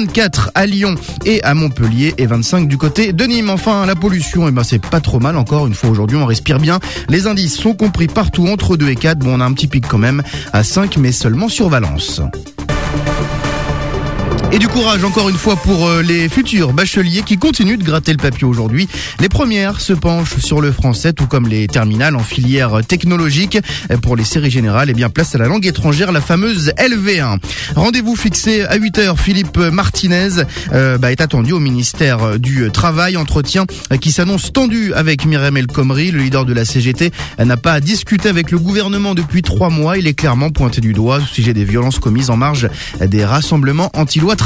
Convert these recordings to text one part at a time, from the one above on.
24 à Lyon et à Montpellier et 25 du côté de Nîmes. Enfin, la pollution, eh ben, c'est pas trop mal encore. Une fois aujourd'hui, on respire bien. Les indices sont compris partout entre 2 et 4. Bon, on a un petit pic quand même à 5, mais seulement sur Valence. Et du courage encore une fois pour euh, les futurs bacheliers qui continuent de gratter le papier aujourd'hui. Les premières se penchent sur le français, tout comme les terminales en filière technologique. Pour les séries générales, et eh bien place à la langue étrangère, la fameuse LV1. Rendez-vous fixé à 8h. Philippe Martinez euh, bah, est attendu au ministère du Travail. Entretien qui s'annonce tendu avec Myriam El le leader de la CGT, n'a pas discuté avec le gouvernement depuis trois mois. Il est clairement pointé du doigt au sujet des violences commises en marge des rassemblements anti-loi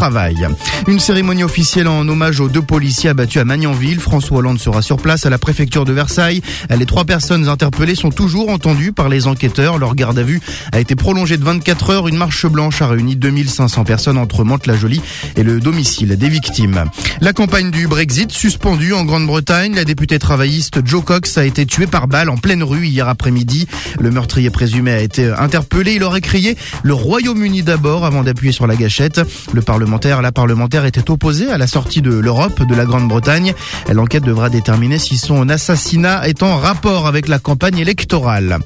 Une cérémonie officielle en hommage aux deux policiers abattus à Magnanville. François Hollande sera sur place à la préfecture de Versailles. Les trois personnes interpellées sont toujours entendues par les enquêteurs. Leur garde à vue a été prolongée de 24 heures. Une marche blanche a réuni 2500 personnes entre Mantes-la-Jolie et le domicile des victimes. La campagne du Brexit suspendue en Grande-Bretagne. La députée travailliste Joe Cox a été tuée par balle en pleine rue hier après-midi. Le meurtrier présumé a été interpellé. Il aurait crié le Royaume-Uni d'abord avant d'appuyer sur la gâchette. Le la parlementaire était opposée à la sortie de l'Europe de la Grande-Bretagne. L'enquête devra déterminer si son assassinat est en rapport avec la campagne électorale.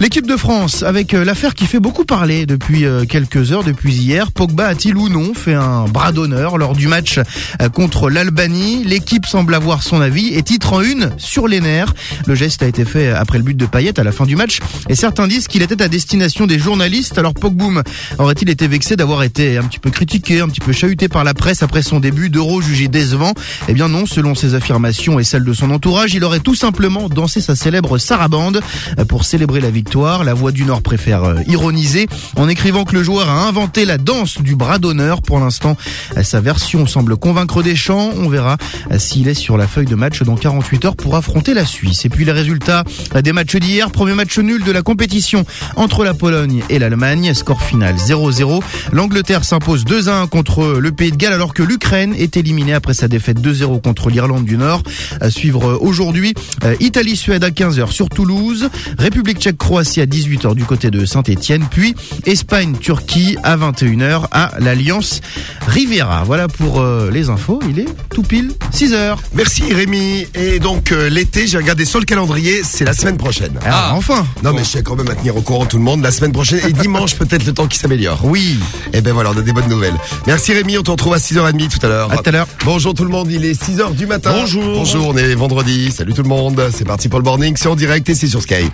L'équipe de France, avec euh, l'affaire qui fait beaucoup parler depuis euh, quelques heures, depuis hier, Pogba a-t-il ou non fait un bras d'honneur lors du match euh, contre l'Albanie? L'équipe semble avoir son avis et titre en une sur les nerfs. Le geste a été fait après le but de Payet à la fin du match et certains disent qu'il était à destination des journalistes. Alors Pogboum aurait-il été vexé d'avoir été un petit peu critiqué, un petit peu chahuté par la presse après son début d'Euro jugé décevant Eh bien non, selon ses affirmations et celles de son entourage, il aurait tout simplement dansé sa célèbre sarabande pour célébrer la victoire. La Voix du Nord préfère euh, ironiser en écrivant que le joueur a inventé la danse du bras d'honneur. Pour l'instant, euh, sa version semble convaincre des champs. On verra euh, s'il est sur la feuille de match dans 48 heures pour affronter la Suisse. Et puis les résultats des matchs d'hier. Premier match nul de la compétition entre la Pologne et l'Allemagne. Score final 0-0. L'Angleterre s'impose 2-1 contre le Pays de Galles alors que l'Ukraine est éliminée après sa défaite 2-0 contre l'Irlande du Nord. À suivre aujourd'hui Italie-Suède à 15h sur Toulouse. République tchèque-Croatie à 18h du côté de Saint-Etienne. Puis Espagne-Turquie à 21h à l'Alliance Riviera. Voilà pour euh, les infos. Il est tout pile 6h. Merci Rémi. Et donc euh, l'été, j'ai regardé sur le calendrier, c'est la semaine prochaine. Ah, enfin Non mais je sais quand même à tenir au courant tout le monde. La semaine prochaine et dimanche peut-être le temps qui s'améliore. Oui. Et ben voilà, on a des bonnes nouvelles. Merci Rémi, on te retrouve à 6h30 tout à l'heure. À tout à l'heure. Bonjour tout le monde, il est 6h du matin. Bonjour. Bonjour, on est vendredi. Salut tout le monde. C'est parti pour le morning, c'est en direct et c'est sur Sky.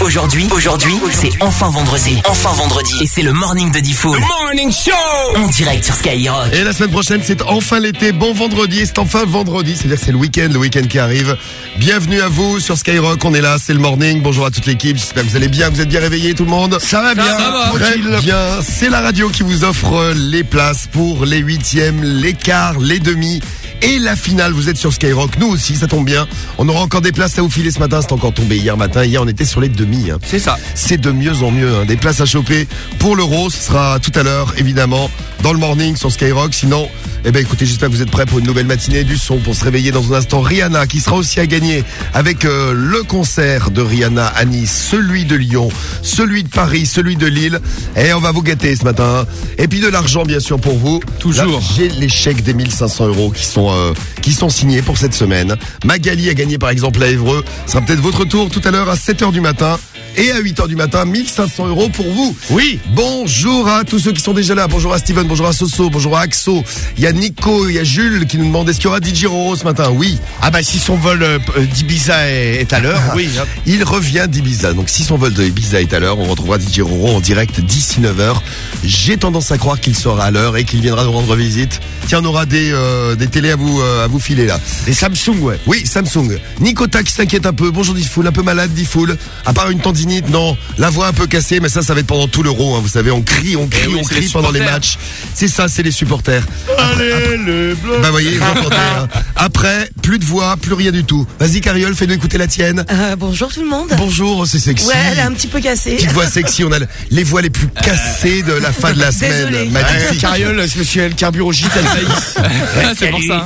Aujourd'hui, aujourd'hui, c'est enfin vendredi. Enfin vendredi. Et c'est le morning de Diffoul. Morning Show En direct sur Skyrock. Et la semaine prochaine, c'est enfin l'été. Bon vendredi, et c'est enfin vendredi. C'est-à-dire que c'est le week-end, le week-end qui arrive. Bienvenue à vous sur Skyrock. On est là, c'est le morning. Bonjour à toute l'équipe. J'espère que vous allez bien. Vous êtes bien réveillés, tout le monde Ça va bien. ça va. Très bien. C'est la radio qui vous offre les places pour les huitièmes, les quarts, les demi et la finale. Vous êtes sur Skyrock. Nous aussi, ça tombe bien. On aura encore des places à vous filer ce matin. C'est encore tombé hier matin. Hier, on était sur les demi. hein. C'est ça. C'est de mieux en mieux. hein. Des places à choper pour l'euro. Ce sera tout à l'heure, évidemment, dans le morning sur Skyrock. Sinon, eh ben, écoutez, j'espère que vous êtes prêts pour une nouvelle matinée du son pour se réveiller dans un instant. Rihanna qui sera aussi à gagner avec euh, le concert de Rihanna à Nice, celui de Lyon, celui de Paris, celui de Lille. Et on va vous gâter ce matin. Et puis de l'argent, bien sûr, pour vous. Toujours. J'ai les chèques des 1500 euros qui sont, euh, qui sont signés pour cette semaine. Magali a gagné, par exemple, à Évreux. Ce sera peut-être votre tour tout à l'heure à 7h du matin. Et à 8h du matin, 1500 euros pour vous. Oui. Bonjour à tous ceux qui sont déjà là. Bonjour à Steven, bonjour à Soso, bonjour à Axo. Il y a Nico, il y a Jules qui nous demande est-ce qu'il y aura DJ Roro ce matin? Oui. Ah bah si son vol euh, d'Ibiza est, est à l'heure, oui. hein. Il revient d'Ibiza. Donc si son vol de Ibiza est à l'heure, on retrouvera DJ Roro en direct d'ici 9h. J'ai tendance à croire qu'il sera à l'heure et qu'il viendra nous rendre visite. Tiens, on aura des, euh, des télés à vous, euh, à vous filer là. Des Samsung, ouais. Oui, Samsung. Nicota qui s'inquiète un peu. Bonjour Diffoul, un peu malade Diffoul. À part une tendinite, non. La voix un peu cassée, mais ça, ça va être pendant tout l'euro. Hein. Vous savez, on crie, on crie, Eh oui, on crie les pendant les matchs. C'est ça, c'est les supporters. Allez, les bleus. Bah voyez, vous entendez. hein. Après, plus de voix, plus rien du tout. Vas-y Cariole, fais-nous écouter la tienne. Euh, bonjour tout le monde. Bonjour, c'est sexy. Ouais, elle est un petit peu cassée. Petite voix sexy, on a les voix les plus cassées de la fin de la semaine. Désolée. Magnifique. Cariole, c'est monsieur El carbure au gîte, elle faillit. C'est pour ça.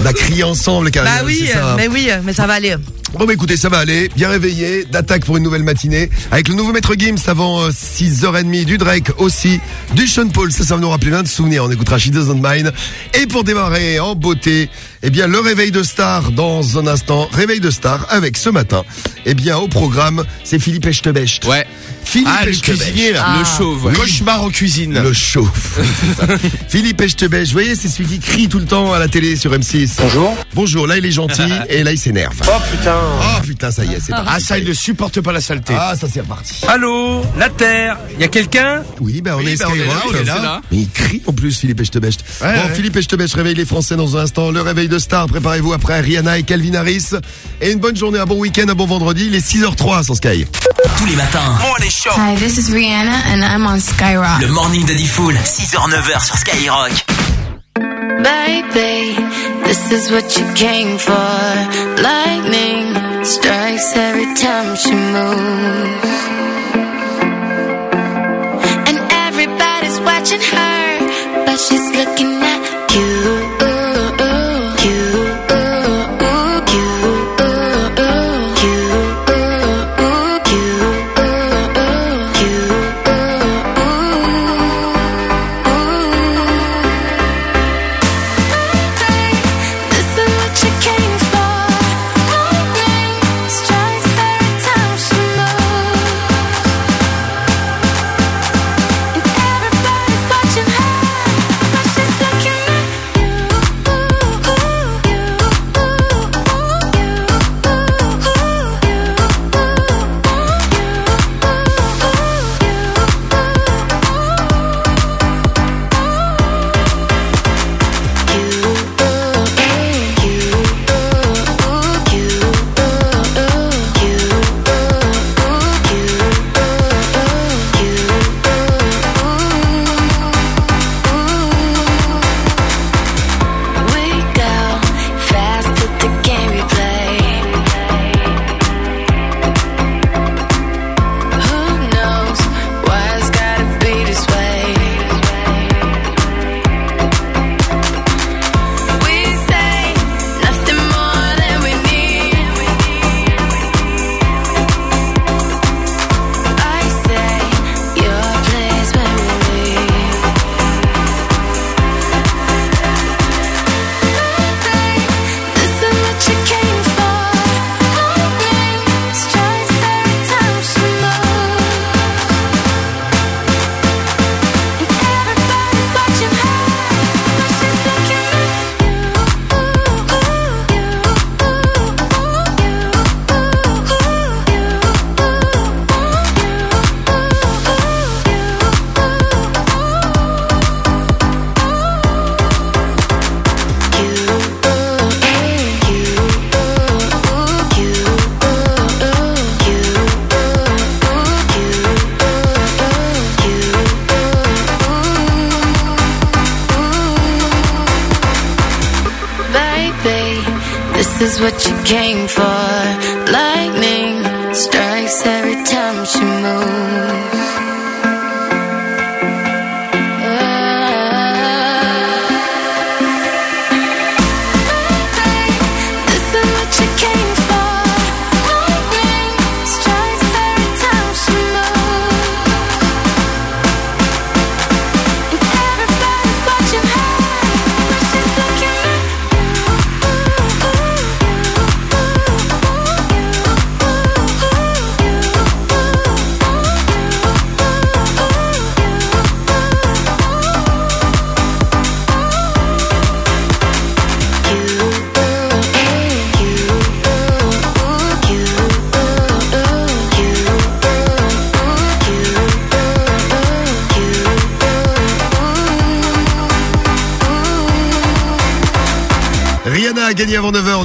On a crié ensemble, Cariole. Bah oui, ça, hein. mais oui, mais ça va aller. Bon bah écoutez, ça va aller, bien réveillé, d'attaque pour une nouvelle matinée, avec le nouveau maître Gims avant euh, 6h30, du Drake aussi, du Sean Paul, ça ça va nous rappeler plein de souvenirs, on écoutera She Doesn't Mind, et pour démarrer en beauté, eh bien le réveil de star dans un instant, réveil de star avec ce matin, eh bien au programme, c'est Philippe Echtebest. Ouais. Philippe Ah, le cuisinier là. Le chauve. Oui. Cauchemar en cuisine. Le ça. Philippe Echtebest, vous voyez, c'est celui qui crie tout le temps à la télé sur M6. Bonjour. Bonjour, là il est gentil et là il s'énerve. Oh putain. Oh putain, ça y est, c'est parti. Ah, ça, il ne supporte pas la saleté. Ah, ça c'est reparti. Allô, la Terre. Y a quelqu'un? Oui, ben on Oui, est ben, on est là, on est là. Mais il crie en plus, Philippe Echtebest. Ouais, bon, ouais. Philippe Echtebest réveille les Français dans un instant. Le réveil de star, préparez-vous après Rihanna et Calvin Harris. Et une bonne journée, un bon week-end, un bon vendredi. Il est 6h03 sur Sky. Tous les matins, Hi, this is Rihanna, and I'm on Skyrock. le morning de Diffoul, 6h-9h sur Skyrock. Baby, this is what you came for. Lightning strikes every time she moves. And everybody's watching her, but she's looking at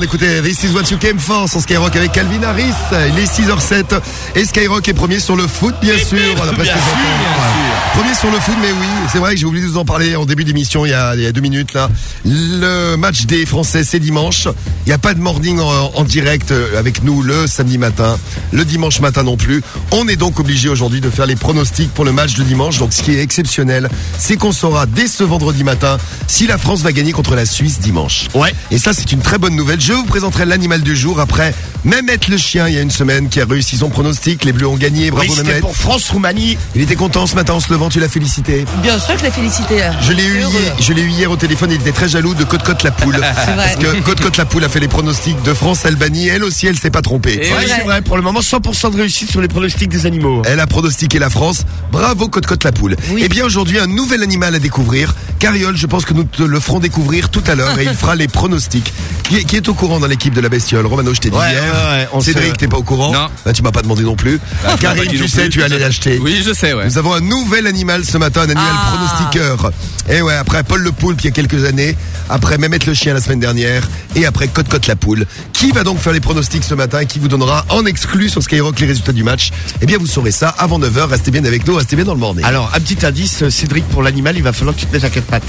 gagné avant 9h. On écoutait This is what you came for sur Skyrock avec Calvin Harris. Il est 6h07 et Skyrock est premier sur le foot, bien sûr. d'après ce que j'entends. Premier sur le foot, mais oui, c'est vrai que j'ai oublié de vous en parler en début d'émission il y a, il y a deux minutes là. Le match des Français, c'est dimanche. Il n'y a pas de morning en, en direct euh, avec nous le samedi matin, le dimanche matin non plus. On est donc obligé aujourd'hui de faire les pronostics pour le match de dimanche. Donc ce qui est exceptionnel, c'est qu'on saura dès ce vendredi matin si la France va gagner contre la Suisse dimanche. Ouais. Et ça, c'est une très bonne nouvelle. Je vous présenterai l'animal du jour après Mehmet le chien, il y a une semaine, qui a réussi son pronostic. Les Bleus ont gagné. Bravo Oui, Mehmet. pour France-Roumanie. Il était content ce matin en se levant, tu l'as félicité. Bien sûr que je l'ai félicité. Je l'ai eu, Heureux. hier, je l'ai eu hier au téléphone, il était très jaloux de Côte Côte la poule. Parce que Côte Côte la poule a fait les pronostics de France-Albanie. Elle aussi, elle s'est pas trompée. Et c'est vrai, pour le moment, 100% de réussite sur les pronostics des animaux. Elle a pronostiqué la France. Bravo Côte Côte la poule. Oui. Eh bien aujourd'hui un nouvel animal à découvrir. Cariole, je pense que nous te le ferons découvrir tout à l'heure et il fera les pronostics. Qui est, qui est au courant dans l'équipe de la bestiole? Romano, je t'ai dit Ouais, hier. ouais, ouais, on Cédric, t'es pas au courant? Non. Bah, tu m'as pas demandé non plus. Bah, Karine, pas dit tu sais, plus. tu allais l'acheter. Oui, je sais, ouais. Nous avons un nouvel animal ce matin, un animal Ah. pronostiqueur. Et ouais, après Paul le Poulpe il y a quelques années, après Mehmet le chien la semaine dernière, et après Côte Côte la poule. Qui va donc faire les pronostics ce matin et qui vous donnera en exclu sur Skyrock les résultats du match? Eh bien, vous saurez ça avant 9h. Restez bien avec nous, restez bien dans le morning. Alors, un petit indice, Cédric, pour l'animal, il va falloir que tu te mettes à quatre pattes.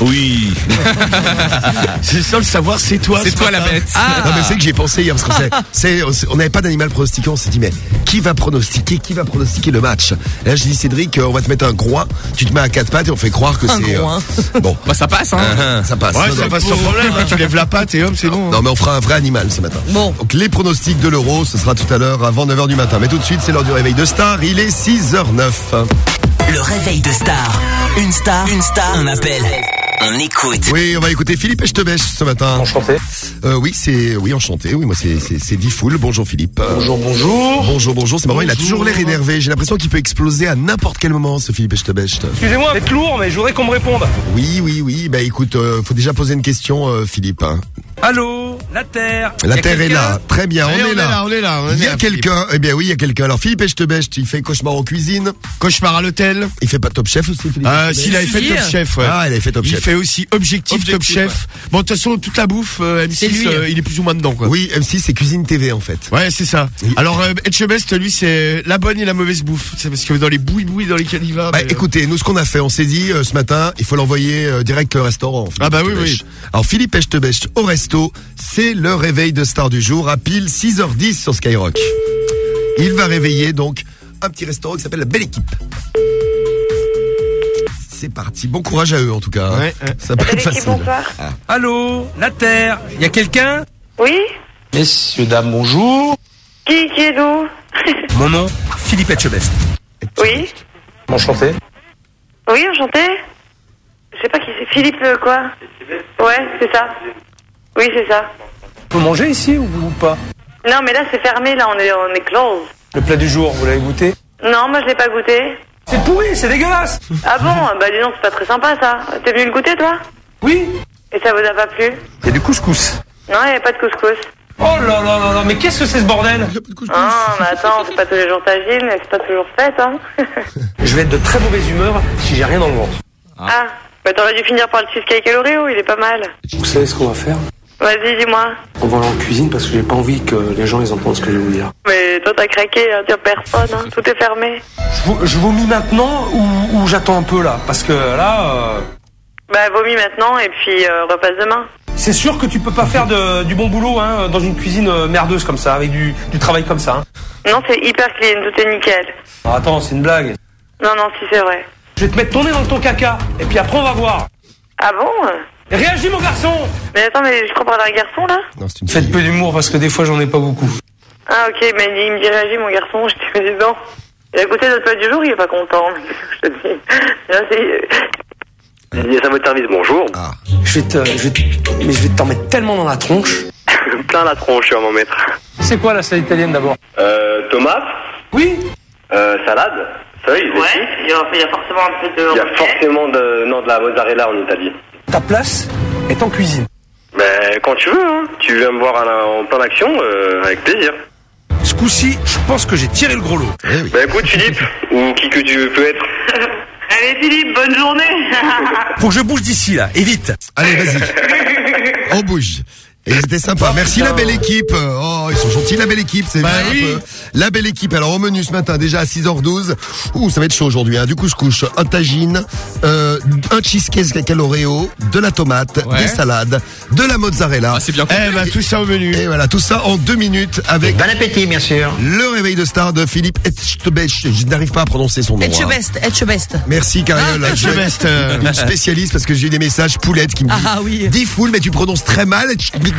Oui. C'est ça le savoir, c'est toi. C'est ce toi la bête. Non mais c'est que j'y ai pensé hier parce que c'est, on n'avait pas d'animal pronostiquant, on s'est dit mais qui va pronostiquer, qui va pronostiquer le match? Et là j'ai dit Cédric, euh, on va te mettre un groin, tu te mets à quatre pattes et on fait croire que Un c'est groin. bon, Bah, ça passe, hein. ça passe. Ouais, Non, ça non. passe sans problème. hein, tu lèves la patte et hop, c'est bon. Non mais on fera un vrai animal ce matin. Bon. Donc les pronostics de l'euro, ce sera tout à l'heure avant 9h du matin. Mais tout de suite, c'est l'heure du réveil de Star, il est 6h09. Le réveil de star. Une star, une star, un appel. On écoute. Oui, on va écouter Philippe Echtebèche ce matin. Enchanté. Euh, oui, c'est oui enchanté. Oui, moi c'est c'est c'est Diffoul. Bonjour Philippe. Bonjour, bonjour. Bonjour, bonjour. C'est marrant, il a toujours l'air énervé. J'ai l'impression qu'il peut exploser à n'importe quel moment, ce Philippe Echtebest. Excusez-moi d'être lourd, mais je voudrais qu'on me réponde. Oui, oui, oui. Bah écoute, euh, faut déjà poser une question, euh, Philippe. hein. Allô, la Terre. La Terre est là. Très bien, on, est là. on est là. on Il y a quelqu'un. Eh bien oui, il y a quelqu'un. Alors Philippe Echtebest, il fait cauchemar en cuisine. Cauchemar à l'hôtel. Il fait pas Top Chef aussi, Philippe Euh, Echtebest S'il avait fait. Top Chef, ouais. Ah, il avait fait Top il Chef. fait aussi Objectif, Top Chef. Bon, de toute façon, toute la bouffe, euh, M6, C'est lui. euh, il est plus ou moins dedans, quoi. Oui, M6, c'est Cuisine TV en fait. Ouais, c'est ça. Alors, euh, Etchebest, lui, c'est la bonne et la mauvaise bouffe. C'est parce que dans les bouilles-bouilles dans lesquelles il va. Bah euh, écoutez, nous ce qu'on a fait, on s'est dit euh, ce matin, il faut l'envoyer euh, direct au restaurant. Ah bah oui, Echtebest. oui. Alors Philippe Echtebest au resto, c'est le réveil de star du jour à pile 6h10 sur Skyrock. Il va réveiller donc un petit restaurant qui s'appelle la Belle Équipe. C'est parti, bon courage à eux en tout cas. hein. Ouais, ouais. Ça peut être facile. Allô, la Terre. Y a quelqu'un? Oui Messieurs, dames, bonjour. Qui, qui est d'où Mon nom, Philippe Etchebest. Oui Enchanté. Oui, enchanté Je sais pas qui c'est. Philippe euh, quoi? Ouais, c'est ça. Oui, c'est ça. On peut manger ici ou, ou pas Non, mais là, c'est fermé, là, on est, on est close. Le plat du jour, vous l'avez goûté Non, moi, je l'ai pas goûté. C'est pourri, c'est dégueulasse. Ah bon Bah, dis donc, c'est pas très sympa, ça. T'es venu le goûter, toi Oui, Et ça vous a pas plu il y a du couscous. Non, il y avait pas de couscous. Oh là là là là, mais qu'est-ce que c'est ce bordel Ah, mais attends, c'est pas tous les jours tagine, c'est pas toujours fête, hein. Je vais être de très mauvaise humeur si j'ai rien dans le ventre. ah, bah t'aurais dû finir par le cheesecake à l'Oreo, il est pas mal. Vous savez ce qu'on va faire? Vas-y, dis-moi. On va aller en cuisine parce que j'ai pas envie que les gens ils entendent ce que je vais vous dire. Mais toi, t'as craqué, hein, t'as personne, hein. Tout est fermé. Je, vo- je vomis maintenant ou, ou j'attends un peu là? Parce que là, euh, Bah, vomis maintenant, et puis euh, repasse demain. c'est sûr que tu peux pas faire de- du bon boulot hein, dans une cuisine euh, merdeuse comme ça, avec du, du travail comme ça. hein. Non, c'est hyper clean, tout est nickel. Alors, attends, c'est une blague. Non, non, si c'est vrai. Je vais te mettre ton nez dans ton caca, et puis après on va voir. Ah bon? Réagis mon garçon Mais attends, mais je crois parler à un garçon là Non, c'est une Faites peu d'humour parce que des fois j'en ai pas beaucoup. Ah ok, mais il me dit réagis mon garçon, je te dis non. Il a goûté notre plat du jour, il est pas content. Je te dis. Là, c'est- à votre service, bonjour. Ah. Je vais te, je vais te- mais je vais t'en mettre tellement dans la tronche. Plein la tronche, je vais m'en mettre. C'est quoi la salade italienne d'abord? Euh, tomate, Oui euh, salade, feuilles, Ouais, il y, a, il y a forcément un peu de... Il y a forcément de, non, de la mozzarella en Italie. Ta place est en cuisine. Ben, quand tu veux, hein. Tu viens me voir à la- en plein d'action, euh, avec plaisir. Ce coup-ci, je pense que j'ai tiré le gros lot. Eh oui. Ben, écoute, Philippe, ou qui que tu peux être. Allez Philippe, bonne journée Faut que je bouge d'ici là, et vite. Allez, vas-y. On bouge. Et c'était sympa. Merci la belle équipe. Oh, ils sont gentils la belle équipe, c'est Bah oui. La belle équipe. Alors au menu ce matin déjà à 6h12. Ouh, ça va être chaud aujourd'hui hein. Du couscous, un tagine, euh, un cheesecake à l'oreo, de la tomate, Ouais. des salades, de la mozzarella. Ah, c'est bien Eh ben, tout ça au menu. Et voilà, tout ça en deux minutes avec Bon appétit, bien sûr. le réveil de star de Philippe Etchebest. Je n'arrive pas à prononcer son nom. hein. Etchebest, Etchebest. Merci Cariole. Ah, Etchebest, euh. Une spécialiste parce que j'ai eu des messages poulettes qui me disent Ah oui. Dis full mais tu prononces très mal.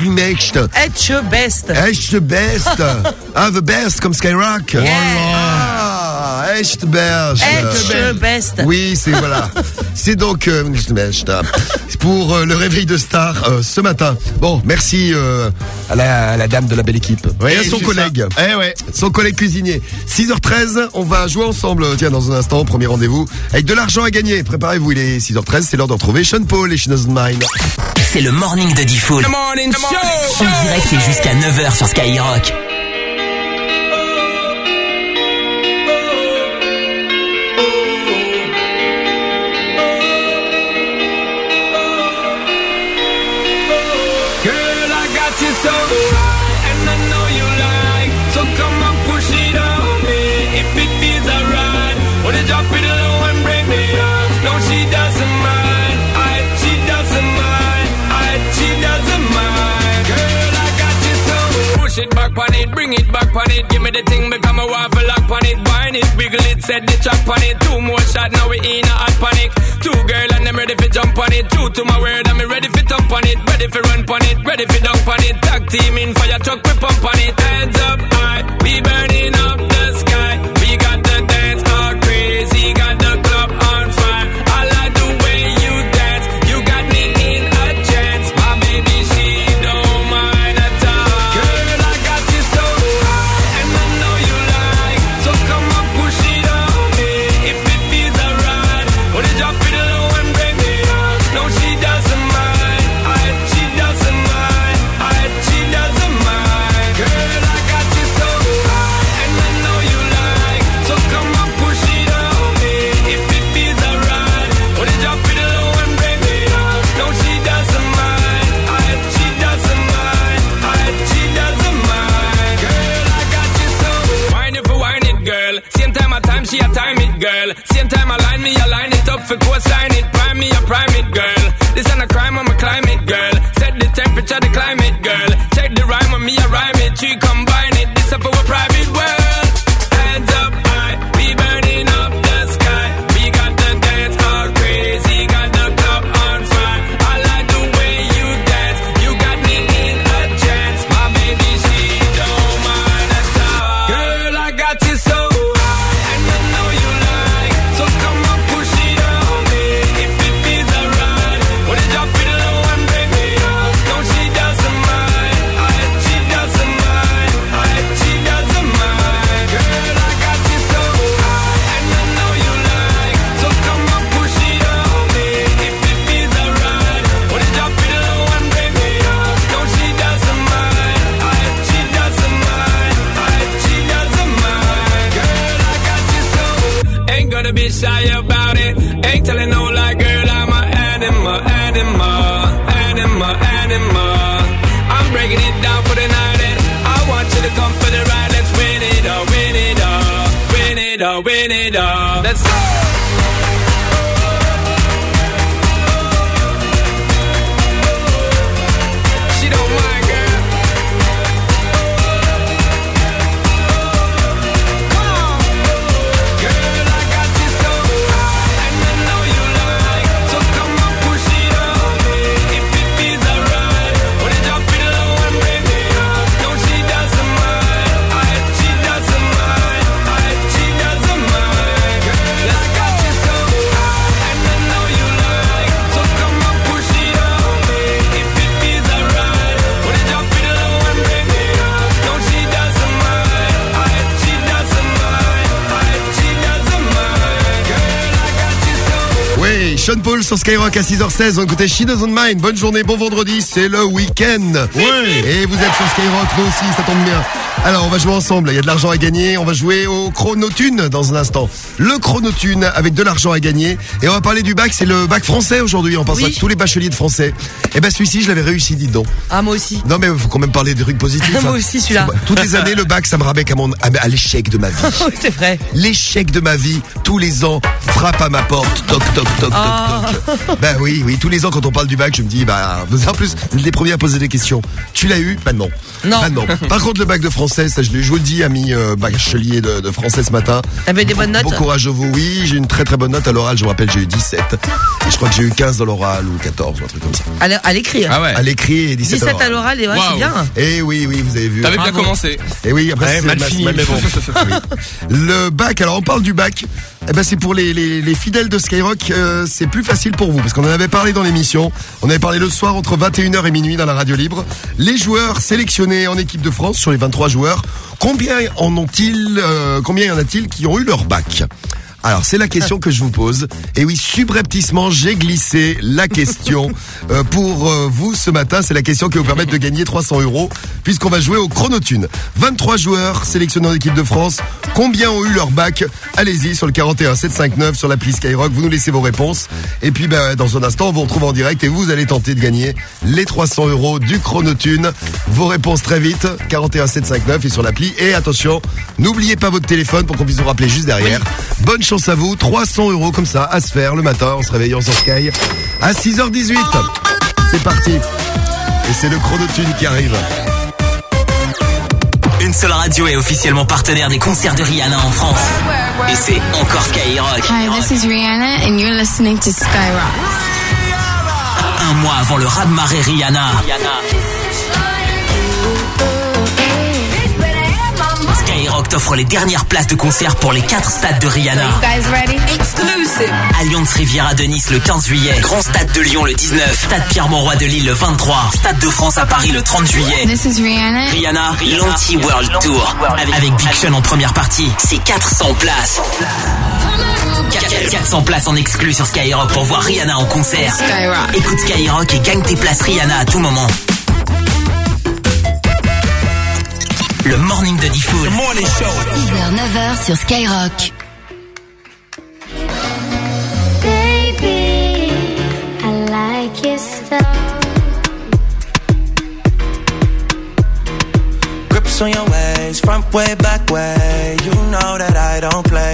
Etch- Next. Etche best. Echt best. ah, the best, comme Skyrock. Yeah. Ah, echt best. Etche best. Oui, c'est voilà. c'est donc euh, pour euh, le réveil de star euh, ce matin. Bon, merci euh, à, la, à la dame de la belle équipe. Et à son collègue. ça. Eh ouais. Son collègue cuisinier. 6h13, on va jouer ensemble, tiens, dans un instant, premier rendez-vous, avec de l'argent à gagner. Préparez-vous, il est 6h13, c'est l'heure de retrouver Sean Paul et She Doesn't Mind. C'est le morning de Diffoul. En direct c'est jusqu'à 9h sur Skyrock. The thing, become a waffle lock on it. Wine it, wiggle it, set the trap on it. Two more shot, now we in a hot panic. Two girl and I'm ready for jump on it. Two to my word, I'm ready for thump on it. Ready for run on it, ready for dunk on it. Tag team in fire truck, we pump on it. Hands up high, we burning up it all. Sur Skyrock à 6h16. On écoutez She Doesn't Mind. Bonne journée, bon vendredi, c'est le week-end. Et vous êtes sur Skyrock, nous aussi, ça tombe bien. Alors, on va jouer ensemble. Il y a de l'argent à gagner. On va jouer au chronotune dans un instant. Le chronotune avec de l'argent à gagner. Et on va parler du bac. C'est le bac français aujourd'hui. On pense Oui. à tous les bacheliers de français. Et ben, celui-ci, je l'avais réussi, dites donc. Ah, moi aussi. Non, mais faut quand même parler des trucs positifs. Moi hein. aussi, celui-là. Toutes les années, le bac, ça me rabec à mon, à, à l'échec de ma vie. Oui, c'est vrai. L'échec de ma vie, tous les ans, frappe à ma porte, toc, toc, toc, toc, Ah. toc. Ben oui, oui, tous les ans, quand on parle du bac, je me dis, bah, vous êtes en plus, vous êtes les premiers à poser des questions. Tu l'as eu? Bah non. Non. Bah non. Par contre, le bac de français, ça je, l'ai- je vous le dis, ami euh, bachelier de, de français ce matin. T'avais des bonnes notes? Bon courage à vous, oui, j'ai une très très bonne note à l'oral, je me rappelle j'ai eu 17. Et je crois que j'ai eu 15 dans l'oral ou 14 ou un truc comme ça. À l'é- à l'écrit. hein. À l'écrit et 17, 17 à l'oral, et ouais, c'est bien. Et oui, oui, vous avez vu. T'avais bien commencé. Et oui, après Ouais, c'est mal ma- fini, mal mais bon. Oui. Le bac, alors on parle du bac. Eh ben c'est pour les, les, les fidèles de Skyrock, euh, c'est plus facile pour vous parce qu'on en avait parlé dans l'émission. On avait parlé le soir entre 21h et minuit dans la radio libre. Les joueurs sélectionnés en équipe de France sur les 23 joueurs, combien en ont-ils euh, combien y en a-t-il qui ont eu leur bac? Alors c'est la question que je vous pose. Et oui, subrepticement, j'ai glissé la question euh, pour euh, vous ce matin. C'est la question qui va vous permettre de gagner 300 euros puisqu'on va jouer au chronotune. 23 joueurs sélectionnés en équipe de France. Combien ont eu leur bac? Allez-y sur le 41 759 sur l'appli Skyrock. Vous nous laissez vos réponses. Et puis ben, dans un instant, on vous retrouve en direct et vous allez tenter de gagner les 300 euros du chronotune. Vos réponses très vite. 41 759 et sur l'appli. Et attention, n'oubliez pas votre téléphone pour qu'on puisse vous rappeler juste derrière. Bonne chance à vous. 300 euros comme ça à se faire le matin en se réveillant sur Sky à 6h18. C'est parti. Et c'est le chronotune qui arrive. Une seule radio est officiellement partenaire des concerts de Rihanna en France. Et c'est encore Skyrock. Hi, this is Rihanna, and you're listening to Skyrock. Un mois avant le raz-de-marée Rihanna. Skyrock t'offre les dernières places de concert pour les 4 stades de Rihanna. Exclusive. Alliance Riviera de Nice le 15 juillet, Grand Stade de Lyon le 19, Stade Pierre-Mauroy de Lille le 23, Stade de France à Paris le 30 juillet. This is Rihanna. Rihanna, l'Anti-World Tour. Avec Big Sean en première partie, c'est 400 places. 400 places en exclu sur Skyrock pour voir Rihanna en concert. Skyrock. Écoute Skyrock et gagne tes places Rihanna à tout moment. Le morning de Diffoul. 6h, 9h sur Skyrock. Baby, I like your stuff. Grips on your ways, front way, back way. You know that I don't play.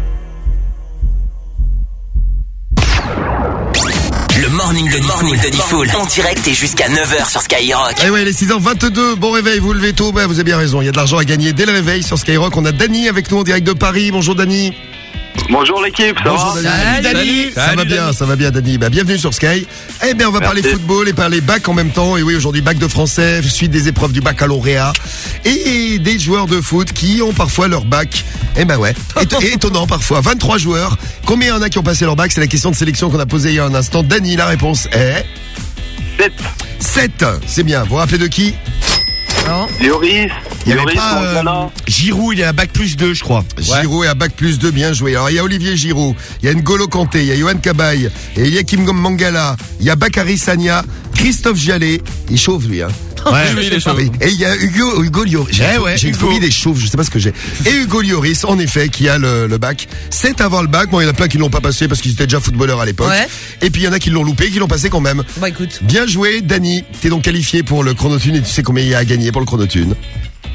Le morning de morning de Diffoul. En direct et jusqu'à 9h sur Skyrock. Eh ouais, les 6h22, bon réveil, vous levez tôt, bah, vous avez bien raison, il y a de l'argent à gagner dès le réveil sur Skyrock. On a Dany avec nous en direct de Paris. Bonjour Dany. Bonjour l'équipe, ça Bonjour va Dany. Dany. Ça va bien, ça va bien Dany. Bah, bienvenue sur Sky. Eh bien, on va parler football et parler bac en même temps. Et oui, aujourd'hui, bac de français, suite des épreuves du baccalauréat. Et des joueurs de foot qui ont parfois leur bac. Eh ben ouais, Éto- étonnant parfois. 23 joueurs. Combien il y en a qui ont passé leur bac? C'est la question de sélection qu'on a posée il y a un instant. Dany, la réponse est... 7. 7. C'est bien. Vous vous rappelez de qui? Lloris, Il y avait Lloris, pas, euh, Montana. Giroud, il est à bac plus 2, je crois. Giroud est à bac plus 2, bien joué. Alors il y a Olivier Giroud, il y a N'Golo Kanté, il y a Johan Cabaye, et il y a Kim Mangala, il y a Bakary Sagna, Christophe Jallet, il chauffe lui hein. Ouais, oui, il est chaud. Oui. Et il y a Hugo, Hugo Lloris. J'ai Eh ouais, j'ai une Hugo. phobie des chauves, je sais pas ce que j'ai. Et Hugo Lloris, en effet, qui a le, le bac. C'est avant le bac. Bon, il y en a plein qui l'ont pas passé parce qu'ils étaient déjà footballeurs à l'époque. Ouais. Et puis il y en a qui l'ont loupé, qui l'ont passé quand même. Bah écoute. Bien joué, Dany. T'es donc qualifié pour le chronotune et tu sais combien il y a à gagner pour le chronotune.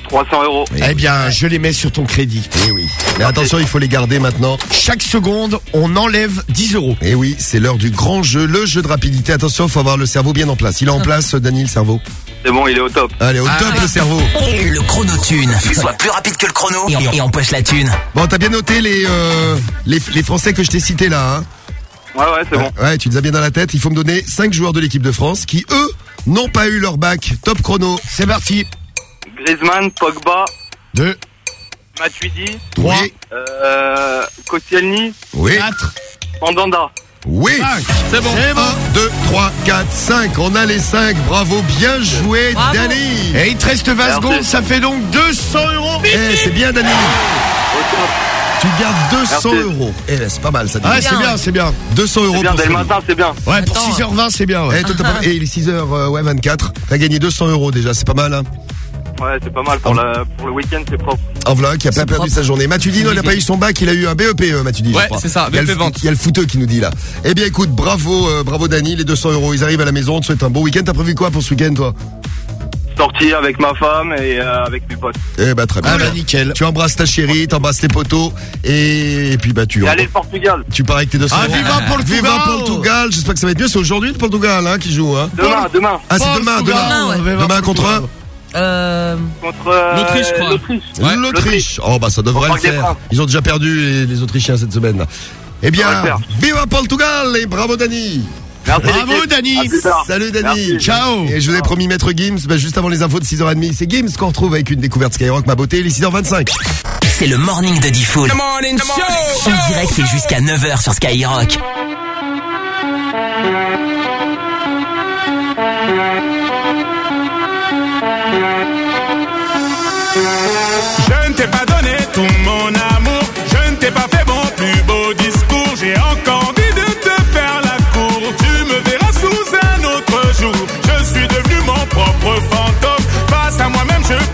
300 euros. Eh bien, je les mets sur ton crédit. Eh oui. Mais attention, il faut les garder maintenant. Chaque seconde, on enlève 10 euros. Et oui, c'est l'heure du grand jeu, le jeu de rapidité. Attention, faut avoir le cerveau bien en place. Il est en place, Dany, le cerveau. C'est bon, il est au top. Allez, au Ah. top le cerveau. Le chronotune. Sois plus rapide que le chrono et, et empoche la thune. Bon, t'as bien noté les, euh, les les Français que je t'ai cités là. Hein Ouais, ouais, c'est bon. ouais, tu les as bien dans la tête. Il faut me donner 5 joueurs de l'équipe de France qui eux n'ont pas eu leur bac. Top chrono. C'est parti. Griezmann, Pogba, 2, Matuidi, 3, Oui. euh, Koscielny, Oui. 4, Mandanda. Oui. 5. C'est bon. C'est 1, 2, 3, 4, 5. On a les 5. Bravo, bien joué, Bravo. Dany. Et il te reste 20 Merci. secondes, ça fait donc 200 euros. Eh, c'est bien, top. Tu gardes 200 Merci. euros. Eh, c'est pas mal, ça. Ah, c'est bien, c'est bien. 200 euros C'est bien, pour dès le matin, c'est bien. Ouais, pour Attends. 6h20, c'est bien. Ouais. Eh, toi, t'as pas- eh, il est 6h, ouais, 24. T'as gagné 200 euros déjà, c'est pas mal, hein. Ouais, c'est pas mal pour, la, pour le week-end, c'est propre. En voilà, qui a pas perdu propre. sa journée. Mathudi, non, il a pas eu son bac, il a eu un BEP, euh, Mathudi. je Ouais, crois. c'est ça, Il y a BEP le- vente. Il y a le footeux qui nous dit là. Eh bien, écoute, bravo, euh, bravo Dany, les 200 euros, ils arrivent à la maison, on te souhaite un bon week-end. T'as prévu quoi pour ce week-end, toi? Sortir avec ma femme et euh, avec mes potes. Eh bah, très bien. Ah, bah, nickel. Tu embrasses ta chérie, t'embrasses tes potos, et, et puis bah, tu, Et allez, le Portugal. tu pars avec tes 200 Ah, euros. viva Portugal Viva Portugal J'espère que ça va être mieux, c'est aujourd'hui le Portugal, hein, qui joue, hein. Demain, demain. Ah, c'est demain, demain. ouais. Viva Demain contre Portugal. Euh, Contre euh, L'Autriche, je crois. L'Autriche. Ouais, L'Autriche. Oh bah ça devrait le faire. Ils ont déjà perdu les, les Autrichiens cette semaine. Eh bien, faire. viva Portugal et bravo. Merci, Bravo, tard. Salut. Merci. Ciao. Et je vous ai promis Maître Gims, bah, juste avant les infos de 6h30. C'est Gims qu'on retrouve avec une découverte Skyrock, ma beauté, les 6h25. C'est le morning de Diffoul. morning show. En direct et jusqu'à 9h sur Skyrock.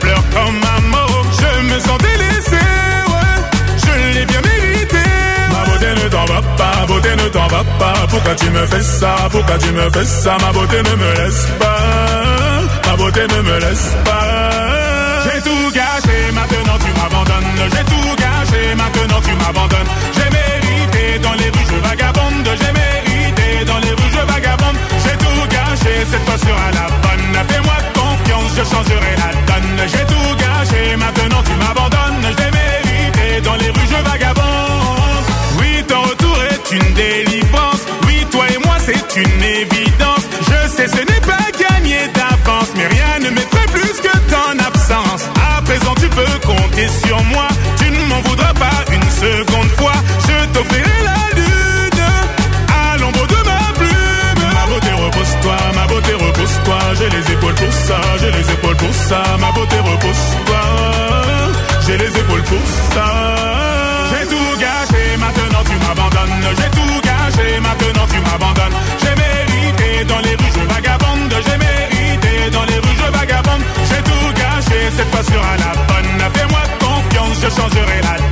Pleure comme un mort. Je me sens délaissé, ouais. Je l'ai bien mérité. Ma beauté ne t'en va pas, ma beauté ne t'en va pas. Pourquoi tu me fais ça, pourquoi tu me fais ça? Ma beauté ne me laisse pas. Ma beauté ne me laisse pas. J'ai tout gâché, maintenant tu m'abandonnes. J'ai tout gâché, maintenant tu m'abandonnes. J'ai mérité dans les rues, je vagabonde. J'ai J'ai les épaules pour ça, j'ai les épaules pour ça. Ma beauté, repose-toi. J'ai les épaules pour ça. J'ai tout gâché, maintenant tu m'abandonnes. J'ai tout gâché, maintenant tu m'abandonnes. J'ai mérité dans les rues, je vagabonde. J'ai mérité dans les rues, je vagabonde. J'ai tout gâché, cette fois sera la bonne. Fais-moi confiance, je changerai la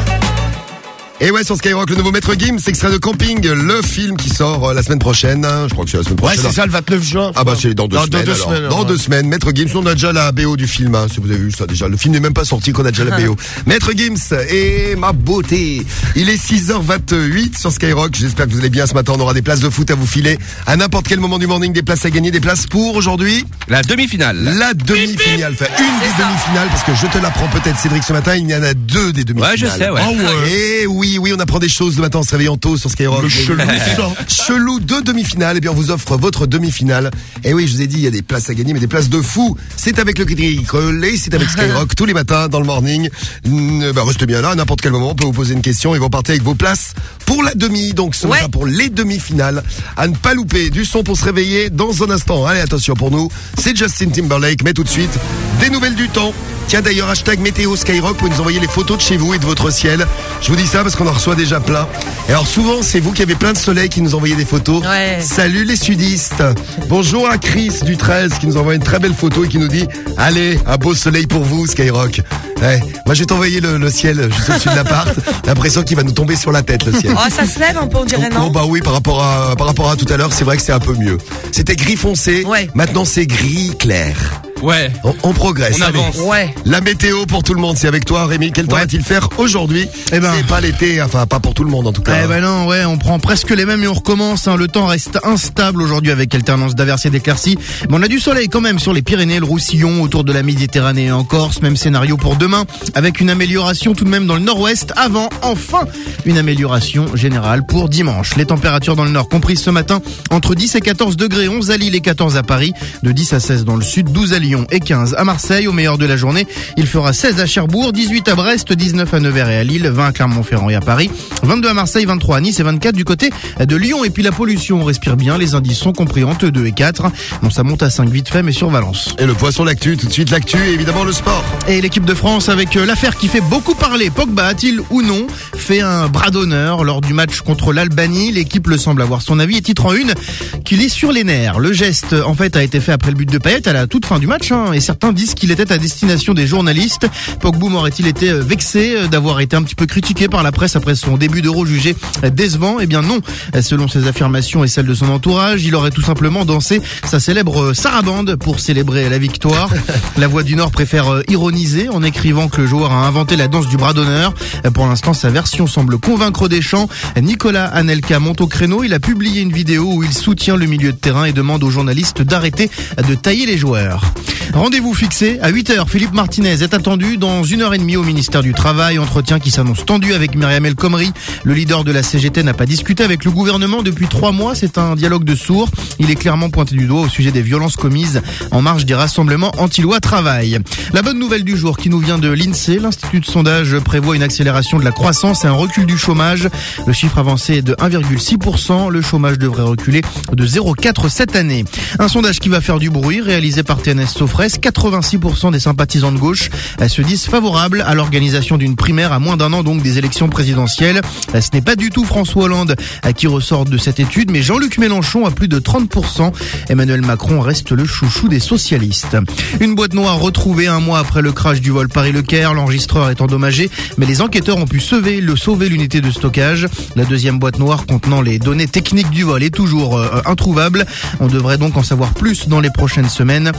Et ouais, sur Skyrock, le nouveau Maître Gims, extrait de Camping, le film qui sort euh, la semaine prochaine. hein. Je crois que c'est la semaine Ouais, prochaine. c'est ça, le 29 juin. Ah bah c'est dans deux Dans semaines. deux alors. semaines, dans ouais. deux semaines, Maître Gims, on a déjà la BO du film, hein, si vous avez vu ça déjà. Le film n'est même pas sorti qu'on a déjà la BO. Maître Gims et ma beauté. Il est 6h28 sur Skyrock. J'espère que vous allez bien ce matin. On aura des places de foot à vous filer à n'importe quel moment du morning, des places à gagner, des places pour aujourd'hui. La demi-finale. La demi-finale, enfin une des demi-finales, parce que je te l'apprends peut-être Cédric ce matin, il y en a deux des demi-finales. Ouais, je sais, ouais. Ah ouais. Et oui, oui, on apprend des choses le matin en se réveillant tôt sur Skyrock. Le chelou. Chelou deux demi-finales, et bien on vous offre votre demi-finale. Et oui, je vous ai dit, il y a des places à gagner, mais des places de fou. C'est avec le et c'est avec Skyrock tous les matins dans le morning. Bah, restez bien là, à n'importe quel moment, on peut vous poser une question et vous partez avec vos places pour la demi. Donc ce matin pour les demi-finales, à ne pas louper du son pour se réveiller dans un instant. Allez, attention pour nous, c'est Justin Timberlake, mais tout de suite, des nouvelles du temps. Tiens d'ailleurs, hashtag météo Skyrock, vous pouvez nous envoyer les photos de chez vous et de votre ciel. Je vous dis ça parce qu'on en reçoit déjà plein. Et alors souvent, c'est vous qui avez plein de soleil qui nous envoyez des photos. Ouais. Salut les sudistes. Bonjour à Chris du 13 qui nous envoie une très belle photo et qui nous dit Allez, un beau soleil pour vous, Skyrock. Ouais. Moi, je vais t'envoyer le, le ciel juste au-dessus de l'appart. J'ai l'impression qu'il va nous tomber sur la tête, le ciel. Oh, ça se lève un peu, on dirait, Oh non bah oui, par rapport à par rapport à tout à l'heure, c'est vrai que c'est un peu mieux. C'était gris foncé. Maintenant c'est gris clair. Ouais. On, on progresse. On allez. avance. Ouais. La météo pour tout le monde, c'est avec toi, Rémi. Quel temps va-t-il faire aujourd'hui Eh ben. c'est pas l'été, enfin pas pour tout le monde en tout cas. Eh ben non, ouais, on prend presque les mêmes et on recommence. hein. Le temps reste instable aujourd'hui avec alternance d'averses et d'éclaircies. Mais on a du soleil quand même sur les Pyrénées, le Roussillon, autour de la Méditerranée et en Corse. Même scénario pour demain, avec une amélioration tout de même dans le nord-ouest. Avant, enfin, une amélioration générale pour dimanche. Les températures dans le nord comprises ce matin entre 10 et 14 degrés, 11 à Lille et 14 à Paris, de 10 à 16 dans le sud, 12 à Lyon et 15 à Marseille. Au meilleur de la journée, il fera 16 à Cherbourg, 18 à Brest, 19 à Nevers et à Lille, 20 à Clermont-Ferrand et à Paris, 22 à Marseille, 23 à Nice et 24 du côté de Lyon. Et puis la pollution, on respire bien, les indices sont compris entre 2 et 4. Bon, ça monte à 5 vite fait, mais sur Valence. Et le poisson l'actu, tout de suite l'actu et évidemment le sport. Et l'équipe de France avec euh, l'affaire qui fait beaucoup parler. Pogba a-t-il ou non fait un bras d'honneur lors du match contre l'Albanie? L'équipe le semble avoir son avis et titre en une qu'il est sur les nerfs. Le geste en fait a été fait après le but de Payet à la toute fin du match hein, et certains disent qu'il était à destination des journalistes. Pogba aurait-il été euh, vexé euh, d'avoir été un petit peu critiqué par la presse après son début d'Euro jugé euh, décevant? Eh bien non, selon ses affirmations et celles de son entourage, il aurait tout simplement dansé sa célèbre sarabande pour célébrer la victoire. La Voix du Nord préfère ironiser en écrivant que le joueur a inventé la danse du bras d'honneur. Pour l'instant, sa version semble convaincre Deschamps. Nicolas Anelka monte au créneau. Il a publié une vidéo où il soutient le milieu de terrain et demande aux journalistes d'arrêter de tailler les joueurs. Rendez-vous fixé à 8h. Philippe Martinez est attendu dans une heure et demie au ministère du Travail. Entretien qui s'annonce tendu avec Myriam El Khomri. Le leader de la CGT n'a pas discuté avec le gouvernement depuis trois mois. C'est un dialogue de sourds. Il est clairement pointé du doigt au sujet des violences commises en marge des rassemblements anti-loi travail. La bonne nouvelle du jour qui nous vient de l'INSEE. L'Institut de sondage prévoit une accélération de la croissance et un recul du chômage. Le chiffre avancé est de 1,6%. Le chômage devrait reculer de 0,4 cette année. Un sondage qui va faire du bruit, réalisé par TNS Sofres. 86% des sympathisants de gauche euh, se disent favorables à l'organisation d'une primaire à moins d'un an donc des élections présidentielles. Euh, Ce n'est pas du tout François Hollande euh, qui ressort de cette étude, mais Jean-Luc Mélenchon à plus de 30%. Emmanuel Macron reste le chouchou des socialistes. Une boîte noire retrouvée un mois après le crash du vol Paris-Le Caire. L'enregistreur est endommagé, mais les enquêteurs ont pu sauver, le sauver l'unité de stockage. La deuxième boîte noire contenant les données techniques du vol est toujours introuvable. On devrait donc en savoir plus dans les prochaines semaines.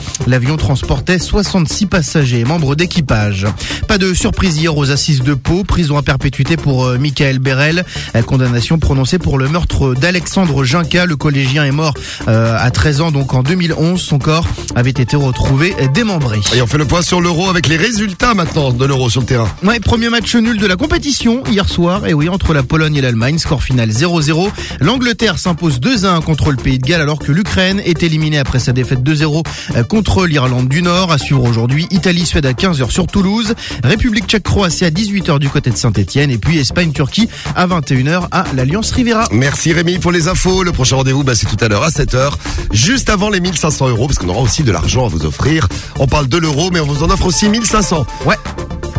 L'avion transportait 66 passagers et membres d'équipage. Pas de surprise hier aux assises de Pau. Prison à perpétuité pour euh, Michael Berel. Euh, Condamnation prononcée pour le meurtre d'Alexandre Jinka. Le collégien est mort euh, à 13 ans, donc en 2011. Son corps avait été retrouvé démembré. Et on fait le point sur l'euro avec les résultats maintenant de l'euro sur le terrain. Ouais, premier match nul de la compétition hier soir. Et oui, entre la Pologne et l'Allemagne. Score final 0-0. L'Angleterre s'impose 2-1 contre le Pays de Galles alors que l'Ukraine est éliminée après sa défaite 2-0 euh, contre l'Irlande du Nord. À suivre aujourd'hui Italie-Suède à 15h sur Toulouse. République tchèque-Croatie à 18h du côté de Saint-Etienne. Et puis Espagne-Turquie à 21h à l'Alliance Rivera. Merci Rémi pour les infos. Le prochain rendez-vous, bah, c'est tout à l'heure à 7h, juste avant les 1500 euros, parce qu'on aura aussi de l'argent à vous offrir. On parle de l'euro, mais on vous en offre aussi 1500. Ouais.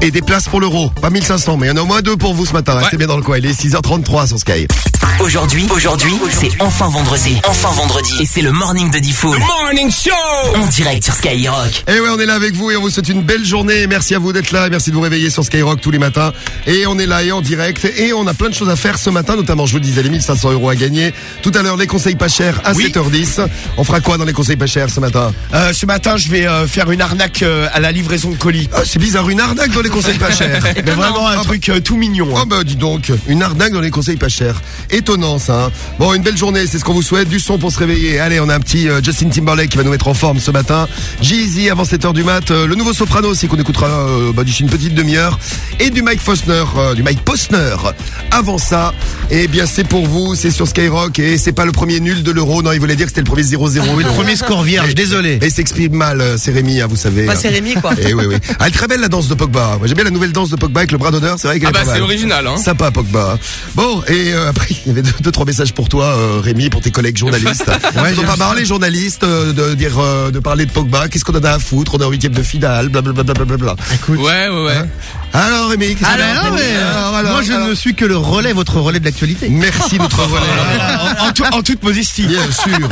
Et des places pour l'euro. Pas 1500, mais il y en a au moins deux pour vous ce matin. Restez bien dans le coin. Il est 6h33 sur Sky. Aujourd'hui, aujourd'hui, c'est enfin vendredi. Enfin vendredi. Et c'est le morning de Diffoul. Morning Show En direct sur Skyrock. Et ouais, on est là avec vous et on vous souhaite une belle journée. Merci à vous d'être là. Merci de vous réveiller sur Skyrock tous les matins. Et on est là et en direct. Et on a plein de choses à faire ce matin, notamment, je vous le disais, les 1500 euros à gagner. Tout à l'heure, les conseils pas chers à Oui. 7h10. On fera quoi dans les conseils pas chers ce matin? Euh, ce matin, je vais euh, faire une arnaque euh, à la livraison de colis. Ah, C'est bizarre, une arnaque dans les conseils pas chers. Mais vraiment un Ah, truc euh, tout mignon. Oh hein. bah dis donc, une arnaque dans les conseils pas chers. Étonnant ça. hein. Bon, une belle journée, c'est ce qu'on vous souhaite. Du son pour se réveiller. Allez, on a un petit euh, Justin Timberlake qui va nous mettre en forme ce matin. Jeezy avant 7h du mat. Euh, le nouveau soprano aussi qu'on écoutera euh, bah, d'ici une petite demi-heure. Et du Mike Fostner, euh, du Mike Postner. Avant ça, eh bien c'est pour vous, c'est sur Skyrock et c'est pas le premier nul de l'euro. Non, il voulait dire que c'était le premier 0-0. Oui, le premier score vierge, Et- désolé. Et s'exprime mal, euh, c'est Rémi, hein, vous savez. Bah, hein. c'est Rémi, quoi. Eh oui, oui. Ah, elle est très belle la danse de Pogba. Moi, j'aime bien la nouvelle danse de Pogba avec le bras d'honneur. C'est vrai qu'elle Ah est bah c'est original hein. Sympa Pogba. Bon et euh, après il y avait deux, deux, trois messages pour toi euh, Rémi pour tes collègues journalistes. ouais, Ils ont pas parlé journalistes euh, de dire euh, de parler de Pogba. Qu'est-ce qu'on en a à foutre? On est en huitième de finale. Blablabla. Bla, Écoute. Ouais ouais ouais. alors Rémi, qu'est-ce qu'on a ben non, mais, Alors, alors, moi je alors. ne suis que le relais, votre relais de l'actualité. Merci notre relais. en, en tout- en toute modestie. Bien sûr.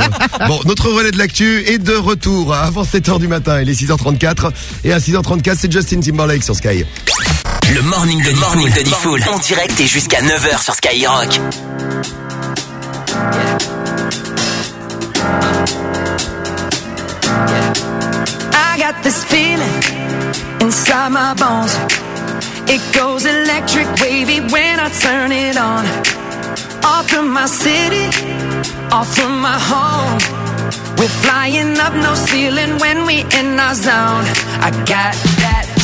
Bon, notre relais de l'actu est de retour avant 7h du matin. Il est 6h34 et à 6h34 c'est Justin Timberlake sur Sky. Le morning de morning de Diffoul. En direct et jusqu'à 9h sur Skyrock. I got this feeling inside my bones. It goes electric wavy when I turn it on. Off from my city, off from my home. We're flying up no ceiling when we in our zone. I got that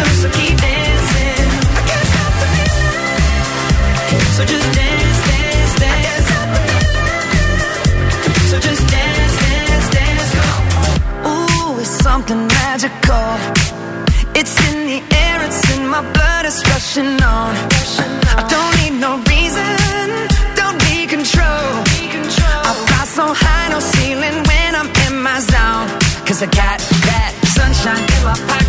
I guess not for me. So just dance, dance, dance, so just dance, dance, dance, go. Ooh, it's something magical. It's in the air, it's in my blood, it's rushing on. I don't need no reason. Don't be controlled. I so high, no ceiling when I'm in my zone. I got that sunshine in my pocket,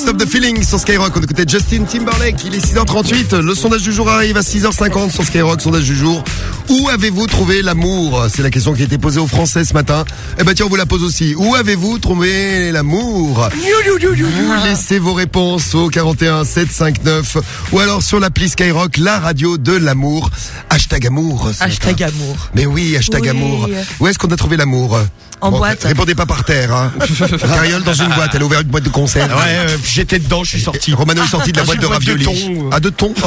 Stop the Feeling sur Skyrock. On écoutait Justin Timberlake. Il est 6h38. Le sondage du jour arrive à 6h50 sur Skyrock. Sondage du jour. Où avez-vous trouvé l'amour? C'est la question qui a été posée aux Français ce matin. Eh ben tiens, on vous la pose aussi. Où avez-vous trouvé l'amour? Vous laissez vos réponses au 41 759 ou alors sur l'appli Skyrock, la radio de l'amour. Hashtag amour. Hashtag matin. amour. Mais oui, hashtag Oui. amour. Où est-ce qu'on a trouvé l'amour? En boîte. Répondez pas par terre. Hein. Cariole dans une boîte. Elle a ouvert une boîte de concert. Ouais, euh, j'étais dedans, je suis sorti. Romano est sorti de la Dans boîte de ravioli. thon. Ah, de thon oh.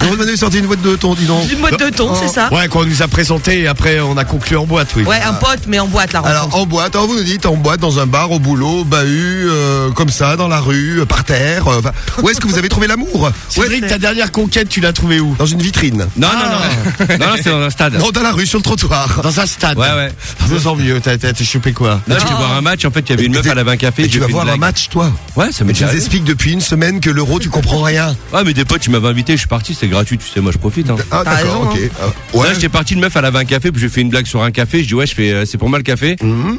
Romano est sorti d'une boîte de thon, dis donc. Une boîte de thon, c'est ça Ouais, qu'on nous a présenté et après on a conclu en boîte, oui. Ouais, un pote, mais en boîte, la rencontre. Alors en boîte, alors vous nous dites en boîte, dans un bar, au boulot, bahut, euh, comme ça, dans la rue, euh, par terre. euh, où est-ce que vous avez trouvé l'amour? Cédric, ta dernière conquête, tu l'as trouvée où? Dans une vitrine. Non, non, non. Non, non, c'est dans un stade. Non, dans la rue, sur le trottoir. Dans un stade. Ouais, ouais. Je me sens mieux, t'as t'as- t'as chopé quoi Là, j'étais voir un match. En fait, il y avait une meuf, elle avait un café. Tu vas voir un match, toi Ouais, ça m'est tu nous expliques depuis une semaine que l'euro, tu comprends rien. Ouais, mais des potes, tu m'avais invité, je suis parti, c'était gratuit, tu sais, moi je profite. Hein. Ah, d'accord, ok. Ah, ouais. Là, j'étais parti, une meuf, elle avait un café, puis j'ai fait une blague sur un café. Je dis, ouais, je fais, euh, c'est pour moi le café.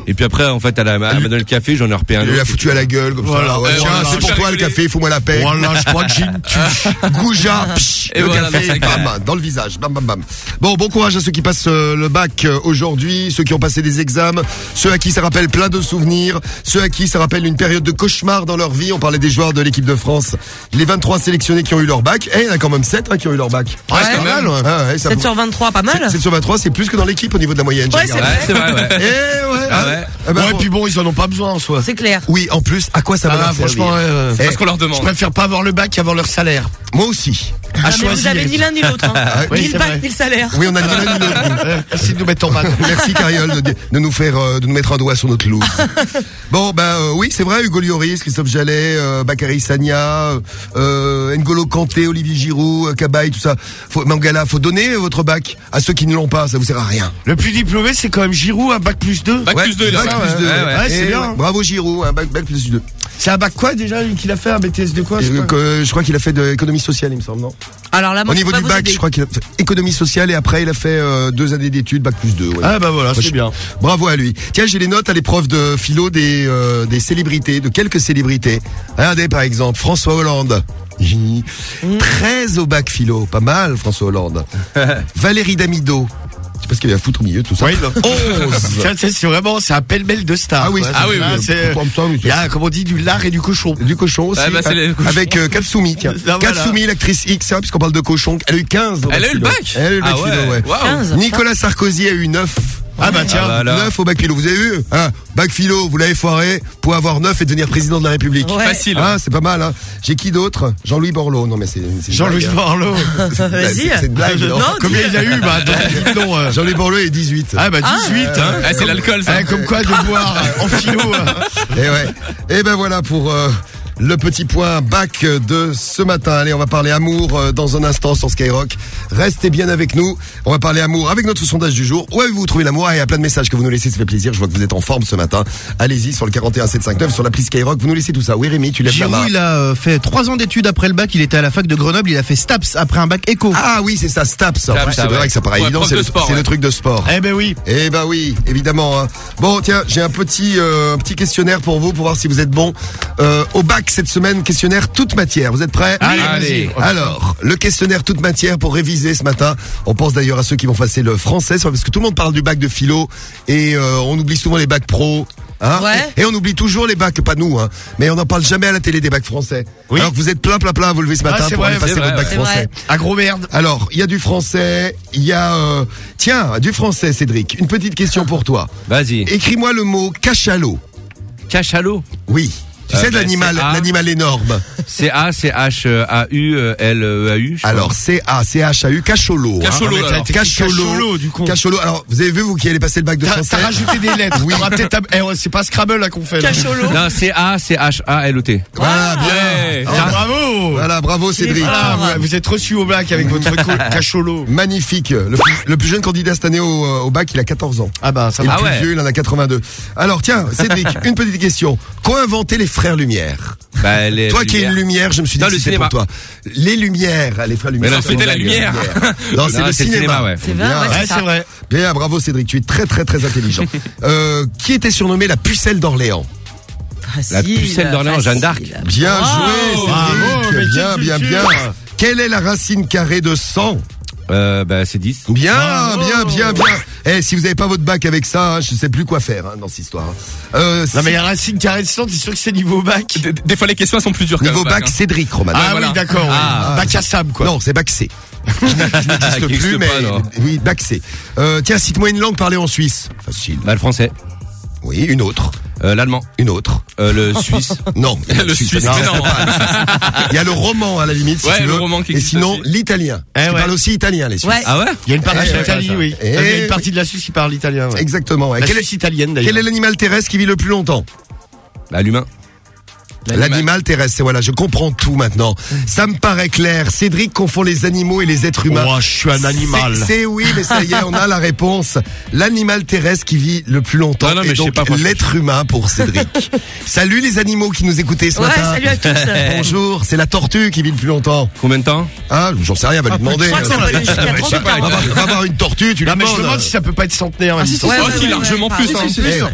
Et puis après, en fait, elle a- elle m'a donné le café, j'en ai repayé un Il lui a autre. foutu à la gueule comme Voilà, ça. Ouais, ouais, tiens, voilà. c'est pour toi le café, fous-moi la paix. Voilà, je crois que j'ai une Gouja, psh, Et le voilà, café, bam, dans le visage, bam, bam, bam. Bon, bon courage à ceux qui passent euh, le bac euh, aujourd'hui, ceux qui ont passé des examens, ceux à qui ça rappelle plein de souvenirs, ceux à qui ça rappelle une période de cauchemar dans leur vie. On parlait des joueurs de l'équipe de France, les 23 sélectionnés qui ont eu leur bac. Eh, il y en a quand même 7 qui ont eu leur bac. Ouais. c'est pas mal. ouais. Ah, ouais, ça 7 sur 23, pas mal. 7 sur 23, c'est plus que dans l'équipe au niveau de la moyenne. Ouais, c'est c'est vrai, ouais. Eh ouais. Ah hein. Eh ben, Ouais, bon. puis bon, ils en ont pas besoin en soi. C'est clair. Oui, en plus, à quoi ça va Ah, leur servir franchement, ouais. Eh, Parce qu'on leur Je demande. préfère pas avoir le bac qu'avoir leur salaire. Moi aussi. À Ah, mais vous choisir. avez ni l'un ni l'autre. Hein. oui, ni c'est le vrai. bac, ni le salaire. Oui, on a ni l'un ni l'autre. Merci de nous mettre en mal. Merci Cariole de, de nous faire euh, de nous mettre un doigt sur notre loup. bon ben euh, oui c'est vrai Hugo Lloris, Christophe Jallet, euh, Bakary Sagna, euh, N'Golo Kanté, Olivier Giroud, euh, Cabaye, tout ça. Faut, Mangala, faut donner votre bac à ceux qui ne l'ont pas, ça vous sert à rien. Le plus diplômé, c'est quand même Giroud, un bac plus 2. Bac plus deux, il a bac ça, plus ouais. deux. Ouais, ouais. Ouais, c'est bien. Bravo Giroud, un bac, bac plus deux. C'est un bac quoi déjà qu'il a fait Un BTS de quoi je sais Euh, crois qu'il a fait de l'économie sociale, il me semble, non? Alors là, moi, Au niveau du bac, aider. je crois qu'il a fait économie sociale et après il a fait euh, deux années d'études, bac plus deux. ouais. Ah bah voilà, c'est bien. Bravo à lui. Tiens, j'ai les notes à l'épreuve de philo des, euh, des célébrités, de quelques célébrités. Regardez par exemple François Hollande. Hi. 13 au bac philo, pas mal François Hollande. Valérie Damido. Sais pas ce qu'il y a à foutre au milieu de tout ça. Oui, non. 11. Tiens, tiens, c'est vraiment, c'est un pêle-mêle de stars. Ah oui, ah oui, c'est- Il y a, comme on dit, du lard et du cochon. Du cochon aussi. Ah bah, cochons. Avec euh, Katsumi, tiens. Voilà. Katsumi, l'actrice X, hein, puisqu'on parle de cochon. Elle a eu 15 au Elle a eu le bac Elle a eu le bac Ah philo, ouais. ouais. Waouh. 15. Nicolas Sarkozy a eu 9. Ah bah tiens. Ah bah alors. 9 au bac philo. Vous avez vu hein Bac philo, vous l'avez foiré pour avoir 9 et devenir président de la République. Ouais. Facile. Ah, c'est pas mal, hein. J'ai qui d'autre? Jean-Louis Borloo. Non, mais c'est. Jean-Louis blague, hein. Borloo. Vas-y. C'est une blague, non, Non, Combien il a eu Bah, euh. Jean-Louis Borloo est 18. Ah bah 18, hein. Ah, c'est l'alcool, ça. Ah, comme quoi de boire en philo. Et ouais. Et ben voilà pour euh, le petit point bac de ce matin. Allez, on va parler amour euh, dans un instant sur Skyrock. Restez bien avec nous. On va parler amour avec notre sondage du jour. Où avez-vous trouvé l'amour? Ah, Il y a plein de messages que vous nous laissez, ça fait plaisir. Je vois que vous êtes en forme ce matin. Allez-y sur le 41759 sur l'appli Skyrock. Vous nous laissez tout ça. Oui, Rémi, tu lèves la main. Giroud, il a euh, fait trois ans d'études après le bac. Il était à la fac de Grenoble. Il a fait STAPS après un bac éco. Ah oui, c'est ça, Staps. Staps, c'est ah vrai ouais. que ça paraît Ouais, évident. C'est le, sport, c'est le ouais. truc de sport. Eh ben oui. Eh ben oui, évidemment. hein. Bon, tiens, j'ai un petit euh, petit questionnaire pour vous pour voir si vous êtes bon. Euh, au bac cette semaine, questionnaire toute matière. Vous êtes prêts Allez, Allez. Alors, le questionnaire toute matière pour réviser ce matin. On pense d'ailleurs à ceux qui vont passer le français, parce que tout le monde parle du bac de philo et euh, on oublie souvent les bacs pro. Hein Ouais. et, et on oublie toujours les bacs, pas nous, hein, mais on n'en parle jamais à la télé des bacs français. Oui. Alors que vous êtes plein, plein, plein à vous lever ce Ah, matin c'est pour vrai, aller passer votre bac ouais. français. Un gros merde. Alors, il y a du français, il y a... euh, tiens, du français, Cédric. Une petite question pour toi. Vas-y. Écris-moi le mot cachalot. Cachalot? Oui. Tu Euh, sais, bah, l'animal, c'est A. l'animal énorme. C-A-C-H-A-U-L-E-A-U. Alors, C-A-C-H-A-U, cacholot. hein. Cacholot, Ah, mais alors. t'as- Cacholot. Cacholot, du con. Cacholot. Alors, vous avez vu, vous qui allez passer le bac de français t'as rajouté des lettres. Oui. Va eh, c'est pas Scrabble là qu'on fait. là. Cacholot. Non, C-A-C-H-A-L-O-T. Voilà, bien. Ah, Ah, bravo. Voilà, bravo Cédric. Voilà, vous, êtes reçu au bac avec votre cacholot. Magnifique. Le plus, le plus jeune candidat cette année au, euh, au bac, il a 14 ans. Ah bah ça Et le va. plus ouais. vieux, il en a 82. Alors, tiens, Cédric, une petite question. Qu'ont inventé les frères Lumière Bah, les Toi qui es une lumière, je me suis dit Dans que le c'était pour cinéma. toi. Les Lumières, les frères Lumière. Non, c'était la lumière. Non, c'est Non, le c'est le cinéma. cinéma, ouais. C'est vrai, ouais, c'est vrai. Bien, bravo Cédric, tu es très très très intelligent. euh, qui était surnommé la pucelle d'Orléans La pucelle d'Orléans, Jeanne d'Arc. Bien joué, Cédric. Bien, bien, bien. Quelle est la racine carrée de 100 Euh, bah, c'est 10. Bien, bien, bien, bien. Eh, si vous n'avez pas votre bac avec ça, hein, je sais plus quoi faire hein, dans cette histoire. Euh, Non, mais si- la racine carrée de 100, t'es sûr que c'est niveau bac Des, des fois, les questions elles sont plus dures que niveau bac, Cédric, Roman. Ah voilà. oui, d'accord. oui. Ah. Bac à sable, quoi. Non, c'est bac C. Qui Qui n'existe existe plus, mais oui, bac C. Euh, tiens, cite-moi une langue parlée en Suisse. Facile. Bah, le français. Oui, une autre. Euh, L'allemand. Une autre. Euh, le suisse. Non, Le Suisse, non. pas. Il y a le roman à la limite, si Ouais, tu le roman qui Et existe sinon, aussi. l'italien. Eh Ils ouais. parlent aussi italien, les Suisses. Ouais. Ah ouais Il y a une partie Eh, de ouais, l'Italie, ça. oui. Eh. Il y a une partie de la Suisse qui parle italien. ouais. Exactement. ouais. La Quel, Suisse est, italienne, d'ailleurs. quel est l'animal terrestre qui vit le plus longtemps? Bah, l'humain. L'animal terrestre, c'est voilà, je comprends tout maintenant. Ça me paraît clair. Cédric confond les animaux et les êtres humains. Oh, je suis un animal. C'est oui, mais ça y est, on a la réponse. L'animal terrestre qui vit le plus longtemps Non, sais donc l'être humain pour Cédric. salut les animaux qui nous écoutaient ce Ouais, matin. salut à tous. Bonjour, c'est la tortue qui vit le plus longtemps. Combien de temps? Ah, j'en sais rien, va lui demander. Je crois que ça peut aller jusqu'à Ouais, je sais 30 pas, ans. Va voir- va voir une tortue, tu lui mais je me demandes. demande si ça peut pas être centenaire. Ah, si, si, Ouais, si, ouais, largement ouais, plus.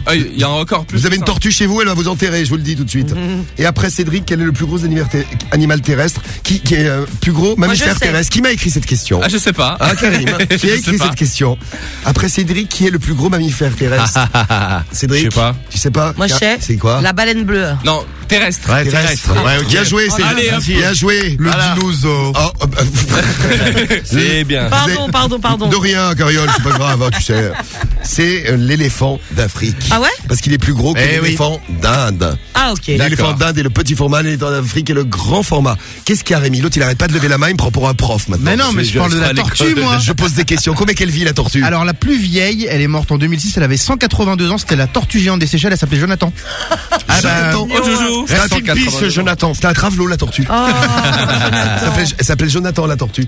Ah, Il y a encore plus. Vous avez une tortue chez vous, elle va vous enterrer, je vous le dis tout de suite. Et après Cédric, quel est le plus gros animal, ter- animal terrestre qui, qui est euh, plus gros? Mammifère terrestre Qui m'a écrit cette question? Ah, je sais pas. Ah, Karim, qui a écrit cette question? Après Cédric, qui est le plus gros mammifère terrestre? Cédric? Je sais pas. Tu sais pas? Moi, je sais. C'est quoi? La baleine bleue. Non, terrestre. Ouais, terrestre. Ouais. Bien joué, Cédric. Bien joué. Le dinosaure. Oh, oh, bah, C'est bien. Pardon, pardon, pardon. De rien, Cariole, c'est pas grave, hein, tu sais. C'est euh, l'éléphant d'Afrique. Ah ouais? Parce qu'il est plus gros que Eh oui. l'éléphant d'Inde. Ah, ok. L'éléphant d'Inde est le petit format, l'éléphant d'Afrique est le grand format. Qu'est-ce qu'il y a, Rémi L'autre, il arrête pas de lever la main, il me prend pour un prof maintenant. Mais non, mais je- parle de la tortue, moi. Je pose des questions. Combien qu'elle vit, la tortue? Alors la plus vieille, elle est morte en 2006, elle avait 182 ans, c'était la tortue géante des Seychelles, elle s'appelait Jonathan. Ah bah, Oh, Jojo. Reste une piste, Jonathan. C'était un travelot, la tortue. Oh, Elle s'appelle Jonathan, la tortue.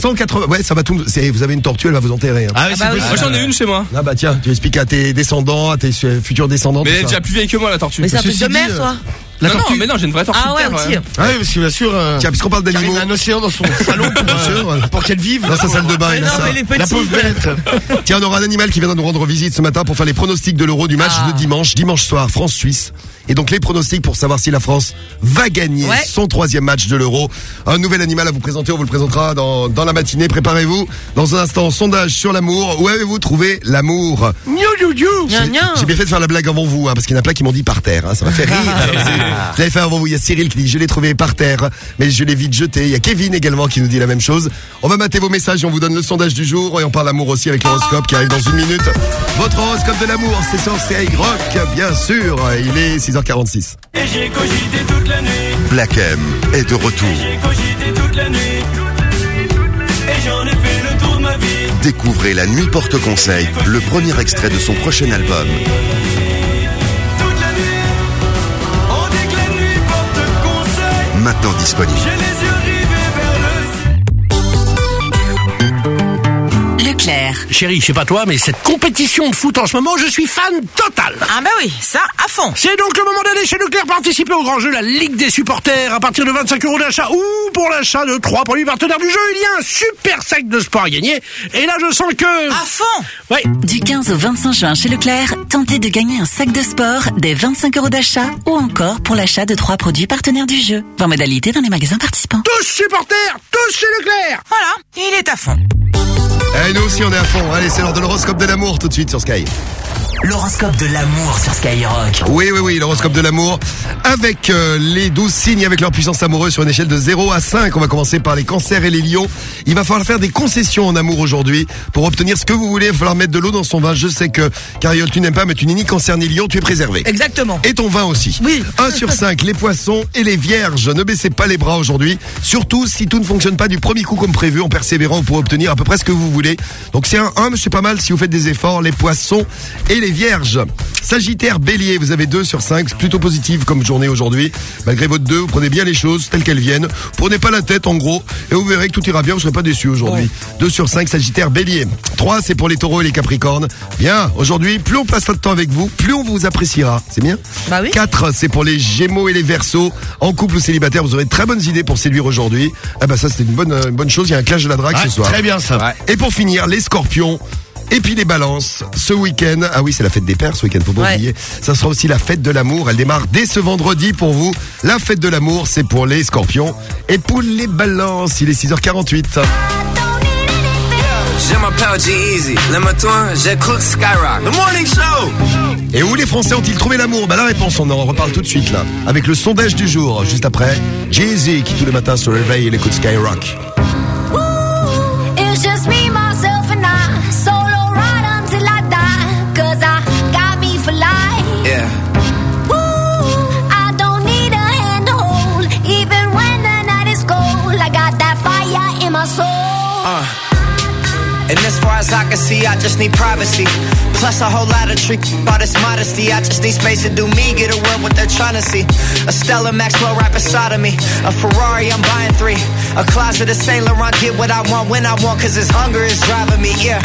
180, ouais, ça va tout, c'est- vous avez une tortue, elle va vous enterrer. hein. Ah, oui, Ah bah oui. Moi, j'en ai une chez moi. Ah bah tiens, tu expliques à tes descendants, à tes euh, futurs descendants. Mais elle est ça. déjà plus vieille que moi, la tortue. Mais c'est un de dit, mer, euh, toi La non, tortue. non, mais non, j'ai une vraie tortue. Ah de ouais, terre, un tir. Ah oui, parce que bien sûr. euh, Tiens, puisqu'on parle Car il d'animaux. a un océan dans son salon pour, Bien euh, sûr. pour qu'elle vive. Dans sa salle de bain, il a non, ça. mais les La pauvre bête. Tiens, on aura un animal qui vient nous rendre visite ce matin pour faire les pronostics de l'Euro du match Ah. de dimanche, dimanche soir, France-Suisse. Et donc les pronostics pour savoir si la France va gagner Ouais. son troisième match de l'Euro. Un nouvel animal à vous présenter, on vous le présentera dans, dans la matinée. Préparez-vous. Dans un instant, sondage sur l'amour. Où avez-vous trouvé l'amour? J'ai bien fait de faire la blague avant vous, hein, parce qu'il y en a plein qui m'ont dit par terre. hein, ça m'a fait rire. Je l'avais fait avant vous. Il y a Cyril qui dit je l'ai trouvé par terre, mais je l'ai vite jeté. Il y a Kevin également qui nous dit la même chose. On va mater vos messages et on vous donne le sondage du jour et on parle amour aussi avec l'horoscope qui arrive dans une minute. Votre horoscope de l'amour, c'est sur Skyrock, bien sûr. Il est 6h46. Et j'ai cogité toute la nuit, Black M est de retour. j'ai cogité toute la nuit. Et j'en ai fait le tour de ma vie. Découvrez La Nuit Porte Conseil, le premier extrait de son prochain album. Toute la nuit, on dit que la nuit porte conseil. Maintenant disponible. Leclerc. Chérie, je sais pas toi, mais cette compétition de foot en ce moment, je suis fan total. Ah bah oui, ça, à fond. C'est donc le moment d'aller chez Leclerc participer au grand jeu, la Ligue des supporters, à partir de 25 euros d'achat ou pour l'achat de trois produits partenaires du jeu. Il y a un super sac de sport à gagner. Et là, je sens que... À fond Ouais. Du 15 au 25 juin chez Leclerc, tentez de gagner un sac de sport, des 25 euros d'achat ou encore pour l'achat de trois produits partenaires du jeu. Voir modalité dans les magasins participants. Tous supporters, tous chez Leclerc. Voilà, il est à fond. Et nous aussi, on est à fond. Allez, c'est l'heure de l'horoscope de l'amour tout de suite sur Sky. L'horoscope de l'amour sur Skyrock. Oui, oui, oui, l'horoscope de l'amour avec euh, les 12 signes avec leur puissance amoureuse sur une échelle de 0 à 5. On va commencer par les cancers et les lions. Il va falloir faire des concessions en amour aujourd'hui pour obtenir ce que vous voulez. Il va falloir mettre de l'eau dans son vin. Je sais que Cariole, tu n'aimes pas, mais tu n'es ni cancer ni lion, tu es préservé. Exactement. Et ton vin aussi. Oui. 1 sur 5, les poissons et les vierges. Ne baissez pas les bras aujourd'hui. Surtout si tout ne fonctionne pas du premier coup comme prévu, en persévérant pour obtenir à peu près ce que vous voulez. Donc c'est un 1, mais c'est pas mal si vous faites des efforts, les poissons et les vierges. Sagittaire, bélier, vous avez 2 sur 5, c'est plutôt positif comme journée aujourd'hui. Malgré votre 2, vous prenez bien les choses telles qu'elles viennent. Prenez pas la tête en gros et vous verrez que tout ira bien, vous serez pas déçus aujourd'hui. 2 sur 5, Sagittaire, bélier. 3, c'est pour les taureaux et les capricornes. Bien, aujourd'hui, plus on passe notre temps avec vous, plus on vous appréciera. C'est bien Bah oui. 4, c'est pour les Gémeaux et les Verseaux. En couple ou célibataire, vous aurez de très bonnes idées pour séduire aujourd'hui. Ah bah ça, c'était une bonne, une bonne chose. Il y a un clash de la drague Ouais, ce soir. très bien, ça. Et pour finir, les Scorpions. Et puis les balances, ce week-end, ah oui c'est la fête des pères ce week-end, faut pas Ouais. oublier, ça sera aussi la fête de l'amour, elle démarre dès ce vendredi pour vous. La fête de l'amour c'est pour les scorpions et pour les balances, il est 6h48. Je m'appelle G-Easy, le matin, j'écoute Skyrock. The Morning Show! Et où les Français ont-ils trouvé l'amour? Bah la réponse, on en reparle tout de suite là, avec le sondage du jour, juste après, Jay-Z qui tous les matins se réveille et l'écoute Skyrock. Yeah. Woo, I don't need a hand to hold. Even when the night is cold, I got that fire in my soul. Uh. And as far as I can see, I just need privacy. Plus a whole lot of trick about this modesty. I just need space to do me, get a word what they're trying to see. A Stella Maxwell right beside of me. A Ferrari, I'm buying three. A closet of Saint Laurent, get what I want when I want, cause this hunger is driving me, yeah.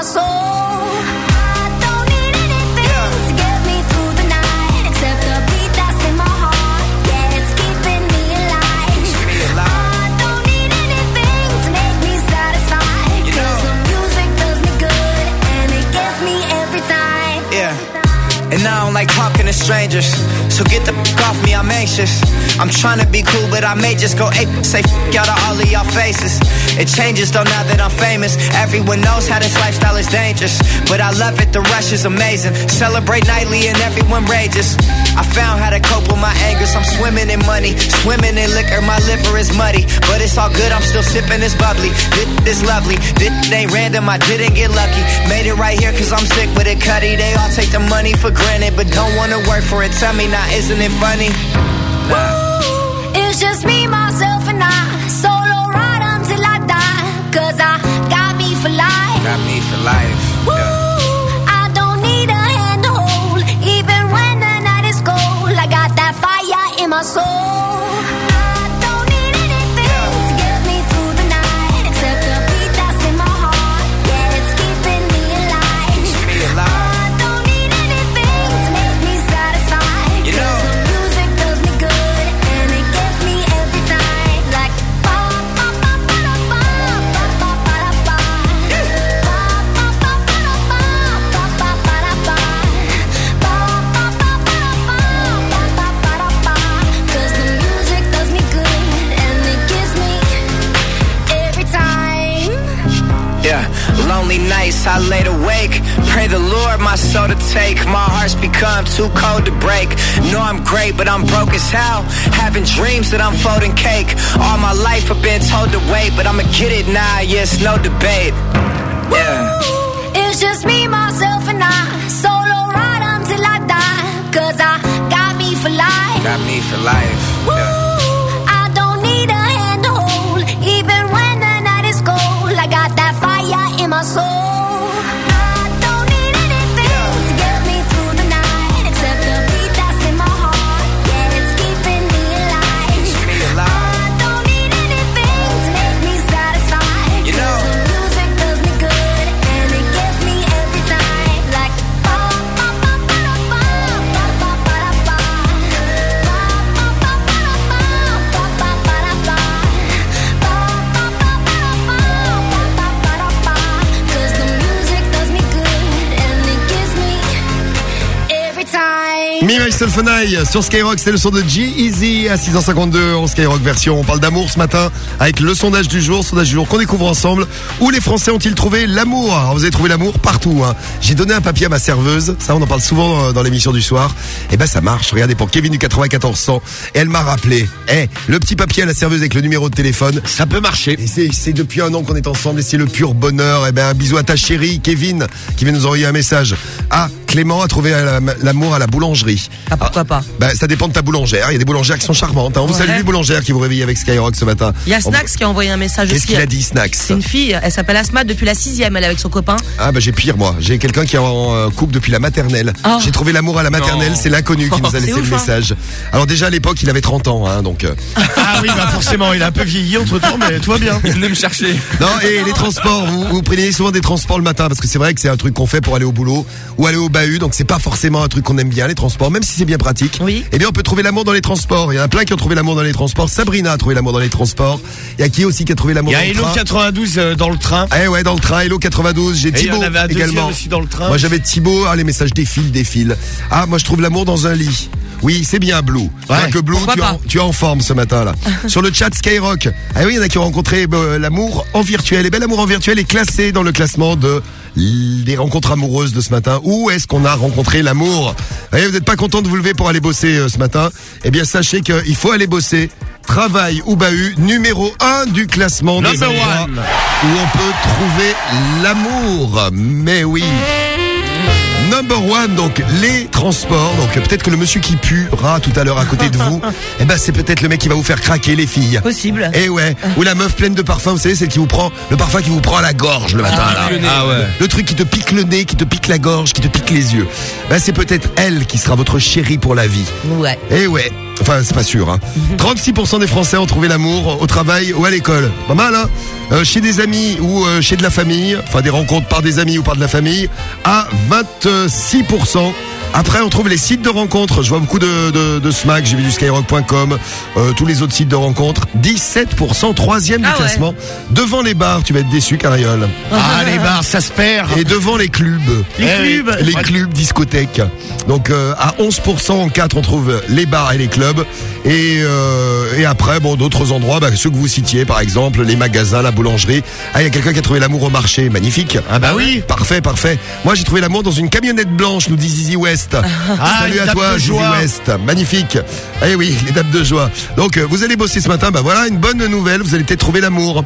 My soul. I don't need anything to get me through the night except the beat that's in my heart. Yeah, it's keeping me alive. I don't need anything to make me satisfied. Cause the music does me good and it gets me every time. Yeah. And I don't like talking to strangers. So get the fuck off me, I'm anxious. I'm trying to be cool, but I may just go ape. Say fuck out of all of y'all faces. It changes though now that I'm famous. Everyone knows how this lifestyle is dangerous. But I love it, the rush is amazing. Celebrate nightly and everyone rages. I found how to cope with my angers. I'm swimming in money, swimming in liquor. My liver is muddy, but it's all good. I'm still sipping this bubbly. This is lovely. This ain't random. I didn't get lucky. Made it right here cause I'm sick with it, cutty. They all take the money for granted, but don't wanna work for it. Tell me now, isn't it funny? It's just me, myself, and I. Solo ride until I die. Cause I got me for life. Got me for life. I don't need a hand to hold. Even when the night is cold, I got that fire in my soul. Lonely nights I laid awake. Pray the Lord my soul to take. My heart's become too cold to break. Know I'm great, but I'm broke as hell. Having dreams that I'm folding cake. All my life I've been told to wait, but I'ma get it now. Yeah, it's no debate. Yeah. It's just me, myself, and I. Solo ride until I die. Cause I got me for life. Got me for life. I my soul. Sur Skyrock, c'est le son de G-Easy à 6h52 en Skyrock version. On parle d'amour ce matin avec le sondage du jour, sondage du jour qu'on découvre ensemble. Où les Français ont-ils trouvé l'amour? Alors, Vous avez trouvé l'amour partout. Hein. J'ai donné un papier à ma serveuse, ça on en parle souvent dans l'émission du soir. Et ben ça marche. Regardez pour Kevin du 9400 et elle m'a rappelé. Eh, le petit papier à la serveuse avec le numéro de téléphone. Ça peut marcher. Et c'est- c'est depuis un an qu'on est ensemble et c'est le pur bonheur. Et ben un bisou à ta chérie Kevin qui vient nous envoyer un message. Ah, Clément a trouvé la- l'amour à la boulangerie. Ah, pourquoi pas Bah, ça dépend de ta boulangère. Il y a des boulangères qui sont charmantes. hein. On vous Ouais. salue les boulangères qui vous réveillent avec Skyrock ce matin. Il y a On- Snax qui a envoyé un message Qu'est-ce aussi. qu'il a dit, Snax C'est une fille, elle s'appelle Asma depuis la sixième, elle est avec son copain. Ah bah j'ai pire moi. J'ai quelqu'un qui est en euh, couple depuis la maternelle. Oh. J'ai trouvé l'amour à la maternelle. Non. C'est l'inconnu qui nous a laissé ouf, le hein. message. Alors déjà à l'époque il avait 30 ans, hein, donc. euh, Ah oui, bah forcément, il a un peu vieilli entre temps, mais tout va bien. Venez me chercher. Non, et les transports, vous, vous prenez souvent des transports le matin parce que c'est vrai que c'est un truc qu'on fait pour aller au boulot ou aller au bahut, donc c'est pas forcément un truc qu'on aime bien les transports, même si c'est bien pratique. Oui. Eh bien, on peut trouver l'amour dans les transports. Il y en a plein qui ont trouvé l'amour dans les transports. Sabrina a trouvé l'amour dans les transports. Il y a qui aussi qui a trouvé l'amour Il y dans a Hello train 92 euh, dans le train. Eh ouais, dans le train, Hello 92, j'ai Thibaut également. aussi dans le train. Moi j'avais Thibaut, ah les messages défilent, défilent. Ah, moi je trouve l'amour dans un lit. Oui, c'est bien Blue. Enfin, que Blue, tu es, en, pas tu es en forme ce matin là. Sur le chat Skyrock. Ah oui, il y en a qui ont rencontré euh, l'amour en virtuel. Et ben l'amour en virtuel est classé dans le classement de l- des rencontres amoureuses de ce matin. Où est-ce qu'on a rencontré l'amour? Vous n'êtes pas content de vous lever pour aller bosser euh, ce matin? Eh bien sachez qu'il faut aller bosser. Travail ou bahut, numéro 1 du classement des Number endroits one. où on peut trouver l'amour. Mais oui. Number one, donc les transports. Donc peut-être que le monsieur qui puera tout à l'heure à côté de vous, eh ben c'est peut-être le mec qui va vous faire craquer les filles. Possible. Eh ouais. Ou la meuf pleine de parfum, vous savez, celle qui vous prend le parfum qui vous prend à la gorge le matin. là. le nez. Ah ouais. Le truc qui te pique le nez, qui te pique la gorge, qui te pique les yeux. Ben c'est peut-être elle qui sera votre chérie pour la vie. Ouais. Eh ouais. Enfin, c'est pas sûr. Hein. 36% des Français ont trouvé l'amour au travail ou à l'école. Pas mal, hein Euh, Chez des amis ou euh, chez de la famille, enfin des rencontres par des amis ou par de la famille, à 26%. Après, on trouve les sites de rencontres. Je vois beaucoup de, de, de SMAC, j'ai vu du skyrock.com, euh, tous les autres sites de rencontres. 17%, troisième du Ah ouais. classement. Devant les bars, tu vas être déçu, Cariole. Ah, les bars, ça se perd. Et devant les clubs. Les Eh oui, clubs. Les clubs, discothèques. Donc euh, à 11% en 4, on trouve les bars et les clubs. Et, euh, et après, bon, d'autres endroits, bah, ceux que vous citiez, par exemple, les magasins, la boulangerie. Ah, il y a quelqu'un qui a trouvé l'amour au marché. Magnifique. Ah bah oui. Parfait, parfait. Moi, j'ai trouvé l'amour dans une camionnette blanche, nous dit Zizi West. Ah, Salut une à toi, joie. West. Magnifique. Eh oui, les dames de joie. Donc, euh, vous allez bosser ce matin. Bah voilà, une bonne nouvelle. Vous allez peut-être trouver l'amour.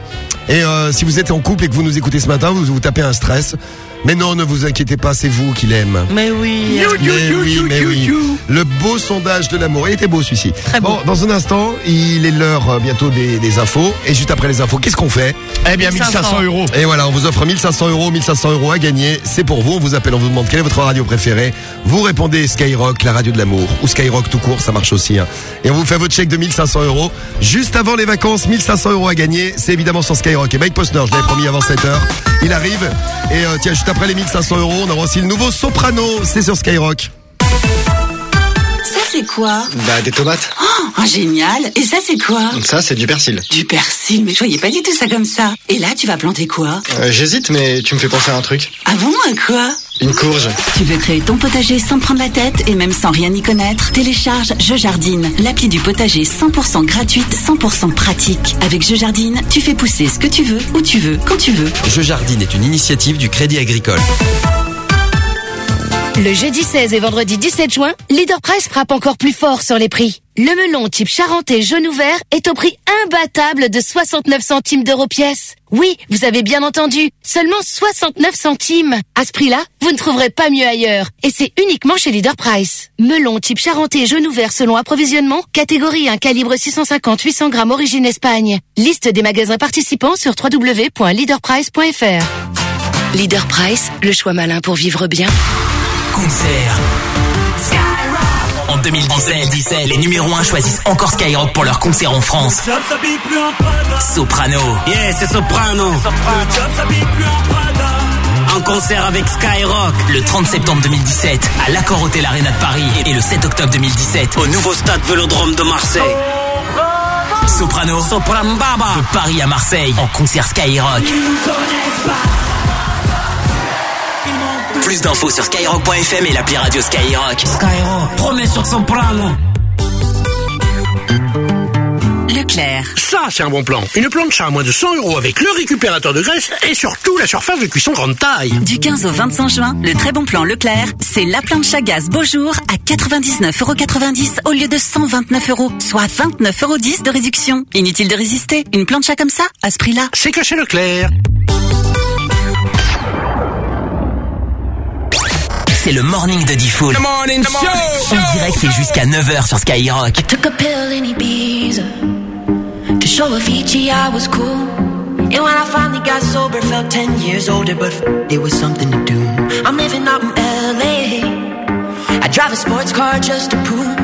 Et euh, si vous êtes en couple et que vous nous écoutez ce matin, vous vous tapez un stress. Mais non, ne vous inquiétez pas, c'est vous qui l'aime. Mais oui. Mais oui, mais oui. Le beau sondage de l'amour. Il était beau celui-ci. Très beau. Bon, dans un instant, il est l'heure euh, bientôt des, des infos. Et juste après les infos, qu'est-ce qu'on fait? Eh bien, 1500 euros. Et voilà, on vous offre 1500 euros, 1500 euros à gagner. C'est pour vous. On vous appelle, on vous demande quelle est votre radio préférée. Vous répondez Skyrock, la radio de l'amour. Ou Skyrock tout court, ça marche aussi. hein. Et on vous fait votre chèque de 1500 euros. Juste avant les vacances, 1500 euros à gagner. C'est évidemment sur Skyrock. Et Mike Posner, je l'avais promis avant 7 heures. Il arrive. Et euh, tiens, juste après les 1500 euros, on aura aussi le nouveau Soprano. C'est sur Skyrock. Ça, c'est quoi Bah, des tomates. Oh, génial Et ça, c'est quoi Ça, c'est du persil. Du persil, mais je voyais pas du tout ça comme ça. Et là, tu vas planter quoi Euh, J'hésite, mais tu me fais penser à un truc. Ah bon, à quoi Une courge. Tu veux créer ton potager sans prendre la tête et même sans rien y connaître Télécharge Je Jardine, l'appli du potager 100% gratuite, 100% pratique. Avec Je Jardine, tu fais pousser ce que tu veux, où tu veux, quand tu veux. Je Jardine est une initiative du Crédit Agricole. Le jeudi 16 et vendredi 17 juin, Leader Price frappe encore plus fort sur les prix. Le melon type charentais jaune ouvert est au prix imbattable de 69 centimes d'euros pièce. Oui, vous avez bien entendu, seulement 69 centimes. À ce prix-là, vous ne trouverez pas mieux ailleurs. Et c'est uniquement chez Leader Price. Melon type charentais jaune ouvert selon approvisionnement, catégorie 1 calibre 650-800 grammes origine Espagne. Liste des magasins participants sur www.leaderprice.fr. Leader Price, le choix malin pour vivre bien. Concert. En 2017, les numéros 1 choisissent encore Skyrock pour leur concert en France. Soprano. Yeah, c'est Soprano. En concert avec Skyrock. Le 30 septembre 2017, à l'Accord Hotel Arena de Paris. Et le 7 octobre 2017, Au nouveau stade Vélodrome de Marseille. Soprano. Sopran Baba. De Paris à Marseille, en concert Skyrock. Plus d'infos sur skyrock.fm et l'appli radio Skyrock. Skyrock. Promets sur Soprano. Leclerc. Ça, c'est un bon plan. Une plancha à moins de 100 euros avec le récupérateur de graisse et surtout la surface de cuisson grande taille. Du 15 au 25 juin, le très bon plan Leclerc, c'est la plancha gaz beau jour à 99,90€ au lieu de 129 euros, soit 29,10 euros de réduction. Inutile de résister, une plancha comme ça, à ce prix-là. C'est que chez Leclerc. C'est le morning de Diffoul. The morning show. En direct et jusqu'à 9h sur Skyrock. Took a pill in Ibiza to show Avicii I was cool. And when I finally got sober, felt 10 years older, but it was something to do. I'm living out in LA. I drive a sports car just to prove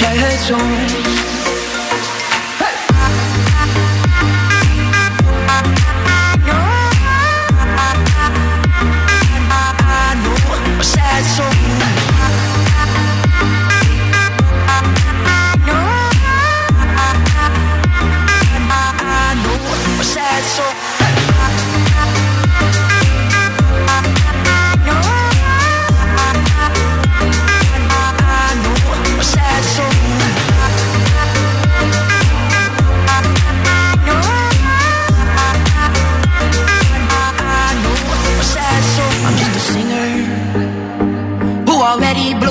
Trẻ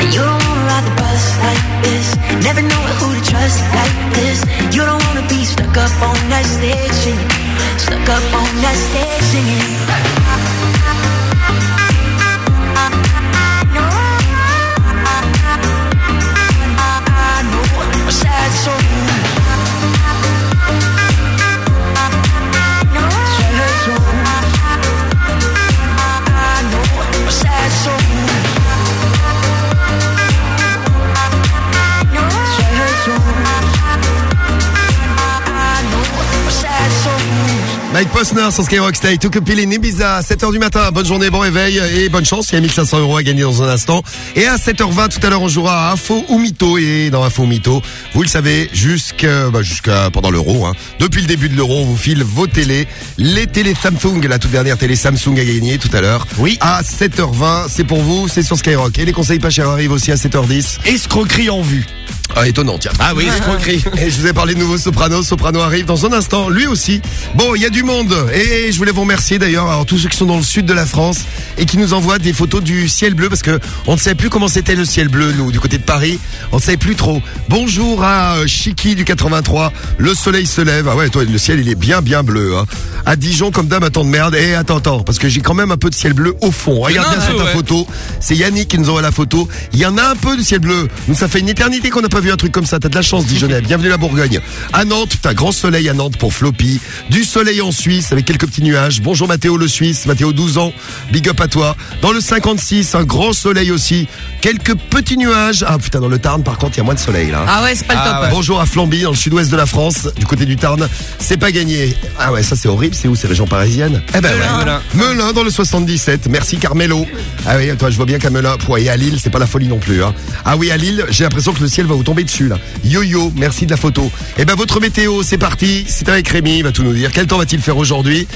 And you don't wanna ride the bus like this, never know who to trust like this. You don't wanna be stuck up on that stage singing, stuck up on that stage singing. Mike Posner sur Skyrock Stay, tout copil in Ibiza, 7h du matin, bonne journée, bon réveil et bonne chance, il y a 1500 euros à gagner dans un instant. Et à 7h20 tout à l'heure on jouera à Info ou Mytho et dans Info ou Mytho, vous le savez, jusqu'à bah, jusqu'à pendant l'euro, hein. depuis le début de l'euro on vous file vos télés, les télés Samsung, la toute dernière télé Samsung à gagner tout à l'heure. Oui. À 7h20, c'est pour vous, c'est sur Skyrock. Et les conseils pas chers arrivent aussi à 7h10. Escroquerie en vue. Ah, étonnant, tiens. Ah oui, escroquerie. Et je vous ai parlé de nouveau Soprano. Soprano arrive dans un instant, lui aussi. Bon, il y a du monde. Et je voulais vous remercier d'ailleurs, alors tous ceux qui sont dans le sud de la France et qui nous envoient des photos du ciel bleu parce que on ne sait plus comment c'était le ciel bleu, nous, du côté de Paris. On ne savait plus trop. Bonjour à euh, Chiki du 83. Le soleil se lève. Ah ouais, toi, le ciel, il est bien, bien bleu. Hein. À Dijon, comme d'hab, attends de merde. Et attends, attends, parce que j'ai quand même un peu de ciel bleu au fond. Regarde Il y en a bien sur ta ouais. photo. C'est Yannick qui nous envoie la photo. Il y en a un peu de ciel bleu. Nous, ça fait une éternité qu'on n'a pas vu un truc comme ça. T'as de la chance, Dijonais. Bienvenue à la Bourgogne. À Nantes, t'as grand soleil à Nantes pour Floppy. Du soleil en Suisse avec quelques petits nuages. Bonjour Mathéo le Suisse. Mathéo 12 ans. Big up à toi. Dans le 56, un grand soleil aussi. Quelques petits nuages. Ah putain, dans le Tarn, par contre, il y a moins de soleil là. Ah ouais, c'est pas le top. Bonjour à Flamby, dans le sud-ouest de la France, du côté du Tarn. C'est pas gagné. Ah ouais, ça c'est horrible. C'est où C'est région parisienne Eh ben ouais. Melun. Melun dans le 77. Merci Carmelo. Ah oui, toi je vois bien qu'à Melun, pour et à Lille, c'est pas la folie non plus. Hein. Ah oui, à Lille, j'ai l'impression que le ciel va tomber dessus là. Yo-yo, merci de la photo. Eh ben votre météo, c'est parti. C'est avec Rémi, il va tout nous dire. Quel temps va-t-il faire aujourd'hui?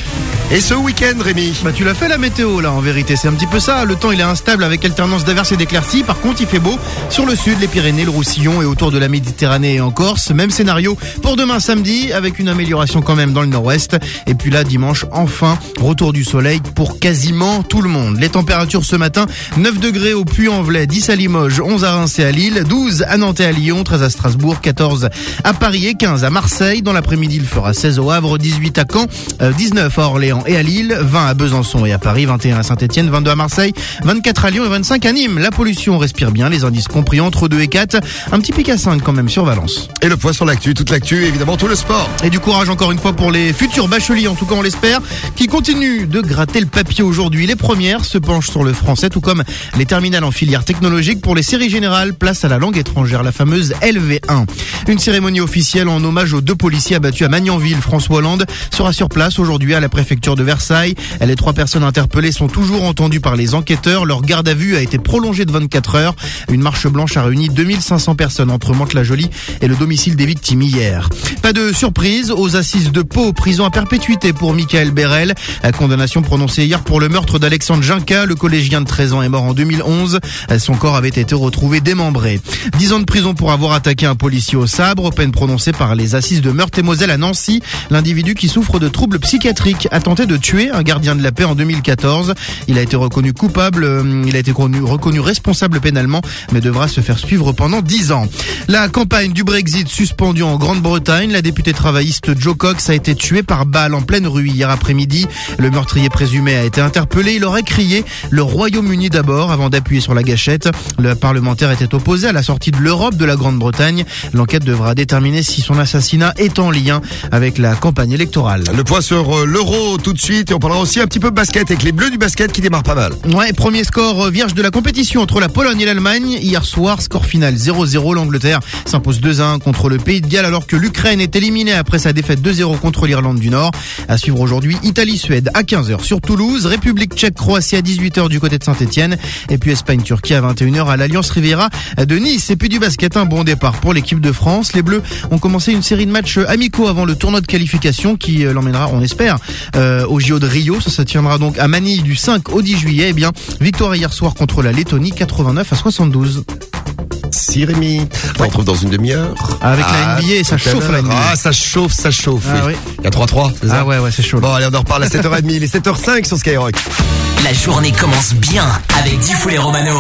Et ce week-end, Rémi? Bah tu l'as fait la météo là en vérité, c'est un petit peu ça. Le temps il est instable avec alternance d'averses et d'éclaircies. Par contre il fait beau sur le sud, les Pyrénées, le Roussillon et autour de la Méditerranée et en Corse. Même scénario pour demain samedi avec une amélioration quand même dans le nord-ouest. Et puis là dimanche enfin retour du soleil pour quasiment tout le monde. Les températures ce matin 9 degrés au Puy-en-Velay, 10 à Limoges, 11 à Reims et à Lille, 12 à Nantes et à Lyon, 13 à Strasbourg, 14 à Paris et 15 à Marseille. Dans l'après-midi il fera 16 au Havre, 18 à Caen, euh, 19 à Orléans et à Lille, 20 à Besançon et à Paris, 21 à Saint-Etienne, 22 à Marseille, 24 à Lyon et 25 à Nîmes. La pollution respire bien, les indices compris entre 2 et 4. Un petit pic à 5 quand même sur Valence. Et le point sur l'actu, toute l'actu, évidemment tout le sport. Et du courage encore une fois pour les futurs bacheliers, en tout cas on l'espère, qui continuent de gratter le papier aujourd'hui. Les premières se penchent sur le français, tout comme les terminales en filière technologique pour les séries générales. Place à la langue étrangère, la fameuse Meuse LV1. Une cérémonie officielle en hommage aux deux policiers abattus à Magnanville. François Hollande sera sur place aujourd'hui à la préfecture de Versailles. Les trois personnes interpellées sont toujours entendues par les enquêteurs. Leur garde à vue a été prolongée de 24 heures. Une marche blanche a réuni 2500 personnes entre Mantes-la-Jolie et le domicile des victimes hier. Pas de surprise aux assises de Pau, prison à perpétuité pour Michael Berel. La condamnation prononcée hier pour le meurtre d'Alexandre Jinka, le collégien de 13 ans est mort en 2011. Son corps avait été retrouvé démembré. 10 ans de prison pour avoir attaqué un policier au sabre, peine prononcée par les assises de Meurthe-et-Moselle à Nancy. L'individu qui souffre de troubles psychiatriques a tenté de tuer un gardien de la paix en 2014. Il a été reconnu coupable, euh, il a été reconnu, reconnu responsable pénalement, mais devra se faire suivre pendant 10 ans. La campagne du Brexit suspendue en Grande-Bretagne, la députée travailliste Joe Cox a été tuée par balle en pleine rue hier après-midi. Le meurtrier présumé a été interpellé. Il aurait crié le Royaume-Uni d'abord avant d'appuyer sur la gâchette. Le parlementaire était opposé à la sortie de l'Europe de la Grande-Bretagne. L'enquête devra déterminer si son assassinat est en lien avec la campagne électorale. Le point sur euh, l'euro tout de suite et on parlera aussi un petit peu de basket avec les bleus du basket qui démarrent pas mal. Ouais, premier score euh, vierge de la compétition entre la Pologne et l'Allemagne. Hier soir, score final 0-0. L'Angleterre s'impose 2-1 contre le Pays de Galles alors que l'Ukraine est éliminée après sa défaite 2-0 contre l'Irlande du Nord. À suivre aujourd'hui, Italie-Suède à 15h sur Toulouse, République tchèque-Croatie à 18h du côté de Saint-Etienne et puis Espagne-Turquie à 21h à l'Alliance Riviera de Nice. Et puis du basket, un bon départ pour l'équipe de France. Les Bleus ont commencé une série de matchs amicaux avant le tournoi de qualification qui euh, l'emmènera, on espère, euh, au JO de Rio. Ça se tiendra donc à Manille du 5 au 10 juillet. Eh bien, victoire hier soir contre la Lettonie, 89 à 72. Si Rémi, on retrouve dans une demi-heure. Avec la NBA, ça chauffe, la. NBA. Ah, ça chauffe, ça chauffe. Ah oui. Il y a 3-3, c'est ça Ah ouais, ouais, c'est chaud. Bon, allez, on en reparle à 7h30. Il est 7h05 sur Skyrock. La journée commence bien avec Diffoul et Romano.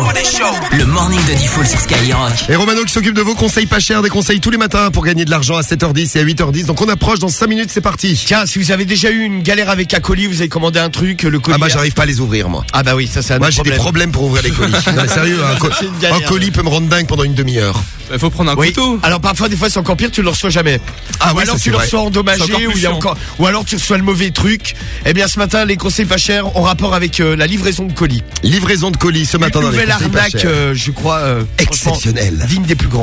Le morning de Diffoul sur Skyrock. Et Romano qui s'occupe de vos conseils pas chers, des conseils tous les matins pour gagner de l'argent à 7h10 et à 8h10. Donc on approche dans 5 minutes, c'est parti. Tiens, si vous avez déjà eu une galère avec un colis, vous avez commandé un truc, le colis. Ah bah j'arrive pas à les ouvrir moi. Ah bah oui, ça c'est un Moi j'ai des problème. problèmes pour ouvrir les colis. Non, mais sérieux, un, co- C'est une galère. un colis peut me rendre dingue pendant une demi-heure. Il faut prendre un Oui. couteau. Alors parfois, des fois, c'est encore pire, tu le reçois jamais. Ah ou oui, alors ça, tu le reçois endommagé, ou, plus il y a chiant. encore, ou alors tu reçois le mauvais truc. Eh bien, ce matin, les conseils pas chers en rapport avec euh, la livraison de colis. Livraison de colis ce matin Une dans les nouvelle conseils pas arnaque, chers. euh, je crois, euh, Exceptionnelle. digne des plus grands.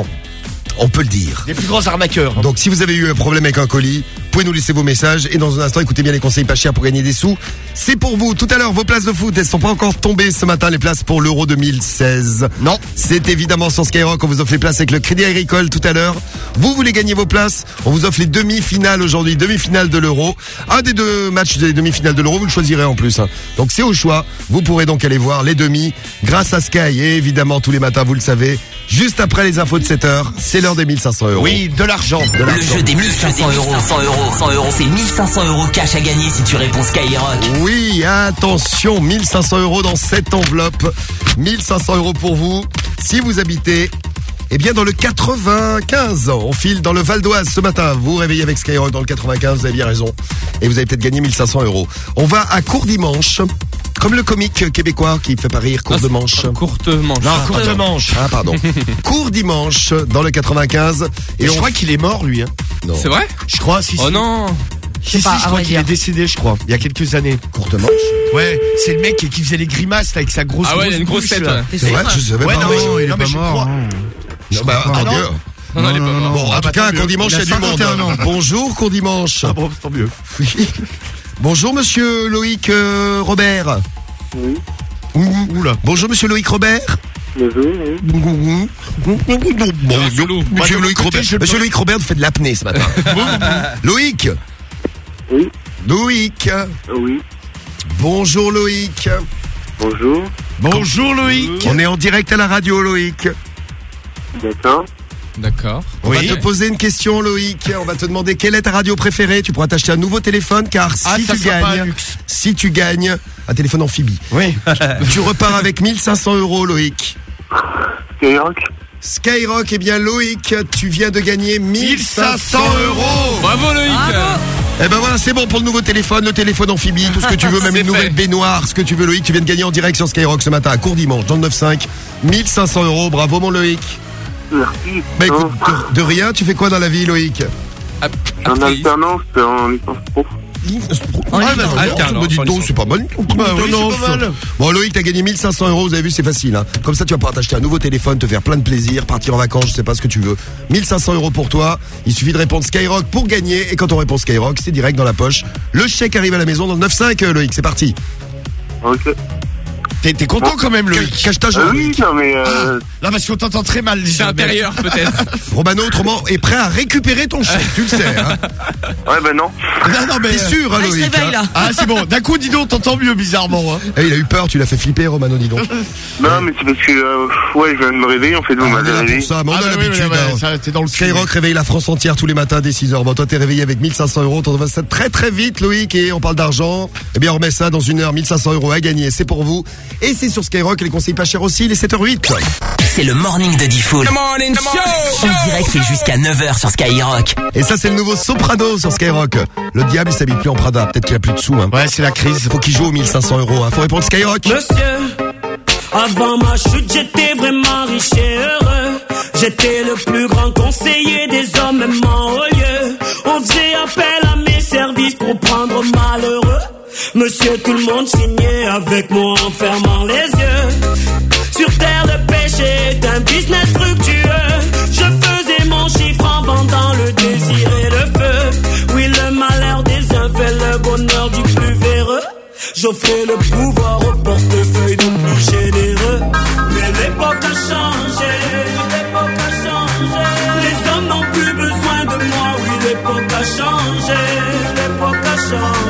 On peut le dire. Des plus grands arnaqueurs. Donc si vous avez eu un problème avec un colis, vous pouvez nous laisser vos messages et dans un instant écoutez bien les conseils pas chers pour gagner des sous. C'est pour vous. Tout à l'heure vos places de foot, elles sont pas encore tombées ce matin les places pour l'Euro 2016. Non. C'est évidemment sur Skyrock, on vous offre les places avec le Crédit Agricole tout à l'heure. Vous voulez gagner vos places, on vous offre les demi-finales aujourd'hui, demi-finale de l'Euro. Un des deux matchs des demi-finales de l'Euro, vous le choisirez en plus. hein. Donc c'est au choix. Vous pourrez donc aller voir les demi grâce à Sky et évidemment tous les matins, vous le savez, juste après les infos de 7 heures, c'est l'heure des 1500 euros. Oui, de l'argent. Le jeu des 1500 euros. 100 euros. 100 euros. C'est 1500 euros cash à gagner si tu réponds Skyrock. Oui, attention, 1500 euros dans cette enveloppe. 1500 euros pour vous. Si vous habitez, eh bien, dans le 95, on file dans le Val d'Oise ce matin. Vous vous réveillez avec Skyrock dans le 95, vous avez bien raison. Et vous avez peut-être gagné 1500 euros. On va à Court Dimanche. Comme le comique québécois qui fait pas rire, Court de Manche. Courte manche. Non, courte manche. Ah, pardon. Court Dimanche dans le 95. Et je on- crois qu'il est mort, lui. Hein. Non. C'est vrai? Je crois, si, si. Oh non Si, si, pas, je crois qu'il est décédé, je crois, il y a quelques années. Courte Manche. Ouais, c'est le mec qui qui faisait les grimaces là, avec sa grosse Ah ouais, il a une grosse tête, ouais. Je savais Ouais, pas. non, mais je- Non, il est non, pas je mort. crois. Non, bah, Ah non. Non, non, il est pas non, mort. non. Bon, en Ah, tout bah, cas, tant Court mieux. Dimanche, il y a du monde. 51 ans. Bonjour, Court Dimanche. Ah bon, tant mieux. Oui. Bonjour, monsieur Loïc euh, Robert. Oui. Oula. Bonjour, monsieur Loïc Robert. Bonjour, Bonjour, monsieur mon Loïc Robert. Monsieur Loïc Robert fait de l'apnée ce matin. Loïc. Oui. Loïc. Oui. Bonjour, Loïc. Bonjour. Bonjour Loïc. On est en direct à la radio, Loïc. D'accord. D'accord. On Oui. va te poser une question, Loïc. On va te demander quelle est ta radio préférée. Tu pourras t'acheter un nouveau téléphone car si Ah, ça tu gagnes, si tu gagnes un téléphone amphibie, Oui. tu repars avec 1500 euros, Loïc. Skyrock. Skyrock, eh bien Loïc, tu viens de gagner 1500 euros. Bravo Loïc Eh ben voilà, c'est bon pour le nouveau téléphone, le téléphone amphibie, tout ce que tu veux, même une nouvelle fait. baignoire, ce que tu veux Loïc, tu viens de gagner en direct sur Skyrock ce matin à court dimanche dans le 9-5. 1500 euros, bravo mon Loïc. Merci. Bah écoute, de, de rien, tu fais quoi dans la vie Loïc? En alternance, en licence pro. Ah, bah, non, Alternance, me dites en donc, licence. c'est pas mal. Bah oui, c'est pas mal. Bon, Loïc, t'as gagné 1500 euros, vous avez vu, c'est facile. Hein. Comme ça, tu vas pouvoir t'acheter un nouveau téléphone, te faire plein de plaisir, partir en vacances, je sais pas ce que tu veux. 1500 euros pour toi. Il suffit de répondre Skyrock pour gagner. Et quand on répond Skyrock, c'est direct dans la poche. Le chèque arrive à la maison dans le 9-5, euh, Loïc, c'est parti. Ok. T'es content quand même, Loïc Cache ta joie. Euh, oui, non, mais euh, Là, parce qu'on t'entend très mal. C'est intérieur, peut-être. Romano, autrement, est prêt à récupérer ton chèque, tu le sais. Hein. ouais, bah non. Non, non, mais. T'es sûr, hein, Ah, il se Loïc réveille, hein là. Ah, c'est bon. D'un coup, dis donc, t'entends mieux, bizarrement. Hein. Eh, Il a eu peur, tu l'as fait flipper, Romano, dis donc. Non, mais c'est parce que, euh, ouais, je viens de me réveiller, en fait, vous Ah, on là réveillé. pour ça, mais on Ah, a bah l'habitude. ouais, hein. dans le Skyrock réveille la France entière tous les matins dès 6h. Bon, toi, t'es réveillé avec 1500 euros. T'en vas ça très très vite, Loïc, et on parle d'argent. Eh bien, on remet ça dans une heure. 1500 euros à gagner. C'est pour vous. Et c'est sur Skyrock. Les conseils pas chers aussi. Les 7h08. C'est le morning de Diffoul. morning En direct et jusqu'à 9h sur Skyrock. Et ça, c'est le nouveau Soprano sur Skyrock. Le diable, il s'habille plus en Prada. Peut-être qu'il a plus de sous, hein. Ouais, c'est la crise. Faut qu'il joue aux 1500 euros, hein. Faut répondre Skyrock. Monsieur, avant ma chute, j'étais vraiment riche et heureux. J'étais le plus grand conseiller des hommes, même en haut lieu. On faisait appel à mes services pour prendre malheureux. Monsieur, tout le monde signait avec moi en fermant les yeux. Sur terre, le péché est un business fructueux. Je faisais mon chiffre en vendant le désir et le feu. Oui, le malheur des uns fait le bonheur du plus véreux. J'offrais le pouvoir au portefeuille du plus généreux. Mais l'époque a changé, l'époque a changé. Les hommes n'ont plus besoin de moi, oui, l'époque a changé, l'époque a changé.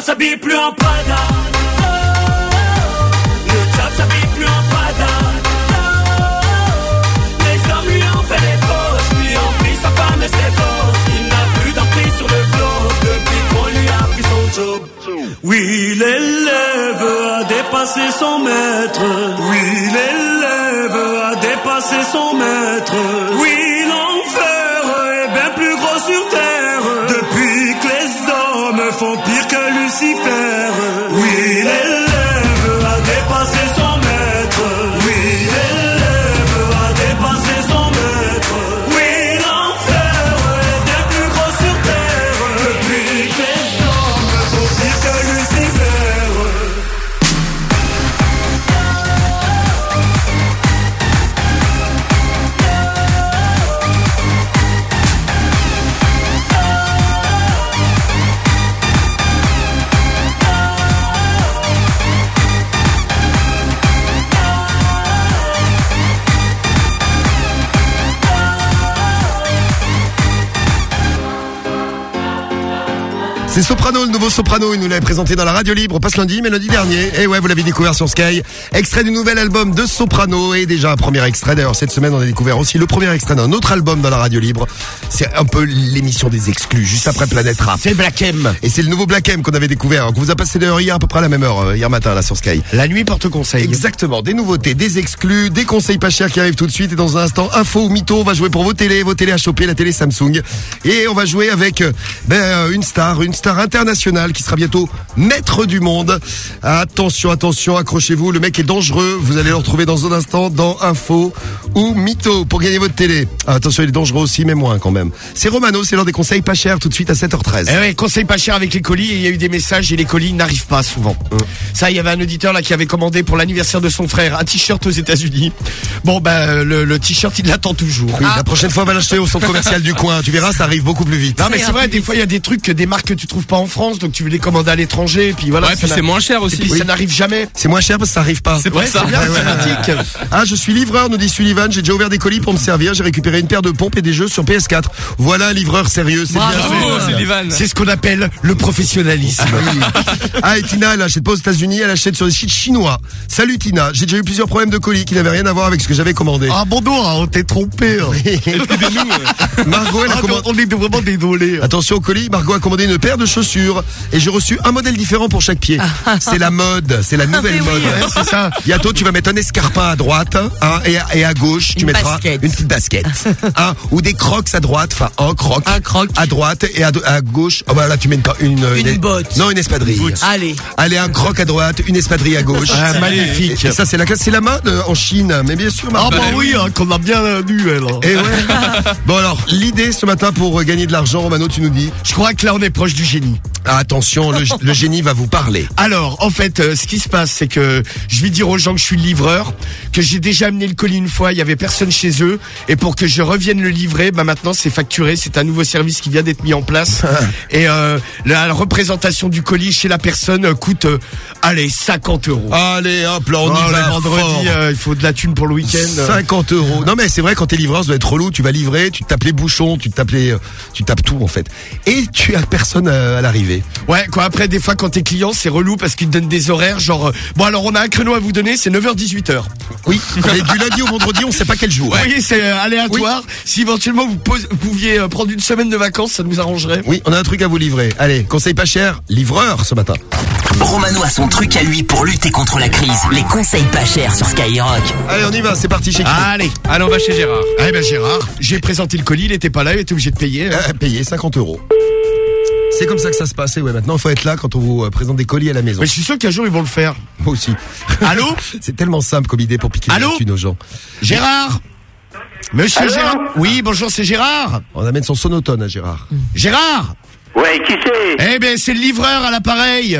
Le job s'habille plus en Prada. Le job s'habille plus en Prada. Les hommes lui ont fait les poches, lui ont pris sa femme et ses gosses. Il n'a plus d'emprise sur le globe depuis qu'on lui a pris son job. Oui, l'élève a dépassé son maître. Oui, l'élève a dépassé son maître. Oui, C'est Soprano, le nouveau Soprano. Il nous l'avait présenté dans la radio libre, pas ce lundi, mais lundi dernier. Et ouais, vous l'avez découvert sur Sky. Extrait du nouvel album de Soprano et déjà un premier extrait. D'ailleurs, cette semaine, on a découvert aussi le premier extrait d'un autre album dans la radio libre. C'est un peu l'émission des exclus, juste après Planète Rap. C'est Black M. Et c'est le nouveau Black M qu'on avait découvert, qu'on vous a passé d'ailleurs hier à peu près à la même heure, euh, hier matin là sur Sky. La nuit porte conseil. Exactement, des nouveautés, des exclus, des conseils pas chers qui arrivent tout de suite. Et dans un instant, info ou mytho, on va jouer pour vos télés, vos télés à choper, la télé Samsung. Et on va jouer avec euh, ben, euh, une star, une star internationale qui sera bientôt maître du monde. Attention, attention, accrochez-vous, le mec est dangereux. Vous allez le retrouver dans un instant dans info ou mytho pour gagner votre télé. Ah, attention, il est dangereux aussi, mais moins quand même. C'est Romano, c'est l'heure des conseils pas chers tout de suite à 7h13. Eh ouais, conseil pas cher avec les colis il y a eu des messages et les colis n'arrivent pas souvent. Ça, il y avait un auditeur là qui avait commandé pour l'anniversaire de son frère un t-shirt aux États-Unis. Bon ben le, le t-shirt il l'attend toujours. Oui, la prochaine fois, va l'acheter au centre commercial du coin. Tu verras, ça arrive beaucoup plus vite. Non mais c'est vrai, des fois il y a des trucs, des marques que tu trouves pas en France, donc tu veux les commander à l'étranger, et puis voilà. Ouais, puis c'est moins cher aussi. Et puis Oui. ça n'arrive jamais. C'est moins cher parce que ça arrive pas. C'est Ouais, ça. c'est bien, Ouais, ouais, c'est pratique. Ah, je suis livreur, nous dit Sullivan. J'ai déjà ouvert des colis pour me servir. J'ai récupéré une paire de pompes et des jeux sur PS4. Voilà un livreur sérieux. C'est bien. C'est ce qu'on appelle le professionnalisme. Ah, et Tina, elle achète pas aux États-Unis, elle achète sur des sites chinois. Salut Tina, j'ai déjà eu plusieurs problèmes de colis qui n'avaient rien à voir avec ce que j'avais commandé. Ah bon non, on t'est trompé. hein. Margot, elle a commandé. on est vraiment désolé. Attention au colis, Margot a commandé une paire de chaussures et j'ai reçu un modèle différent pour chaque pied. C'est la mode, c'est la nouvelle oui, mode. ouais, c'est ça. Bientôt, tu vas mettre un escarpin à droite hein, et, à, et à gauche, tu Une mettras basket. une petite basket. hein, ou des crocs à droite, enfin un croc, Un croc. à droite et à, à gauche. Oh bah là, tu mets une une, Une botte. Non, une espadrille. Allez. Allez, un croc à droite, une espadrille à gauche. Ah, magnifique. Et ça, c'est la classe, c'est la mode euh, en Chine, mais bien sûr. Ah bah oui, hein, qu'on a bien euh, vu elle. Et ouais. bon alors, l'idée ce matin pour euh, gagner de l'argent, Romano, tu nous dis. Je crois que là on est proche du génie. Ah, attention, le, le génie va vous parler. Alors, en fait, euh, ce qui se passe, c'est que je vais dire aux gens que je suis livreur, que j'ai déjà amené le colis une fois, il y avait personne chez eux, et pour que je revienne le livrer, bah maintenant c'est facturé, c'est un nouveau service qui vient d'être mis en place, et euh, la représentation du colis chez la personne euh, coûte, euh, allez, 50 euros. Allez, hop, là, on Oh, y le va. vendredi, il faut de la thune pour le week-end. 50 euros. Non mais c'est vrai quand t'es livreur, ça doit être relou. Tu vas livrer, tu tapes les bouchons, tu tapes les, tu tapes tout en fait. Et tu as personne euh, à l'arrivée. Ouais, quoi. Après, des fois, quand t'es client, c'est relou parce qu'ils te donnent des horaires. Genre, euh, bon, alors on a un créneau à vous donner, c'est 9h-18h. Oui. Et du lundi au vendredi, on sait pas quel jour. Oui, c'est euh, aléatoire. Si éventuellement vous, pose- vous pouviez euh, prendre une semaine de vacances, ça nous arrangerait. Oui, on a un truc à vous livrer. Allez, conseil pas cher, livreur ce matin. Romano a son truc à lui pour lutter contre la crise. Les conseils pas chers sur Skyrock. Allez, on y va, c'est parti chez qui Allez. Allez, on va chez Gérard. Ah ben Gérard, j'ai présenté le colis, il était pas là, il était obligé de payer. hein. Euh, Payé 50 euros. C'est comme ça que ça se passe. Et ouais, maintenant il faut être là quand on vous euh, présente des colis à la maison. Mais je suis sûr qu'un jour ils vont le faire. Moi aussi. Allô C'est tellement simple comme idée pour piquer Allô thune aux gens. Gérard Monsieur Gérard Oui, bonjour, c'est Gérard On amène son sonotone à Gérard. Gérard Ouais, qui c'est Eh ben c'est le livreur à l'appareil.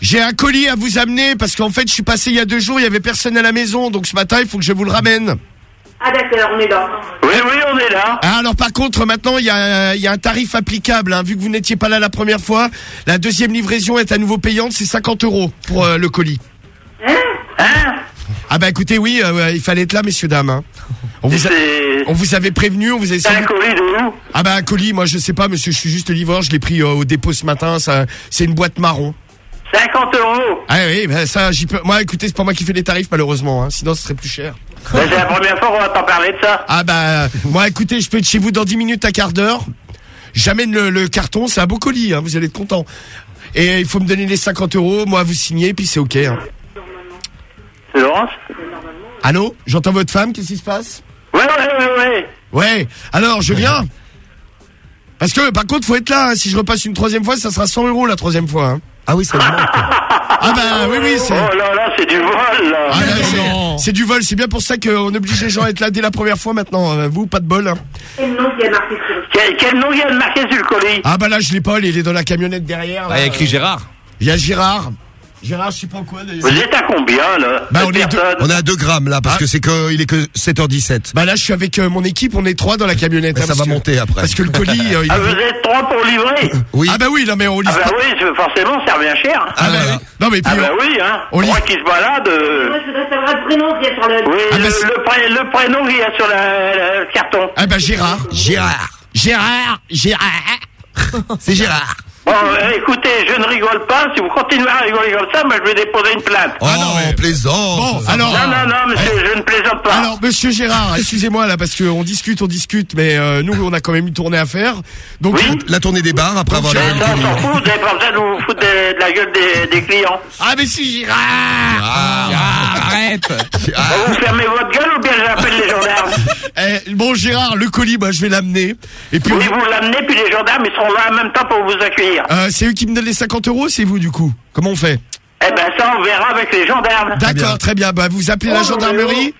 J'ai un colis à vous amener parce qu'en fait je suis passé il y a deux jours, il y avait personne à la maison, donc ce matin il faut que je vous le ramène. Ah d'accord, on est là. Oui, oui, on est là. Ah, alors par contre maintenant il y a, il y a un tarif applicable, hein, vu que vous n'étiez pas là la première fois, la deuxième livraison est à nouveau payante, c'est 50 euros pour euh, le colis. Hein Ah bah écoutez oui, euh, il fallait être là messieurs dames. hein. On vous, a- C'est on vous avait prévenu, on vous a c'est un colis de où Ah bah un colis, moi je sais pas monsieur, je suis juste livreur, je l'ai pris euh, au dépôt ce matin, ça c'est une boîte marron. 50 euros. Ah oui, bah ça, j'y peux. Moi, écoutez, c'est pas moi qui fais les tarifs, malheureusement. Hein. Sinon, ce serait plus cher. C'est la première fois qu'on va t'en parler de ça. Ah bah, moi, écoutez, je peux être chez vous dans 10 minutes à quart d'heure. J'amène le, le carton, c'est un beau colis, hein, vous allez être content. Et il faut me donner les 50 euros, moi, vous signez, puis c'est ok. Hein. C'est Laurence Allô J'entends votre femme, qu'est-ce qui se passe? Ouais, ouais, ouais, ouais. Ouais, alors, je viens. Parce que, par contre, faut être là. hein. Si je repasse une troisième fois, ça sera 100 euros la troisième fois. Hein. Ah oui, ça me manque. Ah bah, oui, oui, c'est... Oh là là, c'est du vol, là. Ah, là, c'est- c'est du vol, c'est bien pour ça qu'on oblige les gens à être là dès la première fois maintenant. Euh, Vous, pas de bol. hein. Quel nom il y a marqué sur le Quel, quel nom il y a de marqué sur le colis Ah bah là, je l'ai pas, il est dans la camionnette derrière. Ah, il y a écrit Gérard. Il y a Gérard. Gérard, je sais pas quoi d'ailleurs. Vous êtes à combien, là Bah, on est deux. personne On est à 2 grammes là parce Ah. que c'est que il est que 7h17. Bah là, je suis avec euh, mon équipe, on est trois dans la camionnette. Hein, ça va que- monter après. Parce que le colis, euh, il Ah, vous êtes trois pour livrer Oui. Ah bah oui, non mais on Ah livre bah pas. oui, forcément, ça revient cher. Ah bah oui. Non mais puis Ah bah on- oui, hein. on livre- qui se balade... euh, Moi, je voudrais savoir le prénom qu'il y a sur le... Oui, Ah, le, bah, c'est- le pré- le prénom qu'il y a sur la- le carton. Ah bah Gérard. Gérard. Gérard. Gérard. C'est Gérard. Bon, euh, écoutez, je ne rigole pas. Si vous continuez à rigoler comme ça, moi, je vais déposer une plainte. Oh, plaisant. Bon, alors. Non, non, non, monsieur, je ne plaisante pas. Alors, monsieur Gérard, excusez-moi là, parce qu'on discute, on discute, mais euh, nous, on a quand même une tournée à faire. Donc, La tournée des bars après avoir Mais on s'en fout, vous n'avez pas besoin de vous foutre de, de la gueule des, des clients. Ah, mais si, Gérard Arrête vous fermez votre gueule ou bien j'appelle les gendarmes Eh, Bon, Gérard, le colis, bah, je vais l'amener. Et puis, Oui, vous l'amenez, puis les gendarmes, ils seront là en même temps pour vous accueillir. Euh, c'est eux qui me donnent les 50 euros, c'est vous, du coup Comment on fait? Eh ben, ça, on verra avec les gendarmes. D'accord, très bien. Bah, vous appelez la gendarmerie.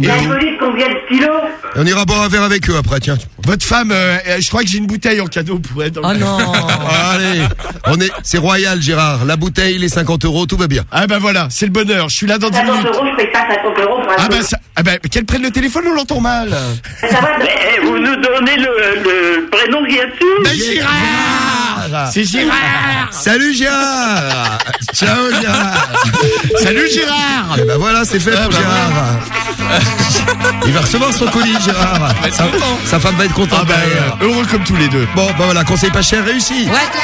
Il y a une police, combien de stylos On ira boire un verre avec eux après, tiens. Votre femme, euh, je crois que j'ai une bouteille en cadeau pour elle. dans le- Oh non. Allez, on est, c'est royal, Gérard. La bouteille, les 50 euros, tout va bien. Ah bah voilà, c'est le bonheur. Je suis là dans 10 50 minutes. euros, je paye pas 50 euros pour un Ah bah, colis. ça, ah bah qu'elle prenne le téléphone, on l'entend mal. Ça va Mais eh, vous nous donnez le, le prénom qu'il y a dessus Mais Gérard C'est Gérard Salut Gérard Ciao Gérard Salut Gérard Et ben voilà, c'est fait pour Gérard. Il va recevoir son colis, Gérard. Sa, sa femme va être contente. Ah bah, derrière. euh, heureux comme tous les deux. Bon, bah voilà, conseil pas cher réussi. Work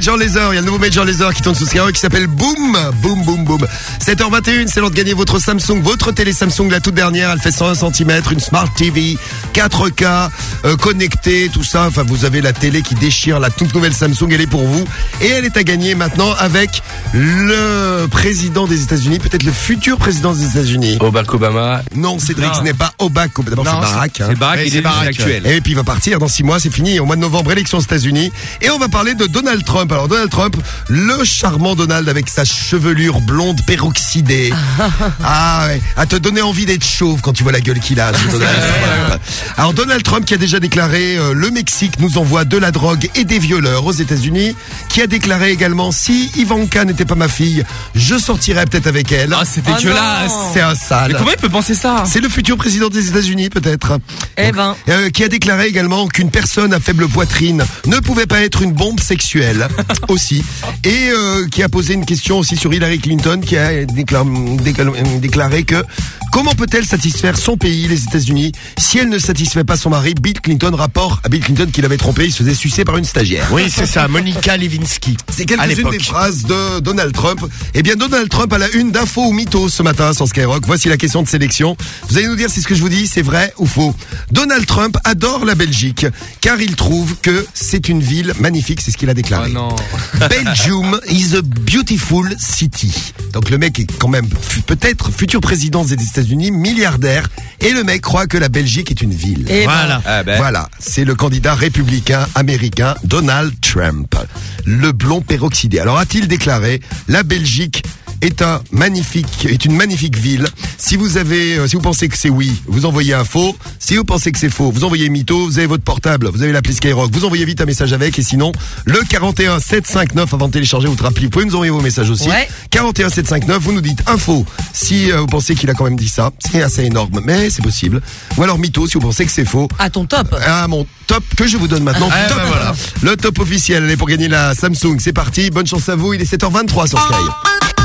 Major Laser. Il y a le nouveau Major Laser qui tourne sous Skyrock qui s'appelle Boom. Boom, boom, boom. 7h21, c'est l'heure de gagner votre Samsung, votre télé Samsung, la toute dernière. Elle fait 101 cm, une Smart TV, 4K, euh, connectée, tout ça. Enfin, vous avez la télé qui déchire, la toute nouvelle Samsung, elle est pour vous. Et elle est à gagner maintenant avec le président des États-Unis, peut-être le futur président des États-Unis. Barack Obama. Non, Cédric, ce n'est pas Obama. D'abord, Non, c'est Barack. c'est- hein. c'est Barack, il est Barack. actuel. Et puis, il va partir dans six mois, c'est fini. Au mois de novembre, élection aux États-Unis. Et on va parler de Donald Trump. Alors, Donald Trump, le charmant Donald avec sa chevelure blonde peroxydée. ah, ouais. À te donner envie d'être chauve quand tu vois la gueule qu'il a. ce Donald Trump. Alors, Donald Trump qui a déjà déclaré euh, le Mexique nous envoie de la drogue et des violeurs aux États-Unis. Qui a déclaré également si Ivanka n'était pas ma fille, je sortirais peut-être avec elle. Ah, c'est dégueulasse. C'est un sale. Mais comment il peut penser ça? C'est le futur président des États-Unis, peut-être. Eh ben. Euh, qui a déclaré également qu'une personne à faible poitrine ne pouvait pas être une bombe sexuelle aussi. Et euh, qui a posé une question aussi sur Hillary Clinton, qui a déclar- déclar- déclaré que Comment peut-elle satisfaire son pays, les États-Unis, si elle ne satisfait pas son mari, Bill Clinton Rapport à Bill Clinton qui l'avait trompé, il se faisait sucer par une stagiaire. Oui, c'est ça, Monica Lewinsky. C'est À quelques-unes des phrases de Donald Trump. Eh bien, Donald Trump a la une d'infos ou mythos ce matin sur Skyrock. Voici la question de sélection. Vous allez nous dire si ce que je vous dis, c'est vrai ou faux. Donald Trump adore la Belgique, car il trouve que c'est une ville magnifique, c'est ce qu'il a déclaré. Belgium is a beautiful city. Donc le mec est quand même peut-être futur président des États-Unis, milliardaire, et le mec croit que la Belgique est une ville. Eh ben. Voilà. Ah ben. Voilà, c'est le candidat républicain américain Donald Trump, le blond peroxydé. Alors a-t-il déclaré la Belgique est un magnifique, est une magnifique ville. Si vous avez, euh, si vous pensez que c'est oui, vous envoyez un faux. Si vous pensez que c'est faux, vous envoyez mytho. Vous avez votre portable, vous avez l'appli Skyrock. Vous envoyez vite un message avec. Et sinon, le 41 759 avant de télécharger votre appli. Vous pouvez nous envoyer vos messages aussi. Ouais. 41 759. Vous nous dites info si euh, vous pensez qu'il a quand même dit ça. C'est assez énorme, mais c'est possible. Ou alors mytho si vous pensez que c'est faux. À ton top. Ah mon top que je vous donne maintenant. Ah, top. bah voilà. Le top officiel, allez pour gagner la Samsung. C'est parti. Bonne chance à vous. Il est 7h23 sur Sky.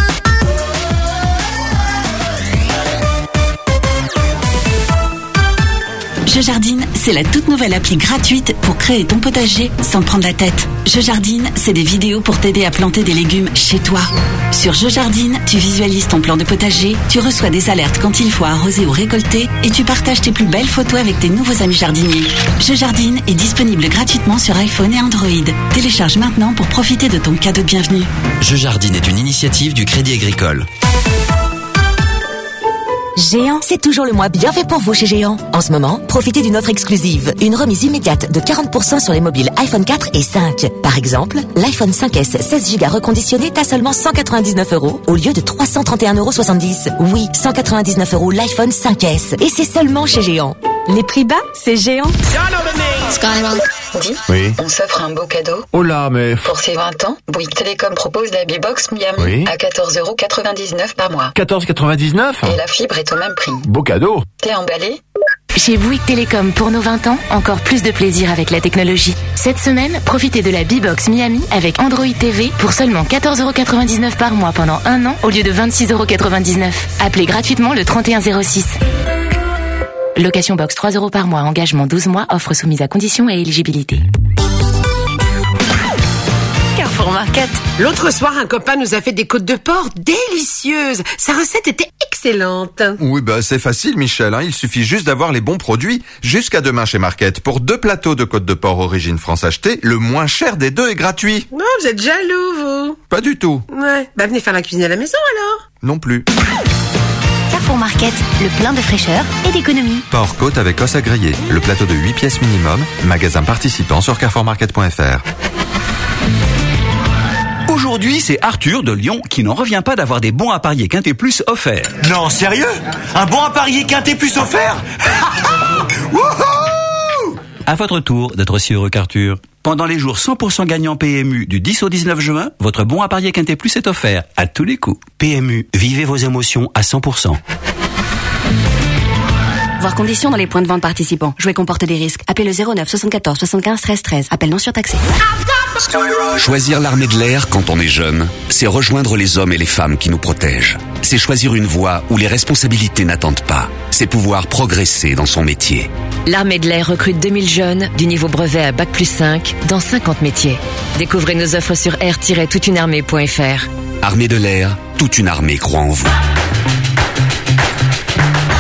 Je jardine, c'est la toute nouvelle appli gratuite pour créer ton potager sans prendre la tête. Je jardine, c'est des vidéos pour t'aider à planter des légumes chez toi. Sur Je jardine, tu visualises ton plan de potager, tu reçois des alertes quand il faut arroser ou récolter et tu partages tes plus belles photos avec tes nouveaux amis jardiniers. Je jardine est disponible gratuitement sur iPhone et Android. Télécharge maintenant pour profiter de ton cadeau de bienvenue. Je jardine est une initiative du Crédit Agricole. Géant, c'est toujours le mois bien fait pour vous chez Géant. En ce moment, profitez d'une offre exclusive. Une remise immédiate de 40% sur les mobiles iPhone 4 et 5. Par exemple, l'iPhone 5S 16 Go reconditionné est à seulement 199 euros au lieu de 331,70 euros. Oui, 199 euros l'iPhone 5S. Et c'est seulement chez Géant. Les prix bas, c'est Géant. Skyrock. Oui. on s'offre un beau cadeau. Oh là, mais... Pour ses 20 ans, Bouygues Télécom propose la B-Box Miami Oui. à 14,99€ par mois. 14,99 Et la fibre est au même prix. Beau cadeau. T'es emballé Chez Bouygues Télécom, pour nos 20 ans, encore plus de plaisir avec la technologie. Cette semaine, profitez de la B-Box Miami avec Android TV pour seulement 14,99€ par mois pendant un an au lieu de 26,99€. Appelez gratuitement le 3106. Location box 3 euros par mois, engagement 12 mois, offre soumise à conditions et éligibilité. Carrefour Market. L'autre soir, un copain nous a fait des côtes de porc délicieuses. Sa recette était excellente. Oui, bah c'est facile, Michel. hein. Il suffit juste d'avoir les bons produits. Jusqu'à demain chez Market. Pour deux plateaux de côte de porc origine France achetés, le moins cher des deux est gratuit. Non, vous êtes jaloux, vous. Pas du tout. Ouais. Bah, venez faire la cuisine à la maison, alors. Non plus. Carrefour Market, le plein de fraîcheur et d'économie. Porc côte avec os à griller. Le plateau de 8 pièces minimum. Magasin participant sur carrefourmarket.fr. Aujourd'hui, c'est Arthur de Lyon qui n'en revient pas d'avoir des bons à parier Quintet Plus offerts. Non, sérieux? Un bon à parier quintet plus offert? À votre tour d'être aussi heureux qu'Arthur. Pendant les jours 100% gagnants PMU du 10 au 19 juin, votre bon à parier Quintet Plus est offert à tous les coups. PMU, vivez vos émotions à 100%. Voir conditions dans les points de vente participants. Jouer comporte des risques. Appelez le 09 74 75 13 13. Appel non surtaxé. Choisir l'armée de l'air quand on est jeune, c'est rejoindre les hommes et les femmes qui nous protègent. C'est choisir une voie où les responsabilités n'attendent pas. C'est pouvoir progresser dans son métier. L'armée de l'air recrute 2000 jeunes du niveau brevet à Bac plus 5 dans 50 métiers. Découvrez nos offres sur air-toutunearmée.fr. Armée de l'air, toute une armée croit en vous.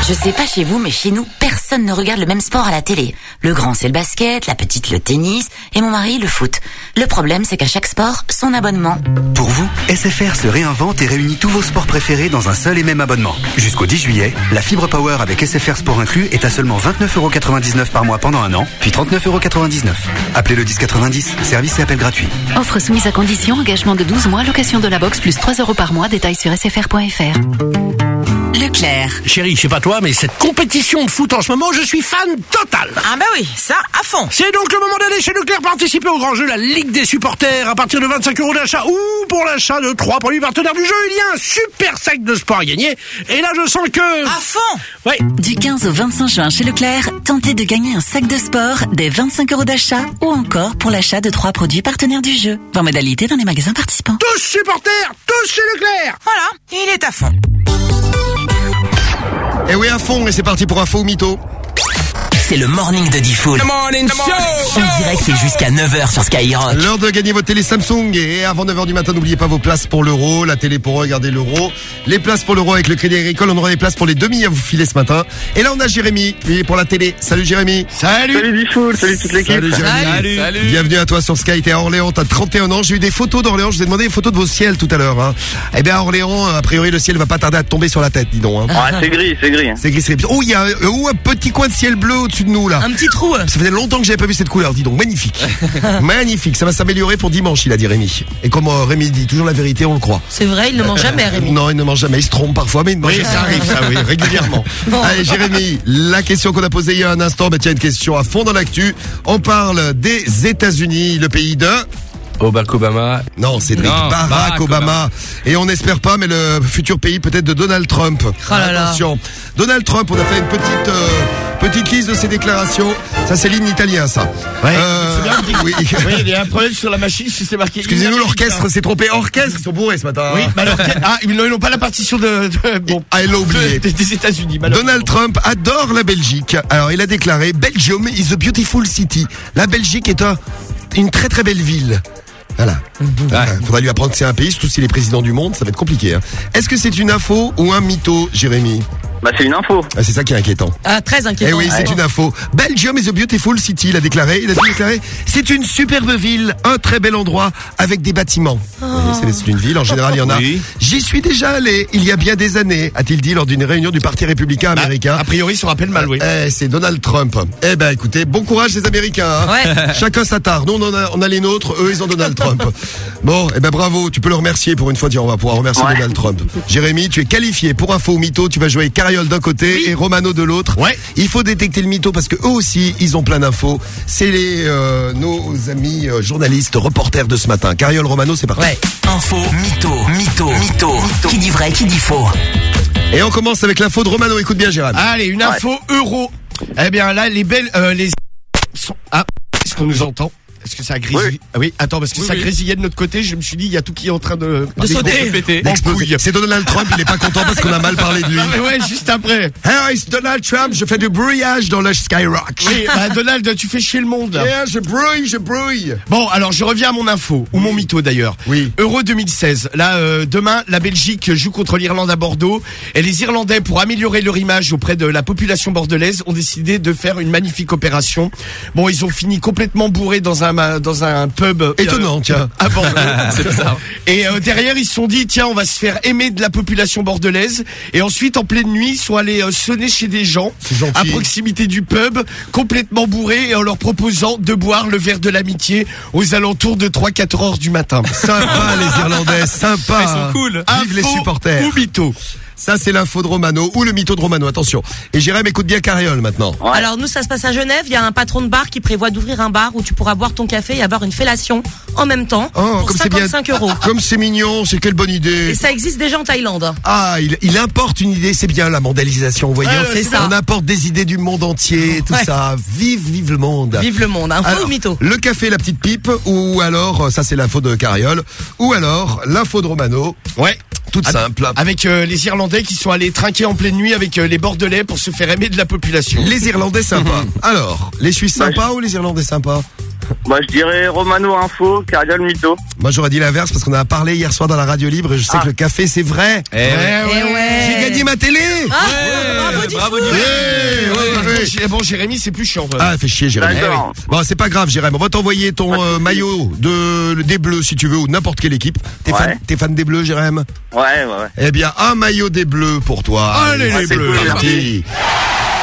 Je sais pas chez vous, mais chez nous, personne ne regarde le même sport à la télé. Le grand, c'est le basket, la petite, le tennis, et mon mari, le foot. Le problème, c'est qu'à chaque sport, son abonnement. Pour vous, SFR se réinvente et réunit tous vos sports préférés dans un seul et même abonnement. Jusqu'au 10 juillet, la fibre power avec SFR Sport inclus est à seulement 29,99€ par mois pendant un an, puis 39,99€. Appelez le 1090, service et appel gratuit. Offre soumise à condition, engagement de 12 mois, location de la box plus 3 euros par mois, détail sur sfr.fr. Leclerc. Chérie, je sais pas toi, mais cette compétition de foot en ce moment, je suis fan total. Ah bah oui, ça, à fond. C'est donc le moment d'aller chez Leclerc participer au grand jeu, la Ligue des supporters, à partir de 25 euros d'achat ou pour l'achat de trois produits partenaires du jeu. Il y a un super sac de sport à gagner. Et là, je sens que... À fond Ouais. Du 15 au 25 juin chez Leclerc, tentez de gagner un sac de sport, des 25 euros d'achat ou encore pour l'achat de trois produits partenaires du jeu. Voir modalité dans les magasins participants. Tous supporters, tous chez Leclerc Voilà, il est à fond. Et oui, à fond, et c'est parti pour Info ou Mytho. C'est le morning de Diffoul. En direct, c'est jusqu'à 9h sur Skyrock. L'heure de gagner votre télé Samsung et avant 9h du matin, n'oubliez pas vos places pour l'euro, la télé pour regarder l'euro, les places pour l'euro avec le Crédit Agricole, on aura des places pour les demi à vous filer ce matin. Et là, on a Jérémy, lui pour la télé. Salut Jérémy. Salut. Salut Diffoul, salut toute l'équipe. Salut Jérémy. Bienvenue à toi sur Sky, t'es à Orléans, t'as 31 ans. J'ai eu des photos d'Orléans, je vous ai demandé des photos de vos ciels tout à l'heure. Hein. Eh bien à Orléans, a priori le ciel va pas tarder à tomber sur la tête, dis donc. Hein. Ouais, c'est gris, c'est gris. C'est gris, c'est gris. Oh, il y a euh, oh, un petit coin de ciel bleu au-dessus de nous là. Un petit trou. Ça faisait longtemps que j'avais pas vu cette couleur, dis donc, magnifique. magnifique, ça va s'améliorer pour dimanche, il a dit Rémi. Et comme euh, Rémi dit toujours la vérité, on le croit. C'est vrai, il ne ment jamais, Rémi. Non, il ne mange jamais, il se trompe parfois, mais il ne mange Oui, jamais. ça arrive, ça, oui, régulièrement. Allez, Jérémy, la question qu'on a posée il y a un instant, bah tiens, une question à fond dans l'actu. On parle des États-Unis, le pays de... Barack Obama. Non, c'est Non, Barack, Barack Obama. Obama. Et on n'espère pas, mais le futur pays peut-être de Donald Trump. Oh là là. Attention. Donald Trump, on a fait une petite euh, petite liste de ses déclarations. Ça, c'est l'hymne italien, ça. Euh, C'est bien dit. oui. Oui, il y a un problème sur la machine, si c'est marqué. Excusez-nous, l'orchestre s'est trompé. Orchestre, ils sont bourrés ce matin. Oui, l'orchestre- ah, ils n'ont pas la partition de, de- bon, Ah, elle l'a oublié. de- des États-Unis. malheureusement. Donald Trump adore la Belgique. Alors, il a déclaré Belgium is a beautiful city. La Belgique est un- une très très belle ville. Voilà. Voilà. Faudra lui apprendre que c'est un pays, surtout s'il est président du monde, ça va être compliqué. hein. Est-ce que c'est une info ou un mytho, Jérémy Bah c'est une info. Ah, C'est ça qui est inquiétant. Ah, très inquiétant. Eh oui, c'est une info. Belgium is a beautiful city, il a déclaré. Il a déclaré, c'est une superbe ville, un très bel endroit avec des bâtiments. Oh. C'est une ville, en général, il y en a. Oui. J'y suis déjà allé, il y a bien des années, a-t-il dit lors d'une réunion du Parti républicain américain. A priori, il se rappelle mal, oui. Eh, c'est Donald Trump. Eh ben, écoutez, bon courage les Américains. hein. Ouais. Chacun sa tare. Nous, on, en a, on a les nôtres. Eux, ils ont Donald Trump. Bon, eh ben, bravo. Tu peux le remercier pour une fois. Tiens, on va pouvoir remercier Ouais. Donald Trump. Jérémy, tu es qualifié pour info ou mytho. Tu vas jouer Carriole d'un côté et Romano de l'autre. Ouais. Il faut détecter le mytho parce que eux aussi, ils ont plein d'infos. C'est les euh, nos amis euh, journalistes, reporters de ce matin. Carriole Romano, c'est parti. Ouais. Info, mytho, mytho, mytho. Qui dit vrai, qui dit faux Et on commence avec l'info de Romano. Écoute bien, Gérard. Allez, une info euro. Eh bien là, les belles, euh, les. Ah, est-ce qu'on nous entend? Est-ce que ça grésille Oui. Ah oui, attends, parce que ça grésillait de notre côté. Je me suis dit, il y a tout qui est en train de De sauter. C'est Donald Trump. Il est pas content parce qu'on a mal parlé de lui. Mais ouais, juste après. Hey, c'est Donald Trump, je fais du brouillage dans le Skyrock. Oui, bah, Donald, tu fais chier le monde. Yeah, je brouille, je brouille. Bon, alors je reviens à mon info, ou mon mytho d'ailleurs. Oui. Euro 2016. Là, euh, demain, la Belgique joue contre l'Irlande à Bordeaux. Et les Irlandais, pour améliorer leur image auprès de la population bordelaise, ont décidé de faire une magnifique opération. Bon, ils ont fini complètement bourrés dans un ma- dans un pub. euh, Étonnant, tiens. À Bordeaux. C'est ça. Et euh, derrière, ils se sont dit, tiens, on va se faire aimer de la population bordelaise. Et ensuite, en pleine nuit, ils sont allés euh, sonner chez des gens à proximité du pub, complètement bourrés, et en leur proposant de boire le verre de l'amitié aux alentours de 3-4 heures du matin. Sympa les Irlandais, sympa. Ils sont cool. Vive les supporters. ou mytho Ça c'est l'info de Romano ou le mytho de Romano, attention. Et Jérém écoute bien Carriole maintenant. Alors nous, ça se passe à Genève. Il y a un patron de bar qui prévoit d'ouvrir un bar où tu pourras boire ton café et avoir une fellation en même temps Oh, pour comme c'est bien. 55 euros. Comme c'est mignon, c'est quelle bonne idée. Et ça existe déjà en Thaïlande. Ah, il, il importe une idée, c'est bien la mondialisation, vous voyez. Ouais, ouais, c'est ça. On apporte des idées du monde entier, tout Ouais. ça. Vive, vive le monde. Vive le monde. Info Alors, ou mytho Le café, la petite pipe, ou alors, ça c'est l'info de Carriole, ou alors l'info de Romano. Ouais. Toute Avec- simple. Avec euh, les Irlandais qui sont allés trinquer en pleine nuit avec euh, les Bordelais pour se faire aimer de la population. Les Irlandais sympas. alors, les Suisses Bah, sympas ou les Irlandais sympas? Bah je dirais Romano Info, Cardial Mytho. Moi j'aurais dit l'inverse parce qu'on a parlé hier soir dans la radio libre et je sais Ah. que le café c'est vrai. Eh ouais. Eh ouais. J'ai gagné ma télé Ah, bravo, bravo. Ouais, ouais, Bon, Jérémy, c'est plus chiant. Ah, fait chier, Jérémy. D'accord. Eh oui. Bon, c'est pas grave, Jérémy. On va t'envoyer ton euh, maillot de des Bleus si tu veux ou n'importe quelle équipe. T'es fan, Ouais. t'es fan des Bleus, Jérémy? Ouais, ouais, ouais. Eh bien, un maillot des Bleus pour toi. Allez, les c'est Bleus. parti.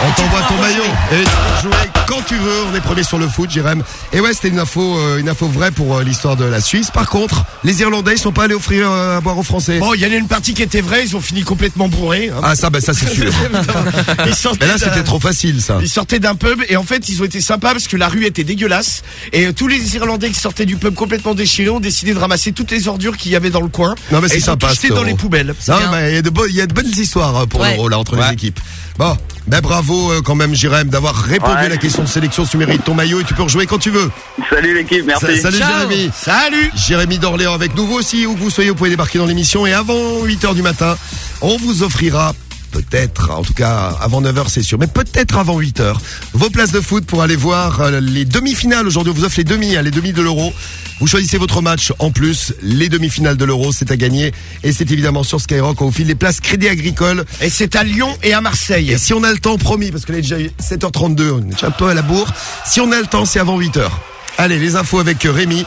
On t'envoie ton maillot et tu peux jouer quand tu veux. On est premier sur le foot, Jérém. Et ouais, c'était une info, euh, une info vraie pour euh, l'histoire de la Suisse. Par contre, les Irlandais, ils sont pas allés offrir euh, à boire aux Français. Bon, il y en a une partie qui était vraie, ils ont fini complètement bourrés. hein. Ah ça, ben ça c'est sûr. Ils sortaient Mais là, d'un- c'était trop facile, ça. Ils sortaient d'un pub et en fait ils ont été sympas parce que la rue était dégueulasse et euh, tous les Irlandais qui sortaient du pub complètement déchirés ont décidé de ramasser toutes les ordures qu'il y avait dans le coin. Non mais et c'est ils ont sympa. cet dans les poubelles. Non, bien. mais il y a de beaux- il y a de bonnes histoires pour Ouais. l'euro là entre Ouais. les équipes. Bon, ben bravo euh, quand même, Jérém, d'avoir répondu Ouais. à la question de sélection. Tu mérites ton maillot et tu peux rejouer quand tu veux. Salut l'équipe, merci. Sa- Salut Ciao. Jérémy. Salut Jérémy d'Orléans avec nous Vous aussi, où que vous soyez, vous pouvez débarquer dans l'émission et avant 8h du matin, on vous offrira peut-être, en tout cas avant 9h c'est sûr, mais peut-être avant 8h. Vos places de foot pour aller voir euh, les demi-finales. Aujourd'hui on vous offre les demi, hein, les demi de l'euro. Vous choisissez votre match en plus, les demi-finales de l'euro, c'est à gagner. Et c'est évidemment sur Skyrock, on vous file les places Crédit Agricole. Et c'est à Lyon et à Marseille. Et si on a le temps, promis, parce que là déjà 7h32, on est déjà un peu à la bourre. Si on a le temps, c'est avant 8h. Allez, les infos avec Rémi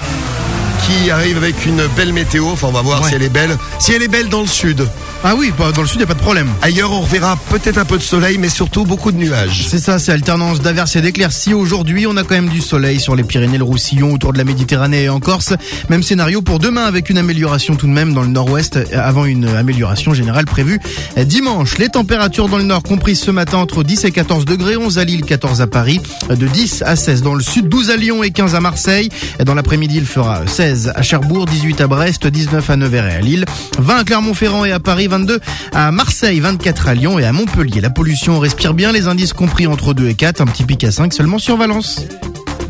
qui arrive avec une belle météo. Enfin, on va voir Ouais. si elle est belle. Si elle est belle dans le sud. Ah oui, bah, dans le sud, il a pas de problème. Ailleurs, on reverra peut-être un peu de soleil, mais surtout beaucoup de nuages. C'est ça, c'est alternance d'averses et d'éclaircies. Aujourd'hui, on a quand même du soleil sur les Pyrénées, le Roussillon, autour de la Méditerranée et en Corse. Même scénario pour demain avec une amélioration tout de même dans le nord-ouest euh, avant une amélioration générale prévue euh, dimanche. Les températures dans le nord comprises ce matin entre 10 et 14 degrés, 11 à Lille, 14 à Paris, euh, de 10 à 16 dans le sud, 12 à Lyon et 15 à Marseille. Dans l'après-midi, il fera 16 à Cherbourg, 18 à Brest, 19 à Nevers et à Lille, 20 à Clermont-Ferrand et à Paris, 22 à Marseille, 24 à Lyon et à Montpellier. La pollution respire bien, les indices compris entre 2 et 4, un petit pic à 5 seulement sur Valence.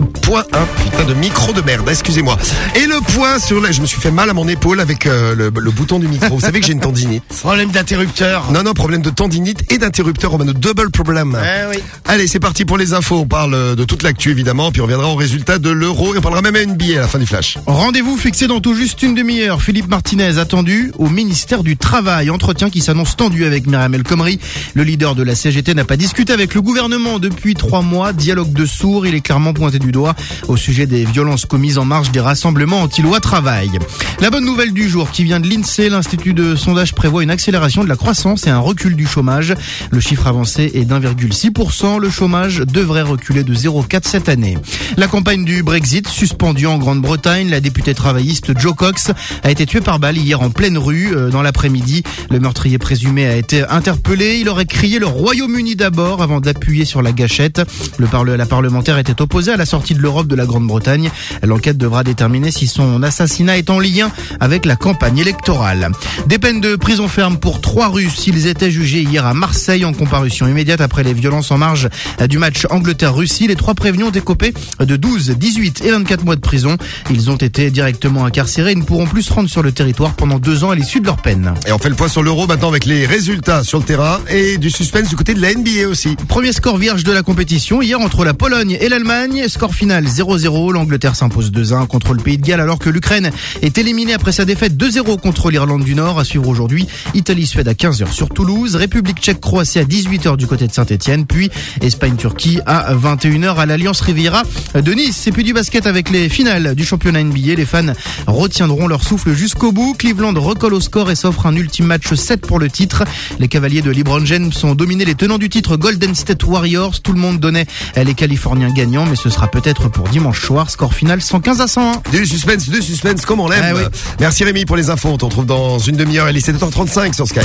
Point 1, putain de micro de merde, excusez-moi. Et le point sur la... Je me suis fait mal à mon épaule avec euh, le, le bouton du micro. Vous savez que j'ai une tendinite. Problème d'interrupteur. Non, non, problème de tendinite et d'interrupteur. On a notre double problème. Eh oui. Allez, c'est parti pour les infos. On parle euh, de toute l'actu, évidemment. Puis on reviendra au résultat de l'euro. Et on parlera même NBA à la fin du flash. Rendez-vous fixé dans tout juste une demi-heure. Philippe Martinez attendu au ministère du Travail. Entretien qui s'annonce tendu avec Myriam El Khomri. Le leader de la CGT n'a pas discuté avec le gouvernement depuis trois mois. Dialogue de sourds. Il est clairement pointé du au sujet des violences commises en marge des rassemblements anti-loi travail. La bonne nouvelle du jour qui vient de l'INSEE, l'Institut de sondage prévoit une accélération de la croissance et un recul du chômage. Le chiffre avancé est d'1,6%. Le chômage devrait reculer de 0,4 cette année. La campagne du Brexit suspendue en Grande-Bretagne. La députée travailliste Joe Cox a été tuée par balle hier en pleine rue euh, dans l'après-midi. Le meurtrier présumé a été interpellé. Il aurait crié le Royaume-Uni d'abord avant d'appuyer sur la gâchette. Le la parlementaire était opposée à la sortie de l'Europe de la Grande-Bretagne. L'enquête devra déterminer si son assassinat est en lien avec la campagne électorale. Des peines de prison ferme pour trois Russes. Ils étaient jugés hier à Marseille en comparution immédiate après les violences en marge du match Angleterre-Russie. Les trois prévenus ont écopé de 12, 18 et 24 mois de prison. Ils ont été directement incarcérés et ne pourront plus se rendre sur le territoire pendant deux ans à l'issue de leur peine. Et on fait le point sur l'euro maintenant avec les résultats sur le terrain et du suspense du côté de la NBA aussi. Premier score vierge de la compétition hier entre la Pologne et l'Allemagne. Score final 0-0. L'Angleterre s'impose 2-1 contre le Pays de Galles alors que l'Ukraine est éliminée après sa défaite 2-0 contre l'Irlande du Nord. À suivre aujourd'hui Italie-Suède à 15h sur Toulouse, République tchèque-Croatie à 18h du côté de Saint-Etienne, puis Espagne-Turquie à 21h à l'Alliance Riviera de Nice. Et puis du basket avec les finales du championnat NBA. Les fans retiendront leur souffle jusqu'au bout. Cleveland recolle au score et s'offre un ultime match 7 pour le titre. Les cavaliers de LeBron James ont dominé les tenants du titre Golden State Warriors. Tout le monde donnait les Californiens gagnants, mais ce sera peut-être pour dimanche soir. Score final 115 à 101. Du suspense, du suspense comme on l'aime. Ah oui. Merci Rémi pour les infos. On te retrouve dans une demi-heure. Il est 7h35 sur Sky.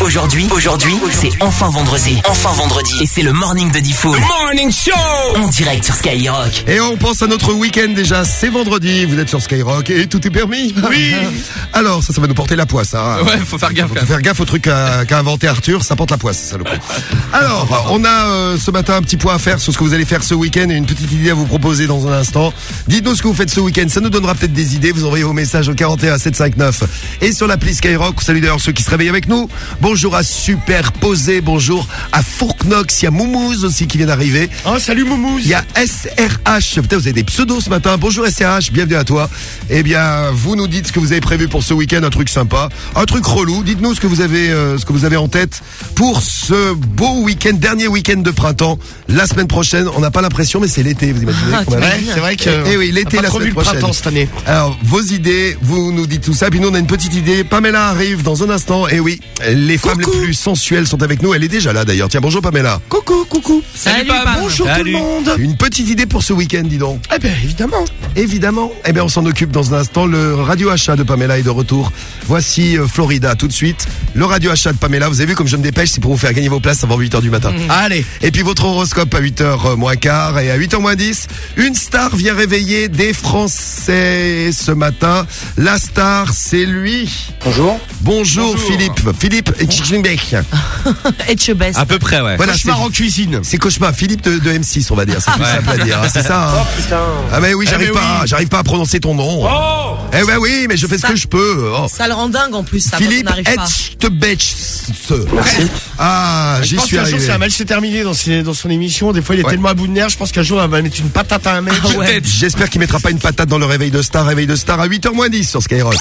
Aujourd'hui, aujourd'hui, c'est enfin vendredi. Enfin vendredi. Et c'est le morning de Diffoul. Morning Show En direct sur Skyrock. Et on pense à notre week-end déjà. C'est vendredi. Vous êtes sur Skyrock et tout est permis. Oui. Alors ça, ça va nous porter la poisse. Hein. Ouais, faut faire gaffe. Faut quand même. faire gaffe au truc qu'a qu'a inventé Arthur, ça porte la poisse, ça le coup. Alors, on a euh, ce matin un petit point à faire sur ce que vous allez faire ce week-end et une petite idée à vous proposer dans un instant. Dites-nous ce que vous faites ce week-end, ça nous donnera peut-être des idées. Vous envoyez vos messages au 41 759 et sur l'appli Skyrock. Salut d'ailleurs ceux qui se réveillent avec nous. Bonjour à Superposé, bonjour à Fourknox, il y a Moumouz aussi qui vient d'arriver. Oh, salut Moumouz. Il y a SRH. Putain, vous avez des pseudos ce matin. Bonjour SRH, bienvenue à toi. Eh bien, vous nous dites ce que vous avez prévu pour ce week-end, un truc sympa, un truc relou. Dites-nous ce que vous avez, euh, ce que vous avez en tête pour ce beau week-end, dernier week-end de printemps. La semaine prochaine, on n'a pas l'impression, mais c'est l'été, vous imaginez. Ouais, c'est vrai que Eh, eh oui, l'été, la semaine prochaine. printemps cette année. Alors, vos idées, vous nous dites tout ça. Puis nous, on a une petite idée. Pamela arrive dans un instant. Et oui, les femmes les plus sensuelles sont avec nous. Elle est déjà là d'ailleurs. Tiens, bonjour Pamela. Coucou, coucou. Salut, Pam. Pam. Bonjour Salut. tout le monde. Une petite idée pour ce week-end, dis donc. Eh ben évidemment. Évidemment. Eh bien, on s'en occupe dans un instant. Le radio achat de Pamela est de retour. Voici euh, Florida tout de suite. Le radio achat de Pamela. Vous avez vu comme je me dépêche, c'est pour vous faire gagner vos places avant 8h du matin. Allez. Et puis votre horoscope à 8h moins quart et à 8h moins 10. Une star vient réveiller des Français ce matin. La star, c'est lui. Bonjour. Bonjour, Philippe. Philippe Etchebest. Etchebest. À peu près, ouais. Voilà, Cauchemar c'est- en cuisine. C'est cauchemar. Philippe de, de M6, on va dire. C'est plus Ouais. simple à dire. hein, C'est ça. hein. Oh putain. Ah mais oui, Eh j'arrive mais pas, oui. j'arrive pas à prononcer ton nom. Oh Eh ben oui, mais je fais ce Ça- que je peux. Oh. Ça le rend dingue en plus, ça, quand on Philippe n'arrive pas. Etchebest. Merci. Ah, Je j'y pense suis qu'un jour, arrivé. ça va mal se terminer dans, ses- dans son émission. Des fois, il est Ouais. tellement à bout de nerfs. Je pense qu'un jour, elle va mettre une patate à un mec. Ah ouais. J'espère qu'il mettra pas une patate dans le réveil de star. Réveil de star à 8h moins 10 sur Skyrock.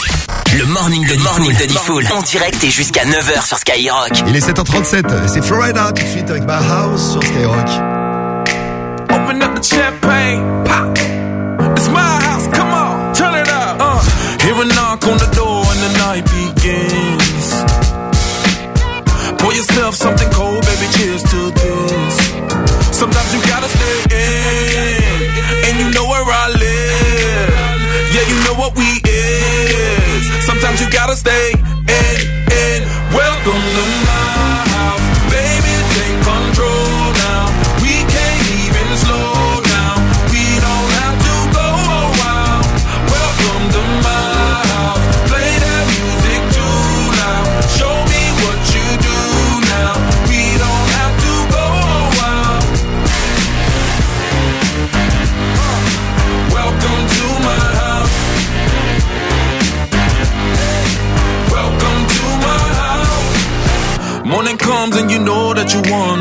Le morning de morning de Diffoul. En direct et jusqu'à 9h sur Skyrock. Il est 7h37. C'est Florida tout de suite avec My House sur Skyrock. Open up the champagne, pop. It's my house, come on, turn it up. Uh. Hear a knock on the door and the night begins. Pour yourself something cold, baby, cheers to Stay.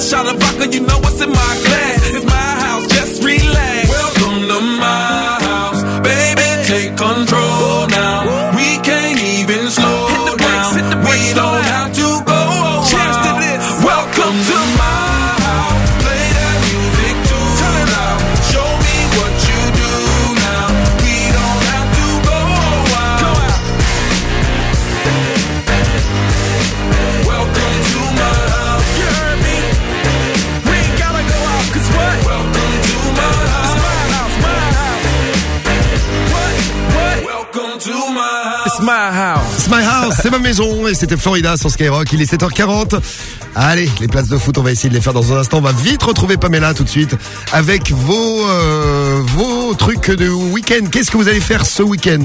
shot of vodka, you know what's in my glass. Maison et c'était Florida sur Skyrock. Il est 7h40. Allez, les places de foot, on va essayer de les faire dans un instant. On va vite retrouver Pamela tout de suite avec vos euh, vos trucs de week-end. Qu'est-ce que vous allez faire ce week-end?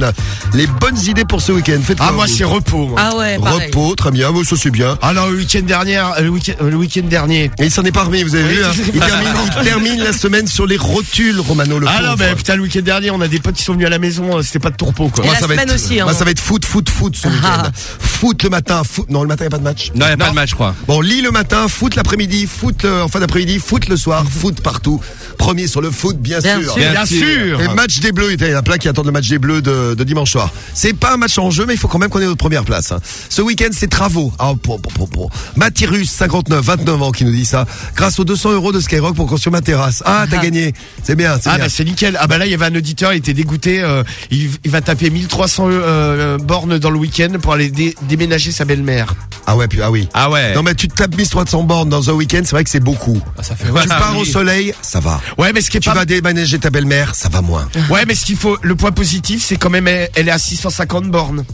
Les bonnes idées pour ce week-end. Faites Ah, moi, c'est repos. moi. Ah ouais, pareil. Repos, très bien. Moi, ça c'est bien. Ah non, le week-end dernier, euh, le week-end, euh, le week-end dernier. Et il s'en est pas remis, vous avez Oui, vu hein il, termine, il termine la semaine sur les rotules, Romano le Ah non, mais putain, le week-end dernier, on a des potes qui sont venus à la maison, euh, c'était pas de tourpeau, quoi. Et Moi, la ça va semaine être, aussi, hein. moi, ça va être foot, foot, foot ce week-end. Ah. Foot le matin, foot. Non, le matin, il n'y a pas de match. Non, y a pas de match, je crois. Bon, lit le matin, foot l'après-midi, foot en fin d'après-midi, foot le soir, foot partout. Premier sur le foot, bien, Bien sûr. sûr. Bien sûr. Et match des Bleus, il y en a plein qui attendent le match des Bleus de, de dimanche soir. C'est pas un match en jeu, mais il faut quand même qu'on ait notre première place. hein. Ce week-end, c'est travaux. Ah, pour, pour, pour, pour. Mathirus, 59, 29 ans, qui nous dit ça. Grâce aux 200 euros de Skyrock pour construire ma terrasse. Ah, t'as gagné. C'est bien, Ah bien. bah c'est nickel. Ah bah là il y avait un auditeur, il était dégoûté. euh, il, il va taper 1300 euh, bornes dans le week-end pour aller dé- déménager sa belle-mère. Ah ouais, puis, ah oui. Ah ouais. Non mais tu te tapes 1300 bornes dans un week-end, c'est vrai que c'est beaucoup. ça fait tu pars au soleil, ça va. Ouais mais ce qui est Tu pas vas déménager ta belle-mère, ça va moins. Ouais mais ce qu'il faut le point positif c'est quand même elle, est à 650 bornes.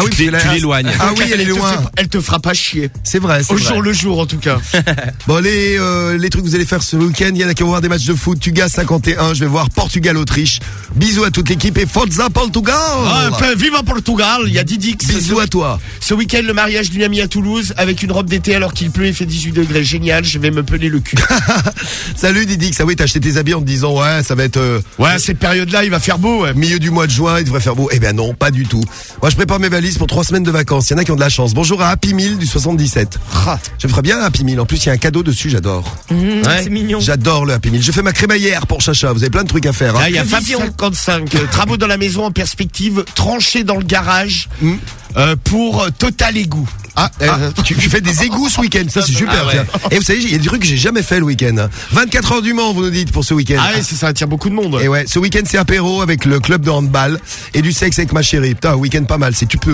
Ah oui, tu l'éloignes. Ah oui, elle est te loin. fait- elle te fera pas chier. C'est vrai, c'est Au vrai. jour le jour, en tout cas. Bon, les, euh, les trucs que vous allez faire ce week-end, il y en a qui vont voir des matchs de foot. Tuga 51, je vais voir Portugal-Autriche. Bisous à toute l'équipe et Forza Portugal Ah, enfin, viva Portugal, il y a Didix. Bisous à toi. Ce week-end, le mariage d'une amie à Toulouse avec une robe d'été alors qu'il pleut et fait 18 degrés. Génial, je vais me peler le cul. Salut Didix, ah oui, t'as acheté tes habits en te disant, ouais, ça va être... euh, Ouais, cette période-là, il va faire beau. ouais. Milieu du mois de juin, il devrait faire beau. Eh ben non, pas du tout. Moi, je prépare mes valises pour trois semaines de vacances. Il y en a qui ont de la chance. Bonjour à Happy Meal du 77. Ah. Je me ferais bien un Happy Meal. En plus, il y a un cadeau dessus, j'adore. Mmh, C'est mignon. J'adore le Happy Meal. Je fais ma crémaillère pour Chacha. Vous avez plein de trucs à faire. hein. Là, il y a Fab 55. euh, travaux dans la maison en perspective, tranchés dans le garage euh, pour euh, Total Égout. Ah, euh, tu, tu fais des égouts ce week-end, ça c'est super. Ah ouais. tiens. Et vous savez, il y a des trucs que j'ai jamais fait le week-end. hein. 24 heures du Mans, vous nous dites pour ce week-end. Ah ouais, c'est ça attire beaucoup de monde. Et ouais, ce week-end c'est apéro avec le club de handball et du sexe avec ma chérie. Putain, un week-end pas mal. C'est tu peux,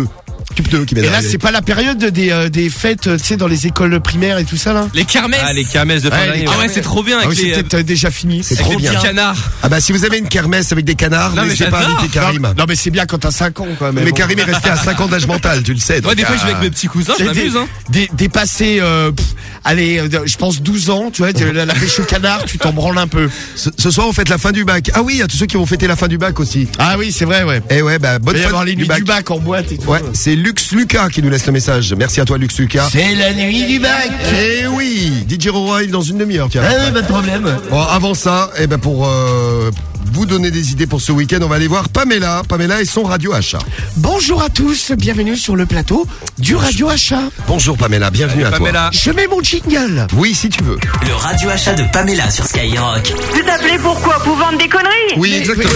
tu peux qui Et là, c'est pas la période des, euh, des fêtes, euh, tu sais, dans les écoles primaires et tout ça, là? Les kermesses. Ah, les kermesses de fin Ouais, d'année. les. Ah ouais, c'est trop bien Ah avec oui, c'est peut-être euh, déjà fini. C'est avec trop les bien. canards. Ah bah si vous avez une kermesse avec des canards, Non, mais n'hésitez pas à j'adore. inviter Karim. Non, mais c'est bien quand t'as 5 ans, quand même. Mais Bon. Karim est resté à 5 ans d'âge mental, tu le sais. Ouais, des fois, je vais avec mes petits cousins, je J'ai m'amuse, hein. dé- dépassé, euh, pff, allez, euh, je pense 12 ans, tu vois, la, la pêche au canard, tu t'en branles un peu. Ce, ce soir, on fête la fin du bac. Ah oui, il y a tous ceux qui vont fêter la fin du bac aussi. Ah oui, c'est vrai, ouais. Et ouais, bah bonne Il va y fin avoir les du nuits bac. du bac en boîte et tout. Ouais, c'est Lux Lucas qui nous laisse le message. Merci à toi, Lux Lucas. C'est la nuit du bac. Eh oui, DJ est dans une demi-heure. Ah, pas de problème. Bon, avant ça, eh ben pour euh, vous donner des idées pour ce week-end, on va aller voir Pamela. Pamela et son radio achat. Bonjour à tous, bienvenue sur le plateau du Radio Achat. Bonjour Pamela, bienvenue à Pamela. Je mets mon jingle. Oui, si tu veux. Le radio achat de Pamela sur Skyrock. Vous appelez pourquoi Pour vendre des conneries? Oui, exactement.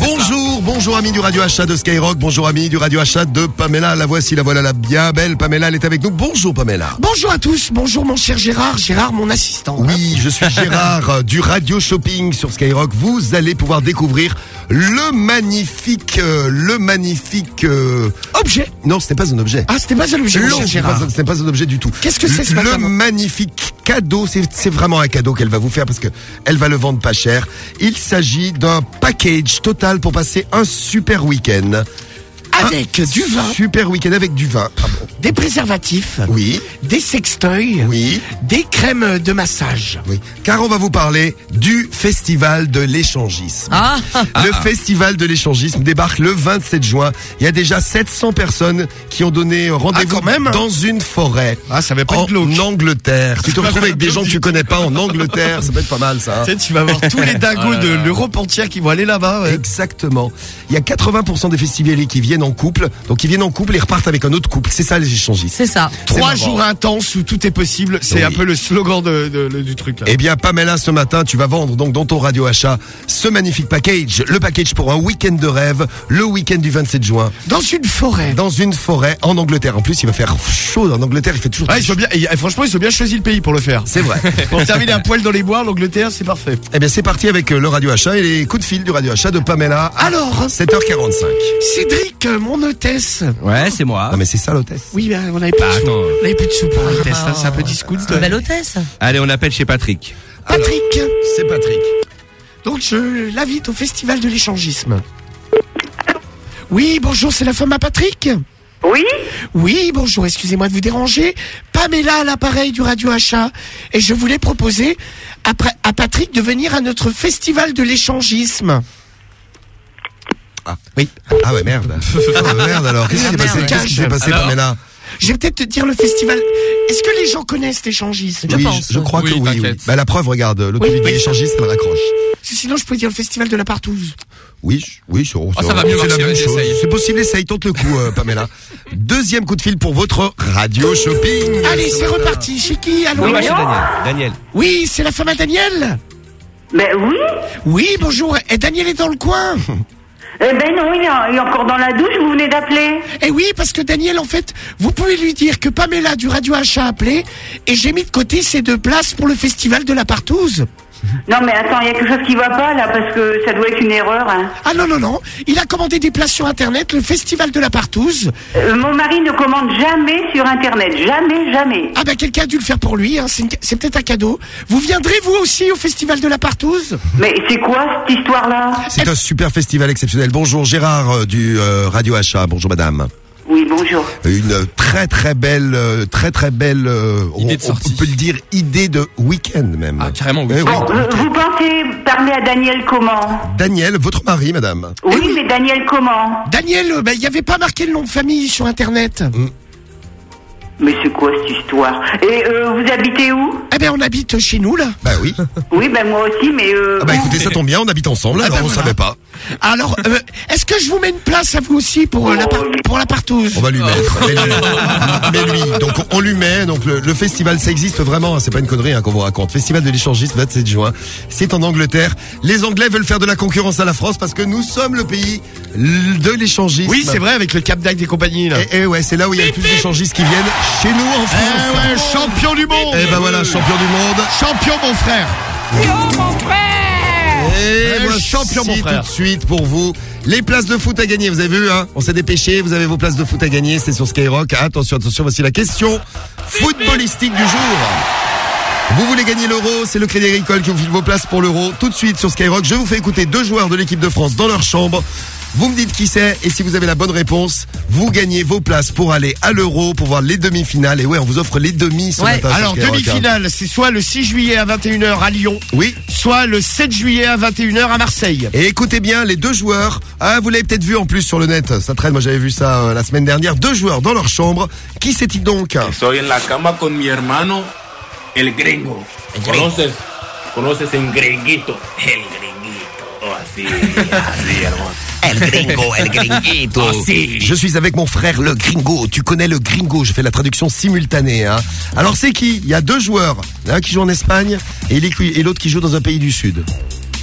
Bonjour, bonjour amis du radio achat de Skyrock, bonjour amis du radio achat de Pamela. La voici, la voilà, la bien belle Pamela, elle est avec nous. Bonjour Pamela. Bonjour à tous, bonjour mon cher Gérard, Gérard mon assistant. Oui, je suis Gérard euh, du Radio Shopping sur Skyrock. Vous allez pouvoir découvrir le magnifique, euh, le magnifique. euh, Objet. Non, ce n'est pas un objet. Ah, c'était pas un objet, Non, ce n'est pas, ce n'est pas un objet du tout. Qu'est-ce que c'est ce Le matin magnifique cadeau, c'est c'est vraiment un cadeau qu'elle va vous faire parce que elle va le vendre pas cher. Il s'agit d'un package total pour passer un super week-end. Avec du vin, Super week-end avec du vin. Ah bon des préservatifs, Oui, des sextoys, oui, des crèmes de massage. oui. Car on va vous parler du festival de l'échangisme. Ah, Le festival de l'échangisme débarque le 27 juin. Il y a déjà 700 personnes qui ont donné rendez-vous Ah, même dans une forêt. Ah, ça va pas en glauque. Angleterre. Tu te retrouves avec des gens que tu connais pas en Angleterre, ça peut être pas mal ça. hein. Tu sais, tu vas voir tous les dingos de l'Europe entière qui vont aller là-bas. ouais. Exactement. Il y a 80% des festivaliers qui viennent en couple. Donc ils viennent en couple et repartent avec un autre couple. C'est ça les échangistes. c'est ça. Trois jours intenses où tout est possible. C'est Oui. un peu le slogan de, de- de- du truc là. Eh bien, Pamela, ce matin, tu vas vendre donc dans ton radio achat ce magnifique package. Le package pour un week-end de rêve, le week-end du 27 juin, Dans une forêt. dans une forêt en Angleterre. En plus, il va faire chaud en Angleterre. Il fait toujours. Ouais, ils bien, et, franchement, ils ont bien choisi le pays pour le faire. C'est vrai. Pour terminer un poil dans les bois, l'Angleterre, c'est parfait. Eh bien, c'est parti avec euh, le radio achat et les coups de fil du radio achat de Pamela. Alors 7h45. Cédric, euh, mon hôtesse. Ouais, c'est moi. Non, mais c'est ça l'hôtesse. Oui, ben, on avait plus, Bah, de sous. attends. On avait plus de sous pour l'hôtesse. hein, C'est un peu discount. Une belle hôtesse. Allez, on appelle chez Patrick. Patrick. C'est Patrick. Donc, je l'invite au festival de l'échangisme. Oui, bonjour, c'est la femme à Patrick Oui Oui, bonjour, excusez-moi de vous déranger. Pamela à l'appareil du Radio Achat. Et je voulais proposer à, Pra- à Patrick de venir à notre festival de l'échangisme. Ah. Oui. Ah ouais, merde. Ah, merde alors. Qu'est-ce qui s'est Ah, passé. Qu'est-ce qui s'est passé, Alors Pamela Je vais peut-être te dire le festival. Est-ce que les gens connaissent l'échangisme Oui, je, je crois que oui. oui. Bah, la preuve, regarde, l'autorité Oui, échangiste, elle raccroche. Sinon, je pourrais dire le festival de la partouze. Oui, oui, c'est Ah, ça va mieux c'est la marcher, même vas-y, chose. essaye. C'est possible, essaye, tente le coup, euh, Pamela. Deuxième coup de fil pour votre radio shopping. Allez, c'est reparti. Chez qui Allô Oui, Daniel. Daniel. Oui, c'est la femme à Daniel Ben oui Oui, bonjour. Et Daniel est dans le coin Eh ben non, il est, encore dans la douche, vous venez d'appeler. Eh oui, parce que Daniel, en fait, vous pouvez lui dire que Pamela du Radio Achat a appelé et j'ai mis de côté ces deux places pour le festival de la partouze. Non mais attends, il y a quelque chose qui va pas là, parce que ça doit être une erreur. hein. Ah non, non, non. Il a commandé des places sur Internet, le festival de la partouze. Euh, mon mari ne commande jamais sur Internet, jamais, jamais. Ah ben quelqu'un a dû le faire pour lui, hein. c'est, une- c'est peut-être un cadeau. Vous viendrez vous aussi au festival de la partouze? Mais c'est quoi cette histoire-là? C'est un super festival exceptionnel. Bonjour Gérard euh, du euh, Radio Achat. Bonjour madame. Oui, bonjour. Une très très belle, euh, très très belle, euh, on, on peut le dire, idée de week-end même. Ah, carrément, oui. Bon, euh, vous pensez parler à Daniel comment Daniel, votre mari, madame. Oui, mais Daniel comment Daniel, ben, il n'y avait pas marqué le nom de famille sur Internet. Mais c'est quoi cette histoire Et euh, vous habitez où Eh ben, on habite chez nous, là. Bah oui. Oui, ben moi aussi, mais... Euh, Ah bah écoutez, ça tombe bien, on habite ensemble, Ah alors bah on voilà. savait pas. Alors, euh, est-ce que je vous mets une place à vous aussi pour, euh, la, par- pour la partouze? On va lui mettre. Mais lui, mais lui, donc on lui met. Donc le, le festival, ça existe vraiment. hein, c'est pas une connerie hein, qu'on vous raconte. Festival de l'échangisme, 27 juin. C'est en Angleterre. Les Anglais veulent faire de la concurrence à la France parce que nous sommes le pays l- de l'échangisme. Oui, c'est vrai, avec le Cap d'Agde et compagnie, là. Et, et ouais, c'est là où il y a le plus d'échangistes qui viennent chez nous en France. Eh ouais, champion du monde Et ben voilà, champion du monde. Champion, mon frère Et Eh, voici champion, mon frère. tout de suite pour vous les places de foot à gagner. Vous avez vu, hein On s'est dépêché. Vous avez vos places de foot à gagner. C'est sur Skyrock. Attention, attention. Voici la question footballistique du jour. Vous voulez gagner l'euro, c'est le Crédit Agricole qui vous file vos places pour l'euro. Tout de suite sur Skyrock, je vous fais écouter deux joueurs de l'équipe de France dans leur chambre. Vous me dites qui c'est et si vous avez la bonne réponse, vous gagnez vos places pour aller à l'euro pour voir les demi-finales. Et ouais, on vous offre les demi ce Ouais, matin sur alors hein. demi-finale, c'est soit le 6 juillet à 21h à Lyon, Oui. soit le 7 juillet à 21h à Marseille. Et écoutez bien, les deux joueurs, ah, vous l'avez peut-être vu en plus sur le net, ça traîne, moi j'avais vu ça euh, la semaine dernière, deux joueurs dans leur chambre. Qui c'est-il donc? Estoy en la cama con mi hermano, el gringo. ¿Conoces? ¿Conoces en gringuito? El gringuito. Oh, así, así, hermano. El gringo, el gringuito. Ah, si. Je suis avec mon frère le gringo. Tu connais le gringo. Je fais la traduction simultanée. Hein. Alors c'est qui? Il y a deux joueurs. Un qui joue en Espagne et l'autre qui joue dans un pays du Sud.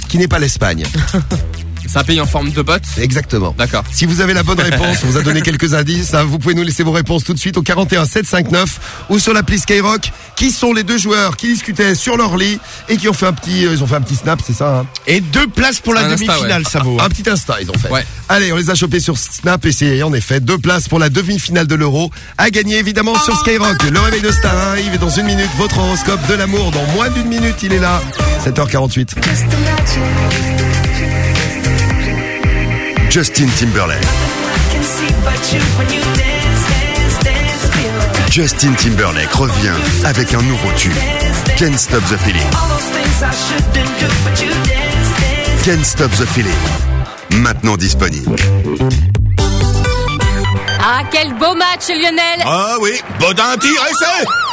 Qui n'est pas l'Espagne. C'est un pays en forme de botte Exactement. D'accord. Si vous avez la bonne réponse, on vous a donné quelques indices. hein. Vous pouvez nous laisser vos réponses tout de suite au 41 759 ou sur l'appli Skyrock. Qui sont les deux joueurs qui discutaient sur leur lit et qui ont fait un petit, euh, ils ont fait un petit snap, c'est ça hein Et deux places pour la demi-finale, ouais. ça vaut. Un petit Insta, ils ont fait. Ouais. Allez, on les a chopés sur Snap et c'est en effet deux places pour la demi-finale de l'Euro à gagner évidemment sur Skyrock. Le réveil de Star arrive et dans une minute, votre horoscope de l'amour. Dans moins d'une minute, il est là. 7h48. Justin Timberlake. Justin Timberlake revient avec un nouveau tube. Can't Stop the Feeling. Can't Stop the Feeling. Maintenant disponible. Ah, quel beau match, Lionel Ah oui, Bodin tire essai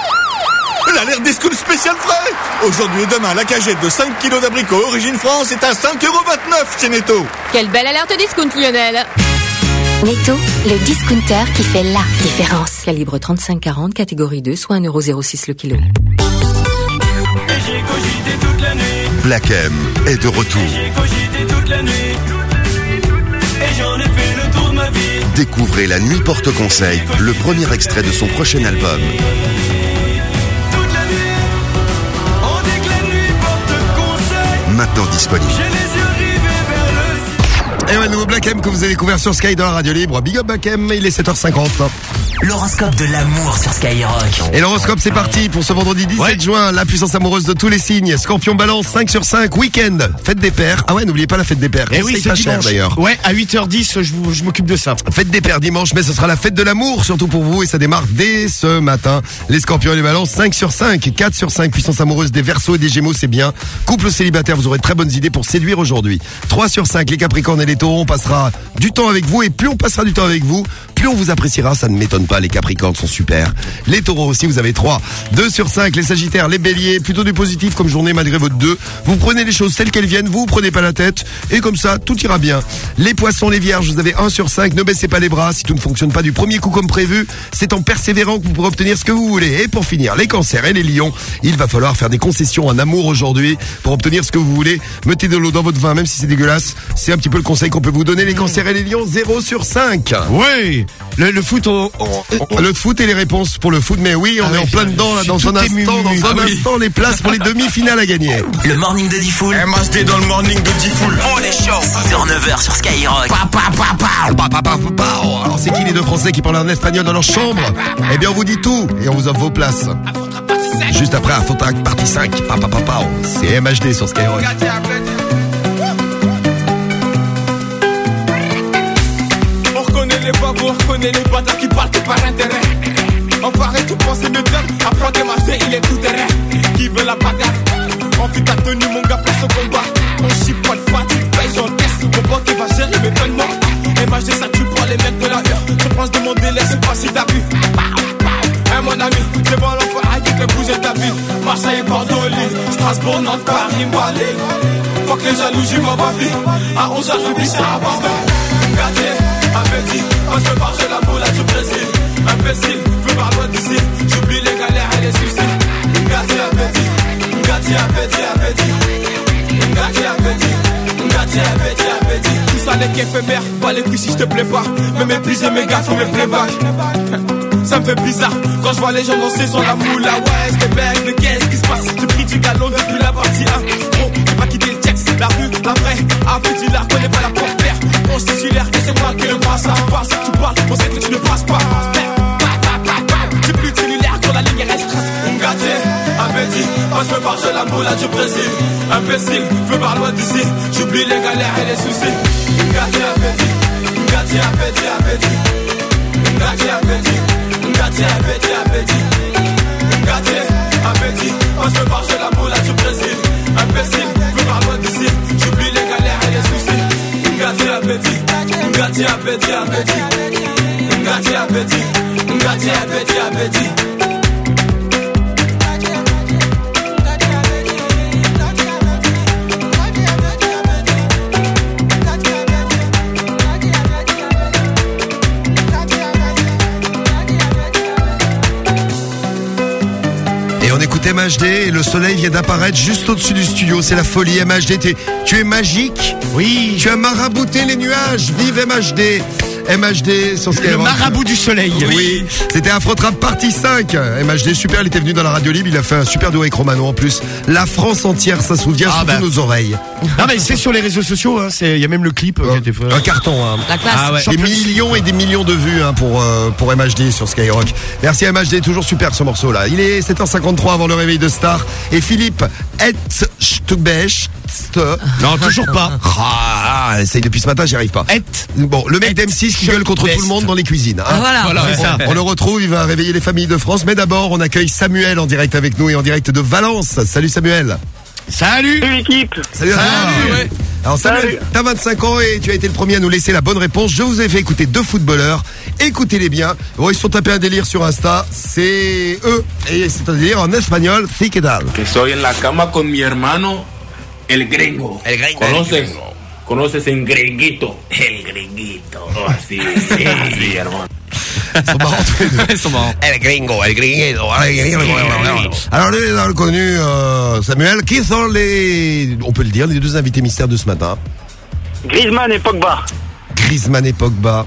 L'alerte des schools spécial frais Aujourd'hui et demain, la cagette de 5 kilos d'abricots Origine France est à 5,29€ chez Netto Quelle belle alerte discount, Lionel Netto, le discounter qui fait la différence. Calibre 35-40, catégorie 2, soit 1,06€ le kilo. Black M est de retour. Découvrez La Nuit Porte Conseil, le premier extrait de son prochain album. Maintenant disponible. Et ouais, nouveau Black M que vous avez découvert sur Sky dans la radio libre. Big up Black M, il est 7h50. L'horoscope de l'amour sur Skyrock. Et l'horoscope, c'est parti pour ce vendredi 17 juin. La puissance amoureuse de tous les signes. Scorpion balance 5 sur 5. Week-end. Fête des pères. Ah ouais, n'oubliez pas la fête des pères. Et Eh oui, c'est pas cher dimanche. d'ailleurs. Ouais, à 8h10, je, m'occupe de ça. Fête des pères dimanche, mais ce sera la fête de l'amour, surtout pour vous, et ça démarre dès ce matin. Les scorpions et les balances, 5 sur 5, 4 sur 5, puissance amoureuse des versos et des gémeaux, c'est bien. Couple célibataire, vous aurez de très bonnes idées pour séduire aujourd'hui. 3 sur 5, les capricornes et les on passera du temps avec vous, et plus on passera du temps avec vous, plus on vous appréciera, ça ne m'étonne pas, les capricornes sont super. Les taureaux aussi, vous avez 3. 2 sur 5, les sagittaires, les béliers, plutôt du positif comme journée malgré votre 2. Vous prenez les choses telles qu'elles viennent, vous, vous prenez pas la tête, et comme ça, tout ira bien. Les poissons, les vierges, vous avez 1 sur 5, ne baissez pas les bras, si tout ne fonctionne pas du premier coup comme prévu, c'est en persévérant que vous pourrez obtenir ce que vous voulez. Et pour finir, les cancers et les lions, il va falloir faire des concessions en amour aujourd'hui pour obtenir ce que vous voulez. Mettez de l'eau dans votre vin, même si c'est dégueulasse. C'est un petit peu le conseil qu'on peut vous donner, les cancers et les lions, 0 sur 5. Oui, le, le foot, on, Le foot et les réponses pour le foot, mais oui, on Ah est oui, en plein dedans là, dans un instant, dans un Ah oui. instant, les places pour les demi-finales à gagner. Le morning de Diffoul. MHD dans le morning de Diffoul. On est chaud. 6h-9h sur Skyrock. Pa, pa, pa, pa, pa, pa, pa, pa. Oh, Alors c'est qui les deux Français qui parlent en espagnol dans leur chambre? Eh bien on vous dit tout et on vous offre vos places. Juste après à Fotac partie 5, pa, pa, pa, pa. c'est MHD sur Skyrock. Connais les bâtards qui partent par intérêt. Enfoiré, tu pensais me faire. Apprends tes marchés, il est tout terrain. Qui veut la bagarre? Enfuis ta tenue, mon gars, place au combat. On chipote pas, tu payes, j'encaisse. Mon pote qui va gérer mes peines morts. MHD, ça tue pour les mecs de la hure. Je pense de mon délai, c'est pas si t'as vu. Hein, mon ami, c'est bon l'enfoiré qui fait bouger ta ville. Marseille, Bordeaux, Lille, Strasbourg, Nantes, Paris, Malais. Faut que les jaloux, j'y m'en vite. À 11h, je vis ça avant Gâté, appétit, on se marche la boule à du Brésil. Imbécile, veux voir loin d'ici. J'oublie les galères et les soucis. Gâté, appétit, gâté, appétit, appétit. Gâté, appétit, gâté, appétit, appétit. Tout ça n'est qu'éphémère, pas les couilles si je te plais pas. Me mépriser mes gars, faut mes playback. Ça me fait bizarre quand je vois les gens danser sur la moula. Ouais, c'est bec, mais qu'est-ce qui se passe? J'ai pris du galon depuis la partie 1. Gros, j'ai pas quitté le la rue, la vraie. Appétit, la connais pas la porte-père. On se titulaire, et c'est moi qui le passe. Ça passe, tu parles, on sait que tu ne passes pas. J'ai plus cellulaire quand la ligne est restreinte. Gâté, appétit, passe me par la moula du Brésil. Imbécile, je veux par loin d'ici. J'oublie les galères et les soucis. Gâté, appétit, gâté, appétit, appétit. Gâté, appétit, gâté, appétit, appétit. Gâté, appétit, passe me par la moula du Brésil. Imbécile, Gâté, appétit, gâté, appétit, appétit. Gâté, appétit, gâté, appétit, appétit. MHD et le soleil vient d'apparaître juste au-dessus du studio. C'est la folie MHD. Tu es magique. Oui. Tu as marabouté les nuages. Vive MHD. MHD sur Skyrock. Le marabout du soleil. Oui. C'était Afro Trap partie 5. MHD super, il était venu dans la radio libre, il a fait un super duo avec Romano en plus. La France entière, ça se souvient Ah sur bah. toutes nos oreilles. Non mais c'est sur les réseaux sociaux, hein, c'est- il y a même le clip euh. Un carton, hein. La classe. Ah ouais. Des millions et des millions de vues hein, pour euh, pour MHD sur Skyrock. Merci à MHD, toujours super ce morceau là. Il est 7h53 avant le réveil de Star et Philippe Etstebech. Non, toujours pas. Ah, essaye depuis ce matin, j'y arrive pas. Et Bon, le mec d'M6 qui gueule contre tout le monde dans les cuisines. hein. Ah, voilà. Voilà, c'est ça. On le retrouve, il va réveiller les familles de France. Mais d'abord, on accueille Samuel en direct avec nous et en direct de Valence. Salut Samuel. Salut Salut l'équipe Salut toi. Salut. Alors Samuel, Salut. t'as 25 ans et tu as été le premier à nous laisser la bonne réponse. Je vous ai fait écouter deux footballeurs. Écoutez-les bien. Bon, ils se sont tapés un délire sur Insta. C'est eux. Et c'est un délire en espagnol. Que estoy en la cama con mi hermano, el gringo. El gringo, el gringo. ¿Conoces en gringuito? El gringuito. Oh, así, así, hermano. Ils sont marrants tous les deux. Ils sont marrants. El gringo, el gringo. Alors, dans le connu, euh, Samuel, qui sont les, on peut le dire, les deux invités mystères de ce matin? Griezmann et Pogba. Griezmann et Pogba.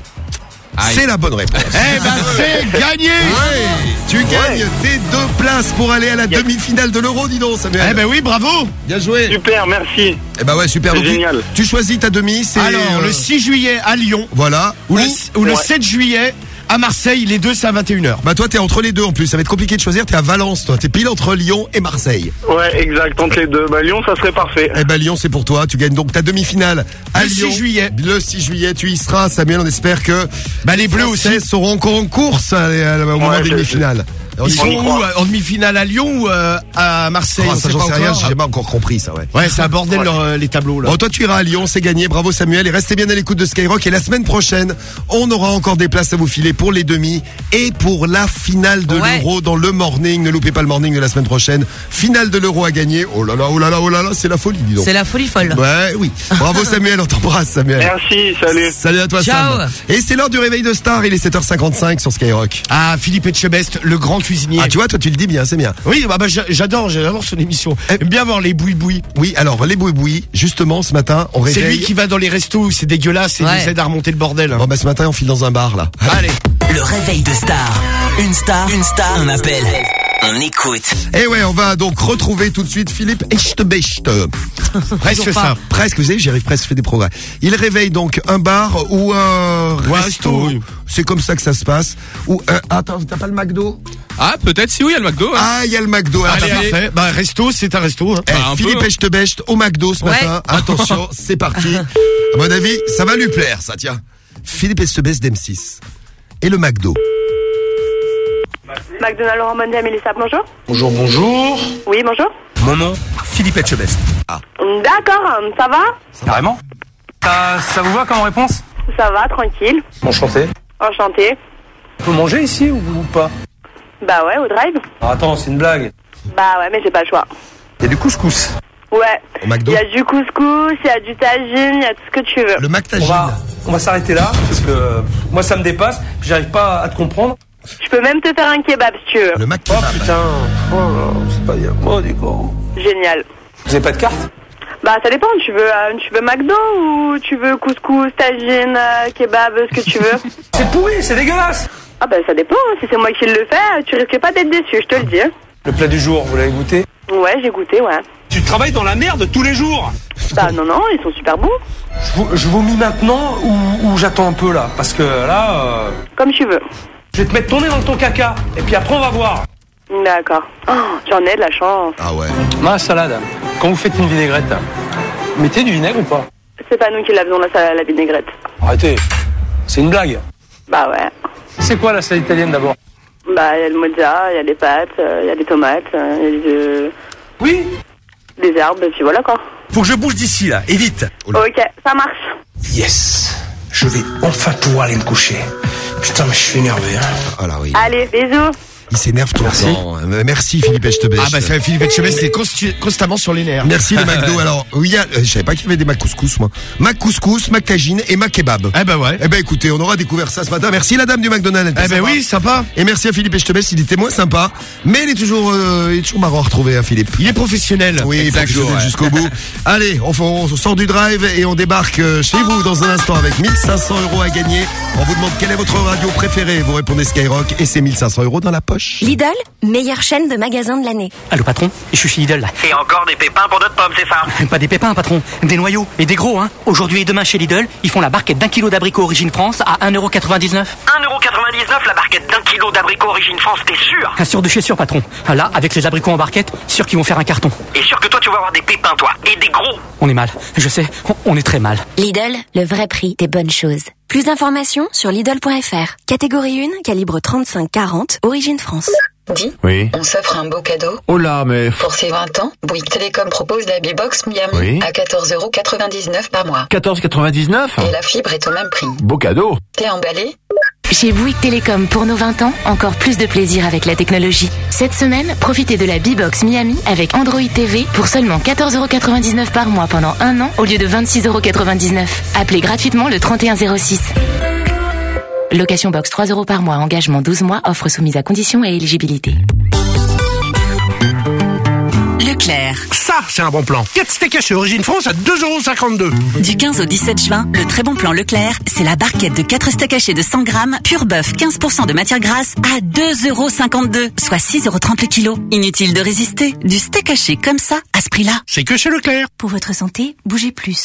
C'est la bonne réponse. Eh ben c'est gagné Ouais, tu gagnes tes deux places pour aller à la demi-finale de l'Euro, dis donc, Samuel. Eh ben oui, bravo Bien joué. Super, merci. Eh ben ouais, super. C'est Donc, tu- génial. Tu choisis ta demi, c'est Alors, euh, le 6 juillet à Lyon, voilà. ou le, ou le Ouais. 7 juillet à Marseille, les deux c'est à 21h. Bah toi t'es entre les deux en plus, ça va être compliqué de choisir, t'es à Valence toi, t'es pile entre Lyon et Marseille. Ouais, exact, entre les deux. Bah, Lyon, ça serait parfait. Eh ben Lyon c'est pour toi, tu gagnes donc ta demi-finale à Le 6 Lyon. juillet. Le 6 juillet, tu y seras Samuel, on espère que Bah les bleus aussi. seront encore en course à- à- au moment Ouais, des je- demi-finales. On y Ils sont où euh, En demi-finale à Lyon ou euh, à Marseille on ça j'en pas sais rien, encore. j'ai jamais encore compris ça ouais. Ouais, c'est un bordel leur, euh, les tableaux là. Bon, toi, tu iras à Lyon, c'est gagné. Bravo, Samuel. Et restez bien à l'écoute de Skyrock. Et la semaine prochaine, on aura encore des places à vous filer pour les demi et pour la finale de Ouais. l'Euro dans le morning. Ne loupez pas le morning de la semaine prochaine. Finale de l'Euro à gagner. Oh là là, oh là là, oh là là, c'est la folie, dis donc. C'est la folie folle. Ouais, oui. Bravo, Samuel. On t'embrasse, Samuel. Merci, salut. Salut à toi, Ciao. Sam. Et c'est l'heure du réveil de Star. Il est 7h55 sur Skyrock. Ah, Philippe Etchebest, le grand cuisinier. Ah, tu vois, toi, tu le dis bien, c'est bien. Oui, bah, bah, j'a- j'adore, j'adore son émission. J'aime bien voir les boui-boui. Oui, alors, les boui justement, ce matin, on C'est réveille. lui qui va dans les restos où c'est dégueulasse et Ouais. nous aide à remonter le bordel. hein. Bon, bah, ce matin, on file dans un bar, là. Allez. Le réveil de Star. Une star, une star, on appelle. On écoute. Et ouais, on va donc retrouver tout de suite Philippe Echtebest. Presque ça. Presque, vous savez, j'y arrive presque, je fais des progrès. Il réveille donc un bar ou un resto. C'est comme ça que ça se passe. Ou un... Attends, t'as pas le McDo? Ah, peut-être si oui, il y a le McDo. hein. Ah, il y a le McDo. Allez, Attends, parfait. Bah, resto, c'est un resto. Hein. eh, Bah, un Philippe. Echtebest au McDo ce Ouais. matin. Attention, c'est parti. À mon avis, ça va lui plaire, ça, tiens. Philippe Echtebest d'M6. et le McDo? McDonald's Laurent Bonnet, Mélissa, bonjour. Bonjour, bonjour. Oui, bonjour. Mon nom, Philippe Etchebest. Ah. D'accord, ça va Carrément ça, ça vous va comme réponse Ça va, tranquille. Enchanté. Enchanté. On peut manger ici ou, ou pas Bah ouais, au drive. Ah, Attends, c'est une blague. Bah ouais, mais j'ai pas le choix. Il y a du couscous. Ouais. Au McDo Il y a du couscous, il y a du tagine, il y a tout ce que tu veux. Le On McTagine. va, on va s'arrêter là parce que euh, moi ça me dépasse. puis J'arrive pas à te comprendre. Je peux même te faire un kebab si tu veux. Le Oh McKebab. putain. Oh là, c'est pas bien. Oh d'accord. Génial. Vous avez pas de carte Bah ça dépend, tu veux, euh, tu veux McDo ou tu veux couscous, tagine, euh, kebab, ce que tu veux C'est pourri, c'est dégueulasse. Ah bah ça dépend, si c'est moi qui le fais, tu risques pas d'être déçu, je te le dis. hein. Le plat du jour, vous l'avez goûté Ouais, j'ai goûté, ouais. Tu travailles dans la merde tous les jours. Bah non, non, ils sont super bons. Je, vomis maintenant ou, ou j'attends un peu là? Parce que là, euh, Comme tu veux. Je vais te mettre ton nez dans ton caca. Et puis après on va voir. D'accord. Oh, J'en ai de la chance. Ah ouais. Ma salade. Quand vous faites une vinaigrette, mettez du vinaigre ou pas? C'est pas nous qui l'avons la, salade- la vinaigrette. Arrêtez. C'est une blague. Bah ouais. C'est quoi la salade italienne d'abord? Bah il y a le mozza, il y a des pâtes, euh, il y a des tomates, euh, il y a des, Oui. des herbes, et puis voilà quoi. Faut que je bouge d'ici là, et vite. Ok, ça marche. Yes. Je vais enfin pouvoir aller me coucher. Putain, mais je suis énervé. Hein. Ah là oui. Allez, bisous. Il s'énerve tout le temps. Euh, Merci Philippe Etchebest. Ah bah ça, Philippe Etchebest, c'est consti- constamment sur les nerfs. Merci le McDo. Alors, oui, il y a- euh, je savais pas qu'il y avait des Mac couscous, moi. Mac couscous, Mac tagine et Mac kebab. Eh ben ouais. Eh ben écoutez, on aura découvert ça ce matin. Merci la dame du McDonald's. elle était Eh ben sympa. oui, sympa. Et merci à Philippe Etchebest, il était moins sympa, mais il est toujours, euh, il est toujours marrant à retrouver, hein, Philippe. Il est professionnel. Oui, professionnel ouais. jusqu'au bout. Allez, on, fait- on sort du drive et on débarque euh, chez vous dans un instant avec 1500 euros à gagner. On vous demande quelle est votre radio préférée. Vous répondez Skyrock et c'est 1500 euros dans la poche. Lidl, meilleure chaîne de magasins de l'année. Allô patron, je suis chez Lidl là. Et encore des pépins pour notre pomme, c'est ça? Pas des pépins patron, des noyaux et des gros hein. Aujourd'hui et demain chez Lidl, ils font la barquette d'un kilo d'abricots origine France à 1,99€. 1,99€ la barquette d'un kilo d'abricots origine France, t'es sûr? Un sûr de chez sûr patron. Ah, Là, avec les abricots en barquette, sûr qu'ils vont faire un carton. Et sûr que toi tu vas avoir des pépins, toi, et des gros On est mal, je sais, on- on est très mal. Lidl, le vrai prix des bonnes choses. Plus d'informations sur Lidl.fr. Catégorie 1, calibre 35-40, origine France. Dis, Oui. on s'offre un beau cadeau. Oh là, mais... Pour ses 20 ans, Bouygues Télécom propose la B-Box Miami Oui. à 14,99€ par mois. 14,99 Et la fibre est au même prix. Beau cadeau. T'es emballé? Chez Bouygues Télécom, pour nos 20 ans, encore plus de plaisir avec la technologie. Cette semaine, profitez de la B-Box Miami avec Android TV pour seulement 14,99€ par mois pendant un an au lieu de 26,99€. Appelez gratuitement le 3106. Location box 3 euros par mois, engagement 12 mois, offre soumise à conditions et éligibilité. Leclerc. Ça, c'est un bon plan. 4 steaks hachés origine France à 2,52€. Du 15 au 17 juin, le très bon plan Leclerc, c'est la barquette de 4 steaks hachés de 100 grammes, pur bœuf, 15% de matière grasse à 2,52€, soit 6,30€ le kilo. Inutile de résister. Du steak haché comme ça, à ce prix-là. C'est que chez Leclerc. Pour votre santé, bougez plus.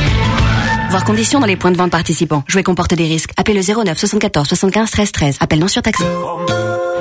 Voir conditions dans les points de vente participants. Jouer comporte des risques. Appelez le 09 74 75 13 13. Appel non surtaxé.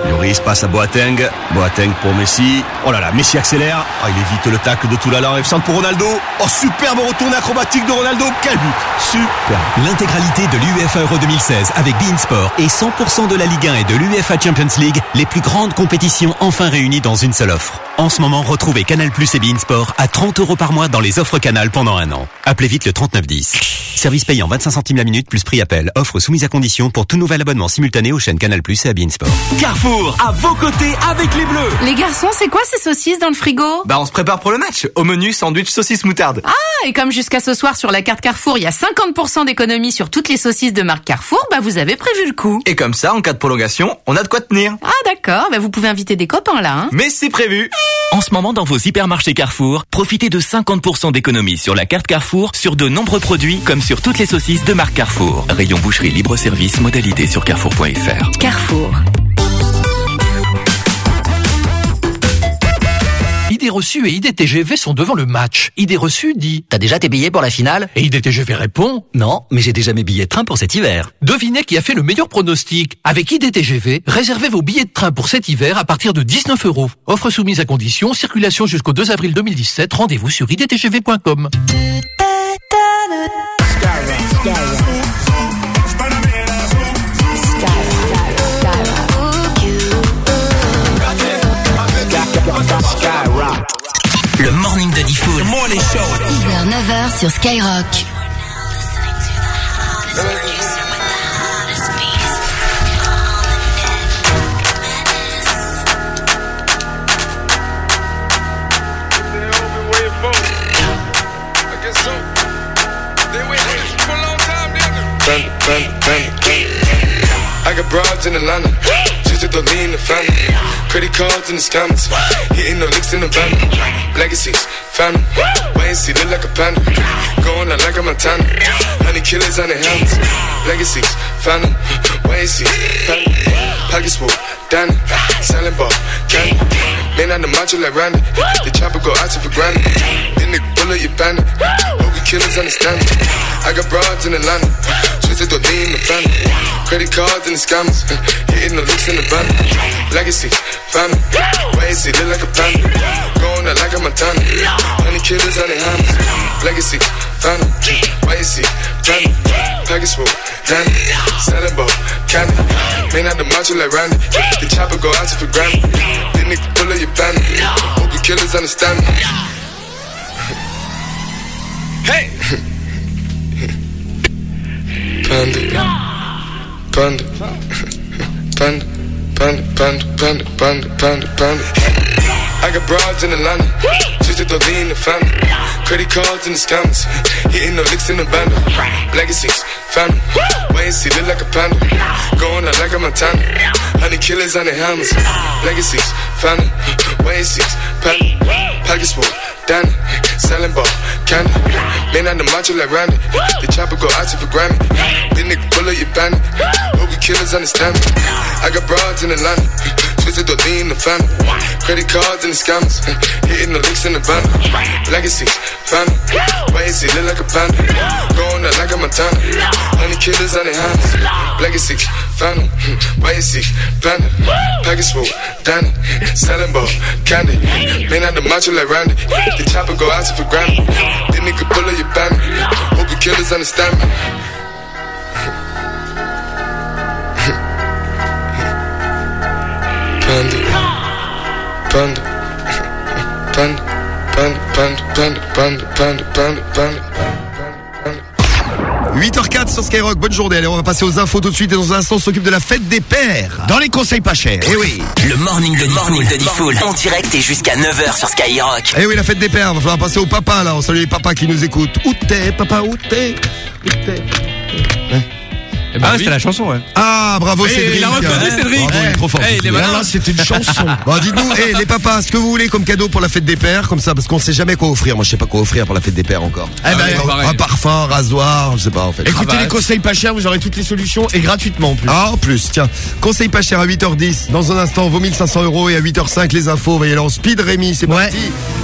Lloris passe à Boateng. Boateng pour Messi. Oh là là, Messi accélère. Ah, il évite le tacle de Toulala. F5 pour Ronaldo. Oh, superbe retourné acrobatique de Ronaldo. Quel but Super. L'intégralité de l'UEFA Euro 2016 avec Beansport et 100% de la Ligue 1 et de l'UEFA Champions League, les plus grandes compétitions enfin réunies dans une seule offre. En ce moment, retrouvez Canal Plus et Beansport à 30 euros par mois dans les offres Canal pendant un an. Appelez vite le 3910. Service payant 25 centimes la minute plus prix appel. Offre soumise à condition pour tout nouvel abonnement simultané aux chaînes Canal Plus et à Beansport. Carrefour, à vos côtés avec les Bleus. Les garçons, c'est quoi ces saucisses dans le frigo? Bah, on se prépare pour le match. Au menu, sandwich saucisse moutarde. Ah, et comme jusqu'à ce soir sur la carte Carrefour, il y a 50% d'économie sur toutes les saucisses de marque Carrefour, bah vous avez prévu le coup. Et comme ça, en cas de prolongation, on a de quoi tenir. Ah d'accord, bah vous pouvez inviter des copains là. Hein. Mais c'est prévu. En ce moment, dans vos hypermarchés Carrefour, profitez de 50% d'économie sur la carte Carrefour sur de nombreux produits comme sur toutes les saucisses de marque Carrefour. Rayon boucherie libre service, modalité sur carrefour.fr. Carrefour. Idées reçues et IDTGV sont devant le match. Idées reçues dit T'as déjà tes billets pour la finale? Et IDTGV répond Non, mais j'ai déjà mes billets de train pour cet hiver. Devinez qui a fait le meilleur pronostic. Avec IDTGV, réservez vos billets de train pour cet hiver à partir de 19 euros. Offre soumise à condition, circulation jusqu'au 2 avril 2017. Rendez-vous sur idtgv.com. Le morning de Diffoul. 6h, 9h sur Skyrock. I got broads in Atlanta. Just to the lean the family. Credit cards in the scammers. Hitting the licks in the van. Legacies, family. Wait and see, look like a panda. Going out like a Montana. Honey killers on their helmets. Legacies, family. Wait and see, family. Pockets full, Danny. Selling ball, candy. Man on the macho like Randy. The chopper go out to for granted. Then the bullet, you bandit. Hope you killers understand me. I got broads in Atlanta. Twisted to lean the family. Credit cards and the scammers. Hitting the licks in the van. Legacy, family. Wait and see, look like a panda. Going out like a Montana. Honey killers on their hands. Legacy, family. Wait and see, family. Package full, Danny. Ball, candy. Man out the macho like Randy. The chopper go out to for granted. Then they pull up your bandit. Hope you killers understand me. Hey! Panda. Panda. Panda. Panda, panda, panda, panda, panda, panda. I got broads in Atlanta. Twisted to lean the family. Credit cards and the scammers. Hitting the licks in the band. Legacies, family. Wait and see, look like a panda. Going out like a Montana. Honey killers on the hammers. Legacies, family. Wait and see, panda. Pockets full, Danny. Selling ball, candy. Man on the macho like Randy. The chopper go out for Grammy. Then they pull up your bandit. Hope you killers understand me. I got broads in Atlanta. Twisted to lean the family. Credit cards and the scammers. Hitting the licks in the van. Legacy, family. Wait and see, look like a panda. Going out like a Montana. Honey killers on their hands. Legacy, family. Wait and see, panda. Package Danny. Selling candy. Man out the macho like Randy. The chopper go out for granted. Then could pull up your bandit. Hope you killers understand me. Panda. Panda. Panda. Panda. Panda. Panda. Panda. Panda. Panda. Panda. 8h04 sur Skyrock, bonne journée. Allez, on va passer aux infos tout de suite et dans un instant on s'occupe de la fête des pères. Dans les conseils pas chers. Eh oui. Le morning de morning de Diffoul. En direct et jusqu'à 9h sur Skyrock. Eh oui, la fête des pères. Va falloir passer au papa là. On salue les papas qui nous écoutent. Où t'es, papa, où t'es? Où t'es? Ah, c'était la chanson, ouais. Ah, bravo Eh, Cédric. il a reconnu, Cédric. Bravo, il est trop fort. Eh, malin. Là, c'était une chanson. Bon, dites-nous, eh, les papas, ce que vous voulez comme cadeau pour la fête des pères, comme ça, parce qu'on sait jamais quoi offrir. Moi, je sais pas quoi offrir pour la fête des pères encore. Eh ben, un, parfum, un rasoir, je sais pas en fait. Écoutez les conseils pas chers, vous aurez toutes les solutions et gratuitement en plus. Ah, en plus, tiens. Conseil pas cher à 8h10. Dans un instant, vos 1500 euros et à 8h05, les infos. On va y aller en speed, Rémi. C'est parti.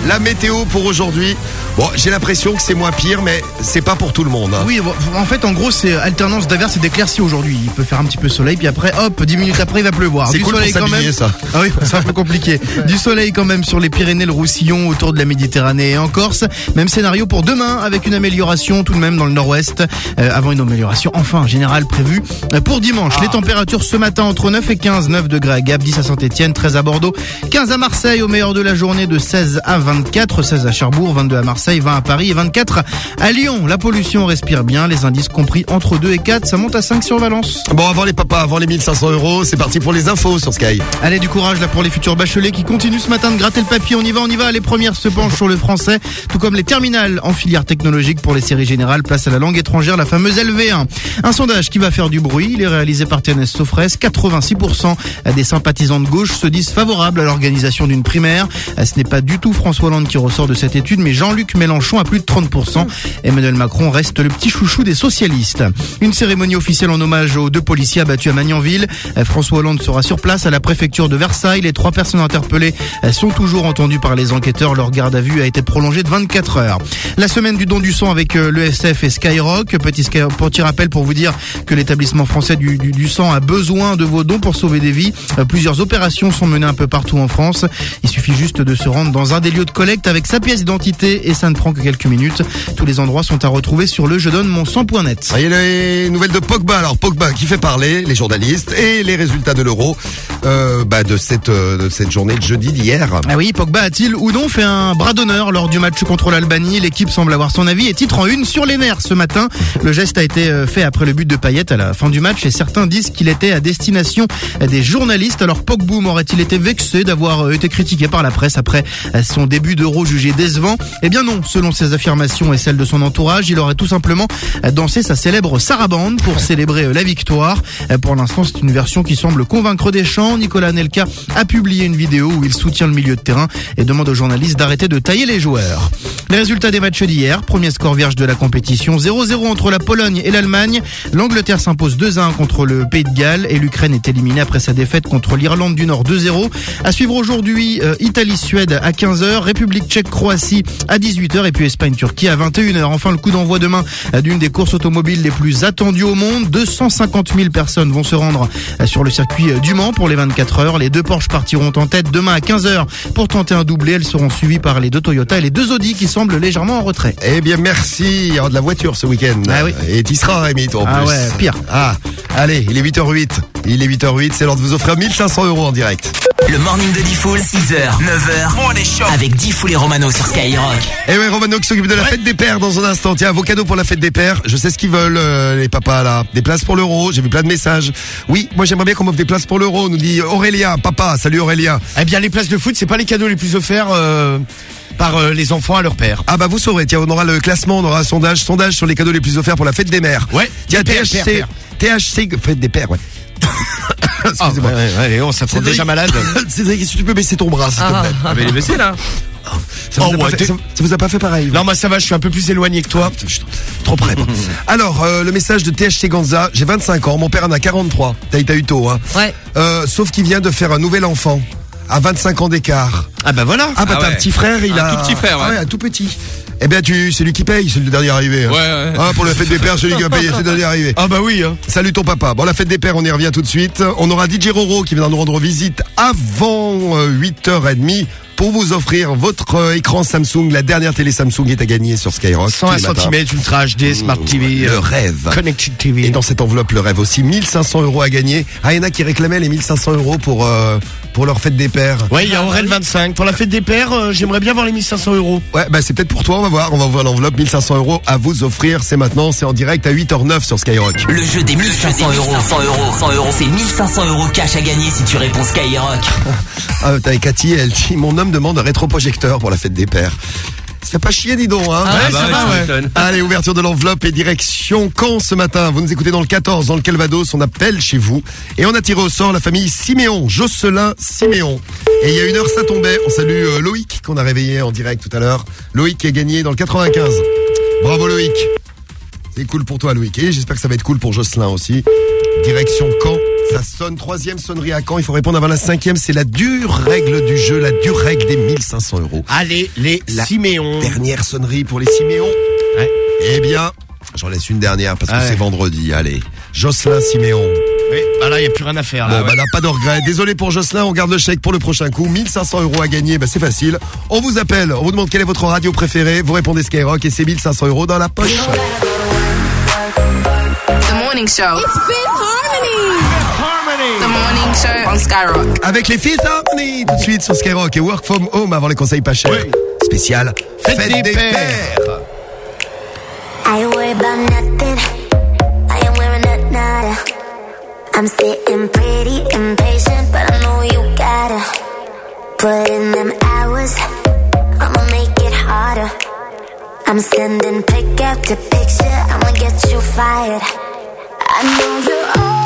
La météo pour aujourd'hui. Bon, j'ai l'impression que c'est moins pire, mais c'est pas pour tout le monde. hein. Oui, en fait, en gros, c'est alternance d'averses et d'éclaircies aujourd'hui. Il peut faire un petit peu soleil, puis après, hop, 10 minutes après, il va pleuvoir. C'est Du cool pour soleil quand même. ça. Ah oui, c'est un peu compliqué. Du soleil quand même sur les Pyrénées, le Roussillon, autour de la Méditerranée et en Corse. Même scénario pour demain, avec une amélioration tout de même dans le nord-ouest, euh, avant une amélioration enfin générale prévue euh, pour dimanche. Ah. Les températures ce matin entre 9 et 15, 9 degrés à Gap, 10 à Saint-Etienne, 13 à Bordeaux, 15 à Marseille au meilleur de la journée de 16 à 24, 16 à Cherbourg, 22 à Marseille, 20 à Paris et 24 à Lyon. La pollution respire bien, les indices compris entre 2 et 4, ça monte à 5 sur Valence. Bon, avant les papas, avant les 1500 euros, c'est parti pour les infos sur Sky. Allez, du courage là pour les futurs bacheliers qui continuent ce matin de gratter le papier. On y va, on y va. Les premières se penchent sur le français, tout comme les terminales en filière technologique pour les séries générales. Place à la langue étrangère, la fameuse LV1. Un sondage qui va faire du bruit. Il est réalisé par TNS Sofres. 86% des sympathisants de gauche se disent favorables à l'organisation d'une primaire. Ce n'est pas du tout François Hollande qui ressort de cette étude, mais Jean-Luc Mélenchon a plus de 30%. Emmanuel Macron reste le petit chouchou des socialistes. Une cérémonie officielle en hommage aux deux policiers abattus à Magnanville. Euh, François Hollande sera sur place à la préfecture de Versailles. Les trois personnes interpellées euh, sont toujours entendues par les enquêteurs. Leur garde à vue a été prolongée de 24 heures. La semaine du don du sang avec euh, l'ESF et Skyrock. Petit, Sky- rappel pour vous dire que l'établissement français du, sang a besoin de vos dons pour sauver des vies. Plusieurs opérations sont menées un peu partout en France. Il suffit juste de se rendre dans un des lieux de collecte avec sa pièce d'identité et ça ne prend que quelques minutes. Tous les endroits sont à retrouver sur le je donne mon sang.net. A les nouvelles de Pogba. Alors Pogba qui fait parler les journalistes et les résultats de l'Euro euh, bah, de cette euh, de cette journée de jeudi d'hier. Ah oui, Pogba a-t-il ou non fait un bras d'honneur lors du match contre l'Albanie? L'équipe semble avoir son avis et titre en une sur les nerfs ce matin? Le geste a été euh, fait après le but de Payet à la fin du match et certains disent qu'il était à destination des journalistes. Alors Pogboum aurait-il été vexé d'avoir euh, été critiqué par la presse après son début d'Euro jugé décevant? Eh bien non, selon ses affirmations et celles de son entourage, il aurait tout simplement dansé sa célèbre sarabande pour célébrer euh, la victoire. Euh, Pour l'instant, c'est une version qui semble convaincre Deschamps. Nicolas Nelka a publié une vidéo où il soutient le milieu de terrain et demande aux journalistes d'arrêter de tailler les joueurs. Les résultats des matchs d'hier, premier score vierge de la compétition, 0-0 entre la Pologne et l'Allemagne. L'Angleterre s'impose 2-1 contre le Pays de Galles et l'Ukraine est éliminée après sa défaite contre l'Irlande du Nord 2-0. À suivre aujourd'hui, euh, Italie-Suède à 15h, République tchèque-Croatie à 18h et puis Espagne-Turquie à 21h. Enfin, le coup d'envoi demain d'une des courses automobiles les plus attendues au monde. 250 000 personnes vont se rendre euh, sur le circuit euh, du Mans pour les 24 heures. Les deux Porsche partiront en tête demain à 15h pour tenter un doublé. Elles seront suivies par les deux Toyota et les deux Audi qui semblent légèrement en retrait. Eh bien merci, il y aura de la voiture ce week-end. Ah oui. Et t'y seras Rémi toi en Ah plus. ouais, pire. Ah, allez, il est 8h08. Il est 8h08, c'est l'heure de vous offrir 1500 euros en direct. Le morning de Diffoul, 6h, 9h, avec Diffoul et Romano sur Skyrock. Et Eh ouais, Romano qui s'occupe de la fête des pères dans un instant. Tiens, vos cadeaux pour la fête des pères. Je sais ce qu'ils veulent, euh, les papas là. Des places pour l'euro. J'ai vu plein de messages. Oui, moi j'aimerais bien qu'on m'offre des places pour l'euro. Nous dit Aurélien, papa. Salut Aurélien. Eh bien, les places de foot, c'est pas les cadeaux les plus offerts euh, par euh, les enfants à leur père. Ah bah vous saurez. Tiens, on aura le classement, on aura un sondage, sondage sur les cadeaux les plus offerts pour la fête des mères. Ouais. Tiens, THC, THC, fête des pères, ouais. Excusez-moi. Ah, ouais, ouais, Léon, ça te rend Cédric- déjà malade. Cédric, si tu peux baisser ton bras, s'il te plaît. Ah, mais il est baissé là. Ça vous, Oh, a pas ouais, fait, t'es- ça, ça vous a pas fait pareil Non, moi ça va, je suis un peu plus éloigné que toi. Trop près. moi. Alors, euh, le message de THC Ganza, j'ai 25 ans, mon père en a 43. T'as eu tôt, hein Ouais. Euh, sauf qu'il vient de faire un nouvel enfant, à 25 ans d'écart. Ah bah voilà. Ah bah Ah t'as ouais. un petit frère, il Un a... tout petit frère, ouais. Ah un tout petit. Eh bien, tu, c'est lui qui paye, c'est le dernier arrivé. hein. Ouais, ouais. Ah, pour la fête des pères, celui qui va payer, c'est le dernier arrivé. Ah bah oui. Hein. Salut ton papa. Bon, la fête des pères, on y revient tout de suite. On aura DJ Roro qui viendra nous rendre visite avant euh, 8h30 pour vous offrir votre euh, écran Samsung. La dernière télé Samsung est à gagner sur Skyrock. tous 101 les matins. cm Ultra HD Smart TV. Le euh, rêve. Connected TV. Et dans cette enveloppe, le rêve aussi, 1500 euros à gagner. Ah, il y en a qui réclamaient les 1500 euros pour, euh, pour leur fête des pères. Ouais, il y a Aurel 25. Pour la fête des pères, euh, j'aimerais bien voir les 1500 euros. Ouais, bah c'est peut-être pour toi, on va voir. On va ouvrir l'enveloppe, 1500 euros à vous offrir. C'est maintenant, c'est en direct à 8h09 sur Skyrock. Le jeu des 1500 euros, 100 euros, 100 euros, c'est 1500 euros cash à gagner si tu réponds Skyrock. Ah, t'as Cathy, elle dit, mon homme demande un rétroprojecteur pour la fête des pères. Ça fait pas chier, dis donc, hein. Ah ouais, ça va, ouais. m'étonnes. Allez, ouverture de l'enveloppe et direction Caen ce matin. Vous nous écoutez dans le 14, dans le Calvados, on appelle chez vous. Et on a tiré au sort la famille Siméon, Jocelyn Siméon. Et il y a une heure, ça tombait. On salue euh, Loïc, qu'on a réveillé en direct tout à l'heure. Loïc qui a gagné dans le 95. Bravo Loïc. C'est cool pour toi Loïc. Et j'espère que ça va être cool pour Jocelyn aussi. Direction Caen. Ça sonne, troisième sonnerie à Caen. Il faut répondre avant la cinquième. C'est la dure règle du jeu, la dure règle des 1500 euros. Allez, les La Siméon. Dernière sonnerie pour les Siméons. Ouais. Eh bien, j'en laisse une dernière parce que ouais. c'est vendredi. Allez, Jocelyn Siméon. Oui, bah là, il n'y a plus rien à faire. Là, Bon, bah là, pas de regret. Désolé pour Jocelyn, on garde le chèque pour le prochain coup. 1500 euros à gagner, bah c'est facile. On vous appelle, on vous demande quelle est votre radio préférée. Vous répondez Skyrock et c'est 1500 euros dans la poche. The Morning Show. It's Fifth Harmony. The Morning Show on Skyrock. Avec les Fifth Harmony, tout de suite sur Skyrock et Work From Home avant les conseils pas chers. Spécial Fête, des, pères. I about nothing. I'm sitting pretty impatient, but I know you gotta put in them hours. I'ma make it harder. I'm sending pick after picture. I'ma get you fired. I know you're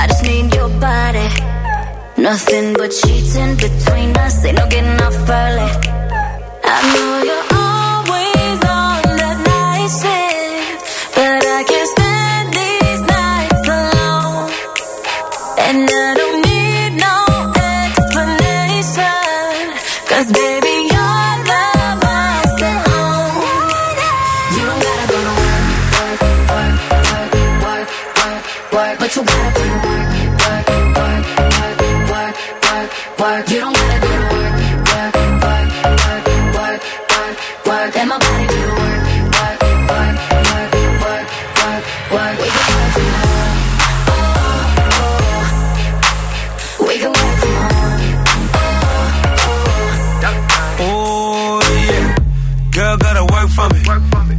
I just need your body. Nothing but sheets in between us, ain't no getting off early. I know you're always on night shift, but I can't stand these nights alone. And I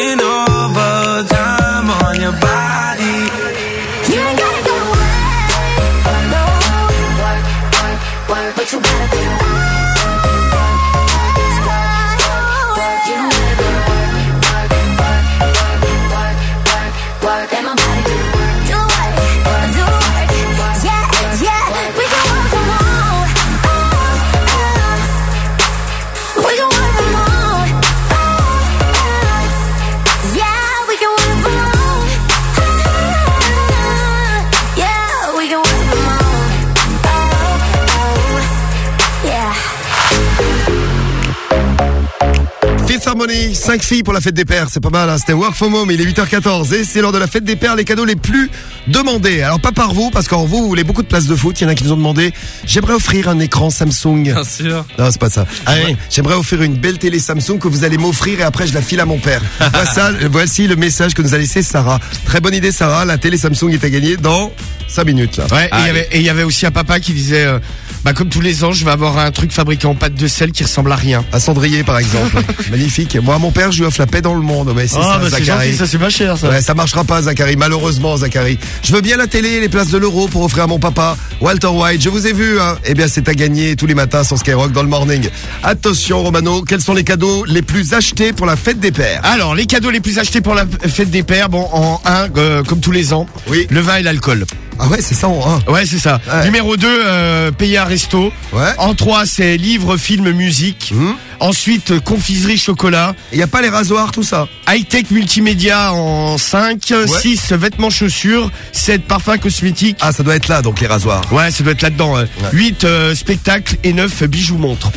overtime Harmony, 5 filles pour la fête des pères, c'est pas mal, hein c'était Work from Home, il est 8h14 et c'est lors de la fête des pères les cadeaux les plus demandés. Alors pas par vous, parce qu'en vous, vous voulez beaucoup de places de foot, il y en a qui nous ont demandé, j'aimerais offrir un écran Samsung. Bien sûr. Non, c'est pas ça. J'aimerais- J'aimerais offrir une belle télé Samsung que vous allez m'offrir et après je la file à mon père. Voici, voici le message que nous a laissé Sarah. Très bonne idée Sarah, la télé Samsung est à gagner dans 5 minutes là. Ouais, et il y avait- et il y avait aussi un papa qui disait, euh, bah comme tous les ans, je vais avoir un truc fabriqué en pâte de sel qui ressemble à rien. À cendrier par exemple. Magnifique. Moi, à mon père, je lui offre la paix dans le monde. Mais c'est Ah, ça, bah, c'est Zachary. gentil, ça, c'est pas cher, ça. Ouais, ça marchera pas, Zachary. Malheureusement, Zachary. Je veux bien la télé, les places de l'euro pour offrir à mon papa, Walter White. Je vous ai vu, hein. Eh bien, c'est à gagner tous les matins sur Skyrock dans le morning. Attention, Romano. Quels sont les cadeaux les plus achetés pour la fête des pères? Alors, les cadeaux les plus achetés pour la fête des pères, bon, en 1, comme tous les ans, oui. le vin et l'alcool. Ah ouais, c'est ça en 1. Ouais, c'est ça. Numéro 2, euh, payer un resto. En 3, c'est livres, films, musique. Ensuite, euh, confiserie, chocolat. Il n'y a pas les rasoirs, tout ça High-tech multimédia en 5. 6, vêtements, chaussures. 7, parfums, cosmétiques. Ah, ça doit être là, donc les rasoirs. Ouais, ça doit être là-dedans. 8, spectacles. Et 9, bijoux, montres.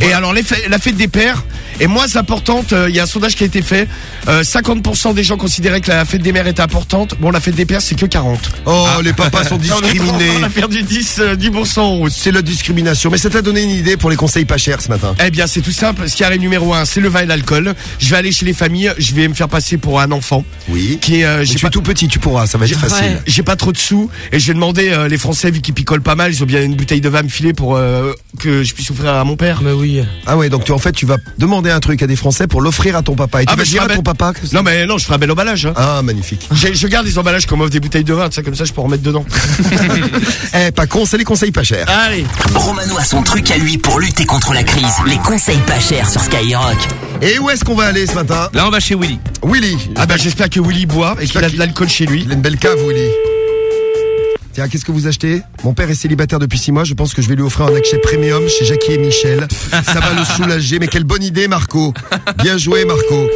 et alors, les la fête des pères est moins importante. euh, Il y a un sondage qui a été fait. Euh, 50% des gens considéraient que la fête des mères était importante. Bon, la fête des pères, c'est que 40. Oh, les papas sont discriminés. On a perdu 10, euh, 10% en route. C'est la discrimination. Mais ça t'a donné une idée pour les conseils pas chers ce matin. Eh bien, c'est tout simple. Ce qui arrive numéro un, c'est le vin et l'alcool. Je vais aller chez les familles. Je vais me faire passer pour un enfant. Oui. Qui est, euh, j'ai tu pas- es tout petit, tu pourras, ça va être facile. Ouais. J'ai pas trop de sous et je vais demander euh, les Français vu qu'ils picolent pas mal, ils ont bien une bouteille de vin à me filer pour euh, que je puisse offrir à mon père. Mais oui. Ah ouais, donc tu en fait tu vas demander un truc à des Français pour l'offrir à ton papa. Et tu Ah, bah, je dire à ton papa que Non mais non, je ferai un bel emballage. hein. Ah magnifique. Je garde les emballages comme offre des bouteilles de vin, ça comme ça je peux en remettre dedans. Eh, pas con, c'est les conseils pas chers. Allez. Romano a son truc à lui pour lutter contre la crise. Les conseils pas chers sur Skyrock. Et où est-ce qu'on va aller ce matin? Là, on va chez Willy. Willy. Ah bah j'espère que Willy boit et qu'il a de l'alcool chez lui. Il a une belle cave, Willy. Tiens, qu'est-ce que vous achetez? Mon père est célibataire depuis six mois. Je pense que je vais lui offrir un accès premium chez Jackie et Michel. Ça va le soulager. Mais quelle bonne idée, Marco. Bien joué, Marco.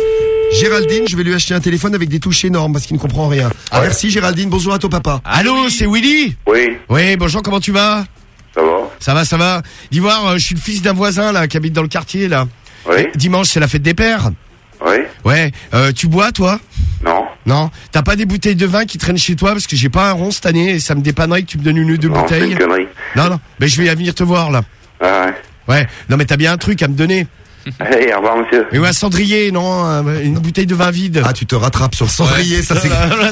Géraldine, je vais lui acheter un téléphone avec des touches énormes parce qu'il ne comprend rien. Merci, Géraldine. Bonjour à ton papa. Allô, c'est Willy? Oui. Oui, bonjour, comment tu vas? Ça va Ça va, ça va. Dis voir, euh, je suis le fils d'un voisin là qui habite dans le quartier là. Oui. Dimanche, c'est la fête des pères. Oui. Ouais. Euh, tu bois toi? Non. Non. T'as pas des bouteilles de vin qui traînent chez toi? Parce que j'ai pas un rond cette année et ça me dépannerait que tu me donnes une ou deux Non, bouteilles. une. Non, non. Mais je vais venir te voir là. Ah ouais. Ouais. Non, mais t'as bien un truc à me donner. Hey, au revoir, monsieur. Mais ouais, un cendrier, non, euh, une bouteille de vin vide. Ah, tu te rattrapes sur le cendrier, ça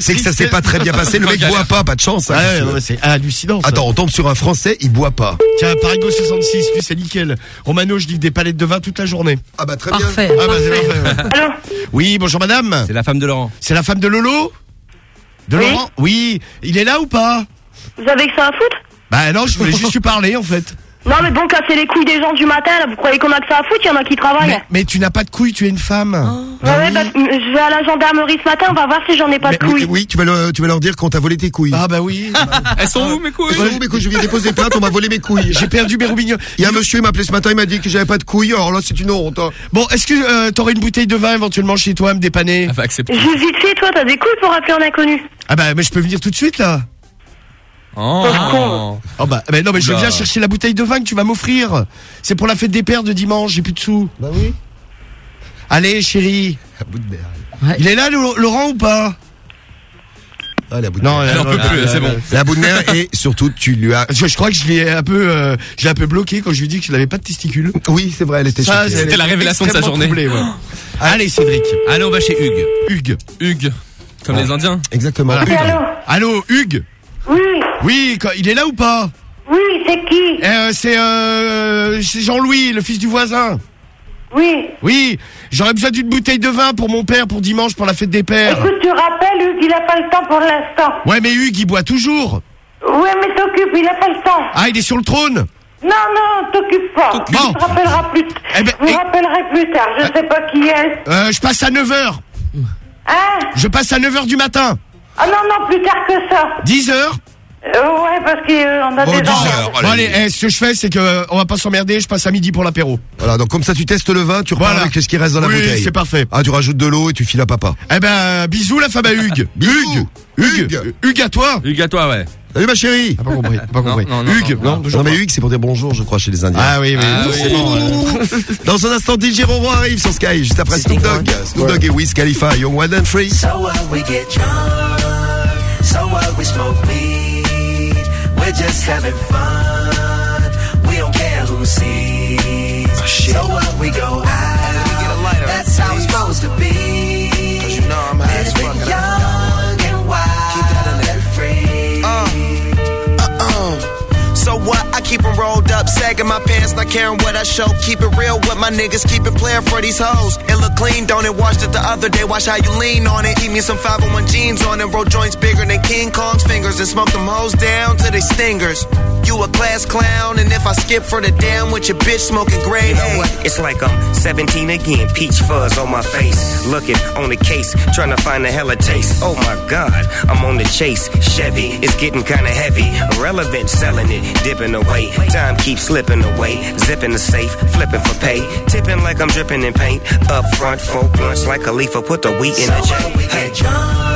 c'est que ça s'est pas très bien passé. Le mec boit pas, pas de chance. hein, Ouais, c'est hallucinant. ça. Attends, on tombe sur un Français, il boit pas. Tiens, Parigo 66, lui c'est nickel. Romano, je livre des palettes de vin toute la journée. Ah bah très Parfait. bien. Ah bah c'est parfait. ouais. Oui, bonjour madame. C'est la femme de Laurent. C'est la femme de Lolo De Oui. Laurent Oui. Il est là ou pas Vous avez que ça à foutre? Bah non, je voulais juste lui parler en fait. Non, mais bon, casser les couilles des gens du matin, là, vous croyez qu'on a que ça à foutre Il y en a qui travaillent. Mais, mais tu n'as pas de couilles, tu es une femme. Ouais, ouais, bah, je vais à la gendarmerie ce matin, on va voir si j'en ai pas de Oui, couilles. oui, tu vas, leur, tu vas leur dire qu'on t'a volé tes couilles. Ah bah oui. Elles sont où mes couilles Elles sont où mes couilles Je viens déposer plainte, on m'a volé mes couilles. J'ai perdu mes roubignoles. Il y a un monsieur, il m'a appelé ce matin, il m'a dit que j'avais pas de couilles, alors là c'est une honte. hein. Bon, est-ce que euh, t'aurais une bouteille de vin éventuellement chez toi à me dépanner Juste vite fait, toi, t'as des couilles pour appeler un inconnu. Ah bah mais je peux venir tout de suite là. Oh. Oh bah mais non mais je viens chercher la bouteille de vin que tu vas m'offrir. C'est pour la fête des pères de dimanche, j'ai plus de sous. Bah oui. Allez chérie. À bout de. Il est là Laurent ou pas? Ah, la bout de Non, elle en peut plus, c'est bon. La bout de et surtout tu lui as. Je, je crois que je l'ai un peu, euh, je l'ai un peu bloqué quand je lui ai dit que je n'avais pas de testicules. Oui, c'est vrai, elle était Ça, C'était était la révélation de sa journée. troublée, ouais. Allez Cédric. Allez, on va chez Hugues. Hugues. Hugues. Comme les Indiens. Exactement. Allô Allô Hugues. Oui, Oui, il est là ou pas oui, c'est qui Euh, C'est euh, Jean-Louis, le fils du voisin. Oui. Oui, j'aurais besoin d'une bouteille de vin pour mon père pour dimanche pour la fête des pères. Écoute, tu rappelles, Hugues, il a pas le temps pour l'instant. Ouais, mais Hugues, il boit toujours. Ouais, mais t'occupe, il a pas le temps. Ah, il est sur le trône. Non, non, t'occupe pas. Je te rappellerai plus. Eh ben, je et- rappellerai plus tard. Je sais pas qui est. Euh, je passe à 9h. Hein Je passe à 9h du matin. Ah non, non, plus tard que ça. 10h. Euh, ouais, parce qu'on a Bon, des 10 enfants. heures. Bon, allez, eh, ce que je fais, c'est que euh, on va pas s'emmerder, je passe à midi pour l'apéro. Voilà, donc comme ça tu testes le vin, tu repars Voilà. avec ce qui reste dans la Oui, bouteille. c'est parfait. Ah, tu rajoutes de l'eau et tu files à papa. Eh ben, euh, bisous la femme à Hugues. Hugues. Hugues. Hugues. Hugues à toi. Hugues à toi, ouais. Salut ma chérie. Pas compris, pas Non, compris. non, non, Hugues, non, non, non. toujours Non mais pas. Hugues, c'est pour dire bonjour, je crois, chez les Indiens. Ah oui, oui. Ah oui. forcément, ouais. Dans un instant, DJ Roro arrive sur Sky, juste après Snoop Dogg. Snoop Dogg et Wiz Khalifa, Young One and Free. So what we get drunk, so what we smoke weed, we're just having fun. We don't care who sees. so what we go up, sagging my pants, not caring what I show. Keep it real with my niggas, keep it playing for these hoes. It look clean, don't it? Washed it the other day, watch how you lean on it. Eat me some 501 jeans on it, roll joints bigger than King Kong's fingers, and smoke them hoes down to they stingers. You a class clown, and if I skip for the damn with your bitch smoking grade You know what? It's like I'm 17 again, peach fuzz on my face. Looking on the case, trying to find a hella taste. Oh my god, I'm on the chase. Chevy, it's getting kinda heavy. Irrelevant, selling it, dipping away. Time keeps slipping away. Zipping the safe, flipping for pay. Tipping like I'm dripping in paint. Up front, four blunts like a leaf, put the wheat in So the what J.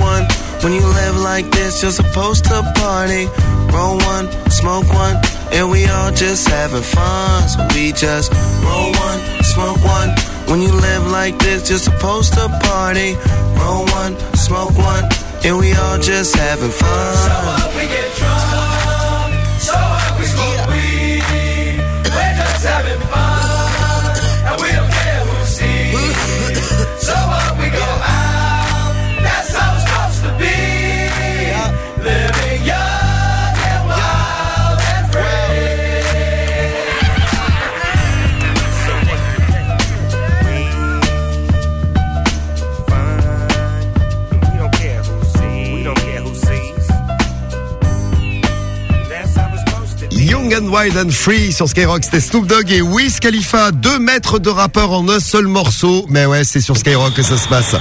one. When you live like this, you're supposed to party. Roll one, smoke one, and we all just having fun. So we just roll one, smoke one. When you live like this, you're supposed to party. Roll one, smoke one, and we all just having fun. So up, we get drunk. So up, we smoke weed. We're just having fun, Wild and Free sur Skyrock, c'était Snoop Dogg et Wiz Khalifa, deux maîtres de rappeurs en un seul morceau. Mais ouais, c'est sur Skyrock que ça se passe.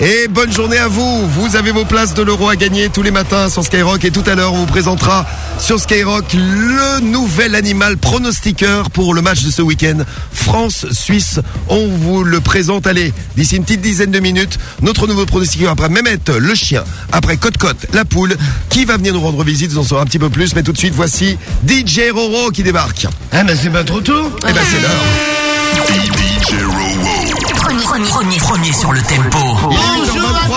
Et bonne journée à vous. Vous avez vos places de l'euro à gagner tous les matins sur Skyrock et tout à l'heure on vous présentera sur Skyrock le nouvel animal pronostiqueur pour le match de ce week-end France-Suisse. On vous le présente, allez, d'ici une petite dizaine de minutes. Notre nouveau pronostiqueur après Mehmet, le chien, après Cote-Cote, la poule, qui va venir nous rendre visite, vous en saurez un petit peu plus. Mais tout de suite, voici DJ Roro qui débarque. Ah, mais c'est pas trop tôt. Eh ben c'est l'heure. Premier, premier, premier, premier sur le tempo. 8h23.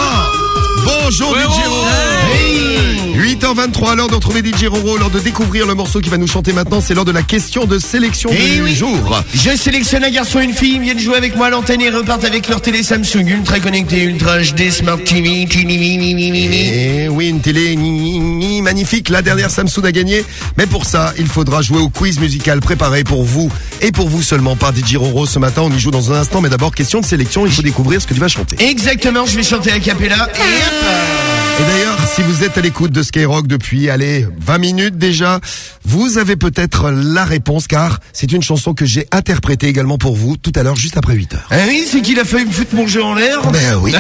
Bonjour DJ Roro. 8h23, l'heure de retrouver DJ Roro, l'heure de découvrir le morceau qui va nous chanter maintenant. C'est l'heure de la question de sélection Eh du oui. jour. Je sélectionne un garçon et une fille, ils viennent jouer avec moi à l'antenne et repartent avec leur télé Samsung ultra connectée, ultra HD, Smart TV. Et oui, une télé ni, ni, ni, magnifique. La dernière Samsung a gagné. Mais pour ça, il faudra jouer au quiz musical préparé pour vous et pour vous seulement par DJ Roro ce matin. On y joue dans un instant. Mais d'abord, question de sélection. Il faut découvrir ce que tu vas chanter. Exactement, je vais chanter a cappella et hop et d'ailleurs, si vous êtes à l'écoute de Skyrock depuis, allez, 20 minutes déjà, vous avez peut-être la réponse car c'est une chanson que j'ai interprétée également pour vous tout à l'heure, juste après 8 heures. Eh oui, c'est qu'il a failli me foutre mon jeu en l'air. Ben oui.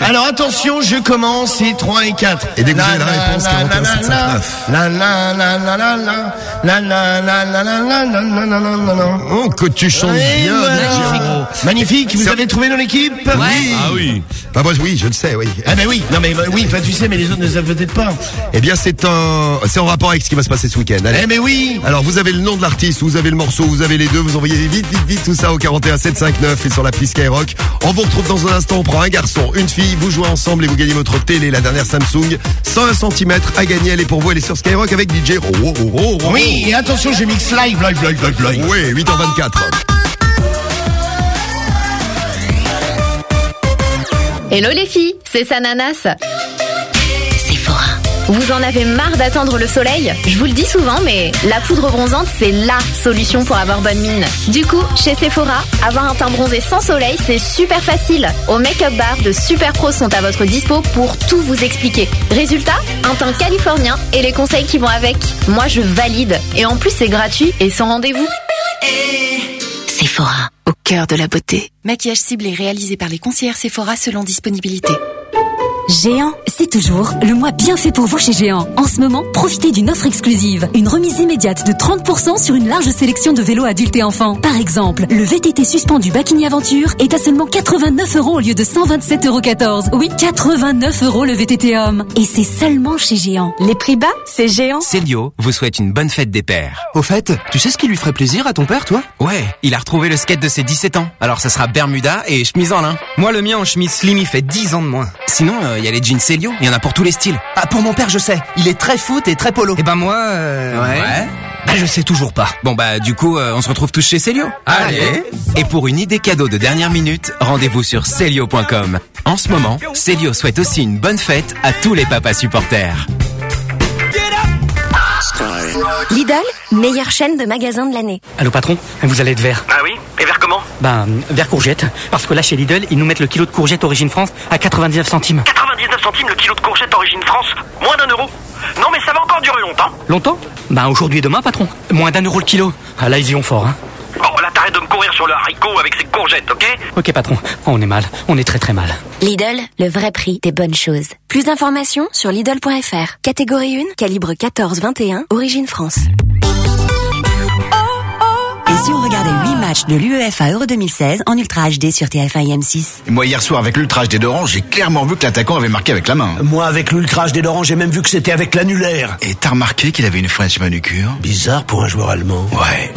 Alors attention, je commence, c'est 3 et 4. Et dès que vous avez la réponse, 41, 709. Oh, que tu chantes bien. Magnifique, vous avez trouvé dans l'équipe. Oui. Ah oui. Bah moi, oui, je le sais, oui. Ah ben oui, non mais bah, oui, pas du sais, mais les autres ne savent peut-être pas. Eh bien, c'est un, c'est en rapport avec ce qui va se passer ce week-end. Allez. Eh mais oui Alors, vous avez le nom de l'artiste, vous avez le morceau, vous avez les deux, vous envoyez vite, vite, vite tout ça au 41 759 et sur l'appli Skyrock. On vous retrouve dans un instant, on prend un garçon, une fille, vous jouez ensemble et vous gagnez votre télé, la dernière Samsung, 101 cm à gagner, elle est pour vous, elle est sur Skyrock avec DJ Roro, Roro, Roro. Oui, et attention, je mixe live, live, live, live, live. Oui, 8h24. Hello les filles, c'est Sananas. Vous en avez marre d'attendre le soleil? Je vous le dis souvent, mais la poudre bronzante, c'est LA solution pour avoir bonne mine. Du coup, chez Sephora, avoir un teint bronzé sans soleil, c'est super facile. Au Make-up Bar, de super pros sont à votre dispo pour tout vous expliquer. Résultat, un teint californien et les conseils qui vont avec. Moi, je valide. Et en plus, c'est gratuit et sans rendez-vous. Sephora, au cœur de la beauté. Maquillage ciblé réalisé par les conseillères Sephora selon disponibilité. Géant, c'est toujours le mois bien fait pour vous chez Géant. En ce moment, profitez d'une offre exclusive. Une remise immédiate de 30% sur une large sélection de vélos adultes et enfants. Par exemple, le VTT suspendu Bacchini Aventure est à seulement 89 euros au lieu de 127,14 euros. Oui, 89 euros le VTT homme. Et c'est seulement chez Géant. Les prix bas, c'est Géant. Célio vous souhaite une bonne fête des pères. Au fait, tu sais ce qui lui ferait plaisir à ton père, toi? Ouais, il a retrouvé le skate de ses 17 ans. Alors ça sera Bermuda et chemise en lin. Moi, le mien en chemise slim, il fait 10 ans de moins. Sinon, il y a les jeans Célio, il y en a pour tous les styles. Ah, pour mon père, je sais. Il est très foot et très polo. Et ben moi, euh... Ouais. Bah, je sais toujours pas. Bon bah du coup, euh, on se retrouve tous chez Célio. Allez. Et pour une idée cadeau de dernière minute, rendez-vous sur Celio.com. En ce moment, Célio souhaite aussi une bonne fête à tous les papas supporters. Lidl, meilleure chaîne de magasins de l'année. Allô patron, vous allez être vert. Ah oui Et vers comment Ben, vert courgette. Parce que là, chez Lidl, ils nous mettent le kilo de courgette origine France à 99 centimes. 99 centimes le kilo de courgette origine France Moins d'un euro Non mais ça va encore durer longtemps Longtemps Ben, aujourd'hui et demain, patron. Moins d'un euro le kilo. Ah là, ils y vont fort, hein. Bon là t'arrêtes de me courir sur le haricot avec ces courgettes, ok Ok patron, on est mal. On est très très mal. Lidl, le vrai prix des bonnes choses. Plus d'informations sur Lidl.fr. Catégorie 1, calibre 14-21, origine France. Et conditions, regardez 8 matchs de l'UEFA Euro 2016 en Ultra HD sur TF1 et M6. Et Moi, hier soir, avec l'Ultra HD d'Orange, j'ai clairement vu que l'attaquant avait marqué avec la main. Moi, avec l'Ultra HD d'Orange, j'ai même vu que c'était avec l'annulaire. Et t'as remarqué qu'il avait une French manucure? Bizarre pour un joueur allemand. Ouais.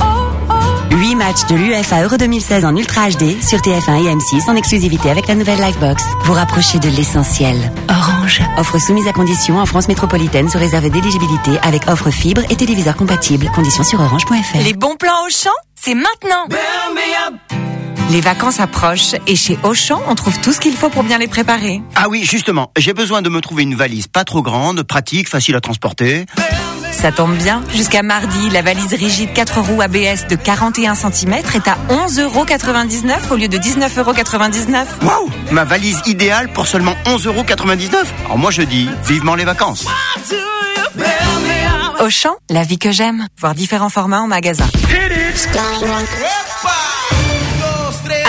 8 matchs de l'UEFA Euro 2016 en Ultra HD sur TF1 et M6 en exclusivité avec la nouvelle Livebox. Vous rapprochez de l'essentiel. Orange. Offre soumise à condition en France métropolitaine sous réserve d'éligibilité avec offre fibre et téléviseur compatible. Conditions sur orange.fr. Les bons plans au champ, c'est maintenant. Les vacances approchent et chez Auchan, on trouve tout ce qu'il faut pour bien les préparer. Ah oui, justement, j'ai besoin de me trouver une valise pas trop grande, pratique, facile à transporter. Ça tombe bien, jusqu'à mardi, la valise rigide 4 roues ABS de 41 cm est à 11,99€ au lieu de 19,99€. Waouh Ma valise idéale pour seulement 11,99€. Alors moi je dis, vivement les vacances. Auchan, la vie que j'aime. Voir différents formats en magasin.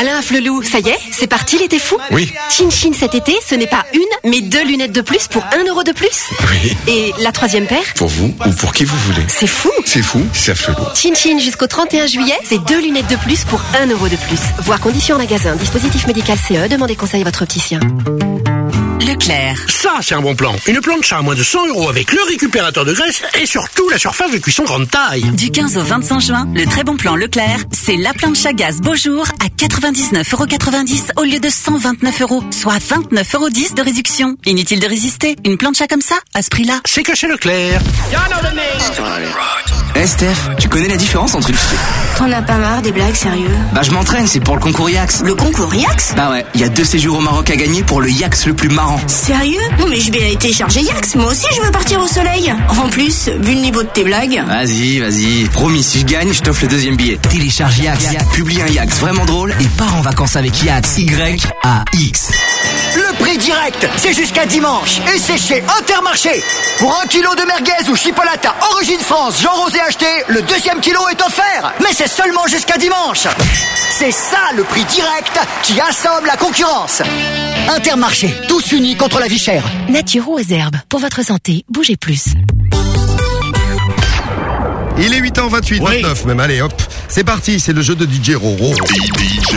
Alain Flelou, ça y est, c'est parti l'été fou Oui. Chin Chin cet été, ce n'est pas une, mais deux lunettes de plus pour un euro de plus Oui. Et la troisième paire Pour vous ou pour qui vous voulez. C'est fou C'est fou, c'est absolument. Chin Chin jusqu'au 31 juillet, c'est deux lunettes de plus pour un euro de plus. Voir conditions en magasin, dispositif médical CE, demandez conseil à votre opticien. Leclerc. Ça, c'est un bon plan. Une plancha à moins de 100 euros avec le récupérateur de graisse et surtout la surface de cuisson grande taille. Du 15 au 25 juin, le très bon plan Leclerc, c'est la plancha gaz Beaujour à 99,90€ au lieu de 129 euros, soit 29,10€ de réduction. Inutile de résister, une plancha comme ça, à ce prix-là. C'est que chez Leclerc. Eh Steph, tu connais la différence entre une... T'en as pas marre des blagues, sérieux? Bah je m'entraîne, c'est pour le concours Yax. Le concours Yax? Bah ouais, il y a deux séjours au Maroc à gagner pour le Yax le plus marrant. Sérieux Non mais je vais télécharger Yax, moi aussi je veux partir au soleil. En plus, vu le niveau de tes blagues... Vas-y, vas-y. Promis, si je gagne, je t'offre le deuxième billet. Télécharge Yax, publie un Yax vraiment drôle et pars en vacances avec Yax. Y-A-X. Le prix direct, c'est jusqu'à dimanche. Et c'est chez Intermarché. Pour un kilo de merguez ou chipolata origine France, Jean Rosé acheté, le deuxième kilo est offert. Mais c'est seulement jusqu'à dimanche. C'est ça le prix direct qui assomme la concurrence. Intermarché, tous unis contre la vie chère. Nature aux herbes, pour votre santé, bougez plus. Il est 8h28, 29 même. Allez, hop. C'est parti, c'est le jeu de DJ Roro. DJ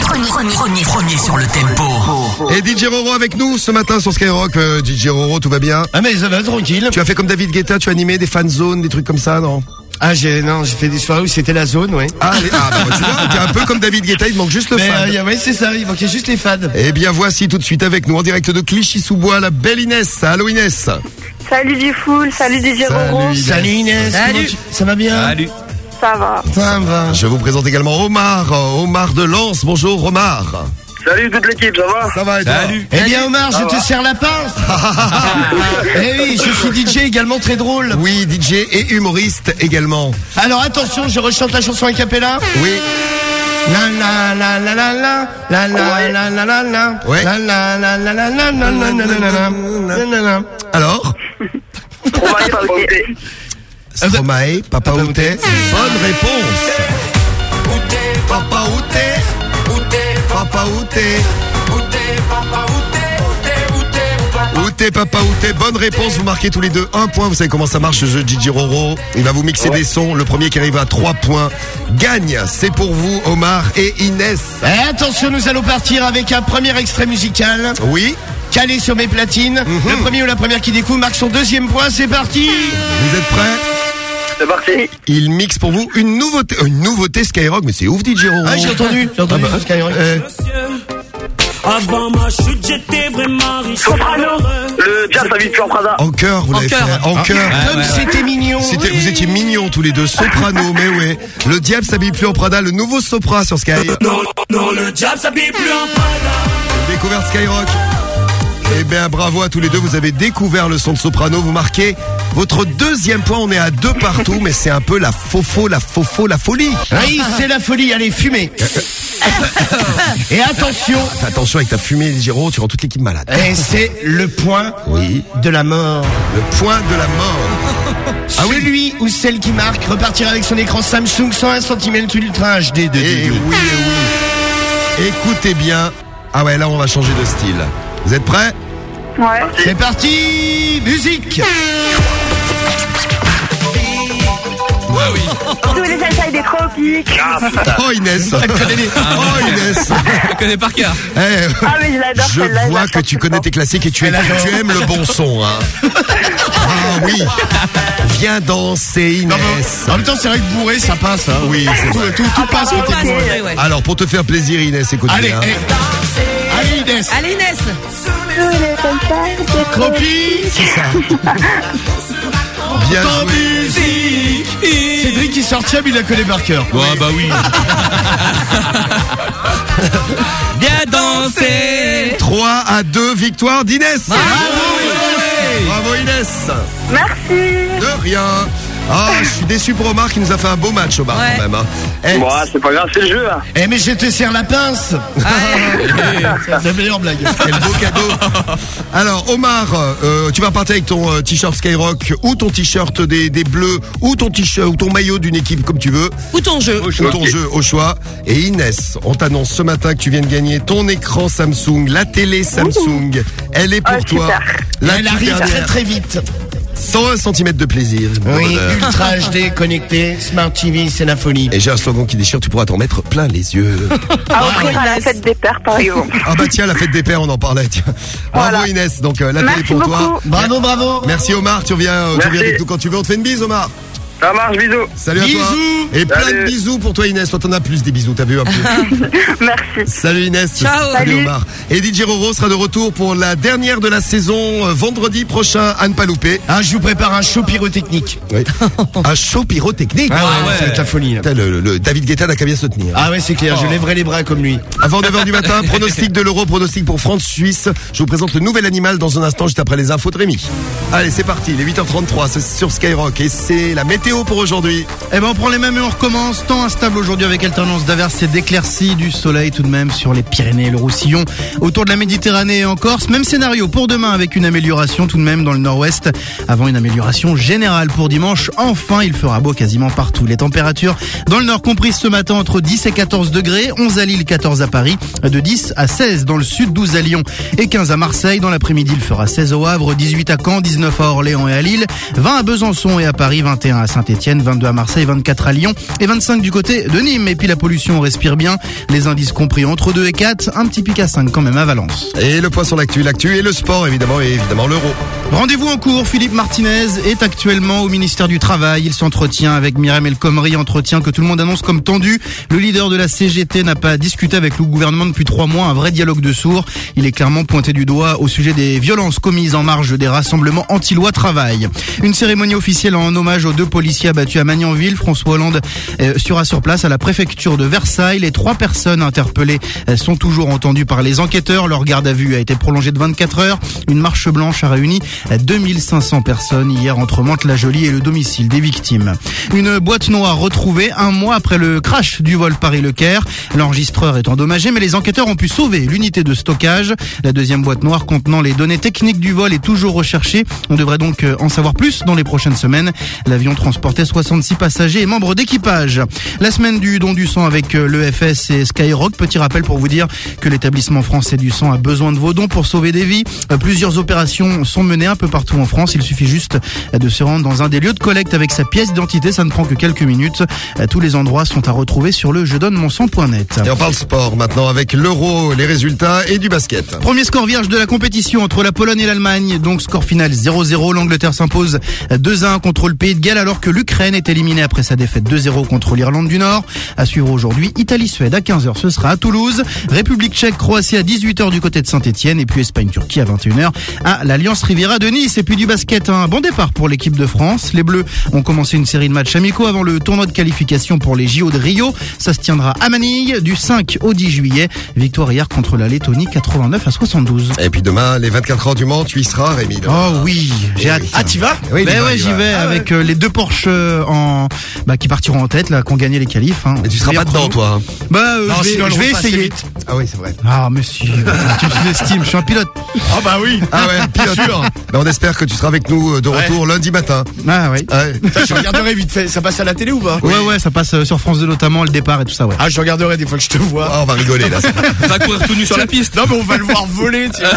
Premier, premier, premier, premier sur le tempo. Et DJ Roro avec nous ce matin sur Skyrock. Euh, DJ Roro, tout va bien Ah mais ça va tranquille. Tu as fait comme David Guetta, tu as animé des fan zones, des trucs comme ça, non? Ah j'ai non, j'ai fait des soirées où c'était la zone, ouais. Ah, les- ah, bah, tu vois, t'es un peu comme David Guetta, il te manque juste le Mais, fan. euh, ouais, c'est ça, il manquait juste les fans. Eh bien voici tout de suite avec nous en direct de Clichy-sous-Bois, la belle Inès. Allô Inès Salut du full, salut DJ Roro. Salut Inès, comment tu- ça va bien Salut. Ça va. Ça va. Je vous présente également Omar, euh, Omar de Lens. Bonjour Omar. Salut toute l'équipe, ça va Ça va et toi Eh bien Omar, Ça je te sers la pince Eh oui, je suis DJ également très drôle. Oui, DJ et humoriste également. Alors attention, je rechante la chanson a cappella Oui. La la la la la la la la la la la la Ouais. la la la la la la la la la la la la la Alors Stromae, pas outé. Papa Outé. Bonne réponse. Papa Outé. Papa Outé. Outé, Papa Outé. Bonne réponse. Vous marquez tous les deux un point. Vous savez comment ça marche, ce jeu DJ Roro. Il va vous mixer des sons. Le premier qui arrive à trois points gagne. C'est pour vous, Omar et Inès. Eh, attention, nous allons partir avec un premier extrait musical. Oui. Calé sur mes platines. Le premier ou la première qui découvre marque son deuxième point. C'est parti. Vous êtes prêts? C'est parti. Il mixe pour vous une nouveauté, une nouveauté Skyrock, mais c'est ouf DJ Roro. Ah, j'ai entendu. J'ai entendu. Skyrock. Euh, Avant ma chute, j'étais vraiment riche. Soprano. Le jazz s'habille plus en Prada. En cœur, vous l'avez fait. En cœur. Comme c'était mignon. Vous étiez mignons tous les deux, soprano, mais ouais. Le diable s'habille plus en Prada, le nouveau Sopra sur Sky. Non, non, le diable s'habille plus en Prada. Découvert Skyrock. Eh bien, bravo à tous les deux, vous avez découvert le son de soprano, vous marquez votre deuxième point, on est à deux partout, mais c'est un peu la faux la faux la folie. Oui, c'est la folie. Allez, fumez. Et attention. Fais attention avec ta fumée, Giro, tu rends toute l'équipe malade. Et c'est le point Oui. de la mort. Le point de la mort. Ah oui. Celui ou celle qui marque repartira avec son écran Samsung 101 cm Ultra HD de Eh oui, eh oui. Écoutez bien. Ah ouais, là on va changer de style. Vous êtes prêts Ouais. C'est parti Musique Tous les salsas des tropiques. Oh Inès Oh Inès Elle connaît par cœur. Eh, Ah, mais je l'adore, Je je vois que tu connais tes classiques et tu, aimes- tu aimes le bon son. Hein. Ah oui Viens danser Inès En même temps, c'est vrai que bourré, ça passe. Hein. Oui, c'est tout, vrai. tout, tout passe quand t'es bourré. Alors pour te faire plaisir Inès, écoute Allez, bien. eh, allez Inès. Allez Inès Cropi. C'est ça. Bien Ton musique. Cédric qui sortit, mais il la connaît par cœur. Ouais, bah oui. Bien danser 3 à 2, victoire d'Inès Bravo, Bravo Inès Merci. De rien Ah, je suis déçu pour Omar qui nous a fait un beau match Omar Ouais. quand même. hein. Eh, Bon, c'est pas grave, c'est le jeu. Hein. Eh, mais je te sers la pince. C'est la meilleure blague. Quel beau cadeau Alors Omar, euh, tu vas partir avec ton euh, t-shirt Skyrock ou ton t-shirt des, des Bleus ou ton t-shirt ou ton maillot d'une équipe comme tu veux Où ton jeu ou ton jeu au choix. Et Inès, on t'annonce ce matin que tu viens de gagner ton écran Samsung, la télé Samsung. Elle est pour Ah, toi. super. La Elle toute arrive très dernière. très vite. 101 cm de plaisir. Oui, bonheur. Ultra HD connecté, Smart TV, c'est la folie. Et j'ai un slogan qui déchire, tu pourras t'en mettre plein les yeux. À offrir à la fête des pères, par exemple. Ah bah tiens, la fête des pères, on en parlait. Tiens. Bravo Voilà. Inès, donc euh, la Merci télé pour toi. Bravo, bravo. Merci Omar, tu reviens, euh, tu Merci. reviens avec nous quand tu veux. On te fait une bise Omar. Ça marche, bisous. Salut à toi. Bisous. Et plein de bisous pour toi Inès. Toi t'en as plus des bisous, t'as vu un peu. Merci. Salut Inès. Ciao. Salut Salut. Omar. Et DJ Roro sera de retour pour la dernière de la saison euh, vendredi prochain à ne pas louper. Ah, je vous prépare un show pyrotechnique. Oui. un show pyrotechnique. Ah ouais, ouais. ça va être la folie. là. Putain, Le, le- le David Guetta n'a qu'à bien se tenir. Ah ouais, c'est clair, je lèverai les bras comme lui. Avant 9h du matin, pronostic de l'Euro, pronostic pour France-Suisse. Je vous présente le nouvel animal dans un instant, juste après les infos de Rémi. Allez, c'est parti, il est 8h33, c'est sur Skyrock et c'est la météo pour aujourd'hui. Eh ben on prend les mêmes et on recommence. Temps instable aujourd'hui avec alternance d'averses et d'éclaircies, du soleil tout de même sur les Pyrénées et le Roussillon. Autour de la Méditerranée et en Corse, même scénario pour demain avec une amélioration tout de même dans le nord-ouest. Avant une amélioration générale pour dimanche, enfin il fera beau quasiment partout. Les températures dans le nord comprises ce matin entre 10 et 14 degrés, 11 à Lille, 14 à Paris, de 10 à 16 dans le sud, 12 à Lyon et 15 à Marseille. Dans l'après-midi il fera 16 au Havre, 18 à Caen, 19 à Orléans et à Lille, 20 à Besançon et à Paris, 21 à Saint-Etienne, 22 à Marseille, 24 à Lyon et 25 du côté de Nîmes. Et puis la pollution on respire bien, les indices compris entre 2 et 4, un petit pic à 5 quand même à Valence. Et le poisson l'actu, l'actu et le sport évidemment et évidemment l'Euro. Rendez-vous en cours, Philippe Martinez est actuellement au ministère du Travail. Il s'entretient avec Myriam El Khomri, entretien que tout le monde annonce comme tendu. Le leader de la CGT n'a pas discuté avec le gouvernement depuis trois mois, un vrai dialogue de sourds. Il est clairement pointé du doigt au sujet des violences commises en marge des rassemblements anti-loi travail. Une cérémonie officielle en hommage aux deux policiers abattus à Magnanville. François Hollande euh, sera sur place à la préfecture de Versailles. Les trois personnes interpellées euh, sont toujours entendues par les enquêteurs. Leur garde à vue a été prolongée de 24 heures. Une marche blanche a réuni 2500 personnes hier entre Mantes-la-Jolie et le domicile des victimes. Une boîte noire retrouvée un mois après le crash du vol Paris-Le Caire. L'enregistreur est endommagé, mais les enquêteurs ont pu sauver l'unité de stockage. La deuxième boîte noire contenant les données techniques du vol est toujours recherchée. On devrait donc euh, en savoir plus dans les prochaines semaines. L'avion transportait 66 passagers et membres d'équipage. La semaine du don du sang avec euh, l'EFS et Skyrock. Petit rappel pour vous dire que l'établissement français du sang a besoin de vos dons pour sauver des vies. Euh, Plusieurs opérations sont menées un peu partout en France. Il suffit juste euh, de se rendre dans un des lieux de collecte avec sa pièce d'identité. Ça ne prend que quelques minutes. Tous les endroits sont à retrouver sur le je donne mon sang.net. Et on parle sport maintenant avec l'Euro, les résultats et du basket. Premier score vierge de la compétition entre la Pologne et l'Allemagne. Donc score final 0-0. L'Angleterre s'impose 2-1 contre le Pays de Galles alors que l'Ukraine est éliminée après sa défaite 2-0 contre l'Irlande du Nord. À suivre aujourd'hui Italie-Suède à 15h. Ce sera à Toulouse. République tchèque, Croatie à 18h du côté de Saint-Etienne. Et puis Espagne-Turquie à 21h à l'Alliance Riviera de Nice. Et puis du basket, un bon départ pour l'équipe de France. Les Bleus ont commencé une série de matchs amicaux avant le tournoi de qualification pour les JO de Rio. Ça se tiendra à Manille du 5 au 10 juillet. Victoire hier contre la Lettonie 89 à 72. Et puis demain, les 24 heures du Mans, tu y seras Rémi. Oh oui, j'ai hâte. Ah, tu vas Oui, Ben ouais, j'y va. vais Ah avec euh, les deux Porsche euh, en bah, qui partiront en tête là, qui ont gagné les qualifs. Hein. Mais tu seras pas dedans, toi. hein. Bah, euh, Non, je vais, sinon, elle je vais repasse essayer. vite. Ah oui, c'est vrai. Ah, monsieur, tu me sous-estimes. Je suis un pilote. Ah bah oui. Ah ouais, pilote. Ben, on espère que tu seras avec nous euh, de retour lundi matin. Ah oui. Ouais. Ça, je regarderai vite fait. Ça passe à la télé ou pas? Ouais, ouais, ça passe euh, sur France 2 notamment, le départ et tout ça, ouais. Ah, je regarderai des fois que je te vois. Ah, on va rigoler là. Va courir tout nu sur la piste. Non, mais on va le voir voler. tiens.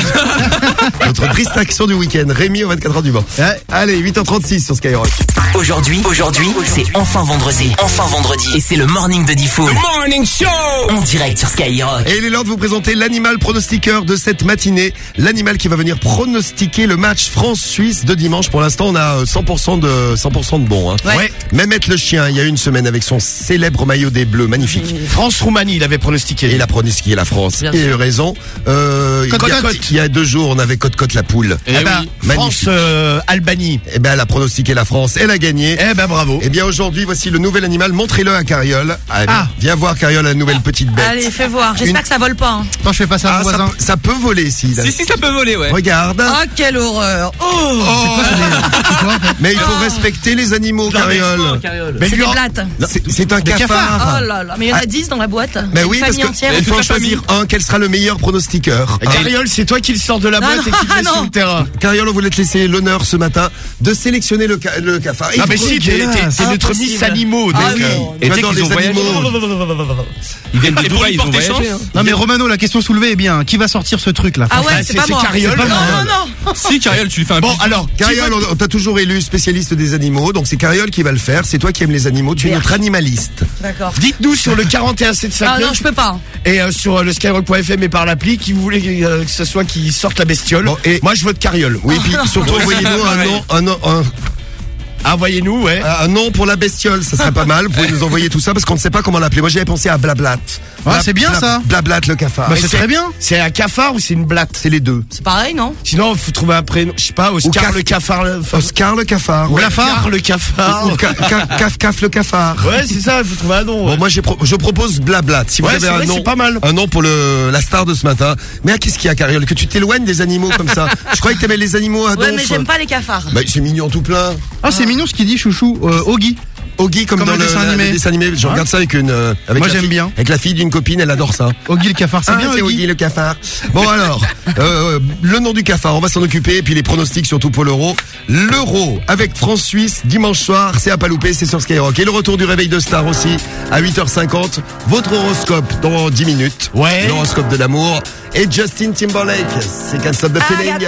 Notre triste action du week-end. Rémi au 24 heures du Mans. Allez, 8h36 sur Skyrock. Aujourd'hui, aujourd'hui, c'est enfin vendredi. Enfin vendredi. Et c'est le morning de Diffoul. Morning Show En direct sur Skyrock. Et il est l'heure de vous présenter l'animal pronostiqueur de cette matinée. L'animal qui va venir pronostiquer le match France-Suisse de dimanche. Pour l'instant, on a euh, 100% de 100% de bon. Hein. Ouais. Mehmet le chien, il y a une semaine avec son célèbre maillot des Bleus, magnifique. France-Roumanie, il avait pronostiqué. Et il a pronostiqué la France. Bien et il a sûr. eu raison. Euh, il, y a, Cote-cote. il y a deux jours, on avait Cote-Cote la poule. Eh ben, Magnifique. France-Albanie. Eh ben, elle a pronostiqué la France. Elle a gagné. Eh ben, bravo. Eh bien, aujourd'hui, voici le nouvel animal. Montrez-le à Carriole. Allez, Ah. Viens voir Carriole, la nouvelle petite bête. Allez, fais voir. J'espère Une- que ça vole pas. hein. Attends, je fais à Ah, mon ça, voisin. peut- ça peut voler, si. là. Si, si, ça peut voler, ouais. Regarde. Oh, quelle horreur. Oh, Mais il faut respecter les animaux, Carriole. Mais c'est des. C'est- un cafard. Oh là là, mais il y en a 10 dans la boîte. Mais Une oui, parce famille que entière. il faut en choisir un. Quel sera le meilleur pronostiqueur Et Carriole, c'est toi qui le sors de la Non, boîte et qui le non, sur non. le terrain. Carriole, on voulait te laisser l'honneur ce matin de sélectionner le, ca- le cafard. Ah, mais si, t'es notre. Miss Animaux. Ah donc, oui. euh, Et tu sais qu'ils ont les voyagé. animaux. Ils viennent de Et pour Dubaï, ils ont hein. voyagé. Non mais Romano, la question soulevée est bien. Qui va sortir ce truc là Ah ouais, Ah, c'est pas moi. Carriole. Non. Non, non. Si, Carriole, tu lui fais un Bon, alors, Carriole, on, t'a toujours élu spécialiste des animaux, donc c'est Carriole qui va le faire. C'est toi qui aimes les animaux, tu es notre animaliste. D'accord. Dites-nous sur le 41 Ah 759 non, je peux pas. et euh, sur euh, le skyrock.fm et par l'appli qui vous voulez que ce soit qui sorte la bestiole. Bon, et- Moi, je vote Carriole. Oui, puis surtout envoyez-nous un nom, un, nom- un, Envoyez-nous, ouais. un nom pour la bestiole, ça serait pas mal. Vous pouvez nous envoyer tout ça parce qu'on ne sait pas comment l'appeler. Moi j'avais pensé à Blablat. Ah, c'est bien, ça. Blablat le cafard. Bah, c'est très bien. C'est un cafard ou c'est une blatte? C'est les deux. C'est pareil, non? Sinon, faut trouver un prénom. Je sais pas, Oscar Caf- le cafard. le- Oscar le cafard. Ouais, Oscar le cafard. Ou ca- ca- Caf Caf le cafard. Ouais, c'est ça, il faut trouver un nom. Bon, moi j'ai pro- je propose Blablat. Si vous Ouais, avez c'est un vrai, nom, c'est pas mal. un nom pour le la star de ce matin. Mais ah, qu'est-ce qu'il y a, Carriole? Que tu t'éloignes des animaux comme ça. Je croyais que t'aimais les animaux à Ouais, mais j'aime pas les cafards. Bah, c'est mignon tout plein. Ah, c'est mignon ce qu'il dit, chouchou. Euh, Oggy. Oggy comme, Comme dans le le, dessin la- animé. le dessin animé. Je Hein regarde ça avec une. euh, avec Moi, la j'aime fille- bien. Avec la fille d'une copine, elle adore ça. Oggy le cafard, c'est Ah, bien c'est Oggy. Le cafard. Bon alors, euh, le nom du cafard, on va s'en occuper. Et puis les pronostics surtout pour l'euro. L'euro avec France-Suisse dimanche soir, c'est à pas louper, c'est sur Skyrock. Et le retour du réveil de star aussi à 8h50. Votre horoscope dans 10 minutes. Ouais. L'horoscope de l'amour. Et Justin Timberlake, c'est Can't Stop I Feeling.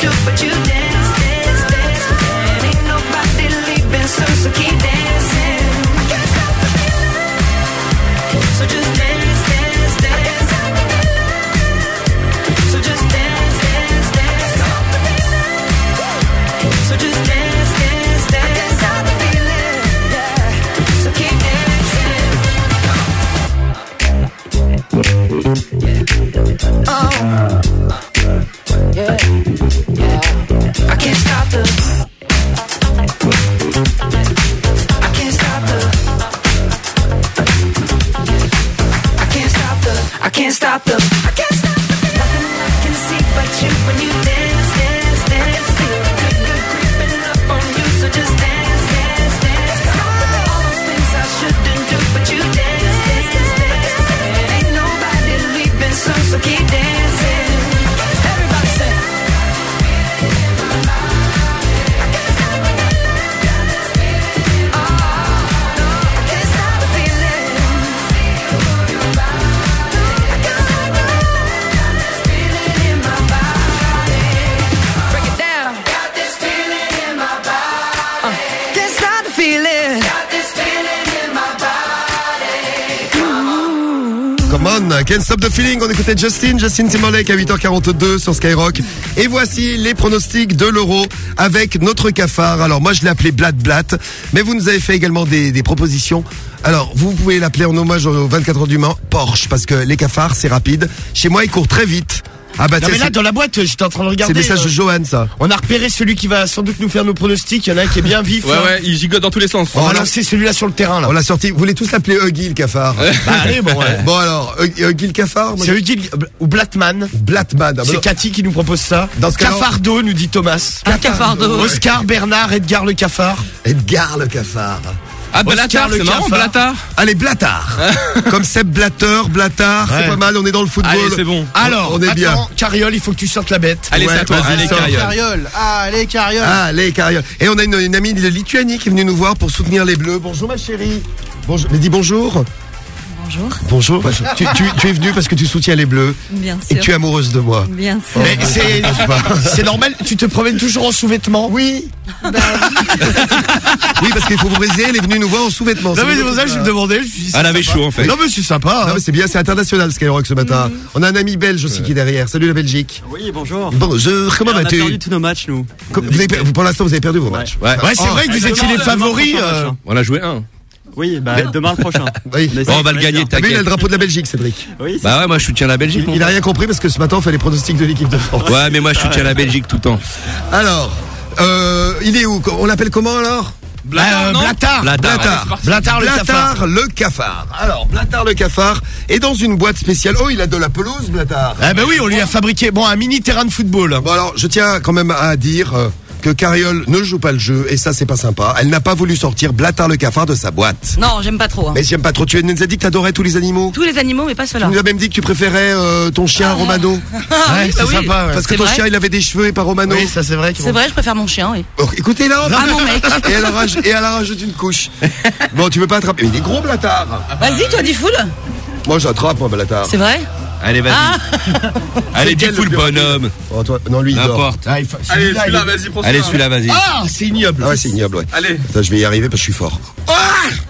do, but you stop the feeling. On écoutait Justin, Justin Timberlake à 8h42 sur Skyrock. Et voici les pronostics de l'euro avec notre cafard. Alors moi je l'ai appelé Blat Blat, mais vous nous avez fait également des, des propositions. Alors vous pouvez l'appeler en hommage aux 24 heures du Mans Porsche parce que les cafards c'est rapide. Chez moi ils courent très vite. Ah bah non mais là c'est- dans la boîte j'étais en train de c'est regarder. le message de euh, Johan ça. On a repéré celui qui va sans doute nous faire nos pronostics. Il y en a un qui est bien vif. Ouais, là. ouais, il gigote dans tous les sens. On va Voilà. lancer celui-là sur le terrain là. On l'a sorti. Vous voulez tous l'appeler Huggy le cafard Bah allez bon. ouais. Bon alors, Huggy Huggy le cafard C'est Eugene ou Blatman. Blatman. Ah, bah, C'est Cathy qui nous propose ça. Dans ce cas-là- Cafardo nous dit Thomas. Un cafardo. Oscar Bernard Edgar le cafard. Edgar le cafard. Ah, Blattard, le c'est marrant. Blattard. Allez, Blattard. Comme Seb Blatter, Blattard, c'est pas mal, on est dans le football. Allez, c'est bon. Alors, on est bien. Carriole, il faut que tu sortes la bête. Allez, Ouais, c'est à toi. vas-y, Allez. Carriole. Allez, carriole. Allez, carriole. Et on a une, une amie de Lituanie qui est venue nous voir pour soutenir les Bleus. Bonjour ma chérie. Bonjour. Mais dis bonjour. Bonjour. Bonjour. tu, tu, tu es venue parce que tu soutiens les Bleus Bien et sûr. que tu es amoureuse de moi. Bien sûr. Mais c'est, c'est normal, tu te promènes toujours en sous-vêtements. Oui. Bah Oui, parce qu'il faut vous préciser, elle est venue nous voir en sous-vêtements. Non mais c'est pour ça que je me demandais. Je Elle c'est avait sympa. chaud, en fait. Non mais c'est sympa. Non, hein. mais c'est bien, c'est international Skyrock ce matin. On a un ami belge aussi qui est derrière. Salut la Belgique. Oui, bonjour. Bonjour, comment on a vas-tu perdu tous nos matchs, nous. Comme- vous avez Pour l'instant, vous avez perdu vos matchs. Ouais. Ouais, c'est Oh. vrai que vous étiez les favoris. euh. On a joué un. Oui, bah, demain le prochain. Oui. Bon, on va le gagner. Ah, mais il a le drapeau de la Belgique, Cédric. Oui, c'est- Bah ouais, moi je soutiens la Belgique. Il a rien compris parce que ce matin on fait les pronostics de l'équipe de France. Ouais, mais moi je soutiens la Belgique tout le temps. Alors, euh, il est où On l'appelle comment alors euh, Blattard. Blattard. Blattard. Blattard le cafard. Blattard le cafard. Alors, Blattard le cafard est dans une boîte spéciale. Oh, il a de la pelouse, Blattard. Ah ben oui, on lui a fabriqué bon un mini terrain de football. Bon alors, je tiens quand même à dire euh, que Carriole ne joue pas le jeu et ça c'est pas sympa. Elle n'a pas voulu sortir Blattard le cafard de sa boîte. Non, j'aime pas trop. hein. Mais j'aime pas trop. Tu nous as dit que t'adorais tous les animaux. Tous les animaux, mais pas Tu ceux-là. nous as même dit que tu préférais euh, ton chien Romano. Ah Ouais, c'est bah oui. sympa. ouais. Parce que ton vrai chien il avait des cheveux et pas Romano. Oui, ça c'est vrai. C'est vrai, je préfère mon chien, oui. Oh, écoutez là. Ah, mon mec. Et elle, raj- et elle rajoute une couche. Bon, tu veux pas attraper? Mais il est gros, Blattard. Vas-y, toi, dis full. Moi, j'attrape, moi, Blattard. C'est vrai Allez, vas-y. Ah, Allez, dis full le bonhomme. Oh, toi- non, lui, il dort. N'importe. Ah, Allez, celui-là, vas-y, prends Allez, celui-là, vas-y. Ah, c'est ignoble. Ah ouais, c'est ignoble, ouais. Allez. Attends, je vais y arriver parce que je suis fort.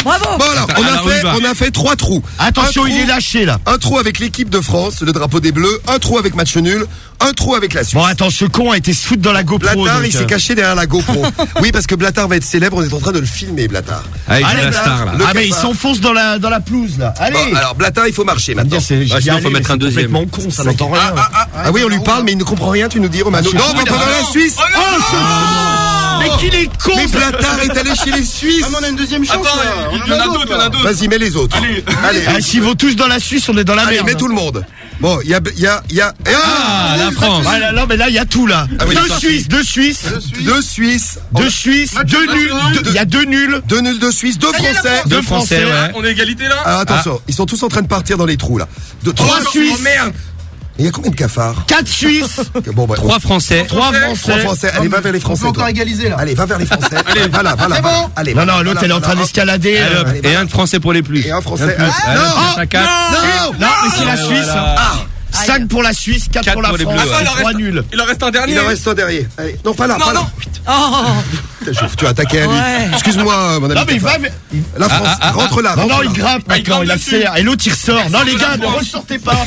bravo. Bon, alors, on a fait, ruba. on a fait trois trous. Attention, il est lâché là. Un trou avec l'équipe de France, le drapeau des Bleus. Un trou avec match nul. Un trou avec la Suisse. Bon, attends, ce con a été se foutre dans la GoPro. Blattard, donc, il s'est euh, caché derrière la GoPro. oui, parce que Blattard va être célèbre, on est en train de le filmer, Blattard. Allez, la star là. Ah, mais il s'enfonce dans la, dans la pelouse là. Allez. Bon, alors, Blattard, il faut marcher maintenant. j'y sinon, allais, faut mais mettre un deuxième. complètement con, ça n'entend rien. Ah oui, on lui parle, mais il ne comprend rien, tu nous dis, Romano. Ah, Non, on va pas dans la Suisse. Oh, ce- Mais qu'il est con Mais Blattard est allé chez les Suisses. Ah, mais on a une deuxième chance. Attends, là. il y en a d'autres, d'autres, il y en a d'autres. Vas-y, mets les autres. Allez. Allez. Ah, S'ils vont tous dans la Suisse, on est dans la Allez, merde. mets tout le monde. Bon, il y a, il y a, il y a. Ah, la France. Ah, là, non, mais là, il y a tout là. Ah oui, deux. Suisses, deux Suisses, Deux Suisses. deux Suisses, deux nuls. deux- Il y a deux nuls. Deux nuls de Suisse, deux Français. Deux Français, ouais. On est égalité là Ah, attention, ils sont tous en train de partir dans les trous là. De Trois Oh, Suisses. oh, merde Il y a combien de cafards Quatre Suisses. Bon, bah, Trois Français. Trois Trois Français. Français. Allez, va vers les On Français. peut encore toi. égaliser là. Allez, va vers les Français. Allez, va là, va là. C'est bon Allez, Non, non, l'autre, elle est en train d'escalader. Euh, Et un de français pour les plus. Et un Français. plus. Ah, Allez, non. Non Non, mais c'est la Suisse. voilà. 5 pour la Suisse, 4 Quatre pour la pour les France, Bleus, ouais. il en trois reste- nuls. Il en reste un dernier Il en reste un derrière. Allez, non, pas là, Non, pas là. non. Oh, Putain, je- Tu as attaqué à lui. Ouais. Excuse-moi, mon ami. Non, mais il va. La France, Ah, ah, ah, rentre là. Non, rentre non, là. il grimpe Ah, il maintenant, grimpe il dessus. accélère. Et l'autre, il ressort. Non, les gars, la ne ressortez pas.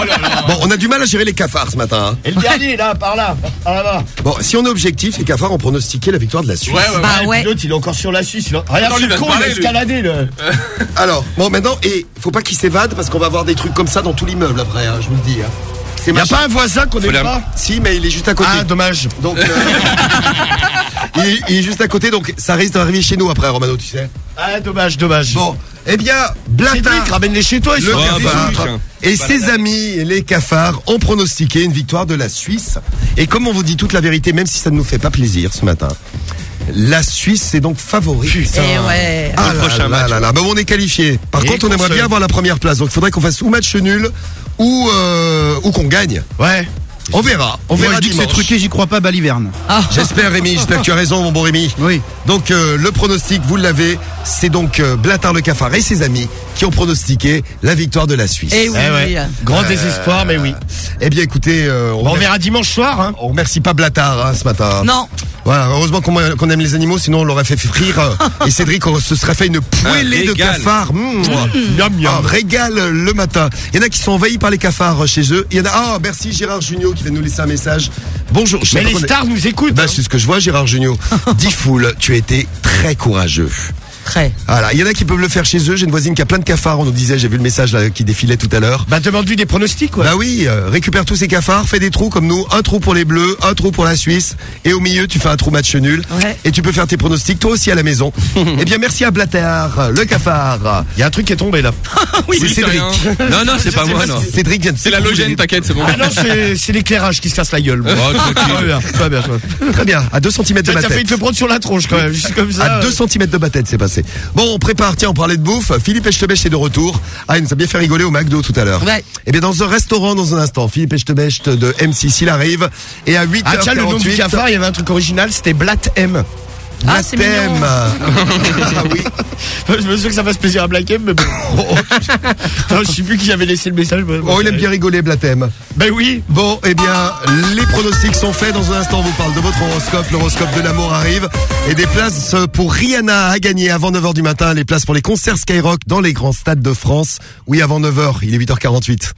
Oh là là Bon, on a du mal à gérer les cafards ce matin. hein. Et le dernier, là, par là, par là-bas. Bon, si on est objectif, les cafards ont pronostiqué la victoire de la Suisse. Ouais, ouais, bah ouais. L'autre, il est encore sur la Suisse. il a- Regarde, se con, il a escaladé, le. Alors, bon, maintenant, et faut pas qu'il s'évade parce qu'on va avoir des trucs comme ça dans tout l'immeuble après, hein, je vous le dis. Hein. Il a pas un voisin qu'on la- pas Si, mais il est juste à côté. Ah, dommage. Donc, euh, il, est, il est juste à côté, donc ça risque d'arriver chez nous après, Romano, tu sais. Ah, dommage, dommage. Bon, eh bien, Blattard, ramène-les chez toi, ils le sont Ah, bah, et ses amis, les cafards, ont pronostiqué une victoire de la Suisse. Et comme on vous dit toute la vérité, même si ça ne nous fait pas plaisir ce matin, la Suisse est donc favorite. et ouais. Ah là prochain là match. là là. Bon, on est qualifié. Par Et contre, on aimerait se- bien avoir la première place. Donc, il faudrait qu'on fasse ou match nul ou euh, ou qu'on gagne. Ouais. On verra. On Moi, verra je dis que c'est dimanche. truqué, j'y crois pas, Baliverne. J'espère Rémi, j'espère que tu as raison mon bon Rémi. Oui. Donc euh, le pronostic, vous l'avez, c'est donc euh, Blattard le cafard et ses amis qui ont pronostiqué la victoire de la Suisse. Eh oui. Eh ouais. Grand Euh, désespoir, mais oui. Eh bien écoutez, euh, on, Bon, on remercie, verra dimanche soir, hein. on remercie pas Blattard hein, ce matin. Non. Voilà, heureusement qu'on qu'on aime les animaux, sinon on l'aurait fait frire. euh, et Cédric on se serait fait une poêlée Un de régal. cafards. Mmh, Un régal le matin. Il y en a qui sont envahis par les cafards chez eux. Il y en a. Ah, merci Gérard Junio qui vient nous laisser un message. Bonjour. je Mais les stars nous écoutent. Bah, hein. c'est ce que je vois, Gérard Junio. Difool, tu as été très courageux. Très. Voilà, il y en a qui peuvent le faire chez eux. J'ai une voisine qui a plein de cafards. On nous disait, j'ai vu le message là qui défilait tout à l'heure. Bah demande-lui des pronostics quoi. Bah oui, euh, récupère tous ces cafards, fais des trous comme nous, un trou pour les Bleus, un trou pour la Suisse, et au milieu tu fais un trou match nul. Ouais. Et tu peux faire tes pronostics toi aussi à la maison. eh bien merci à Blatter, le cafard. Il y a un truc qui est tombé là. oui, c'est Cédric. Non, non, c'est pas moi, non. Cédric vient de C'est la logène, t'inquiète, c'est bon. Ah non, c'est l'éclairage qui se casse la gueule. Oh. Très bien, très bien. très bien. À 2 cm de T'as ma t'as failli tête. te prendre sur la tronche quand même, juste comme ça. À 2 cm de ma tête, c'est Bon, on prépare, tiens, on parlait de bouffe. Philippe Echtebest est de retour. Ah, il nous a bien fait rigoler au McDo tout à l'heure. Ouais. Eh bien, dans un restaurant, dans un instant, Philippe Echtebest de M6, il arrive. Et à 8h48. Ah tiens, le nom du cafard, il y avait un truc original, c'était Blatt M. Ah, c'est mignon. Ah oui. Je me souviens que ça fasse plaisir à Black M, mais bon. Attends, je sais plus qui avait laissé le message. mais bon, Oh, il aime bien rigoler, Blatem. Ben oui. Bon, eh bien, les pronostics sont faits. Dans un instant, on vous parle de votre horoscope. L'horoscope de l'amour arrive. Et des places pour Rihanna à gagner avant 9h du matin. Les places pour les concerts Skyrock dans les grands stades de France. Oui, avant 9h. Il est 8h48.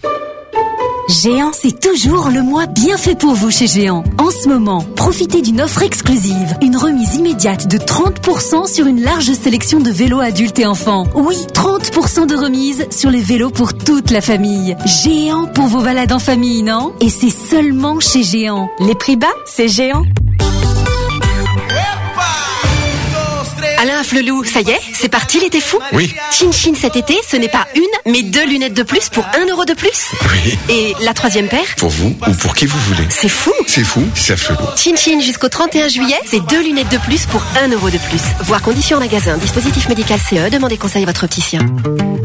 Géant, c'est toujours le mois bien fait pour vous chez Géant. En ce moment, profitez d'une offre exclusive. Une remise immédiate de 30% sur une large sélection de vélos adultes et enfants. Oui, 30% de remise sur les vélos pour toute la famille. Géant pour vos balades en famille, non? Et c'est seulement chez Géant. Les prix bas, c'est Géant. Alain Flelou, ça y est, c'est parti l'été fou Oui. Chin Chin cet été, ce n'est pas une, mais deux lunettes de plus pour un euro de plus Oui. Et la troisième paire? Pour vous ou pour qui vous voulez. C'est fou C'est fou, c'est flou. Chin Chin jusqu'au 31 juillet, c'est deux lunettes de plus pour un euro de plus. Voir conditions en magasin, dispositif médical CE, demandez conseil à votre opticien.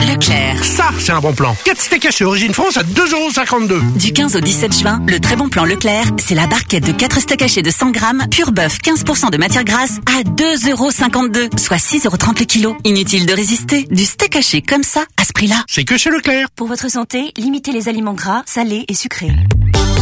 Leclerc. Ça, c'est un bon plan. 4 steaks hachés Origine France à 2,52€. Du 15 au 17 juin, le très bon plan Leclerc, c'est la barquette de 4 steaks hachés de 100 grammes, pur bœuf, 15% de matière grasse à 2,52€, soit 6,30€ le kilo. Inutile de résister, du steak haché comme ça, à ce prix-là. C'est que chez Leclerc. Pour votre santé, limitez les aliments gras, salés et sucrés.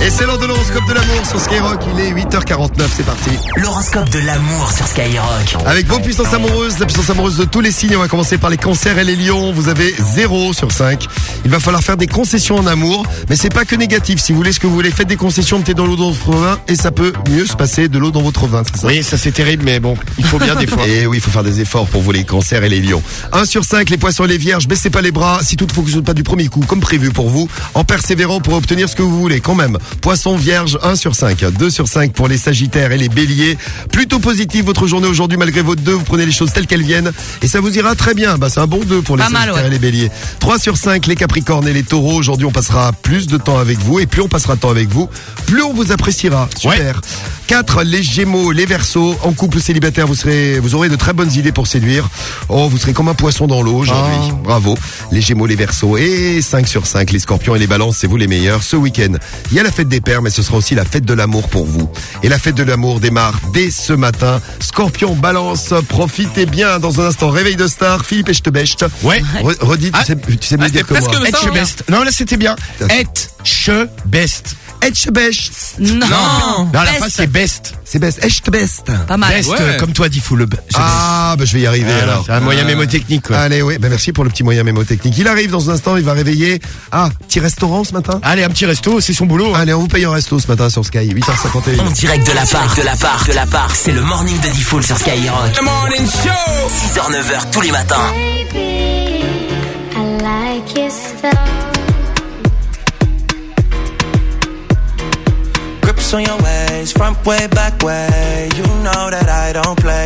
Et c'est l'heure de l'horoscope de l'amour sur Skyrock. Il est 8h49. C'est parti. L'horoscope de l'amour sur Skyrock. Avec vos puissances amoureuses, la puissance amoureuse de tous les signes, on va commencer par les cancers et les lions. Vous avez 0 sur 5. Il va falloir faire des concessions en amour, mais c'est pas que négatif. Si vous voulez ce que vous voulez, faites des concessions, mettez dans l'eau dans votre vin et ça peut mieux se passer de l'eau dans votre vin. c'est ça? Oui, ça c'est terrible, mais bon, il faut bien des fois. Et oui, il faut faire des efforts pour vous les cancers et les lions. 1 sur 5, les poissons et les vierges, baissez pas les bras. Si tout ne fonctionne pas du premier coup, comme prévu pour vous, en persévérant pour obtenir ce que vous voulez quand même. Poissons, vierges, 1 sur 5. 2 sur 5 pour les sagittaires et les béliers. Plutôt positif votre journée aujourd'hui malgré votre 2. Vous prenez les choses telles qu'elles viennent et ça vous ira très bien. Bah, c'est un bon 2 pour les Pas mal, sagittaires ouais. et les béliers. 3 sur 5, les capricornes et les taureaux. Aujourd'hui, on passera plus de temps avec vous et plus on passera de temps avec vous, plus on vous appréciera. Super. 4, les gémeaux, les versos. En couple célibataire, vous serez, vous aurez de très bonnes idées pour séduire. Oh, vous serez comme un poisson dans l'eau aujourd'hui. Bravo. Les gémeaux, les versos. Et 5 sur 5, les scorpions et les balances, c'est vous les meilleurs. Ce week-end, il y a la fête des pères, mais ce sera aussi la fête de l'amour pour vous. Et la fête de l'amour démarre dès ce matin. Scorpion, balance, profitez bien dans un instant. Réveil de star, Philippe Echtebest. Ouais. Re- redis, tu sais, tu sais mieux Ah, dire que moi. Et ça, best. Non, là c'était bien. Et che best. Echtebest. Non. Non, la Best. phrase c'est best. C'est best. Pas mal. Best, Ouais. euh, comme toi, dit fou le. Ah, bah, je vais y arriver alors. C'est un moyen mémotechnique, quoi. Allez, oui, bah merci pour le petit moyen mémotechnique. Il arrive dans un instant, il va réveiller. Ah, petit restaurant ce matin? Allez, un petit resto, c'est son boulot. hein. Allez, on vous paye un resto ce matin sur Sky, 8h51. En direct de la part, de la part, de la part, c'est le morning de Diffoul sur Skyrock. The morning show 6h, 9h tous les matins. I like on your ways, front way, back way. You know that I don't play.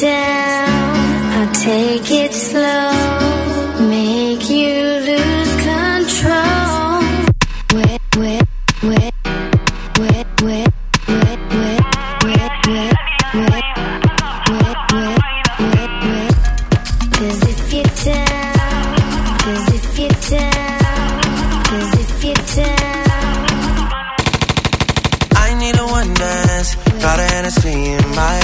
Down, I'll take it slow, make you lose control. Cause if you're down, cause if you're down, cause if you're down. I need a one dance. Got in my.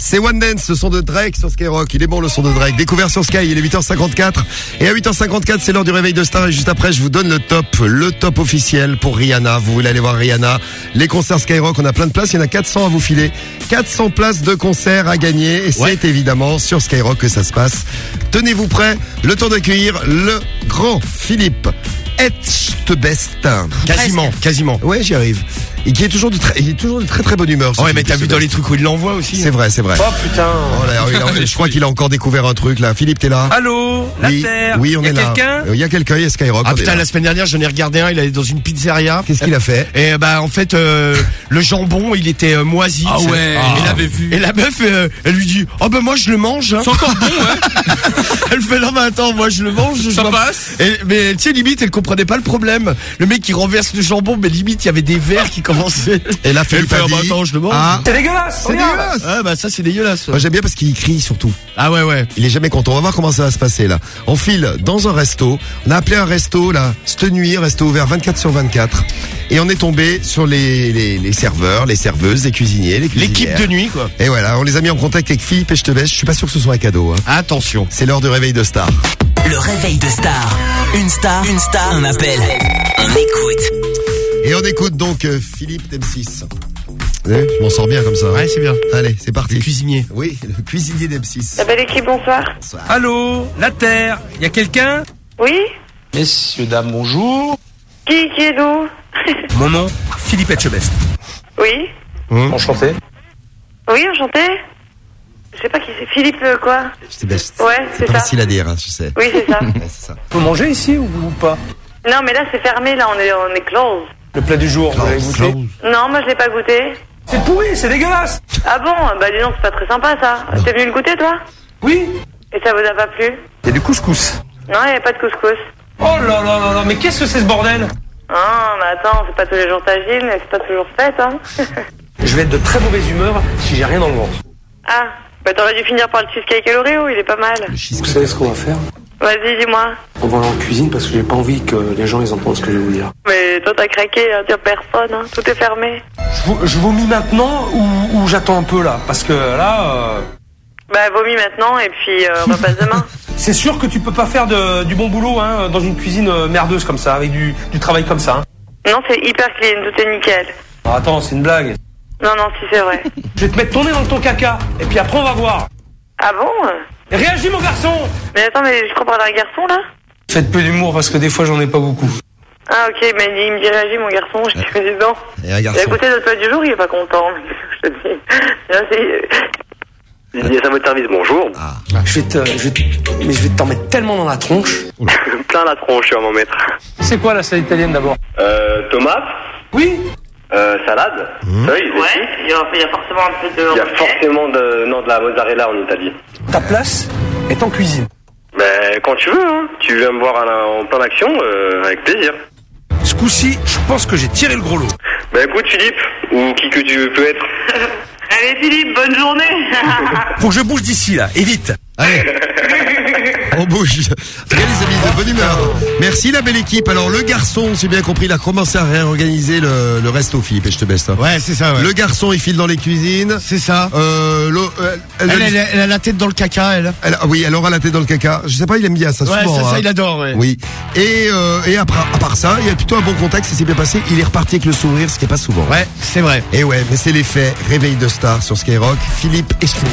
C'est One Dance, le son de Drake sur Skyrock. Il est bon le son de Drake. Découvert sur Sky, il est 8h54. Et à 8h54, c'est l'heure du réveil de Star. Et juste après, je vous donne le top, le top officiel pour Rihanna. Vous voulez aller voir Rihanna. Les concerts Skyrock, on a plein de places. Il y en a 400 à vous filer. 400 places de concert à gagner. Et c'est évidemment sur Skyrock que ça se passe. Tenez-vous prêts. Le temps d'accueillir le grand Philippe Etchebest. Quasiment, quasiment. Ouais, j'y arrive. Et qui est toujours de très, il est toujours de très très bonne humeur. Ouais, mais t'as vu dans les trucs où il l'envoie aussi C'est vrai, c'est vrai. Oh putain. Oh là, il a- je crois qu'il a encore découvert un truc là. Philippe, t'es là? Allô? La oui, Terre Oui, on Y a est là. quelqu'un? Euh, Il y a quelqu'un, il y a Skyrock. Ah est putain, la semaine dernière, j'en ai regardé un, il allait dans une pizzeria. Qu'est-ce qu'il a fait? Et bah en fait, euh, le jambon, il était euh, moisi. Ah ouais, il avait vu. Et la meuf, euh, elle lui dit, oh ben moi je le mange. hein. C'est encore bon, ouais Elle fait non mais attends, moi je le mange. je Ça passe Et, mais tu sais limite, elle comprenait pas le problème. Le mec qui renverse le jambon, mais limite il y avait des verres qui commençaient. Et là, fait, ah, bah, attends, je le mange. Ah, C'est dégueulasse c'est dégueulasse. Ah bah ça c'est dégueulasse. Moi j'aime bien parce qu'il crie surtout. Ah ouais ouais. Il est jamais content. On va voir comment ça va se passer là. On file dans un resto. On a appelé un resto là, cette nuit, resto ouvert 24 sur 24. Et on est tombé sur les, les, les serveurs, les serveuses, les cuisiniers, les. L'équipe de nuit quoi. Et voilà, on les a mis en contact avec Philippe et je te baisse. Je suis pas sûr que ce soit un cadeau. Hein. Attention. C'est l'heure du réveil de Star. Le réveil de Star. Une star, une star, un appel. On écoute. Et on écoute donc euh, Philippe d'M6. Vous savez, Je m'en sors bien comme ça. Ouais c'est bien. Allez, c'est parti. Le cuisinier. Oui, le cuisinier d'M6. La belle équipe, bonsoir. Allô La Terre Y a quelqu'un? Oui Messieurs, dames, bonjour. Qui, qui est d'où Mon nom, Philippe Etchebest. Oui Enchanté. Oui, enchanté Je sais pas qui c'est. Philippe euh, quoi C'est best. Ouais, c'est pas ça. facile à dire, hein, je sais. Oui, c'est ça. Ouais, c'est ça. On peut manger ici ou, ou pas non, mais là, c'est fermé, là, on est, on est close. Le plat du jour, vous l'avez goûté Non, moi, je l'ai pas goûté. C'est pourri, c'est dégueulasse Ah bon Bah, dis donc, c'est pas très sympa, ça. T'es venu le goûter, toi Oui Et ça vous a pas plu Il y a du couscous. Non, il y a pas de couscous. Oh là là là là, mais qu'est-ce que c'est ce bordel Ah, mais attends, c'est pas tous les jours t'agile, mais c'est pas toujours fête, hein. Je vais être de très mauvaise humeur si j'ai rien dans le ventre. ah, bah, t'aurais dû finir par le cheesecake et l'Oreo, il est pas mal. Vous savez ce qu'on va faire? Vas-y, dis-moi. On va aller en cuisine parce que j'ai pas envie que les gens ils entendent ce que je vais vous dire. Mais toi, t'as craqué, hein, t'as personne, hein. Tout est fermé. Je, vo- je vomis maintenant ou, ou j'attends un peu là? Parce que là, euh, Bah, vomis maintenant, et puis, euh, on repasse demain. c'est sûr que tu peux pas faire de- du bon boulot hein, dans une cuisine euh, merdeuse comme ça, avec du, du travail comme ça. hein. Non, c'est hyper clean, tout est nickel. Ah, attends, c'est une blague. Non, non, si c'est vrai. Je vais te mettre ton nez dans ton caca et puis après on va voir. Ah bon Réagis mon garçon Mais attends, mais je comprends un garçon, là Faites peu d'humour parce que des fois j'en ai pas beaucoup. Ah, ok, mais il me dit réagis, mon garçon, je dis, mais dis donc. Et un garçon. goûté notre plat du jour, il est pas content. Je te dis. Là, c'est- Didier Samo de service, bonjour. Je vais te, je vais te- mais je vais t'en mettre tellement dans la tronche. Plein la tronche, tu vas m'en mettre. C'est quoi la salle italienne d'abord? Euh, tomate? Oui. Euh, salade, feuilles, Ouais, il y, a, il y a forcément un peu de. Il y a forcément de, non, de la mozzarella en Italie. Ta place est en cuisine. Mais quand tu veux, hein. Tu viens me voir à la- en plein d'action, euh, avec plaisir. Ce coup-ci, je pense que j'ai tiré le gros lot. Bah écoute Philippe, ou qui que tu peux être. Allez Philippe, bonne journée Faut que je bouge d'ici là, et vite. Allez. On bouge. En les amis, de bonne humeur. Merci la belle équipe. Alors le garçon, j'ai bien compris, il a commencé à réorganiser le, le resto, Philippe, et je te baisse. Ouais, c'est ça, ouais. Le garçon, il file dans les cuisines. C'est ça. Euh, euh, Elle, elle, elle, elle a la tête dans le caca, elle. elle- ah oui, elle aura la tête dans le caca. Je sais pas, il aime bien ça Ouais, souvent. ça, ça, hein. il adore, ouais. Oui. Et, euh, et après, à part ça, il y a plutôt un bon contact, ça s'est bien passé. Il est reparti avec le sourire, ce qui est pas souvent. Ouais, c'est vrai. Et ouais, mais c'est l'effet réveil de star sur Skyrock. Philippe Estrumens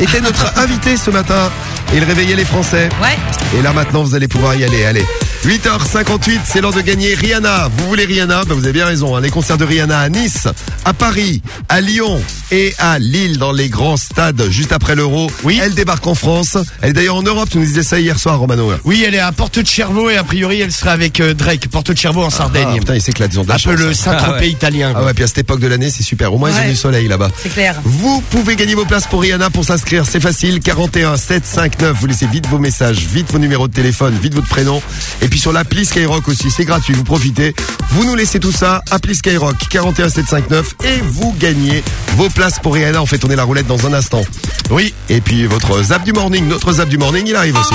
était notre invité ce matin. Il réveillait les Français. Ouais. Et là maintenant, vous allez pouvoir y aller. Allez. 8h58, c'est l'heure de gagner Rihanna. Vous voulez Rihanna? Ben, Vous avez bien raison. hein. Les concerts de Rihanna à Nice, à Paris, à Lyon et à Lille dans les grands stades juste après l'Euro. Oui. Elle débarque en France. Elle est d'ailleurs en Europe. Tu nous disais ça hier soir, Romano. Oui, elle est à Porto de Cervo et a priori elle sera avec euh, Drake. Porto de Cervo en Sardaigne. Ah, putain, il s'éclate. Ils ont de la un peu chance, le hein. Saint-Tropez Ah ouais. italien. Ah ouais, puis à cette époque de l'année, c'est super. Au moins, ils ont Ouais. du soleil là-bas. C'est clair. Vous pouvez gagner vos places pour Rihanna pour s'inscrire, c'est facile, 41 759, vous laissez vite vos messages, vite vos numéros de téléphone, vite votre prénom, et puis sur l'appli Skyrock aussi, c'est gratuit, vous profitez, vous nous laissez tout ça, appli Skyrock 41 759 et vous gagnez vos places pour Rihanna, on fait tourner la roulette dans un instant. Oui. Et puis votre zap du morning, notre zap du morning, il arrive aussi.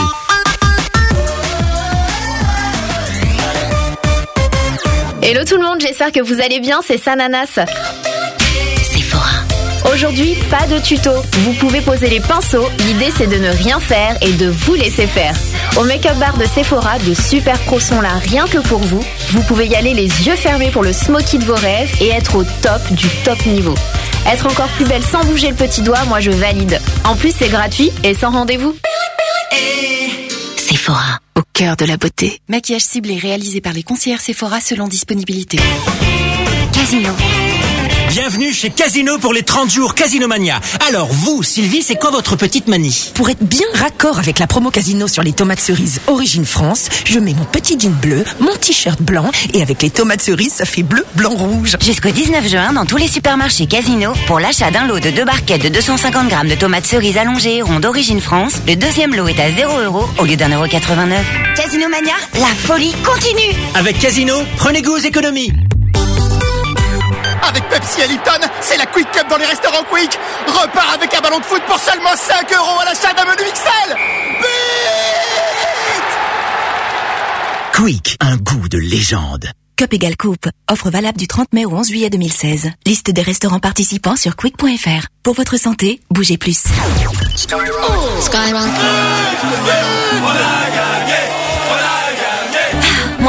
Hello tout le monde, j'espère que vous allez bien, c'est Sananas. Aujourd'hui, pas de tuto. Vous pouvez poser les pinceaux. L'idée, c'est de ne rien faire et de vous laisser faire. Au make-up bar de Sephora, de super pros sont là rien que pour vous. Vous pouvez y aller les yeux fermés pour le smoky de vos rêves et être au top du top niveau. Être encore plus belle sans bouger le petit doigt, moi je valide. En plus, c'est gratuit et sans rendez-vous. Sephora, au cœur de la beauté. Maquillage ciblé réalisé par les conseillères Sephora selon disponibilité. Casino. Bienvenue chez Casino pour les 30 jours Casinomania. Alors vous, Sylvie, c'est quoi votre petite manie Pour être bien raccord avec la promo Casino sur les tomates cerises Origine France, je mets mon petit jean bleu, mon t-shirt blanc et avec les tomates cerises, ça fait bleu, blanc, rouge. Jusqu'au 19 juin, dans tous les supermarchés Casino, pour l'achat d'un lot de deux barquettes de 250 grammes de tomates cerises allongées et rondes d'origine France, le deuxième lot est à 0 euros au lieu d'un euro 89. Casino Mania, la folie continue Avec Casino, prenez goût aux économies. Avec Pepsi et Lipton, c'est la Quick Cup dans les restaurants Quick. Repart avec un ballon de foot pour seulement 5 euros à l'achat d'un menu XL. Quick, un goût de légende. Cup égale coupe. Offre valable du 30 mai au 11 juillet 2016. Liste des restaurants participants sur quick.fr. Pour votre santé, bougez plus.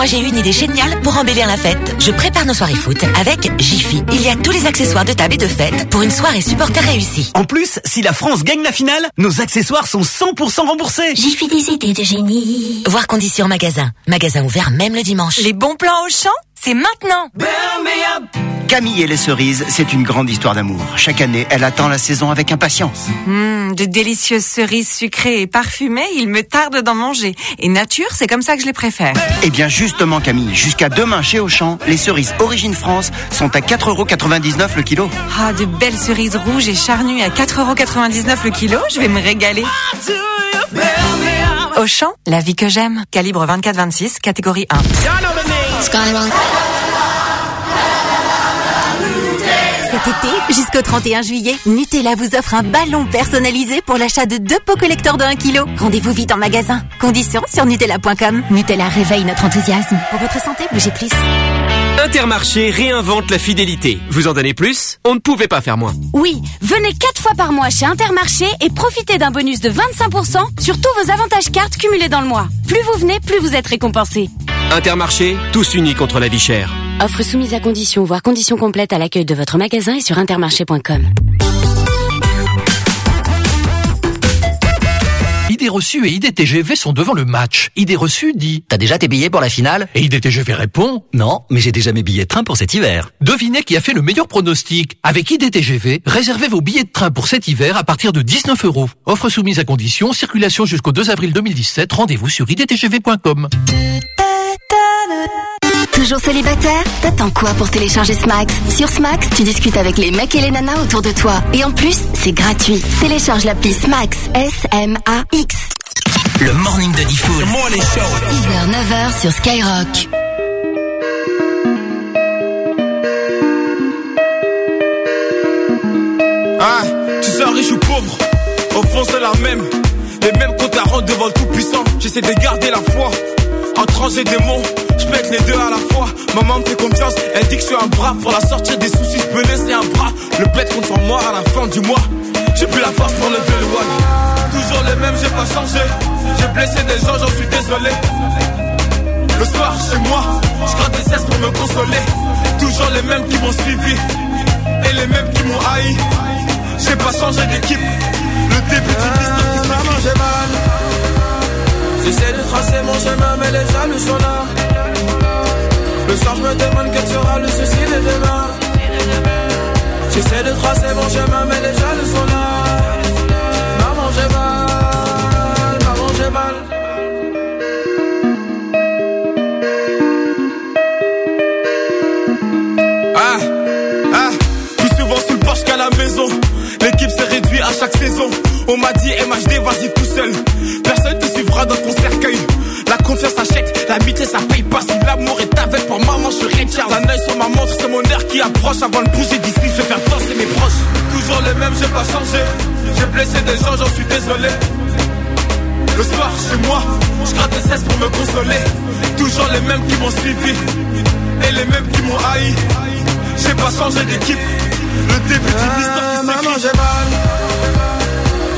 Moi j'ai une idée géniale pour embellir la fête. Je prépare nos soirées foot avec Jiffy. Il y a tous les accessoires de table et de fête pour une soirée supporter réussie. En plus, si la France gagne la finale, nos accessoires sont 100% remboursés. Jiffy des idées de génie. Voir conditions magasin. Magasin ouvert même le dimanche. Les bons plans au champ, c'est maintenant. Camille et les cerises, c'est une grande histoire d'amour. Chaque année, elle attend la saison avec impatience. Hum, de délicieuses cerises sucrées et parfumées, il me tarde d'en manger. Et nature, c'est comme ça que je les préfère. Eh bien justement Camille, jusqu'à demain chez Auchan, les cerises Origine France sont à 4,99€ le kilo. Ah, de belles cerises rouges et charnues à 4,99€ le kilo, je vais me régaler. Auchan, la vie que j'aime. Calibre 24-26, catégorie 1. Cet jusqu'au 31 juillet, Nutella vous offre un ballon personnalisé pour l'achat de deux pots collecteurs de 1 kg. Rendez-vous vite en magasin. Conditions sur Nutella.com. Nutella réveille notre enthousiasme. Pour votre santé, bougez plus. Intermarché réinvente la fidélité. Vous en donnez plus On ne pouvait pas faire moins. Oui, venez 4 fois par mois chez Intermarché et profitez d'un bonus de 25% sur tous vos avantages cartes cumulés dans le mois. Plus vous venez, plus vous êtes récompensé. Intermarché, tous unis contre la vie chère. Offre soumise à condition, voire condition complète à l'accueil de votre magasin et sur intermarché.com. Idées reçues et IDTGV sont devant le match. Idées reçues dit T'as déjà tes billets pour la finale? Et IDTGV répond Non, mais j'ai déjà mes billets de train pour cet hiver. Devinez qui a fait le meilleur pronostic. Avec IDTGV, réservez vos billets de train pour cet hiver à partir de 19 euros. Offre soumise à condition, circulation jusqu'au 2 avril 2017. Rendez-vous sur idtgv.com. Toujours célibataire? T'attends quoi pour télécharger Smax? Sur Smax, tu discutes avec les mecs et les nanas autour de toi. Et en plus, c'est gratuit. Télécharge l'appli Smax. S-M-A-X. Le morning de Diffoul. 6h, 9h sur Skyrock. Ah, tu sois riche ou pauvre, au fond c'est la même. Les mêmes comptes à rendre devant le tout-puissant. J'essaie de garder la foi. Et démons, je pète les deux à la fois. Maman me fait confiance, elle dit que je suis un bras. Pour la sortir des soucis, je peux laisser un bras. Le bête contre moi à la fin du mois. J'ai plus la force pour lever le voile. Toujours les mêmes, j'ai pas changé. J'ai blessé des gens, j'en suis désolé. Le soir, chez moi, je gratte des cesses pour me consoler. Toujours les mêmes qui m'ont suivi. Et les mêmes qui m'ont haï. J'ai pas changé d'équipe. Le début d'une histoire qui j'ai mal. J'essaie de tracer mon chemin, mais les jaloux sont là. Le soir, je me demande quel sera le souci de demain. J'essaie de tracer mon chemin, mais les jaloux sont là. Maman, j'ai mal. Maman, j'ai mal. Ah, ah, plus souvent sous le porche qu'à la maison. L'équipe s'est réduite à chaque saison. On m'a dit MHD, vas-y tout seul. Personne te suivra dans ton cercueil. La confiance achète, l'amitié ça paye pas. Si l'amour est avec pour maman, je suis Richard. Un œil sur ma montre, c'est mon air qui approche. Avant de bouger d'ici, je vais faire danser mes proches. Toujours les mêmes, j'ai pas changé. J'ai blessé des gens, j'en suis désolé. Le soir, chez moi, je gratte des cesses pour me consoler. Toujours les mêmes qui m'ont suivi. Et les mêmes qui m'ont haï. J'ai pas changé d'équipe. Le début d'une histoire qui Maman, j'ai mal.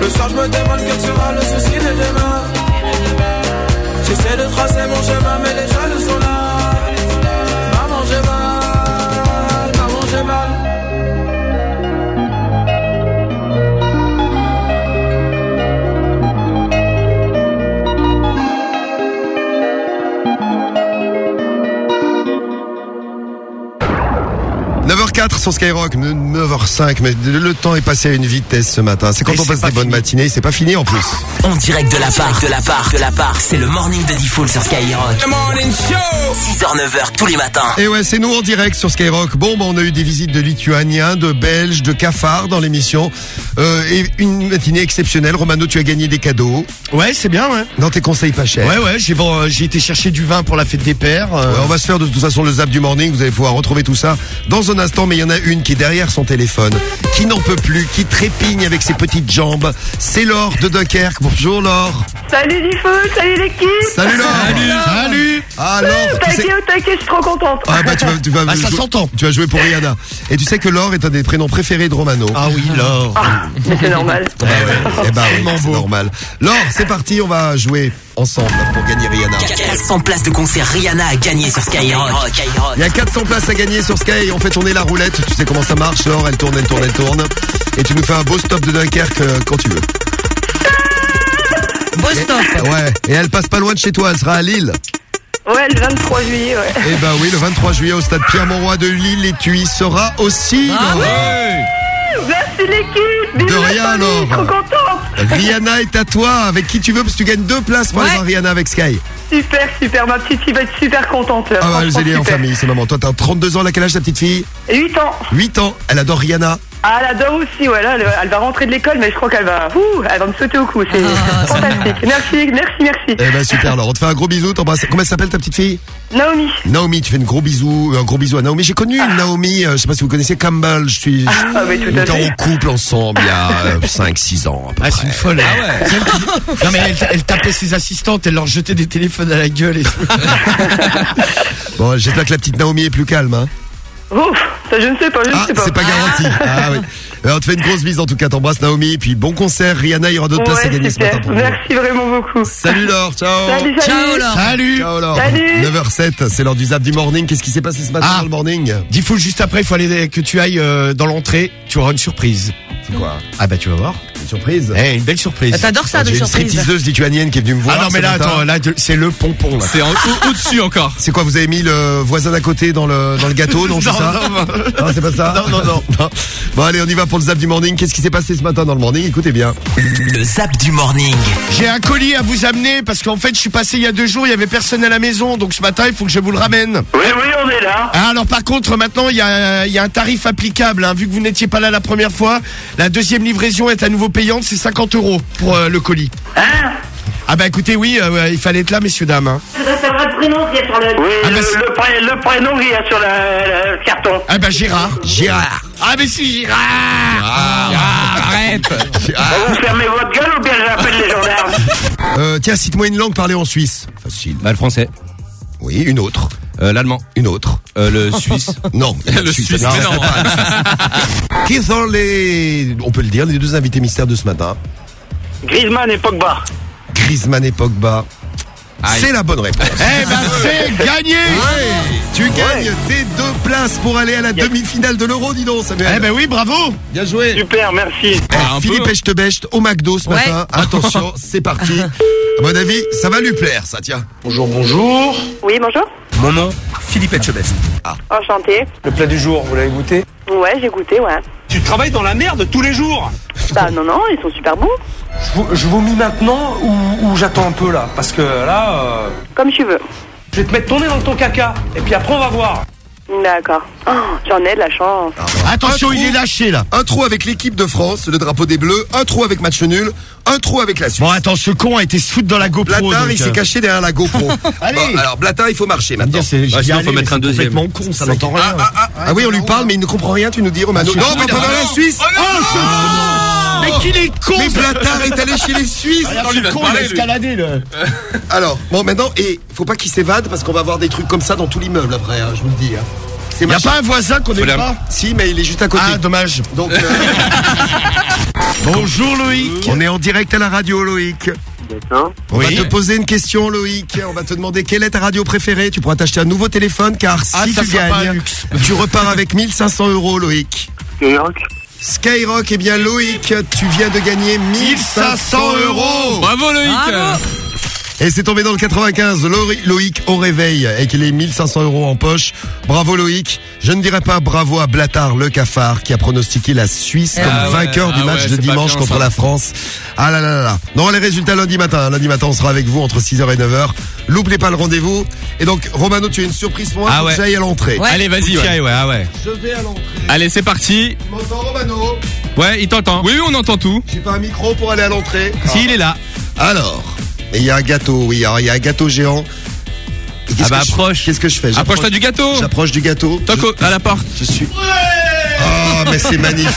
Le soir, je me demande quel sera le souci de demain. J'essaie de tracer mon chemin, mais les jaloux sont là. 4 sur Skyrock, 9h05, mais le temps est passé à une vitesse ce matin. C'est quand on passe des bonnes matinées, c'est pas fini en plus. En direct de la part, de la part, de la part, c'est le morning de Diffoul sur Skyrock. The morning show 6h, 9h tous les matins. Et ouais, c'est nous en direct sur Skyrock. Bon, bah, on a eu des visites de Lituaniens, de Belges, de Cafards dans l'émission. Euh, et une matinée exceptionnelle. Romano, tu as gagné des cadeaux. Ouais, c'est bien, ouais. Dans tes conseils pas chers. Ouais, ouais, j'ai euh, été chercher du vin pour la fête des pères. Euh. On va se faire de toute façon le zap du morning. Vous allez pouvoir retrouver tout ça dans un instant. Mais il y en a une qui est derrière son téléphone, qui n'en peut plus, qui trépigne avec ses petites jambes. C'est Laure de Dunkerque. Bonjour Laure. Salut Diffoul, salut l'équipe Salut Laure. Salut. Ah Laure, tu sais- Taquet au taquet, je suis trop contente. Ah bah tu vas, tu vas Ah, ça jouer- s'entend. Tu vas jouer pour Rihanna. Et tu sais que Laure est un des prénoms préférés de Romano. Ah oui, Laure. Mais c'est normal. Bah ouais. Eh bah oui, c'est normal. Laure, c'est parti, on va jouer ensemble pour gagner Rihanna. 400 places de concert Rihanna à gagner sur Skyrock. Il y a 400 places à gagner sur Sky. On fait tourner la roulette. Tu sais comment ça marche, Laure? Elle tourne, elle tourne, elle tourne. Et tu nous fais un beau stop de Dunkerque euh, quand tu veux. Beau stop. Ouais. Et elle passe pas loin de chez toi. Elle sera à Lille. Ouais, le 23 juillet, ouais. Eh ben oui, le 23 juillet au stade Pierre-Mauroy de Lille. Et tu y seras aussi. Ah. Merci l'équipe De rien, Laure. Trop contente Rihanna est à toi avec qui tu veux parce que tu gagnes deux places pour aller voir Rihanna avec Sky. Super, super, ma petite fille va être super contente. Ah ouais, elle est en famille, c'est maman. Toi, t'as 32 ans, là, quel âge ta petite fille? 8 ans 8 ans. Elle adore Rihanna. Ah, elle adore aussi, ouais, là, elle, va rentrer de l'école, mais je crois qu'elle va, ouh, elle va me sauter au cou, c'est Ah, fantastique. Merci, merci, merci. Eh ben super, alors on te fait un gros bisou. t'embrasses- Comment elle s'appelle ta petite fille? Naomi. Naomi, tu fais une gros bisou, un gros bisou à Naomi. J'ai connu Naomi, euh, je sais pas si vous connaissez Campbell, je suis. Ah, mais tout on à était fait. en couple ensemble il y a 5-6 ans à peu Ah, c'est une folle. elle. Celle qui- Non mais elle, elle tapait ses assistantes, elle leur jetait des téléphones à la gueule et tout. Bon, j'espère que la petite Naomi est plus calme. Hein. Ouf, ça je ne sais pas, je ne Ah, sais pas. c'est pas garanti. Ah oui. Alors, on te fait une grosse bise en tout cas, t'embrasses Naomi, puis bon concert, Rihanna, il y aura d'autres places à Ouais, gagner ce matin pour vous. Merci vraiment beaucoup. Salut Laure, ciao Salut, salut. Ciao, Laure. Salut. Ciao Laure Salut. 9h07, c'est l'heure du zap du morning, qu'est-ce qui s'est passé ce matin Ah. dans le morning Dix fois juste après, il faut aller que tu ailles euh, dans l'entrée. Tu auras une surprise. C'est quoi Ah bah tu vas voir. Une surprise Eh, une belle surprise. Ah, T'adores ça, de J'ai une surprise. stripteaseuse lituanienne qui est venue me voir Ah non mais là matin. attends, là c'est le pompon là. C'est au- au-dessus encore. C'est quoi, vous avez mis le voisin d'à côté dans le, dans le gâteau, non, c'est Non, ça non, non. Non, c'est pas ça Non, non, non. Bon allez, on y va pour le zap du morning, qu'est-ce qui s'est passé ce matin dans le morning? Écoutez bien. Le zap du morning. J'ai un colis à vous amener parce qu'en fait je suis passé il y a deux jours, il y avait personne à la maison, donc ce matin il faut que je vous le ramène. Oui, oui, on est là. Ah, alors par contre maintenant il y a, il y a un tarif applicable, hein. vu que vous n'étiez pas là la première fois, la deuxième livraison est à nouveau payante, c'est 50 euros pour euh, le colis. Hein? Ah bah écoutez oui, euh, ouais, il fallait être là messieurs dames. hein. Je voudrais savoir le prénom qu'il y a sur le... Oui, Ah, le, bah, c'est- le pré- le prénom qu'il y a sur le, le carton. Ah bah Gérard. Gérard. Ah mais c'est Gérard. Arrête. Bah, vous fermez votre gueule ou bien j'appelle les gendarmes Euh, tiens, cite-moi une langue parlée en Suisse. Facile. Bah le français. Oui, une autre. Euh, L'allemand. Une autre. Euh, le suisse. Non. le suisse. non, mais non. Qui sont les, on peut le dire, les deux invités mystères de ce matin Griezmann et Pogba. Griezmann et Pogba. C'est la bonne réponse. Eh ben c'est gagné. Tu gagnes tes deux places pour aller à la demi-finale de l'Euro, dis donc, Samuel. Eh ben oui, bravo. Bien joué. Super, merci. Eh, Ah, Philippe. Echtebest au McDo ce Ouais. matin. Attention, c'est parti. À mon avis, ça va lui plaire, ça, tiens. Bonjour, bonjour. Oui, bonjour. Mon nom, Philippe Etchebest. Enchanté. Le plat du jour, vous l'avez goûté? Ouais, j'ai goûté, ouais. Tu travailles dans la merde tous les jours. Bah non, non, ils sont super bons. Je, vo- je vomis maintenant ou, ou j'attends un peu là? Parce que là, euh, Comme tu veux. je vais te mettre ton nez dans ton caca. Et puis après, on va voir. D'accord. Oh, J'en ai de la chance. Attention, Un il est lâché là. Un trou avec l'équipe de France, le drapeau des Bleus, un trou avec match nul, un trou avec la Suisse. Bon attends, ce con a été se foutre dans la GoPro. Donc, il s'est euh, caché derrière la GoPro. Allez. Bon, alors, Blattard, il faut marcher maintenant. dire, sinon, allais, faut mais mettre un deuxième. complètement con, ça n'entend rien. Ah, ah, ah, ah oui, on lui parle, mais il ne comprend rien, tu nous dis, Romano. Ah, Non, si, on va oui, pas dans la non. Suisse. Oh, ce con Mais qu'il est con Mais Blattard est allé chez les Suisses. Lui con, il a escaladé là. Alors, bon, maintenant, et faut pas qu'il s'évade parce qu'on va avoir des trucs comme ça dans tout l'immeuble après, hein, je vous le dis. Hein. C'est Y a pas un voisin qu'on n'aime la- pas Si, mais il est juste à côté. Ah, dommage. Donc, euh, Bonjour Loïc. on est en direct à la radio, Loïc. D'accord. On Oui. va te poser une question, Loïc. On va te demander quelle est ta radio préférée. Tu pourras t'acheter un nouveau téléphone car si Ah, ça tu gagnes, tu repars avec 1500 euros, Loïc. Skyrock. Skyrock, eh bien Loïc, tu viens de gagner 1500 euros. Bravo Loïc. Bravo. Et c'est tombé dans le 95, Lori- Loïc au réveil, avec les 1500 euros en poche. Bravo Loïc. Je ne dirais pas bravo à Blattard le cafard qui a pronostiqué la Suisse comme Ah ouais, vainqueur du ah match ouais, de dimanche contre la France. Ah là là là là. Non, les résultats lundi matin. Lundi matin, on sera avec vous entre 6h et 9h. N'oubliez pas le rendez-vous. Et donc, Romano, tu as une surprise pour moi. Ah ouais. j'aille à l'entrée. Ouais. Allez, vas-y. Ah ouais. Je vais à l'entrée. Allez, c'est parti. Tu m'entends, Romano? Ouais, il t'entend. Oui, oui, on entend tout. J'ai pas un micro pour aller à l'entrée. Si, il est là. Alors, il y a un gâteau, oui, alors il y a un gâteau géant. Et qu'est-ce Ah bah, que je- approche. Qu'est-ce que je fais J'approche- Approche-toi du gâteau. J'approche du gâteau. Toc au- à la porte. Je, je suis. Oh, mais c'est magnifique.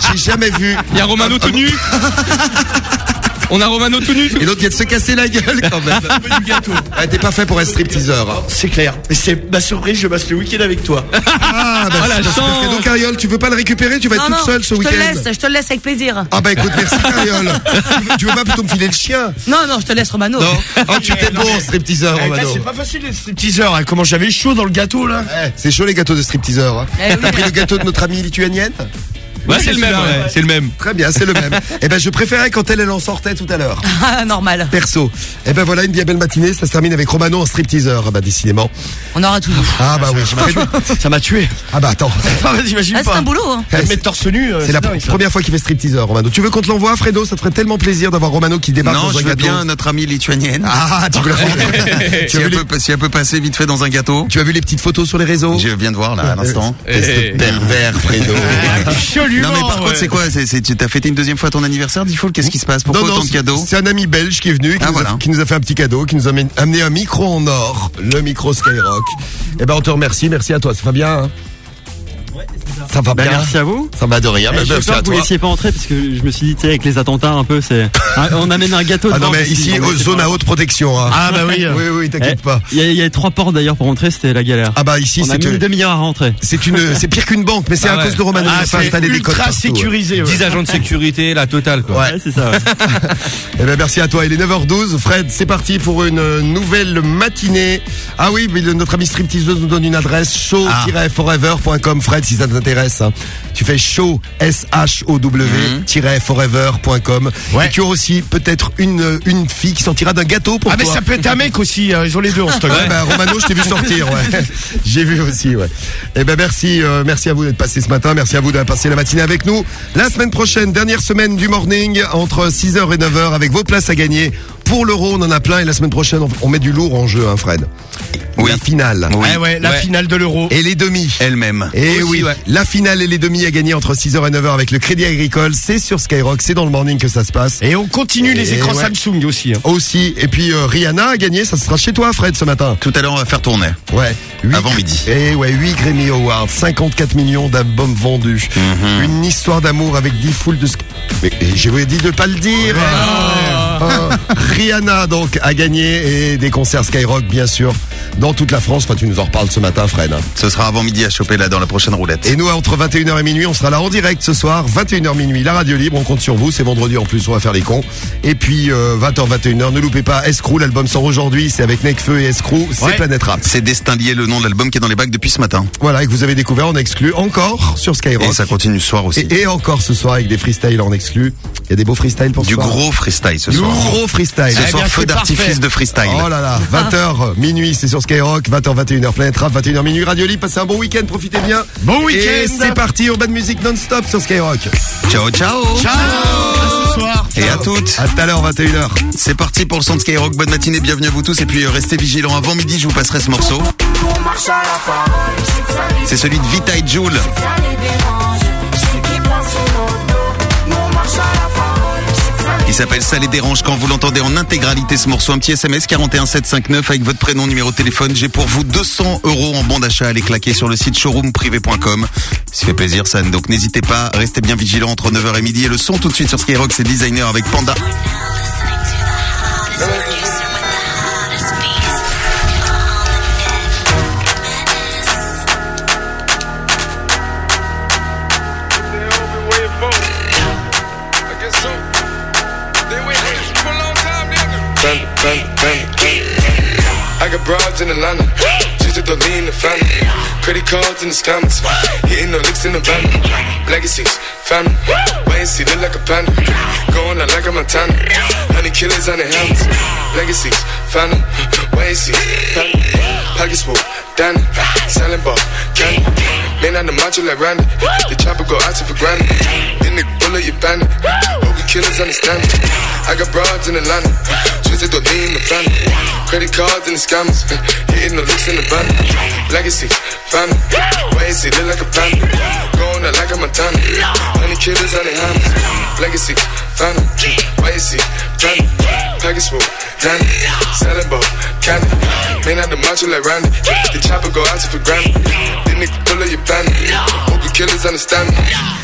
J'ai jamais vu. Il y a Romano tout nu. On a Romano tout nu. Et l'autre vient de se casser la gueule quand même. Ah, T'es pas fait pour être stripteaseur. hein. C'est clair. Mais c'est ma surprise, je passe le week-end avec toi. Ah, bah, Oh, la chance. Et donc, Ariol, tu veux pas le récupérer Tu vas être Non, toute non, seule ce je te week-end. laisse, je te laisse avec plaisir. Ah, bah écoute, merci, Ariol. tu, veux, tu veux pas plutôt me filer le chien Non, non, je te laisse Romano. Non Oh, tu t'es bon, stripteaseur, Eh, Romano. c'est pas facile les stripteaseurs. hein. Comment j'avais chaud dans le gâteau là. Eh, C'est chaud les gâteaux de stripteaseur. Hein. Eh oui. T'as pris le gâteau de notre amie lituanienne Ouais, c'est le même. ouais, C'est le même. Très bien, c'est le même. Eh ben, je préférais quand elle, elle en sortait tout à l'heure. Ah, normal. Perso. Eh ben voilà, une bien belle matinée. Ça se termine avec Romano en stripteaseur. Ah bah, décidément. On aura tout. Ah bah oui. Ça m'a tué. Ah bah attends. Ah, vas-y, imagine Ah, c'est pas. un boulot. Hein. Elle met torse nu. euh, C'est la dingue, ça. première fois qu'il fait stripteaseur, Romano. Tu veux qu'on te l'envoie, Fredo? Ça te ferait tellement plaisir d'avoir Romano qui débarque Non, dans un je veux gâteau. bien notre amie lituanienne. Ah, tu veux la tu, si, as vu elle les, peut, si elle peut passer vite fait dans un gâteau. tu as vu les petites photos sur les réseaux? Je viens de voir là à l'instant. Espèce de pervers, Fredo. Absolument. Non mais par contre c'est quoi C'est c'est- tu t'as fêté une deuxième fois ton anniversaire, Diffoul Qu'est-ce qui se passe Pourquoi non, non, autant de c'est- cadeaux C'est un ami belge qui est venu, qui, Ah, nous a, voilà. qui nous a fait un petit cadeau, qui nous a amené- un micro en or, le micro Skyrock. Eh ben, on te remercie, merci à toi, ça va bien. Hein Ça va Bah, bien. merci à vous. Ça va de rien. Eh, merci à que vous laissiez pas entrer parce que je me suis dit, tu avec les attentats un peu, c'est. Ah, On amène un gâteau. Ah non, mais ici, euh, zone pas à haute protection. hein. Ah bah oui. Oui, oui, t'inquiète Eh, pas. Il y, y a trois portes d'ailleurs pour rentrer, c'était la galère. Ah bah ici, On a c'est une- demi-heure à rentrer. C'est une, c'est pire qu'une banque, mais c'est Ah à ouais. cause de Romano. Ah, c'est ultra sécurisé. ouais. 10 agents de sécurité, la totale, quoi. Ouais. C'est ça. Eh ben merci à toi. Il est 9h12. Fred, c'est parti pour une euh, nouvelle matinée. Ah oui, notre ami stripteaseuse nous donne une adresse show-forever.com. Fred, si ça t'intéresse, hein. tu fais show s h o w forever.com. Ouais. Et tu as aussi peut-être une une fille qui sortira d'un gâteau pour Ah mais toi. ça peut être un mec aussi, euh, ils ont les deux en stock. Ouais, bah, Romano, je t'ai vu sortir, ouais. J'ai vu aussi, ouais. Eh ben, merci, euh, merci à vous d'être passé ce matin. Merci à vous d'avoir passé la matinée avec nous. La semaine prochaine, dernière semaine du morning, entre 6h et 9h, avec vos places à gagner. Pour l'euro, on en a plein. Et la semaine prochaine, on- met du lourd en jeu, hein, Fred. Oui. La finale. Ouais, ouais, la Ouais. finale de l'euro. Et les demi. Elle-même. Et Aussi, oui, ouais. la finale et les demi à gagner entre 6h et 9h avec le Crédit Agricole. C'est sur Skyrock, c'est dans le morning que ça se passe. Et on continue les écrans ouais. Samsung aussi. hein. Aussi, et puis euh, Rihanna a gagné, ça sera chez toi Fred ce matin. Tout à l'heure, on va faire tourner. Ouais. Avant midi. Et ouais, 8 Grammy Awards, 54 millions d'albums vendus. Mhm. Une histoire d'amour avec 10 foules de... Mais et j'ai dit de pas le dire Euh, Rihanna donc a gagné et des concerts Skyrock bien sûr dans toute la France. Enfin tu nous en reparles ce matin Fred. hein. Ce sera avant midi à choper là dans la prochaine roulette. Et nous entre 21h et minuit on sera là en direct ce soir. 21h minuit la radio libre, on compte sur vous. C'est vendredi en plus on va faire les cons. Et puis euh, 20h 21h ne loupez pas Escrew, l'album sort aujourd'hui. C'est avec Necfeu et Escrew, c'est Ouais. Planète Rap. C'est Destin lié, le nom de l'album qui est dans les bacs depuis ce matin. Voilà, et que vous avez découvert en exclu encore sur Skyrock. Et ça continue ce soir aussi. Et, et encore ce soir avec des freestyles en exclu. Il y a des beaux freestyles pour ce Du soir. gros freestyle ce Du soir. gros freestyle. Ce Eh soir, bien, feu d'artifice de freestyle. Oh là là, 20h minuit, c'est sur Skyrock, 20h 21h Planète Rap, 21h minuit Radio Libre, passez un bon week-end, profitez bien. Bon Et week-end. c'est parti, Urban Music non-stop sur Skyrock. Ciao, ciao. Ciao. À ce soir. Et à toutes. À tout à l'heure 21h. C'est parti pour le son de Skyrock. Bonne matinée, bienvenue à vous tous. Et puis euh, restez vigilants. Avant midi, je vous passerai ce morceau. C'est celui de Vita et Joule. Il s'appelle Ça les dérange quand vous l'entendez en intégralité ce morceau. Un petit SMS 41759 avec votre prénom, numéro téléphone. J'ai pour vous 200 euros en bon d'achat à les claquer sur le site showroomprivé.com. Ça fait plaisir, ça. Donc n'hésitez pas, restez bien vigilants entre 9h et midi. Et le son tout de suite sur Skyrock, c'est Designer avec. Panda, I got broads in Atlanta. Just to lean the family. Credit cards in the scammers. Hitting the licks in the van. Legacies, family. Wait and see, look like a panda. Going out like a Montana. Honey killers on the helmets. Legacies, family. Wait and see, family. Pockets full, Danny. Selling ball, candy. Man on the macho like Randy. The chopper go out for granted. Then the bullet, you bandit. Killers understand me. I got broads in Atlanta. Twisted to lean the family. Credit cards and the scammers. Hitting the licks in the van. Legacy, family. Wait and see, look like a panda. Going out like a Montana. Honey killers on the hammers. Legacy, family. Wait and see, family. Package full, Danny. Selling ball, candy. Man out the macho like Randy. The chopper go out to for granted. Then they pull up your bandit. Hope the killers understand me.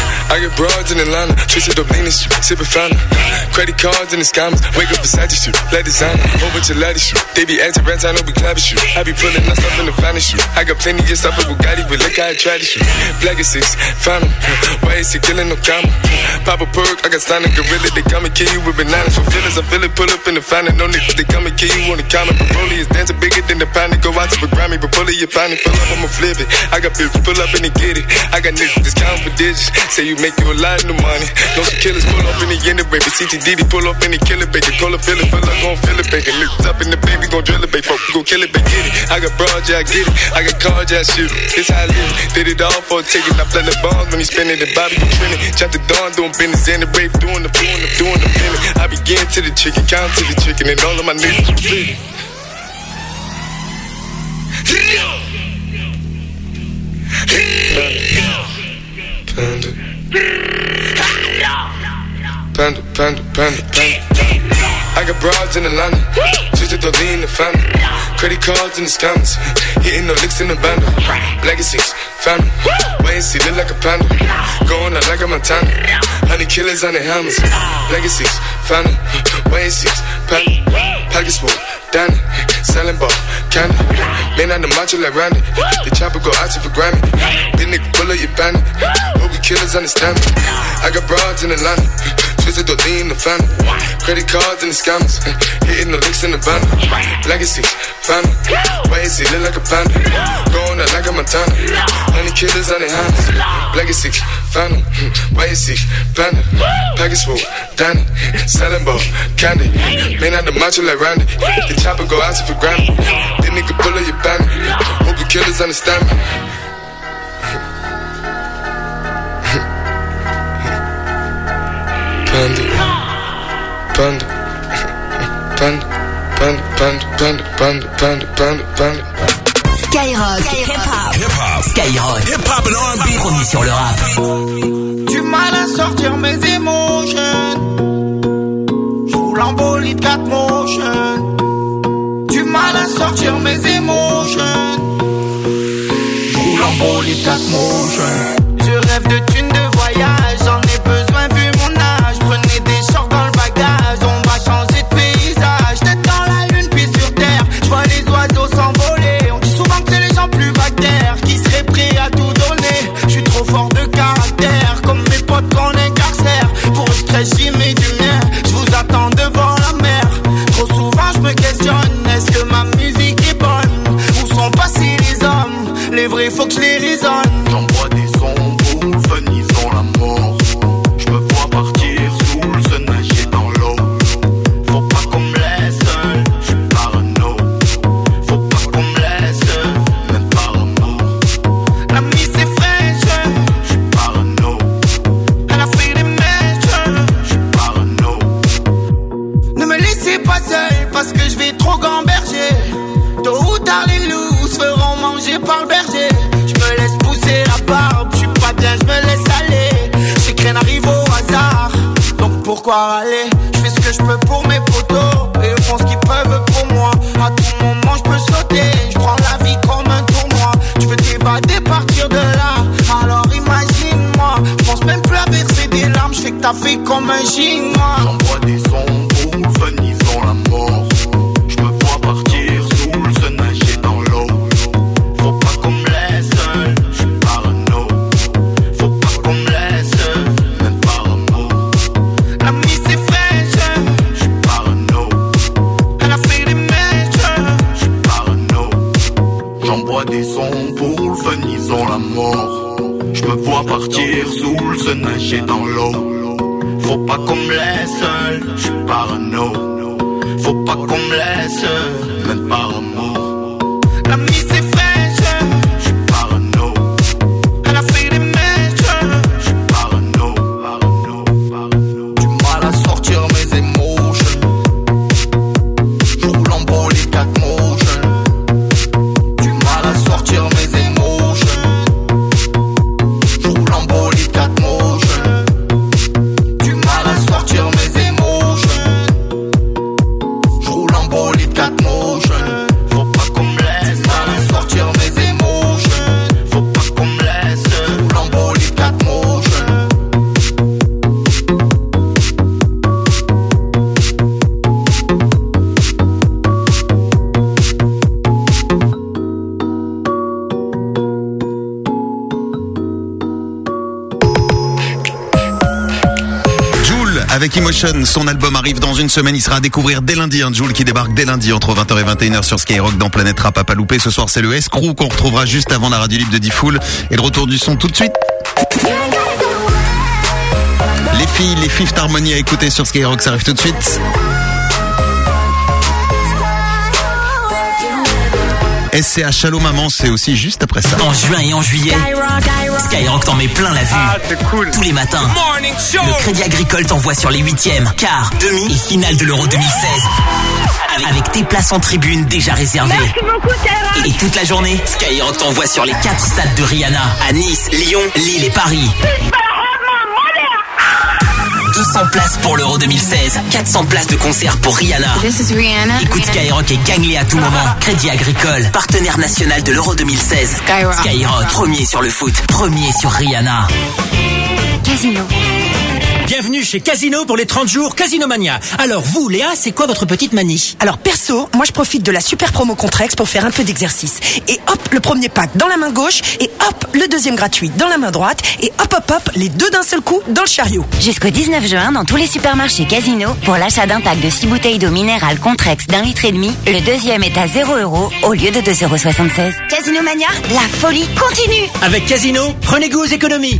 I get broads in Atlanta, up lean street, sipping fountain. Credit cards and the scammers, wake up beside you shoot, let designer, bunch of ladder shoot. They be acting rats, I know we clapping shoot. I be pulling us up in the finest. I got plenty of stuff with Bugatti, but look how I try to. Black is six, fountain, why is he killing no comma? Pop a perk, I got standing gorilla, they come and kill you with bananas for feelings. I feel it, pull up in the fountain, no niggas, they come and kill you on the counter. Broly is dancing bigger than the pound, go out to the Grammy, but pull it, you find it, pull up, I'ma flip it. I got bitches, pull up and they get it. I got niggas, discount for digits, say you make you a lot of money. No killers pull off in the end baby. CTDD pull off in the killer baby. Call a feeling, feel like gon' feel it, baby. Lift up in the baby, gon' drill it, baby. Fuck, gon' kill it, baby. Get it. I got broad, yeah, I get it. I got cards, yeah, I shoot it. This how I live. Did it all for a ticket. I play the bombs when he spinning the Bobby, you trending. Chop the dawn, doing business. And the brave, doing the doing the doing the feeling. I begin to the chicken, count to the chicken, and all of my niggas split. Panda, Panda, panda, panda, panda. I got broads in Atlanta, twisted the lean in the family. Credit cards in the scammers, hitting the licks in the band. Legacies, Wait and see, look like a panda. Going out like a Montana. Honey killers on the hammers. Legacies, family. Wait and see, panda. Pockets full, Danny. Selling ball, candy. Man on the macho like Randy. The chopper go out to for Grammy. Big nigga pull up your bandit. Hope you killers understand me. I got broads in the Atlanta. Twisted the lean the family. Credit cards and the scams. Hitting the licks in the van. Legacy, family. Wait and see, look like a panda. Going out like a Montana. Honey killers on their hands. Legacy, family. Wait and see, panda. Package full, Danny. Selling ball, candy. Man on the macho like Randy. The chopper go out for Grammy. Big nigga pull up your bandit. Hope you killers understand me. Panda, panda, panda, panda, panda, panda, panda, panda, panda, panda. Skyrock. Hip-hop. Skyrock. Hip-hop and R&B. Premier sur le rap. Du mal à sortir mes émotions. J'roule en bolide 4 motion. Du mal à sortir mes émotions. J'roule en bolide 4 motion. Faut que je les raisonne. Je fais ce que je peux pour mes potos et font ce qu'ils peuvent pour moi. À tout moment, je peux sauter, je prends la vie comme un tournoi. Tu veux t'évader, partir de là, alors imagine-moi. Je pense même plus à verser des larmes, je fais que t'as fait comme un chinois. J'envoie des sons partir le sun, nager dans l'eau. Faut pas qu'on me laisse seul, je suis parano. Faut pas qu'on me laisse même par amour. Son album arrive dans une semaine, il sera à découvrir dès lundi, un Joule qui débarque dès lundi entre 20h et 21h sur Skyrock dans Planète Rap à pas louper. Ce soir c'est le S-Crew qu'on retrouvera juste avant la radio libre de Diffoul et le retour du son tout de suite. Les filles, les Fifth Harmony à écouter sur Skyrock, ça arrive tout de suite. SCH Allô Maman, c'est aussi juste après ça. En juin et en juillet, Skyrock t'en met plein la vue. Ah, c'est cool. Tous les matins. Morning show. Le Crédit Agricole t'envoie sur les huitièmes, quarts, demi et finale de l'Euro 2016. Avec- Avec tes places en tribune déjà réservées. Merci beaucoup, Skyrock. Et toute la journée, Skyrock t'envoie sur les quatre stades de Rihanna à Nice, Lyon, Lille et Paris. 200 places pour l'Euro 2016. 400 places de concert pour Rihanna. This is Rihanna. Écoute Skyrock et gagne-les à tout moment. Crédit Agricole, partenaire national de l'Euro 2016. Skyrock. Skyrock, premier sur le foot, premier sur Rihanna. Casino. Bienvenue chez Casino pour les 30 jours Casino Mania. Alors vous, Léa, c'est quoi votre petite manie? Alors perso, moi je profite de la super promo Contrex pour faire un peu d'exercice. Et hop, le premier pack dans la main gauche et hop, le deuxième gratuit dans la main droite et hop hop hop, les deux d'un seul coup dans le chariot. Jusqu'au 19 juin, dans tous les supermarchés Casino, pour l'achat d'un pack de 6 bouteilles d'eau minérale Contrex d'un litre et demi, le deuxième est à 0 euros au lieu de 2,76 euros. Casino Mania, la folie continue Avec Casino, prenez goût aux économies.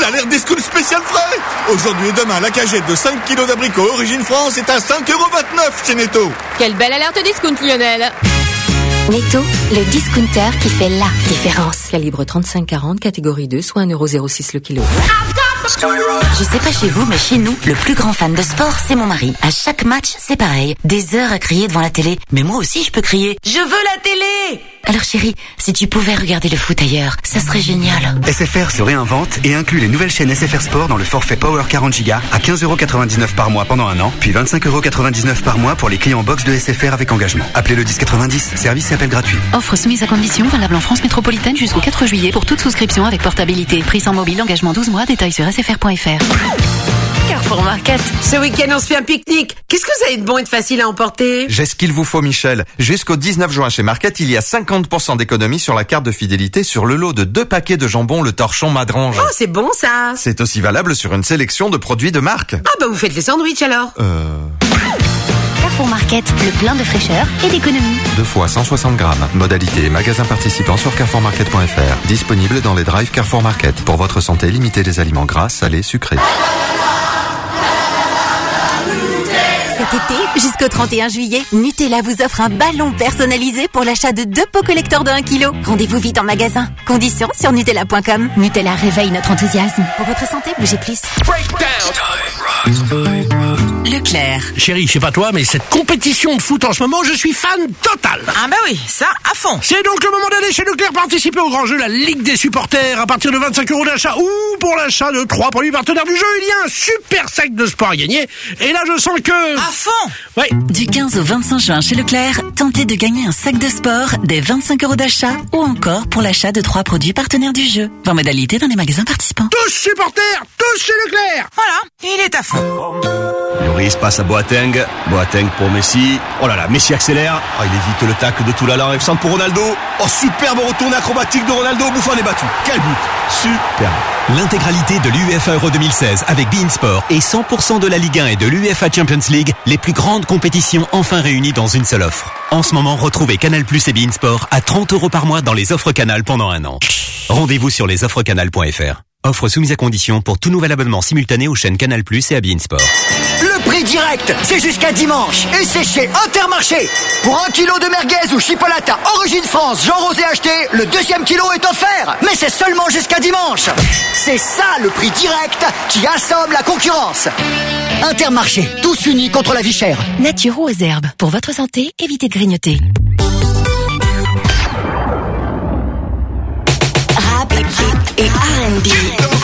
L'alerte des schools spécial frais Aujourd'hui et demain, la cagette de 5 kg d'abricots Origine France est à 5,29€ chez Netto Quelle belle alerte discount, Lionel Netto, le discounter qui fait la différence. Calibre 35-40, catégorie 2, soit 1,06€ le kilo. Je sais pas chez vous, mais chez nous, le plus grand fan de sport, c'est mon mari. À chaque match, c'est pareil. Des heures à crier devant la télé. Mais moi aussi, je peux crier. Je veux la télé Alors chérie, si tu pouvais regarder le foot ailleurs, ça serait génial. SFR se réinvente et inclut les nouvelles chaînes SFR Sport dans le forfait Power 40 Go à 15,99€ par mois pendant un an, puis 25,99€ par mois pour les clients box de SFR avec engagement. Appelez le 1090, service et appel gratuit. Offre soumise à condition, valable en France métropolitaine jusqu'au 4 juillet pour toute souscription avec portabilité. Prix sans mobile, engagement 12 mois, détails sur sfr.fr. Carrefour Market. Ce week-end, on se fait un pique-nique. Qu'est-ce que vous avez de bon et de facile à emporter? J'ai ce qu'il vous faut, Michel. Jusqu'au 19 juin chez Market, il y a 50% d'économie sur la carte de fidélité sur le lot de deux paquets de jambon Le Torchon Madrange. Oh, c'est bon ça. C'est aussi valable sur une sélection de produits de marque. Ah bah vous faites les sandwichs alors. Euh... Carrefour Market, le plein de fraîcheur et d'économie. Deux fois 160 grammes. Modalité et magasin participant sur carrefourmarket.fr. Disponible dans les drives Carrefour Market. Pour votre santé, limitez les aliments gras, salés, sucrés. Cet été, jusqu'au 31 juillet, Nutella vous offre un ballon personnalisé pour l'achat de deux pots collecteurs de 1 kg. Rendez-vous vite en magasin. Conditions sur Nutella.com. Nutella réveille notre enthousiasme. Pour votre santé, bougez plus. Leclerc. Chérie, je sais pas toi, mais cette compétition de foot en ce moment, je suis fan total. Ah bah oui, ça, à fond. C'est donc le moment d'aller chez Leclerc participer au grand jeu, la Ligue des supporters, à partir de 25 euros d'achat ou pour l'achat de trois produits partenaires du jeu. Il y a un super sac de sport à gagner. Et là, je sens que... À fond Ouais. Du 15 au 25 juin chez Leclerc, tentez de gagner un sac de sport, des 25 euros d'achat ou encore pour l'achat de trois produits partenaires du jeu. Voir modalité dans les magasins participants. Tous supporters, tous chez Leclerc. Voilà, il est à fond. Lloris passe à Boateng. Boateng pour Messi. Oh là là, Messi accélère. Oh, il évite le tacle de Toulala en pour Ronaldo. Oh, superbe retourné acrobatique de Ronaldo. Bouffon est battu. Quel but. Superbe. L'intégralité de l'UEFA Euro 2016 avec Beansport et 100% de la Ligue 1 et de l'UEFA Champions League, les plus grandes compétitions enfin réunies dans une seule offre. En ce moment, retrouvez Canal Plus et Beansport à 30 euros par mois dans les offres Canal pendant un an. Rendez-vous sur lesoffrescanal.fr. Offre soumise à condition pour tout nouvel abonnement simultané aux chaînes Canal Plus et à Beansport. Le prix direct, c'est jusqu'à dimanche. Et c'est chez Intermarché. Pour un kilo de merguez ou chipolata Origine France, Jean Rosé acheté, le deuxième kilo est offert. Mais c'est seulement jusqu'à dimanche. C'est ça le prix direct qui assomme la concurrence. Intermarché, tous unis contre la vie chère. Nature aux herbes. Pour votre santé, évitez de grignoter. Rap et R&B.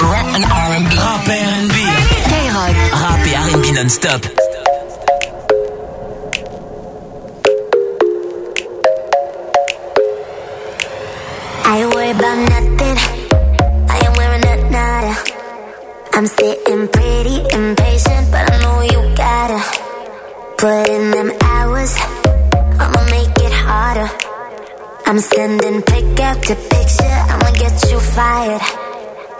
Rap and R&B. Rap et R&B. Skyrock. Rap et R&B non-stop. I worry about nothing. I am wearing a nada. I'm sitting pretty impatient, but I know you gotta put in them hours. I'ma make it harder. I'm sending pick after picture. I'ma get you fired.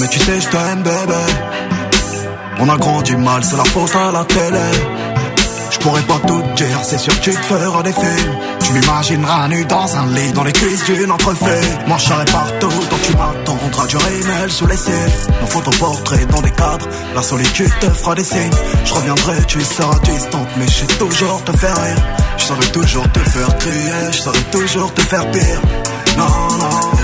mais tu sais, je t'aime, bébé. On a grandi mal, c'est la faute à la télé. Je pourrais pas tout dire, c'est sûr que tu te feras des films. Tu m'imagineras nu dans un lit, dans les cuisses d'une entrefait. Serai partout, donc tu m'attendras du rémel sous les cils. Nos photoportraits dans des cadres, la solitude te fera des signes. Je reviendrai, tu seras distante, mais je sais toujours te faire rire. Je saurais toujours te faire crier, je saurais toujours te faire pire. Non, non,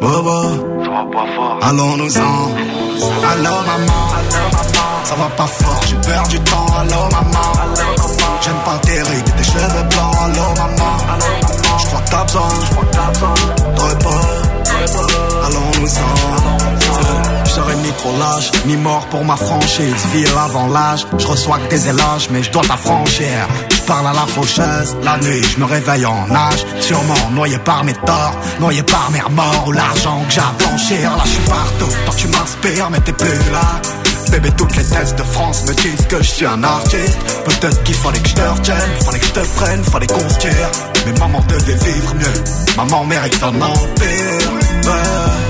Bobo. Ça va pas fort. Allons-nous-en. Allô, maman. Ça va pas fort, j'ai perdu du temps. Allô, maman. J'aime pas tes rides tes cheveux blancs. Allô, maman. Je crois que t'as besoin. De. Allons-nous-en. Je serai ni trop lâche, ni mort pour ma franchise. Ville avant l'âge, je reçois que des éloges, mais je dois t'affranchir. Je parle à la faucheuse, la nuit, je me réveille en âge. Sûrement noyé par mes torts, noyé par mes remords ou l'argent que j'ai à blanchir. Là, je suis partout, toi tu m'inspires, mais t'es plus là. Bébé, toutes les tests de France me disent que je suis un artiste. Peut-être qu'il fallait que je te retienne, fallait que je te prenne, fallait qu'on se tire. Mais maman devait vivre mieux, maman mérite un empire. Ouais.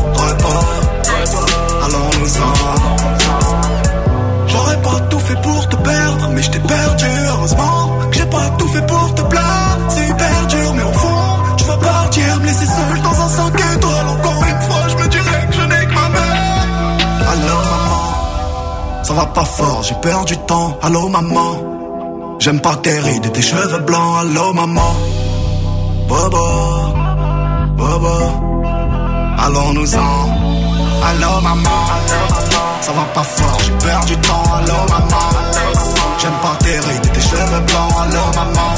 fait pour te perdre, mais je t'ai perdu. Heureusement que j'ai pas tout fait pour te plaire. C'est hyper dur, mais au fond, tu vas partir, me laisser seul dans un 5 étoiles. Encore une fois, je me dirais que je n'ai que ma mère. Allô maman, ça va pas fort, j'ai perdu du temps. Allô maman, j'aime pas tes rides et tes cheveux blancs. Allô maman, bobo, bobo, allons-nous-en. Allô maman, ça va pas fort, j'ai peur du temps. Allô maman, j'aime pas tes rides et tes cheveux blancs. Allô maman,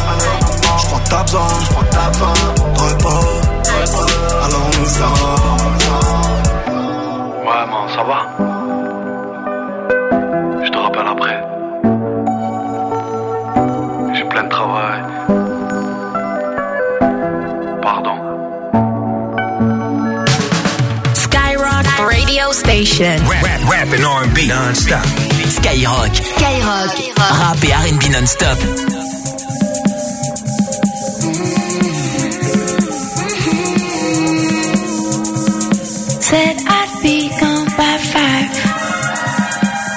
que t'as besoin, que t'as besoin repos. Allons-nous-en. Ouais, ça va? Je te rappelle après. J'ai plein de travail. Station. Rap, rap and R&B non-stop. Skyrock. Skyrock. Rap et R&B non-stop. Said I'd be gone by five.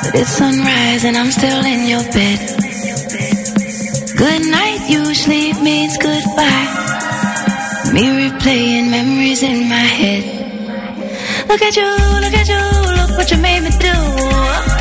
But it's sunrise and I'm still in your bed. Good night usually means goodbye. Me replaying memories in my head. Look at you, look at you, look what you made me do.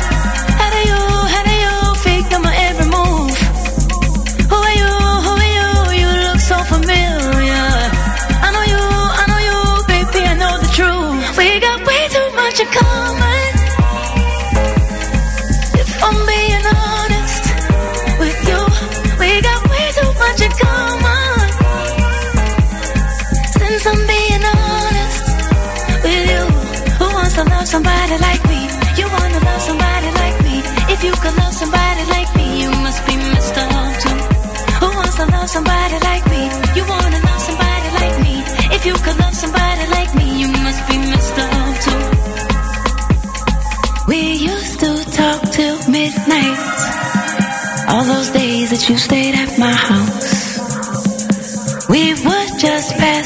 Somebody like me? You wanna love somebody like me? If you could love somebody like me, you must be messed up too. Who wants to love somebody like me? You wanna love somebody like me? If you could love somebody like me, you must be messed up too. We used to talk till midnight. All those days that you stayed at my house. We were just passing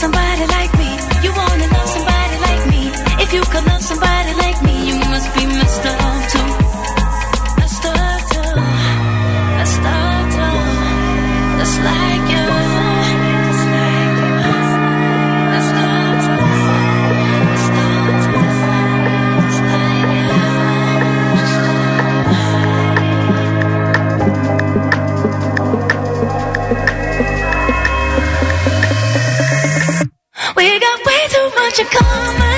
somebody like me? You wanna love somebody like me? If you could love somebody like me, but you come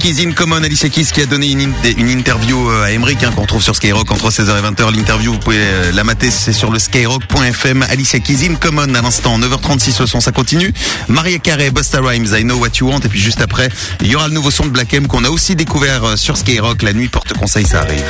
Keys in Common, Alicia Keys qui a donné une, in- une interview euh, à Emmerich hein, qu'on trouve sur Skyrock entre 16h et 20h. L'interview, vous pouvez euh, la mater, c'est sur le skyrock.fm. Alicia Keys in Common à l'instant, 9h36 le son, ça continue. Maria Carey, Busta Rhymes, I Know What You Want. Et puis juste après, il y aura le nouveau son de Black M qu'on a aussi découvert euh, sur Skyrock. La nuit porte conseil, ça arrive.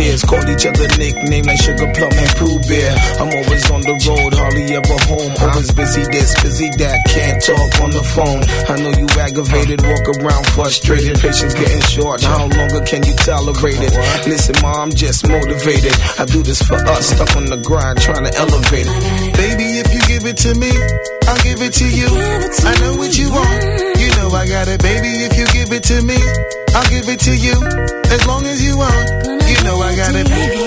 Tears, called each other nickname like Sugar Plum and Pooh Bear. I'm always on the road, hardly ever home. Always busy this, busy that, can't talk on the phone. I know you aggravated, walk around frustrated, patience getting short. How longer can you tolerate it? Listen, ma, I'm just motivated. I do this for us, stuck on the grind, trying to elevate it. Baby, if you give it to me, I'll give it to you. I know what you want, you know I got it. Baby, if you give it to me, I'll give it to you. As long as you want, you know I got it.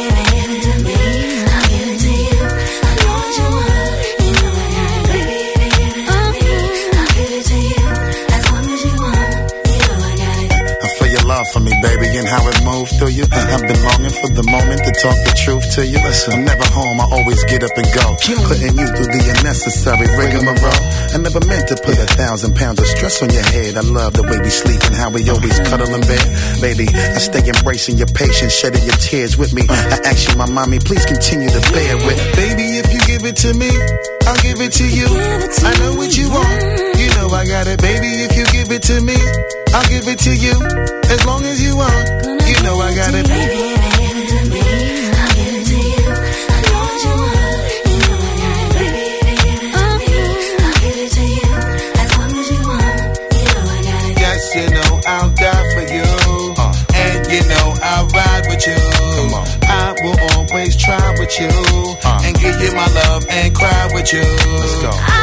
For me. Baby, how it moved through you. I've been longing for the moment to talk the truth to you. Listen, I'm never home, I always get up and go. Putting you through the unnecessary rigmarole. I never meant to put a thousand pounds of stress on your head. I love the way we sleep and how we always cuddle in bed. Baby, I stay embracing your patience, shedding your tears with me. I ask you, my mommy, please continue to bear with. Baby, if you give it to me, I'll give it to you. I know what you want, know I got it. Baby, if you give it to me, I'll give it to you. As long as you want, you know I got it. Baby. Yes, you know I'll die for you. Uh. And you know I'll ride with you. I will always try with you. Uh. And give you my love and cry with you. Let's go. I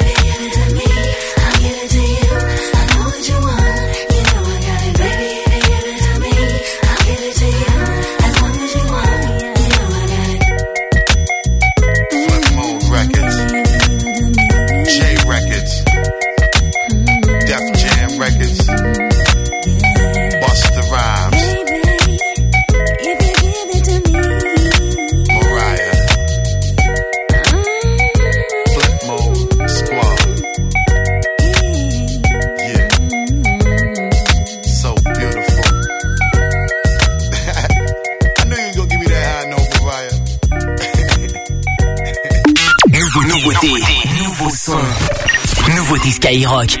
Nouveauté Skyrock.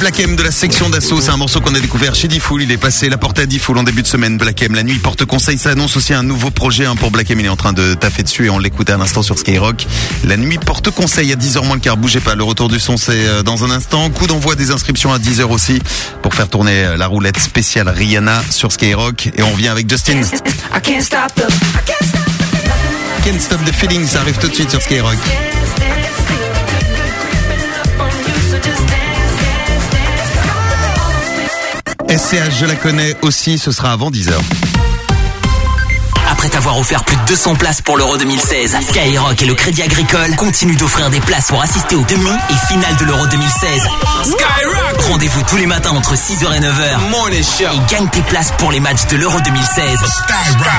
Black M de la section d'assaut. C'est un morceau qu'on a découvert chez Diffoul. Il est passé la porte à Diffoul en début de semaine. Black M, la nuit porte conseil. Ça annonce aussi un nouveau projet hein, pour Black M. Il est en train de taffer dessus et on l'écoutait à l'instant sur Skyrock. La nuit porte conseil à 10h moins le quart. Bougez pas. Le retour du son, c'est euh, dans un instant. Coup d'envoi des inscriptions à 10h aussi pour faire tourner euh, la roulette spéciale Rihanna sur Skyrock. Et on revient avec Justin. I can't stop the. I can't stop Can't Stop the Feeling. Ça arrive tout de suite sur Skyrock. SCH, je la connais aussi. Ce sera avant 10h. Après t'avoir offert plus de 200 places pour l'Euro 2016, Skyrock et le Crédit Agricole continuent d'offrir des places pour assister aux demi et finales de l'Euro 2016. Skyrock Rendez-vous tous les matins entre 6h et 9h. Et gagne tes places pour les matchs de l'Euro 2016.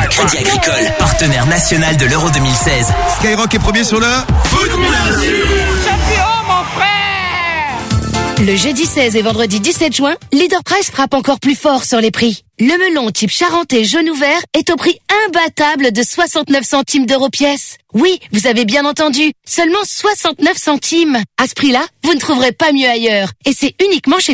Crédit Agricole, partenaire national de l'Euro 2016. Skyrock est premier sur le Le jeudi 16 et vendredi 17 juin, Leader Price frappe encore plus fort sur les prix. Le melon type charentais jaune ouvert est au prix imbattable de 69 centimes d'euros pièce. Oui, vous avez bien entendu, seulement 69 centimes. À ce prix-là, vous ne trouverez pas mieux ailleurs. Et c'est uniquement chez